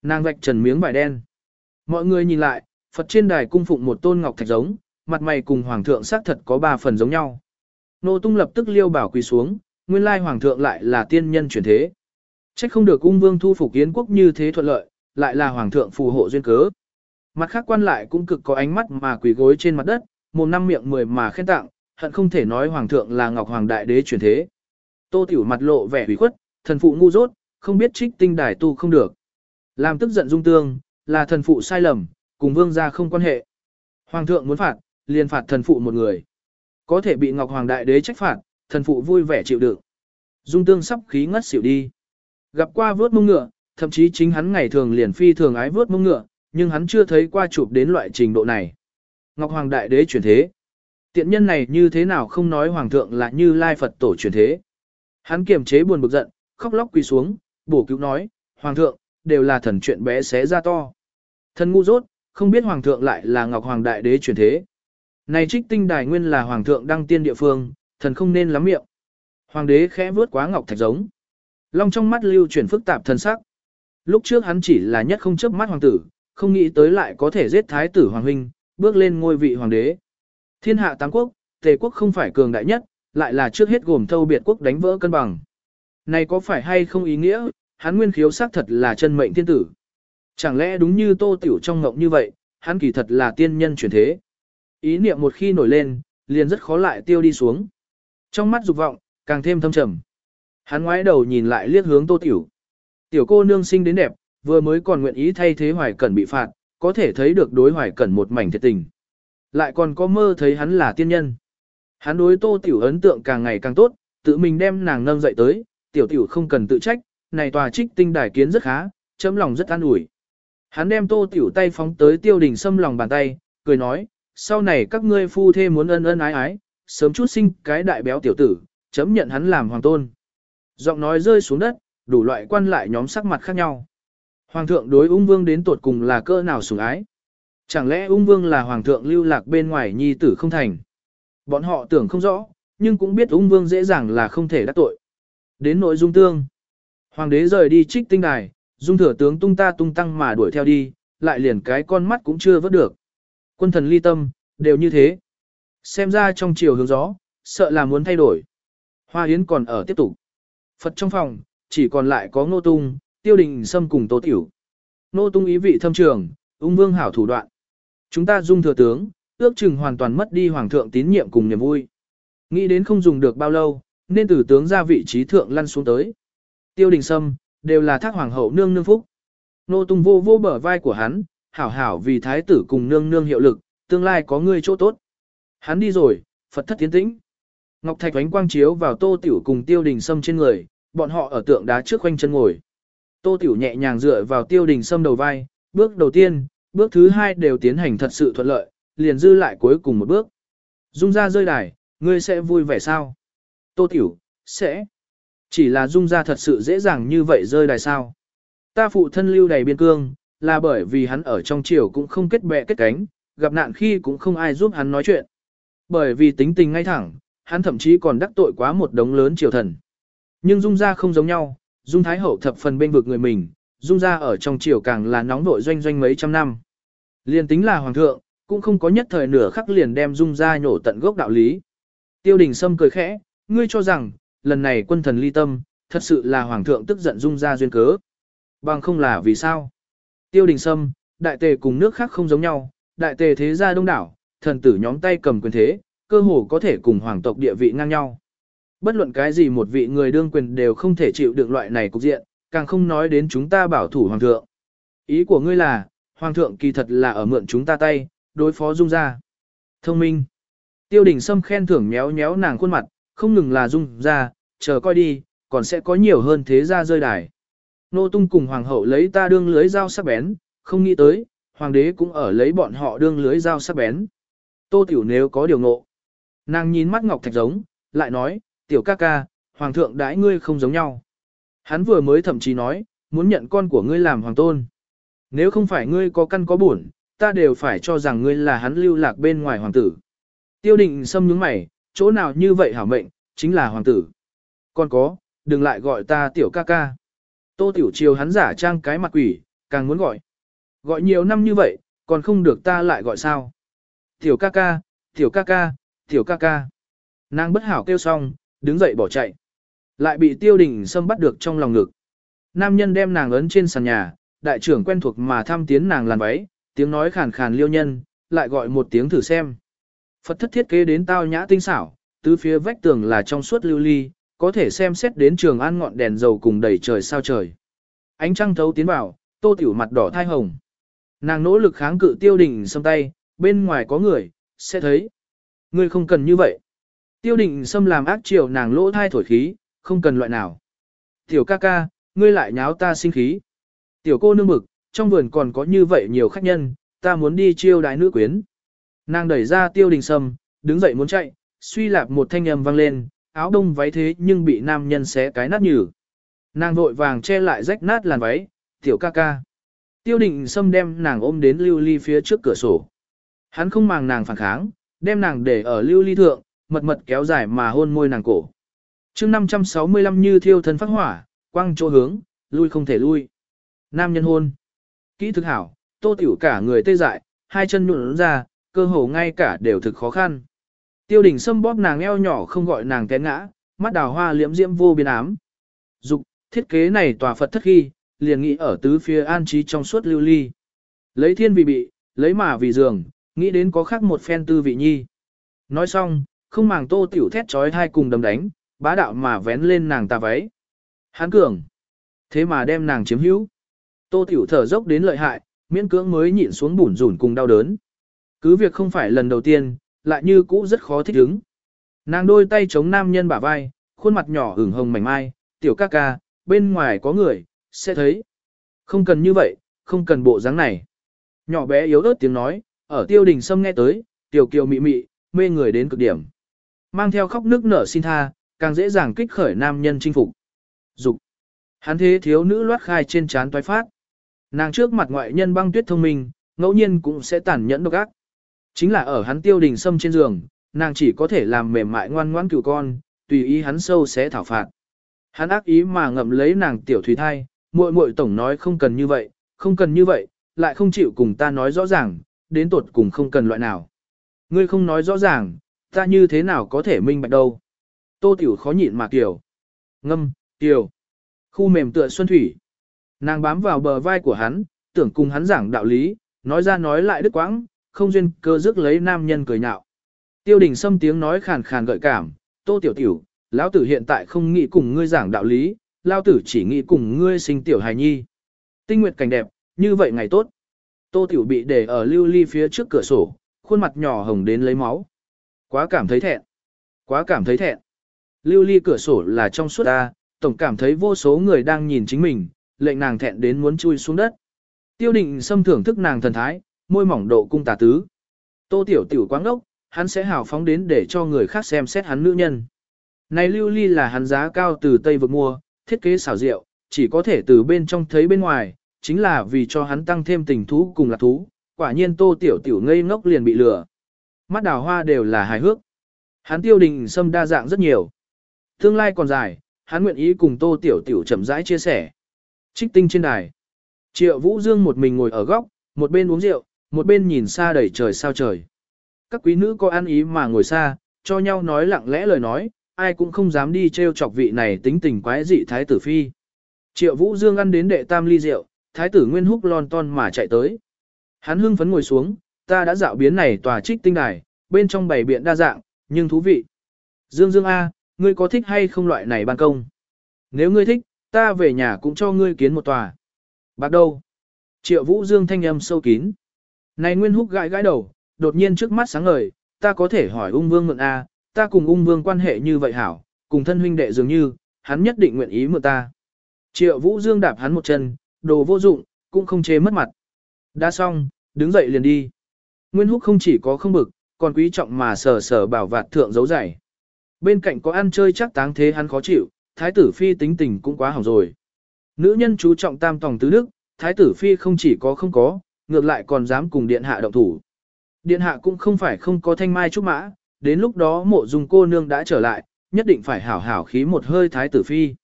Nàng vạch trần miếng vải đen. Mọi người nhìn lại, Phật trên đài cung phụng một tôn ngọc thạch giống, mặt mày cùng hoàng thượng xác thật có ba phần giống nhau. Nô tung lập tức liêu bảo quỳ xuống, nguyên lai hoàng thượng lại là tiên nhân chuyển thế. Trách không được ung vương thu phục yến quốc như thế thuận lợi, lại là hoàng thượng phù hộ duyên cớ. Mặt khác quan lại cũng cực có ánh mắt mà quỳ gối trên mặt đất, mồm năm miệng mười mà khen tặng, hận không thể nói hoàng thượng là ngọc hoàng đại đế chuyển thế. Tô tiểu mặt lộ vẻ ủy khuất, thần phụ ngu dốt, không biết trích tinh đài tu không được. Làm tức giận dung tương, là thần phụ sai lầm, cùng vương gia không quan hệ. Hoàng thượng muốn phạt, liền phạt thần phụ một người. Có thể bị ngọc hoàng đại đế trách phạt, thần phụ vui vẻ chịu đựng. Dung tương sắp khí ngất xỉu đi. Gặp qua vớt mông ngựa, thậm chí chính hắn ngày thường liền phi thường ái vớt mông ngựa, nhưng hắn chưa thấy qua chụp đến loại trình độ này. Ngọc Hoàng Đại Đế chuyển thế. Tiện nhân này như thế nào không nói hoàng thượng là như lai Phật tổ truyền thế. Hắn kiềm chế buồn bực giận, khóc lóc quỳ xuống, bổ cứu nói, hoàng thượng, đều là thần chuyện bé xé ra to. Thần ngu dốt, không biết hoàng thượng lại là ngọc hoàng đại đế truyền thế. Này trích tinh đài nguyên là hoàng thượng đăng tiên địa phương, thần không nên lắm miệng. Hoàng đế khẽ vướt quá ngọc thạch giống. Long trong mắt lưu chuyển phức tạp thần sắc. Lúc trước hắn chỉ là nhất không chấp mắt hoàng tử, không nghĩ tới lại có thể giết thái tử hoàng huynh, bước lên ngôi vị hoàng đế. Thiên hạ tám quốc, tề quốc không phải cường đại nhất, lại là trước hết gồm thâu biệt quốc đánh vỡ cân bằng. Này có phải hay không ý nghĩa, hắn nguyên khiếu xác thật là chân mệnh thiên tử. Chẳng lẽ đúng như tô tiểu trong ngộng như vậy, hắn kỳ thật là tiên nhân chuyển thế. Ý niệm một khi nổi lên, liền rất khó lại tiêu đi xuống. Trong mắt dục vọng, càng thêm thâm trầm. Hắn ngoái đầu nhìn lại liếc hướng tô tiểu. Tiểu cô nương sinh đến đẹp, vừa mới còn nguyện ý thay thế hoài cẩn bị phạt, có thể thấy được đối hoài cẩn một mảnh thiệt tình. Lại còn có mơ thấy hắn là tiên nhân. Hắn đối tô tiểu ấn tượng càng ngày càng tốt, tự mình đem nàng nâng dậy tới, tiểu tiểu không cần tự trách, này tòa trích tinh đài kiến rất khá, chấm lòng rất an ủi. Hắn đem tô tiểu tay phóng tới tiêu đình xâm lòng bàn tay, cười nói, sau này các ngươi phu thê muốn ân ân ái ái, sớm chút sinh cái đại béo tiểu tử, chấm nhận hắn làm hoàng tôn. Giọng nói rơi xuống đất, đủ loại quan lại nhóm sắc mặt khác nhau. Hoàng thượng đối ung vương đến tột cùng là cơ nào sủng ái. Chẳng lẽ ung vương là hoàng thượng lưu lạc bên ngoài nhi tử không thành. Bọn họ tưởng không rõ, nhưng cũng biết ung vương dễ dàng là không thể đắc tội. Đến nội dung tương. Hoàng đế rời đi trích tinh đài, dung thừa tướng tung ta tung tăng mà đuổi theo đi, lại liền cái con mắt cũng chưa vớt được. Quân thần ly tâm, đều như thế. Xem ra trong chiều hướng gió, sợ là muốn thay đổi. Hoa Yến còn ở tiếp tục. Phật trong phòng, chỉ còn lại có Ngô Tung, Tiêu Đình Sâm cùng Tô Tiểu. Ngô Tung ý vị thâm trường, ung vương hảo thủ đoạn. Chúng ta dung thừa tướng, ước chừng hoàn toàn mất đi hoàng thượng tín nhiệm cùng niềm vui. Nghĩ đến không dùng được bao lâu, nên tử tướng ra vị trí thượng lăn xuống tới. Tiêu Đình Sâm, đều là thác hoàng hậu nương nương phúc. Nô Tung vô vô bờ vai của hắn, hảo hảo vì thái tử cùng nương nương hiệu lực, tương lai có ngươi chỗ tốt. Hắn đi rồi, Phật thất tiến tĩnh. Ngọc Thạch ánh quang chiếu vào Tô Tiểu cùng Tiêu Đình Sâm trên người, bọn họ ở tượng đá trước quanh chân ngồi. Tô Tiểu nhẹ nhàng dựa vào Tiêu Đình Sâm đầu vai, bước đầu tiên, bước thứ hai đều tiến hành thật sự thuận lợi, liền dư lại cuối cùng một bước. Dung ra rơi đài, ngươi sẽ vui vẻ sao? Tô Tiểu, sẽ. Chỉ là dung ra thật sự dễ dàng như vậy rơi đài sao. Ta phụ thân lưu đầy biên cương, là bởi vì hắn ở trong triều cũng không kết bè kết cánh, gặp nạn khi cũng không ai giúp hắn nói chuyện. Bởi vì tính tình ngay thẳng, hắn thậm chí còn đắc tội quá một đống lớn triều thần. Nhưng dung gia không giống nhau, dung thái hậu thập phần bên vực người mình, dung gia ở trong triều càng là nóng nội doanh doanh mấy trăm năm. Liên tính là hoàng thượng, cũng không có nhất thời nửa khắc liền đem dung gia nhổ tận gốc đạo lý. Tiêu đình Sâm cười khẽ, ngươi cho rằng, lần này quân thần ly tâm, thật sự là hoàng thượng tức giận dung gia duyên cớ. Bằng không là vì sao? Tiêu đình Sâm, đại tề cùng nước khác không giống nhau, đại tề thế gia đông đảo, thần tử nhóm tay cầm quyền thế, cơ hồ có thể cùng hoàng tộc địa vị ngang nhau. Bất luận cái gì một vị người đương quyền đều không thể chịu được loại này cục diện, càng không nói đến chúng ta bảo thủ hoàng thượng. Ý của ngươi là, hoàng thượng kỳ thật là ở mượn chúng ta tay, đối phó dung ra. Thông minh. Tiêu đình Sâm khen thưởng méo méo nàng khuôn mặt, không ngừng là dung ra, chờ coi đi, còn sẽ có nhiều hơn thế ra rơi đài. Nô tung cùng hoàng hậu lấy ta đương lưới dao sắc bén, không nghĩ tới, hoàng đế cũng ở lấy bọn họ đương lưới dao sắc bén. Tô tiểu nếu có điều ngộ. Nàng nhìn mắt ngọc thạch giống, lại nói, tiểu ca ca, hoàng thượng đãi ngươi không giống nhau. Hắn vừa mới thậm chí nói, muốn nhận con của ngươi làm hoàng tôn. Nếu không phải ngươi có căn có buồn, ta đều phải cho rằng ngươi là hắn lưu lạc bên ngoài hoàng tử. Tiêu định xâm nhướng mày, chỗ nào như vậy hảo mệnh, chính là hoàng tử. Còn có, đừng lại gọi ta tiểu ca ca. Tô tiểu chiều hắn giả trang cái mặt quỷ, càng muốn gọi. Gọi nhiều năm như vậy, còn không được ta lại gọi sao. Tiểu ca ca, tiểu ca ca, tiểu ca ca. Nàng bất hảo kêu xong, đứng dậy bỏ chạy. Lại bị tiêu đình xâm bắt được trong lòng ngực. Nam nhân đem nàng ấn trên sàn nhà, đại trưởng quen thuộc mà thăm tiến nàng làn váy, tiếng nói khàn khàn liêu nhân, lại gọi một tiếng thử xem. Phật thất thiết kế đến tao nhã tinh xảo, tứ phía vách tường là trong suốt lưu ly, có thể xem xét đến trường an ngọn đèn dầu cùng đầy trời sao trời. Ánh trăng thấu tiến vào, tô tiểu mặt đỏ thai hồng. Nàng nỗ lực kháng cự tiêu đình xâm tay, bên ngoài có người, sẽ thấy. Ngươi không cần như vậy. Tiêu định xâm làm ác chiều nàng lỗ thai thổi khí, không cần loại nào. Tiểu ca ca, ngươi lại nháo ta sinh khí. Tiểu cô nương bực, trong vườn còn có như vậy nhiều khách nhân, ta muốn đi chiêu đái nữ quyến. Nàng đẩy ra tiêu đình sâm, đứng dậy muốn chạy, suy lạp một thanh âm vang lên, áo đông váy thế nhưng bị nam nhân xé cái nát nhừ. Nàng vội vàng che lại rách nát làn váy, tiểu ca ca. Tiêu đình sâm đem nàng ôm đến lưu ly phía trước cửa sổ. Hắn không màng nàng phản kháng, đem nàng để ở lưu ly thượng, mật mật kéo dài mà hôn môi nàng cổ. chương 565 như thiêu thân phát hỏa, quăng chỗ hướng, lui không thể lui. Nam nhân hôn. Kỹ thực hảo, tô tiểu cả người tê dại, hai chân nhuộn ra, cơ hồ ngay cả đều thực khó khăn. Tiêu đỉnh xâm bóp nàng eo nhỏ không gọi nàng té ngã, mắt đào hoa liễm diễm vô biên ám. Dục, thiết kế này tòa Phật thất khi, liền nghĩ ở tứ phía an trí trong suốt lưu ly. Lấy thiên vì bị, lấy mà vì giường, nghĩ đến có khác một phen tư vị nhi. Nói xong, không màng tô tiểu thét trói thai cùng đấm đánh, bá đạo mà vén lên nàng ta váy. Hán cường. Thế mà đem nàng chiếm hữu. Tô tiểu thở dốc đến lợi hại, miễn cưỡng mới nhịn xuống bủn rủn cùng đau đớn. Cứ việc không phải lần đầu tiên, lại như cũ rất khó thích ứng. Nàng đôi tay chống nam nhân bả vai, khuôn mặt nhỏ ửng hồng mảnh mai, tiểu ca ca, bên ngoài có người, sẽ thấy. Không cần như vậy, không cần bộ dáng này. Nhỏ bé yếu ớt tiếng nói, ở tiêu đình sâm nghe tới, tiểu kiều mị mị, mê người đến cực điểm. Mang theo khóc nước nở xin tha, càng dễ dàng kích khởi nam nhân chinh phục. Dục. Hắn thế thiếu nữ loát khai trên trán toái phát. Nàng trước mặt ngoại nhân băng tuyết thông minh, ngẫu nhiên cũng sẽ tàn nhẫn độc ác. Chính là ở hắn tiêu đình sâm trên giường, nàng chỉ có thể làm mềm mại ngoan ngoãn cựu con, tùy ý hắn sâu sẽ thảo phạt. Hắn ác ý mà ngậm lấy nàng tiểu thủy thai, muội muội tổng nói không cần như vậy, không cần như vậy, lại không chịu cùng ta nói rõ ràng, đến tột cùng không cần loại nào. Ngươi không nói rõ ràng, ta như thế nào có thể minh bạch đâu. Tô tiểu khó nhịn mà kiểu. Ngâm, tiểu. Khu mềm tựa xuân thủy. Nàng bám vào bờ vai của hắn, tưởng cùng hắn giảng đạo lý, nói ra nói lại đứt quãng, không duyên cơ dứt lấy nam nhân cười nhạo. Tiêu đình xâm tiếng nói khàn khàn gợi cảm, tô tiểu tiểu, lão tử hiện tại không nghĩ cùng ngươi giảng đạo lý, lão tử chỉ nghĩ cùng ngươi sinh tiểu hài nhi. Tinh nguyệt cảnh đẹp, như vậy ngày tốt. Tô tiểu bị để ở lưu ly phía trước cửa sổ, khuôn mặt nhỏ hồng đến lấy máu. Quá cảm thấy thẹn. Quá cảm thấy thẹn. Lưu ly cửa sổ là trong suốt ta, tổng cảm thấy vô số người đang nhìn chính mình, lệnh nàng thẹn đến muốn chui xuống đất. Tiêu định xâm thưởng thức nàng thần thái, môi mỏng độ cung tà tứ. Tô tiểu tiểu quáng đốc, hắn sẽ hào phóng đến để cho người khác xem xét hắn nữ nhân. Này lưu ly là hắn giá cao từ Tây vực mua, thiết kế xảo diệu, chỉ có thể từ bên trong thấy bên ngoài, chính là vì cho hắn tăng thêm tình thú cùng lạc thú, quả nhiên tô tiểu tiểu ngây ngốc liền bị lừa. Mắt đào hoa đều là hài hước. Hắn tiêu đình xâm đa dạng rất nhiều. Tương lai còn dài, hắn nguyện ý cùng tô tiểu tiểu chậm rãi chia sẻ. Trích tinh trên đài. Triệu Vũ Dương một mình ngồi ở góc, một bên uống rượu, một bên nhìn xa đầy trời sao trời. Các quý nữ có ăn ý mà ngồi xa, cho nhau nói lặng lẽ lời nói, ai cũng không dám đi trêu chọc vị này tính tình quái dị thái tử phi. Triệu Vũ Dương ăn đến đệ tam ly rượu, thái tử Nguyên Húc lon ton mà chạy tới. Hắn hưng phấn ngồi xuống, ta đã dạo biến này tòa trích tinh đài, bên trong bảy biện đa dạng, nhưng thú vị. Dương Dương A, ngươi có thích hay không loại này ban công? Nếu ngươi thích, ta về nhà cũng cho ngươi kiến một tòa. Bạc đâu? Triệu Vũ Dương thanh âm sâu kín. Này Nguyên Húc gãi gãi đầu, đột nhiên trước mắt sáng ngời, ta có thể hỏi ung vương mượn A, ta cùng ung vương quan hệ như vậy hảo, cùng thân huynh đệ dường như, hắn nhất định nguyện ý mượn ta. Triệu Vũ Dương đạp hắn một chân, đồ vô dụng, cũng không chế mất mặt. Đã xong, đứng dậy liền đi. Nguyên Húc không chỉ có không bực, còn quý trọng mà sờ sờ bảo vạt thượng dấu dày. Bên cạnh có ăn chơi chắc táng thế hắn khó chịu, thái tử phi tính tình cũng quá hỏng rồi. Nữ nhân chú trọng tam tòng tứ đức, thái tử phi không chỉ có không có, ngược lại còn dám cùng điện hạ động thủ. Điện hạ cũng không phải không có thanh mai trúc mã, đến lúc đó mộ dung cô nương đã trở lại, nhất định phải hảo hảo khí một hơi thái tử phi.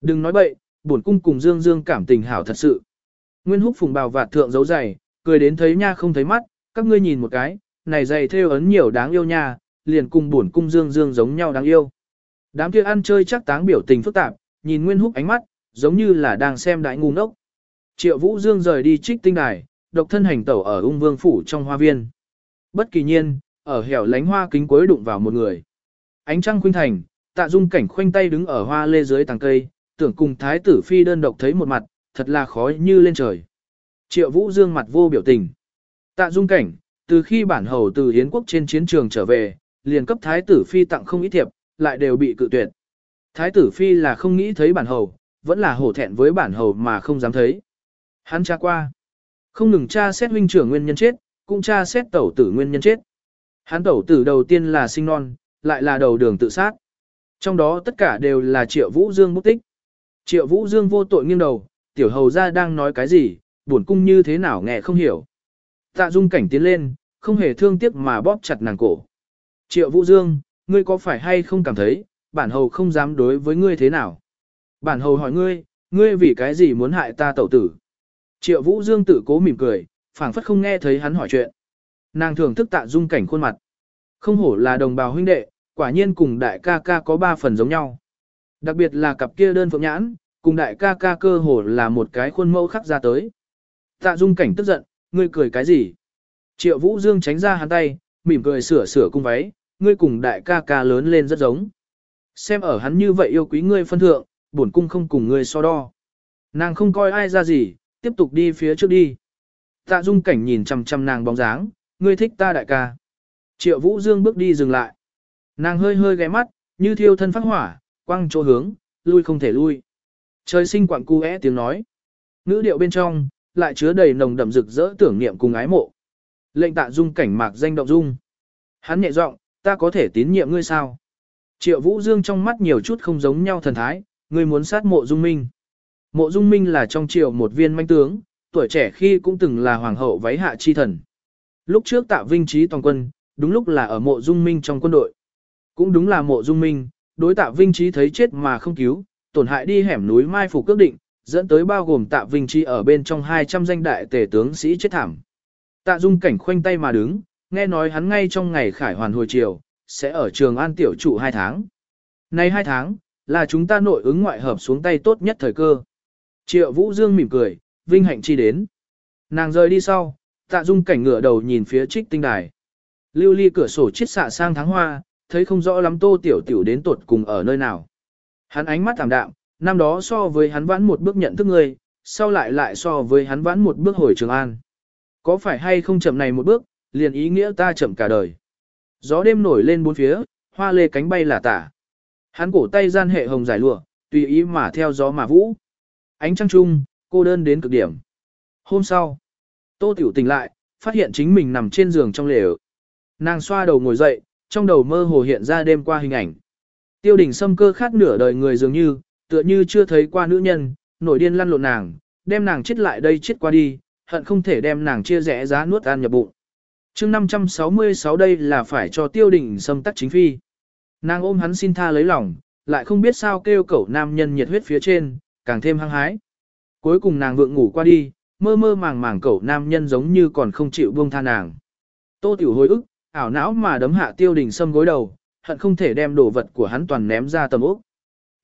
Đừng nói bậy, bổn cung cùng Dương Dương cảm tình hảo thật sự. Nguyên húc phùng bào vạt thượng dấu dày, cười đến thấy nha không thấy mắt, các ngươi nhìn một cái, này dày theo ấn nhiều đáng yêu nha, liền cùng bổn cung Dương Dương giống nhau đáng yêu. Đám kia ăn chơi chắc táng biểu tình phức tạp, nhìn Nguyên húc ánh mắt, giống như là đang xem đại ngu ngốc. Triệu Vũ Dương rời đi trích tinh đài, độc thân hành tẩu ở ung vương phủ trong hoa viên. Bất kỳ nhiên, ở hẻo lánh hoa kính cuối đụng vào một người. Ánh trăng khuynh thành, tạ dung cảnh khoanh tay đứng ở hoa lê dưới tàng cây, tưởng cùng thái tử phi đơn độc thấy một mặt, thật là khó như lên trời. Triệu Vũ Dương mặt vô biểu tình. Tạ dung cảnh, từ khi bản hầu từ Hiến quốc trên chiến trường trở về, liền cấp thái tử phi tặng không ít thiệp, lại đều bị cự tuyệt. Thái tử phi là không nghĩ thấy bản hầu, vẫn là hổ thẹn với bản hầu mà không dám thấy. Hắn tra qua. Không ngừng tra xét huynh trưởng nguyên nhân chết, cũng tra xét tẩu tử nguyên nhân chết. Hắn tẩu tử đầu tiên là sinh non, lại là đầu đường tự sát. Trong đó tất cả đều là Triệu Vũ Dương mục tích. Triệu Vũ Dương vô tội nghiêng đầu, tiểu hầu ra đang nói cái gì, buồn cung như thế nào nghe không hiểu. Tạ dung cảnh tiến lên, không hề thương tiếc mà bóp chặt nàng cổ. Triệu Vũ Dương, ngươi có phải hay không cảm thấy, bản hầu không dám đối với ngươi thế nào? Bản hầu hỏi ngươi, ngươi vì cái gì muốn hại ta tẩu tử? Triệu Vũ Dương tự cố mỉm cười, phảng phất không nghe thấy hắn hỏi chuyện. Nàng thưởng thức tạ dung cảnh khuôn mặt. Không hổ là đồng bào huynh đệ, quả nhiên cùng đại ca ca có ba phần giống nhau. Đặc biệt là cặp kia đơn phượng nhãn, cùng đại ca ca cơ hồ là một cái khuôn mẫu khắc ra tới. Tạ dung cảnh tức giận, ngươi cười cái gì? Triệu Vũ Dương tránh ra hắn tay, mỉm cười sửa sửa cung váy, ngươi cùng đại ca ca lớn lên rất giống. Xem ở hắn như vậy yêu quý ngươi phân thượng, bổn cung không cùng ngươi so đo. Nàng không coi ai ra gì, tiếp tục đi phía trước đi. Tạ dung cảnh nhìn chằm chằm nàng bóng dáng, ngươi thích ta đại ca. Triệu Vũ Dương bước đi dừng lại. Nàng hơi hơi ghé mắt, như thiêu thân phát hỏa, quăng chỗ hướng, lui không thể lui. Trời sinh quặng cu é tiếng nói. Ngữ điệu bên trong, lại chứa đầy nồng đậm rực rỡ tưởng niệm cùng ái mộ. Lệnh tạ dung cảnh mạc danh động dung. Hắn nhẹ giọng, ta có thể tín nhiệm ngươi sao? Triệu Vũ Dương trong mắt nhiều chút không giống nhau thần thái, ngươi muốn sát mộ dung minh. Mộ dung minh là trong triều một viên manh tướng, tuổi trẻ khi cũng từng là hoàng hậu váy hạ chi thần. Lúc trước tạ vinh trí toàn quân, đúng lúc là ở mộ dung minh trong quân đội. Cũng đúng là mộ dung minh, đối tạ vinh trí thấy chết mà không cứu, tổn hại đi hẻm núi mai phục cước định, dẫn tới bao gồm tạ vinh trí ở bên trong 200 danh đại tể tướng sĩ chết thảm. Tạ dung cảnh khoanh tay mà đứng, nghe nói hắn ngay trong ngày khải hoàn hồi chiều, sẽ ở trường an tiểu trụ 2 tháng. Nay 2 tháng, là chúng ta nội ứng ngoại hợp xuống tay tốt nhất thời cơ. Triệu Vũ Dương mỉm cười, vinh hạnh chi đến. Nàng rời đi sau, tạ dung cảnh ngửa đầu nhìn phía trích tinh đài. Lưu ly cửa sổ chiết xạ sang tháng hoa, thấy không rõ lắm tô tiểu tiểu đến tột cùng ở nơi nào. Hắn ánh mắt tạm đạm, năm đó so với hắn vãn một bước nhận thức người, sau lại lại so với hắn vãn một bước hồi Trường An. Có phải hay không chậm này một bước, liền ý nghĩa ta chậm cả đời. Gió đêm nổi lên bốn phía, hoa lê cánh bay là tả. Hắn cổ tay gian hệ hồng giải lụa, tùy ý mà theo gió mà vũ. Ánh trăng trung, cô đơn đến cực điểm. Hôm sau, Tô Tiểu tỉnh lại, phát hiện chính mình nằm trên giường trong lều. Nàng xoa đầu ngồi dậy, trong đầu mơ hồ hiện ra đêm qua hình ảnh. Tiêu đình xâm cơ khát nửa đời người dường như, tựa như chưa thấy qua nữ nhân, nổi điên lăn lộn nàng, đem nàng chết lại đây chết qua đi, hận không thể đem nàng chia rẽ giá nuốt ăn nhập bụng. chương 566 đây là phải cho tiêu đình xâm tắc chính phi. Nàng ôm hắn xin tha lấy lòng, lại không biết sao kêu cẩu nam nhân nhiệt huyết phía trên, càng thêm hăng hái. Cuối cùng nàng vượng ngủ qua đi, mơ mơ màng màng cẩu nam nhân giống như còn không chịu buông tha nàng. Tô tiểu hồi ức, ảo não mà đấm hạ tiêu đình sâm gối đầu, hận không thể đem đồ vật của hắn toàn ném ra tầm ốc.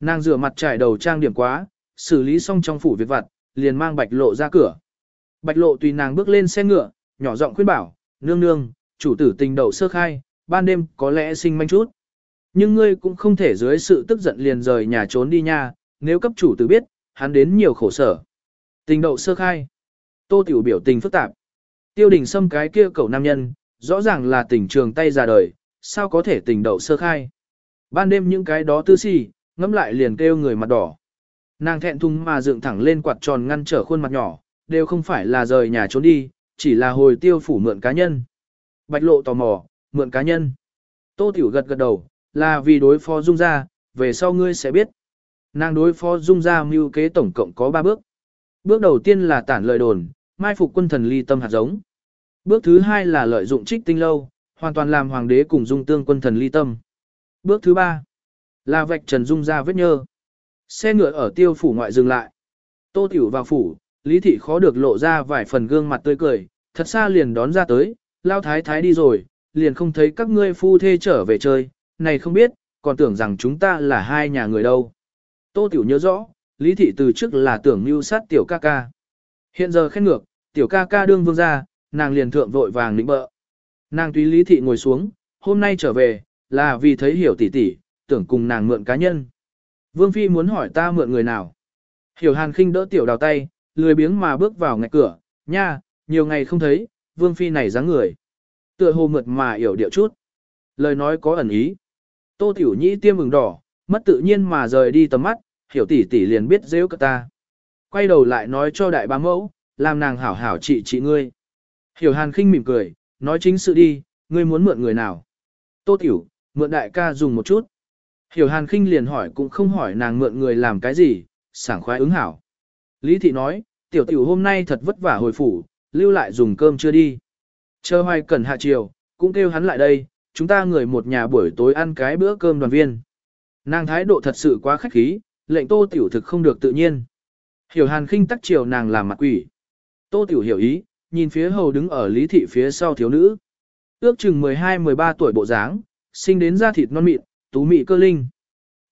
Nàng rửa mặt trải đầu trang điểm quá, xử lý xong trong phủ việc vặt, liền mang bạch lộ ra cửa. Bạch lộ tùy nàng bước lên xe ngựa, nhỏ giọng khuyên bảo, nương nương, chủ tử tình đầu sơ khai, ban đêm có lẽ sinh manh chút. Nhưng ngươi cũng không thể dưới sự tức giận liền rời nhà trốn đi nha, nếu cấp chủ tử biết, hắn đến nhiều khổ sở. Tình đậu sơ khai. Tô tiểu biểu tình phức tạp. Tiêu đình xâm cái kia cầu nam nhân, rõ ràng là tình trường tay ra đời, sao có thể tình đậu sơ khai. Ban đêm những cái đó tư si, ngẫm lại liền kêu người mặt đỏ. Nàng thẹn thùng mà dựng thẳng lên quạt tròn ngăn trở khuôn mặt nhỏ, đều không phải là rời nhà trốn đi, chỉ là hồi tiêu phủ mượn cá nhân. Bạch lộ tò mò, mượn cá nhân. Tô Tiểu gật gật đầu, là vì đối phó Dung ra, về sau ngươi sẽ biết. Nàng đối phó Dung ra mưu kế tổng cộng có 3 bước. Bước đầu tiên là tản lời đồn, mai phục quân thần ly tâm hạt giống. Bước thứ hai là lợi dụng trích tinh lâu, hoàn toàn làm hoàng đế cùng dung tương quân thần ly tâm. Bước thứ ba là vạch trần dung ra vết nhơ. Xe ngựa ở tiêu phủ ngoại dừng lại. Tô tiểu vào phủ, lý thị khó được lộ ra vài phần gương mặt tươi cười, thật xa liền đón ra tới, lao thái thái đi rồi, liền không thấy các ngươi phu thê trở về chơi, này không biết, còn tưởng rằng chúng ta là hai nhà người đâu. Tô tiểu nhớ rõ, lý thị từ trước là tưởng mưu sát tiểu ca ca. Hiện giờ khen ngược, tiểu ca ca đương vương ra, nàng liền thượng vội vàng lĩnh bợ. Nàng tùy lý thị ngồi xuống, hôm nay trở về, là vì thấy hiểu tỷ tỷ, tưởng cùng nàng mượn cá nhân. Vương Phi muốn hỏi ta mượn người nào. Hiểu hàn khinh đỡ tiểu đào tay, lười biếng mà bước vào ngạch cửa, nha, nhiều ngày không thấy, Vương Phi này dáng người. Tựa hồ mượt mà hiểu điệu chút. Lời nói có ẩn ý. Tô tiểu nhĩ tiêm mừng đỏ, mất tự nhiên mà rời đi tầm mắt, hiểu tỷ tỷ liền biết dễ cả ta. Quay đầu lại nói cho đại bá mẫu, làm nàng hảo hảo trị trị ngươi. Hiểu hàn khinh mỉm cười, nói chính sự đi, ngươi muốn mượn người nào? Tô Tiểu, mượn đại ca dùng một chút. Hiểu Hàn Khinh liền hỏi cũng không hỏi nàng mượn người làm cái gì, sảng khoái ứng hảo. Lý Thị nói, tiểu tiểu hôm nay thật vất vả hồi phủ, lưu lại dùng cơm chưa đi. Chờ hoài cẩn hạ chiều, cũng kêu hắn lại đây, chúng ta người một nhà buổi tối ăn cái bữa cơm đoàn viên. Nàng thái độ thật sự quá khách khí, lệnh tô tiểu thực không được tự nhiên. Hiểu hàn khinh tắc chiều nàng làm mặt quỷ. Tô tiểu hiểu ý, nhìn phía hầu đứng ở lý thị phía sau thiếu nữ. Ước chừng 12-13 tuổi bộ dáng, sinh đến da thịt non mịn, tú mị cơ linh.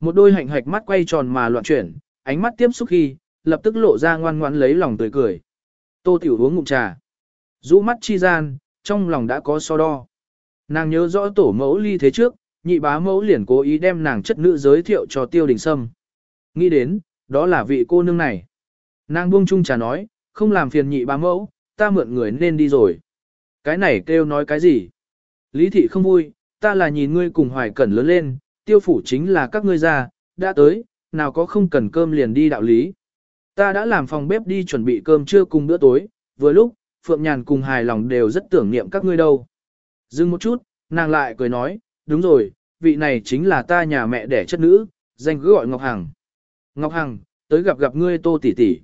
Một đôi hạnh hạch mắt quay tròn mà loạn chuyển, ánh mắt tiếp xúc khi, lập tức lộ ra ngoan ngoãn lấy lòng tươi cười. Tô Tiểu uống ngụm trà. rũ mắt chi gian, trong lòng đã có so đo. Nàng nhớ rõ tổ mẫu ly thế trước, nhị bá mẫu liền cố ý đem nàng chất nữ giới thiệu cho tiêu đình sâm. Nghĩ đến, đó là vị cô nương này. Nàng buông chung trà nói, không làm phiền nhị bá mẫu, ta mượn người nên đi rồi. Cái này kêu nói cái gì? Lý thị không vui, ta là nhìn ngươi cùng hoài cẩn lớn lên, tiêu phủ chính là các ngươi già, đã tới, nào có không cần cơm liền đi đạo lý. Ta đã làm phòng bếp đi chuẩn bị cơm trưa cùng bữa tối, vừa lúc, Phượng Nhàn cùng hài lòng đều rất tưởng niệm các ngươi đâu. Dừng một chút, nàng lại cười nói, đúng rồi, vị này chính là ta nhà mẹ đẻ chất nữ, danh cứ gọi Ngọc Hằng. Ngọc Hằng, tới gặp gặp ngươi tô tỷ tỷ.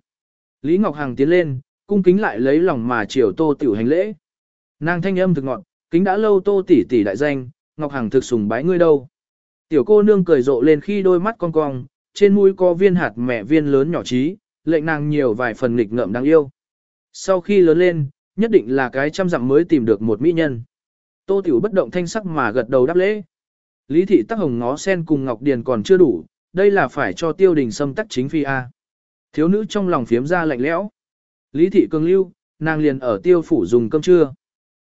Lý Ngọc Hằng tiến lên, cung kính lại lấy lòng mà chiều tô tiểu hành lễ. Nàng thanh âm thực ngọn, kính đã lâu tô tỷ tỷ đại danh, Ngọc Hằng thực sùng bái ngươi đâu. Tiểu cô nương cười rộ lên khi đôi mắt cong cong, trên mũi có viên hạt mẹ viên lớn nhỏ trí, lệnh nàng nhiều vài phần nghịch ngợm đáng yêu. Sau khi lớn lên, nhất định là cái trăm dặm mới tìm được một mỹ nhân. Tô Tiểu bất động thanh sắc mà gật đầu đáp lễ. Lý thị tắc hồng ngó sen cùng Ngọc Điền còn chưa đủ, đây là phải cho tiêu đình xâm tắc chính phi A. Thiếu nữ trong lòng phiếm ra lạnh lẽo. Lý thị cường lưu, nàng liền ở tiêu phủ dùng cơm trưa.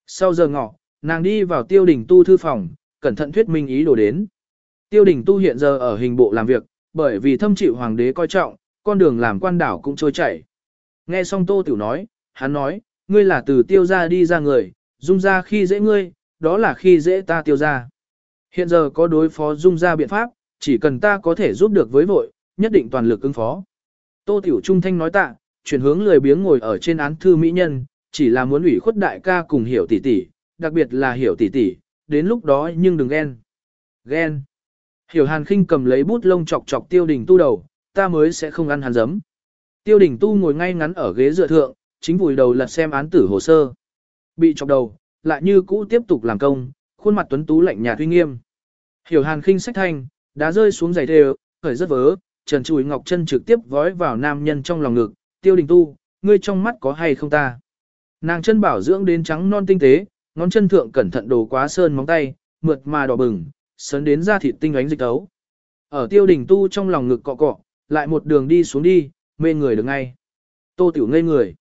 Sau giờ ngọ, nàng đi vào tiêu đình tu thư phòng, cẩn thận thuyết minh ý đồ đến. Tiêu đình tu hiện giờ ở hình bộ làm việc, bởi vì thâm chịu hoàng đế coi trọng, con đường làm quan đảo cũng trôi chảy. Nghe xong Tô Tiểu nói, hắn nói, ngươi là từ tiêu ra đi ra người, dung ra khi dễ ngươi, đó là khi dễ ta tiêu ra. Hiện giờ có đối phó dung ra biện pháp, chỉ cần ta có thể giúp được với vội, nhất định toàn lực ứng phó. Tô Tiểu Trung Thanh nói tạ, chuyển hướng lười biếng ngồi ở trên án thư mỹ nhân, chỉ là muốn ủy khuất đại ca cùng hiểu tỷ tỷ, đặc biệt là hiểu tỷ tỷ, đến lúc đó nhưng đừng ghen. Ghen. Hiểu Hàn Khinh cầm lấy bút lông chọc chọc tiêu đình tu đầu, ta mới sẽ không ăn hắn giấm. Tiêu đình tu ngồi ngay ngắn ở ghế dựa thượng, chính vùi đầu lật xem án tử hồ sơ. Bị chọc đầu, lại như cũ tiếp tục làm công, khuôn mặt tuấn tú lạnh nhạt uy nghiêm. Hiểu hàn khinh sách thanh, đã rơi xuống giày đều, khởi rất vớ, trần chùi ngọc chân trực tiếp vói vào nam nhân trong lòng ngực, tiêu đình tu, ngươi trong mắt có hay không ta. Nàng chân bảo dưỡng đến trắng non tinh tế, ngón chân thượng cẩn thận đồ quá sơn móng tay, mượt mà đỏ bừng, sấn đến da thịt tinh ánh dịch tấu. Ở tiêu đình tu trong lòng ngực cọ cọ, lại một đường đi xuống đi, mê người được ngay. Tô tiểu ngây người.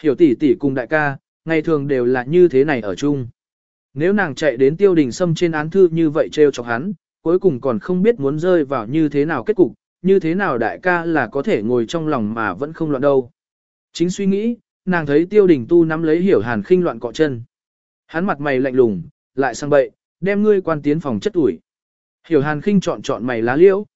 Hiểu tỷ tỷ cùng đại ca, ngày thường đều là như thế này ở chung. Nếu nàng chạy đến tiêu đình sâm trên án thư như vậy trêu chọc hắn, cuối cùng còn không biết muốn rơi vào như thế nào kết cục, như thế nào đại ca là có thể ngồi trong lòng mà vẫn không loạn đâu. Chính suy nghĩ, nàng thấy tiêu đình tu nắm lấy hiểu hàn khinh loạn cọ chân. Hắn mặt mày lạnh lùng, lại sang bậy, đem ngươi quan tiến phòng chất ủi. Hiểu hàn khinh chọn chọn mày lá liễu.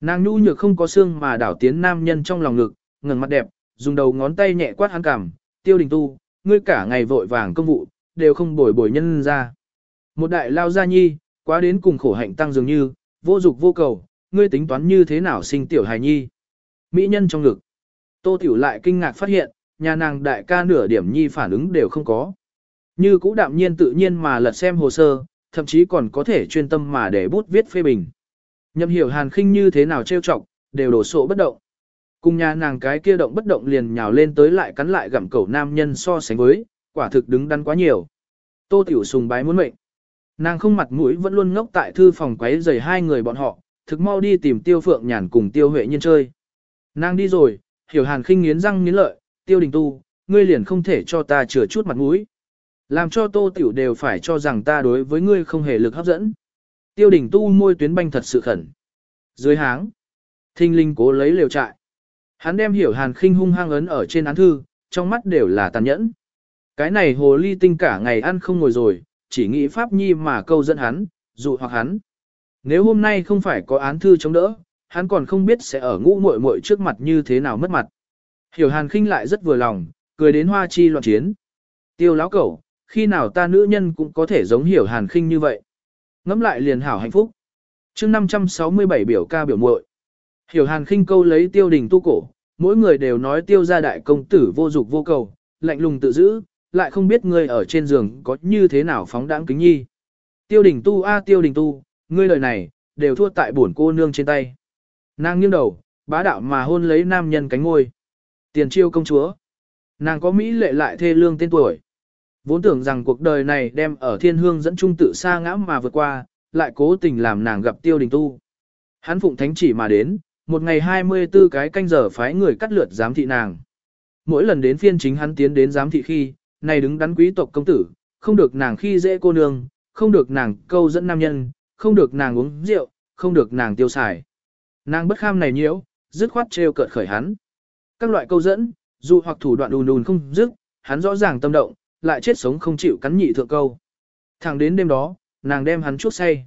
Nàng nhu nhược không có xương mà đảo tiến nam nhân trong lòng ngực, ngẩng mặt đẹp, dùng đầu ngón tay nhẹ quát hắn cảm, tiêu đình tu, ngươi cả ngày vội vàng công vụ, đều không bồi bồi nhân ra. Một đại lao gia nhi, quá đến cùng khổ hạnh tăng dường như, vô dục vô cầu, ngươi tính toán như thế nào sinh tiểu hài nhi. Mỹ nhân trong ngực. Tô tiểu lại kinh ngạc phát hiện, nhà nàng đại ca nửa điểm nhi phản ứng đều không có. Như cũ đạm nhiên tự nhiên mà lật xem hồ sơ, thậm chí còn có thể chuyên tâm mà để bút viết phê bình. Nhậm hiểu hàn khinh như thế nào trêu chọc, đều đổ sộ bất động. Cùng nhà nàng cái kia động bất động liền nhào lên tới lại cắn lại gặm cẩu nam nhân so sánh với, quả thực đứng đắn quá nhiều. Tô Tiểu Sùng bái muốn mệnh. Nàng không mặt mũi vẫn luôn ngốc tại thư phòng quấy rầy hai người bọn họ, thực mau đi tìm Tiêu Phượng Nhàn cùng Tiêu Huệ Nhiên chơi. Nàng đi rồi, hiểu hàn khinh nghiến răng nghiến lợi, Tiêu Đình Tu, ngươi liền không thể cho ta chừa chút mặt mũi. Làm cho Tô Tiểu đều phải cho rằng ta đối với ngươi không hề lực hấp dẫn. Tiêu Đình Tu môi tuyến banh thật sự khẩn. Dưới háng, thinh linh cố lấy liều trại. Hắn đem hiểu hàn khinh hung hăng ấn ở trên án thư, trong mắt đều là tàn nhẫn. Cái này hồ ly tinh cả ngày ăn không ngồi rồi, chỉ nghĩ pháp nhi mà câu dẫn hắn, dụ hoặc hắn. Nếu hôm nay không phải có án thư chống đỡ, hắn còn không biết sẽ ở ngũ muội muội trước mặt như thế nào mất mặt. Hiểu hàn khinh lại rất vừa lòng, cười đến hoa chi loạn chiến. Tiêu lão cẩu, khi nào ta nữ nhân cũng có thể giống hiểu hàn khinh như vậy. Ngắm lại liền hảo hạnh phúc. chương 567 biểu ca biểu muội Hiểu hàn khinh câu lấy tiêu đình tu cổ, mỗi người đều nói tiêu gia đại công tử vô dục vô cầu, lạnh lùng tự giữ, lại không biết ngươi ở trên giường có như thế nào phóng đãng kính nhi. Tiêu đình tu a tiêu đình tu, ngươi lời này, đều thua tại bổn cô nương trên tay. Nàng nghiêng đầu, bá đạo mà hôn lấy nam nhân cánh ngôi. Tiền chiêu công chúa. Nàng có Mỹ lệ lại thê lương tên tuổi. Vốn tưởng rằng cuộc đời này đem ở thiên hương dẫn trung tự xa ngã mà vượt qua, lại cố tình làm nàng gặp tiêu đình tu. Hắn phụng thánh chỉ mà đến, một ngày 24 cái canh giờ phái người cắt lượt giám thị nàng. Mỗi lần đến phiên chính hắn tiến đến giám thị khi, này đứng đắn quý tộc công tử, không được nàng khi dễ cô nương, không được nàng câu dẫn nam nhân, không được nàng uống rượu, không được nàng tiêu xài. Nàng bất kham này nhiễu, dứt khoát trêu cợt khởi hắn. Các loại câu dẫn, dù hoặc thủ đoạn đùn đùn không dứt, hắn rõ ràng tâm động, lại chết sống không chịu cắn nhị thượng câu. Thẳng đến đêm đó, nàng đem hắn chuốc say.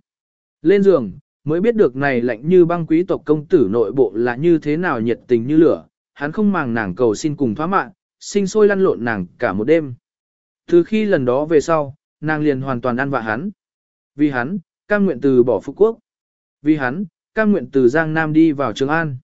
Lên giường, mới biết được này lạnh như băng quý tộc công tử nội bộ là như thế nào nhiệt tình như lửa, hắn không màng nàng cầu xin cùng thoá mạng, sinh sôi lăn lộn nàng cả một đêm. Từ khi lần đó về sau, nàng liền hoàn toàn ăn vạ hắn. Vì hắn, cam nguyện từ bỏ Phú Quốc. Vì hắn, cam nguyện từ Giang Nam đi vào Trường An.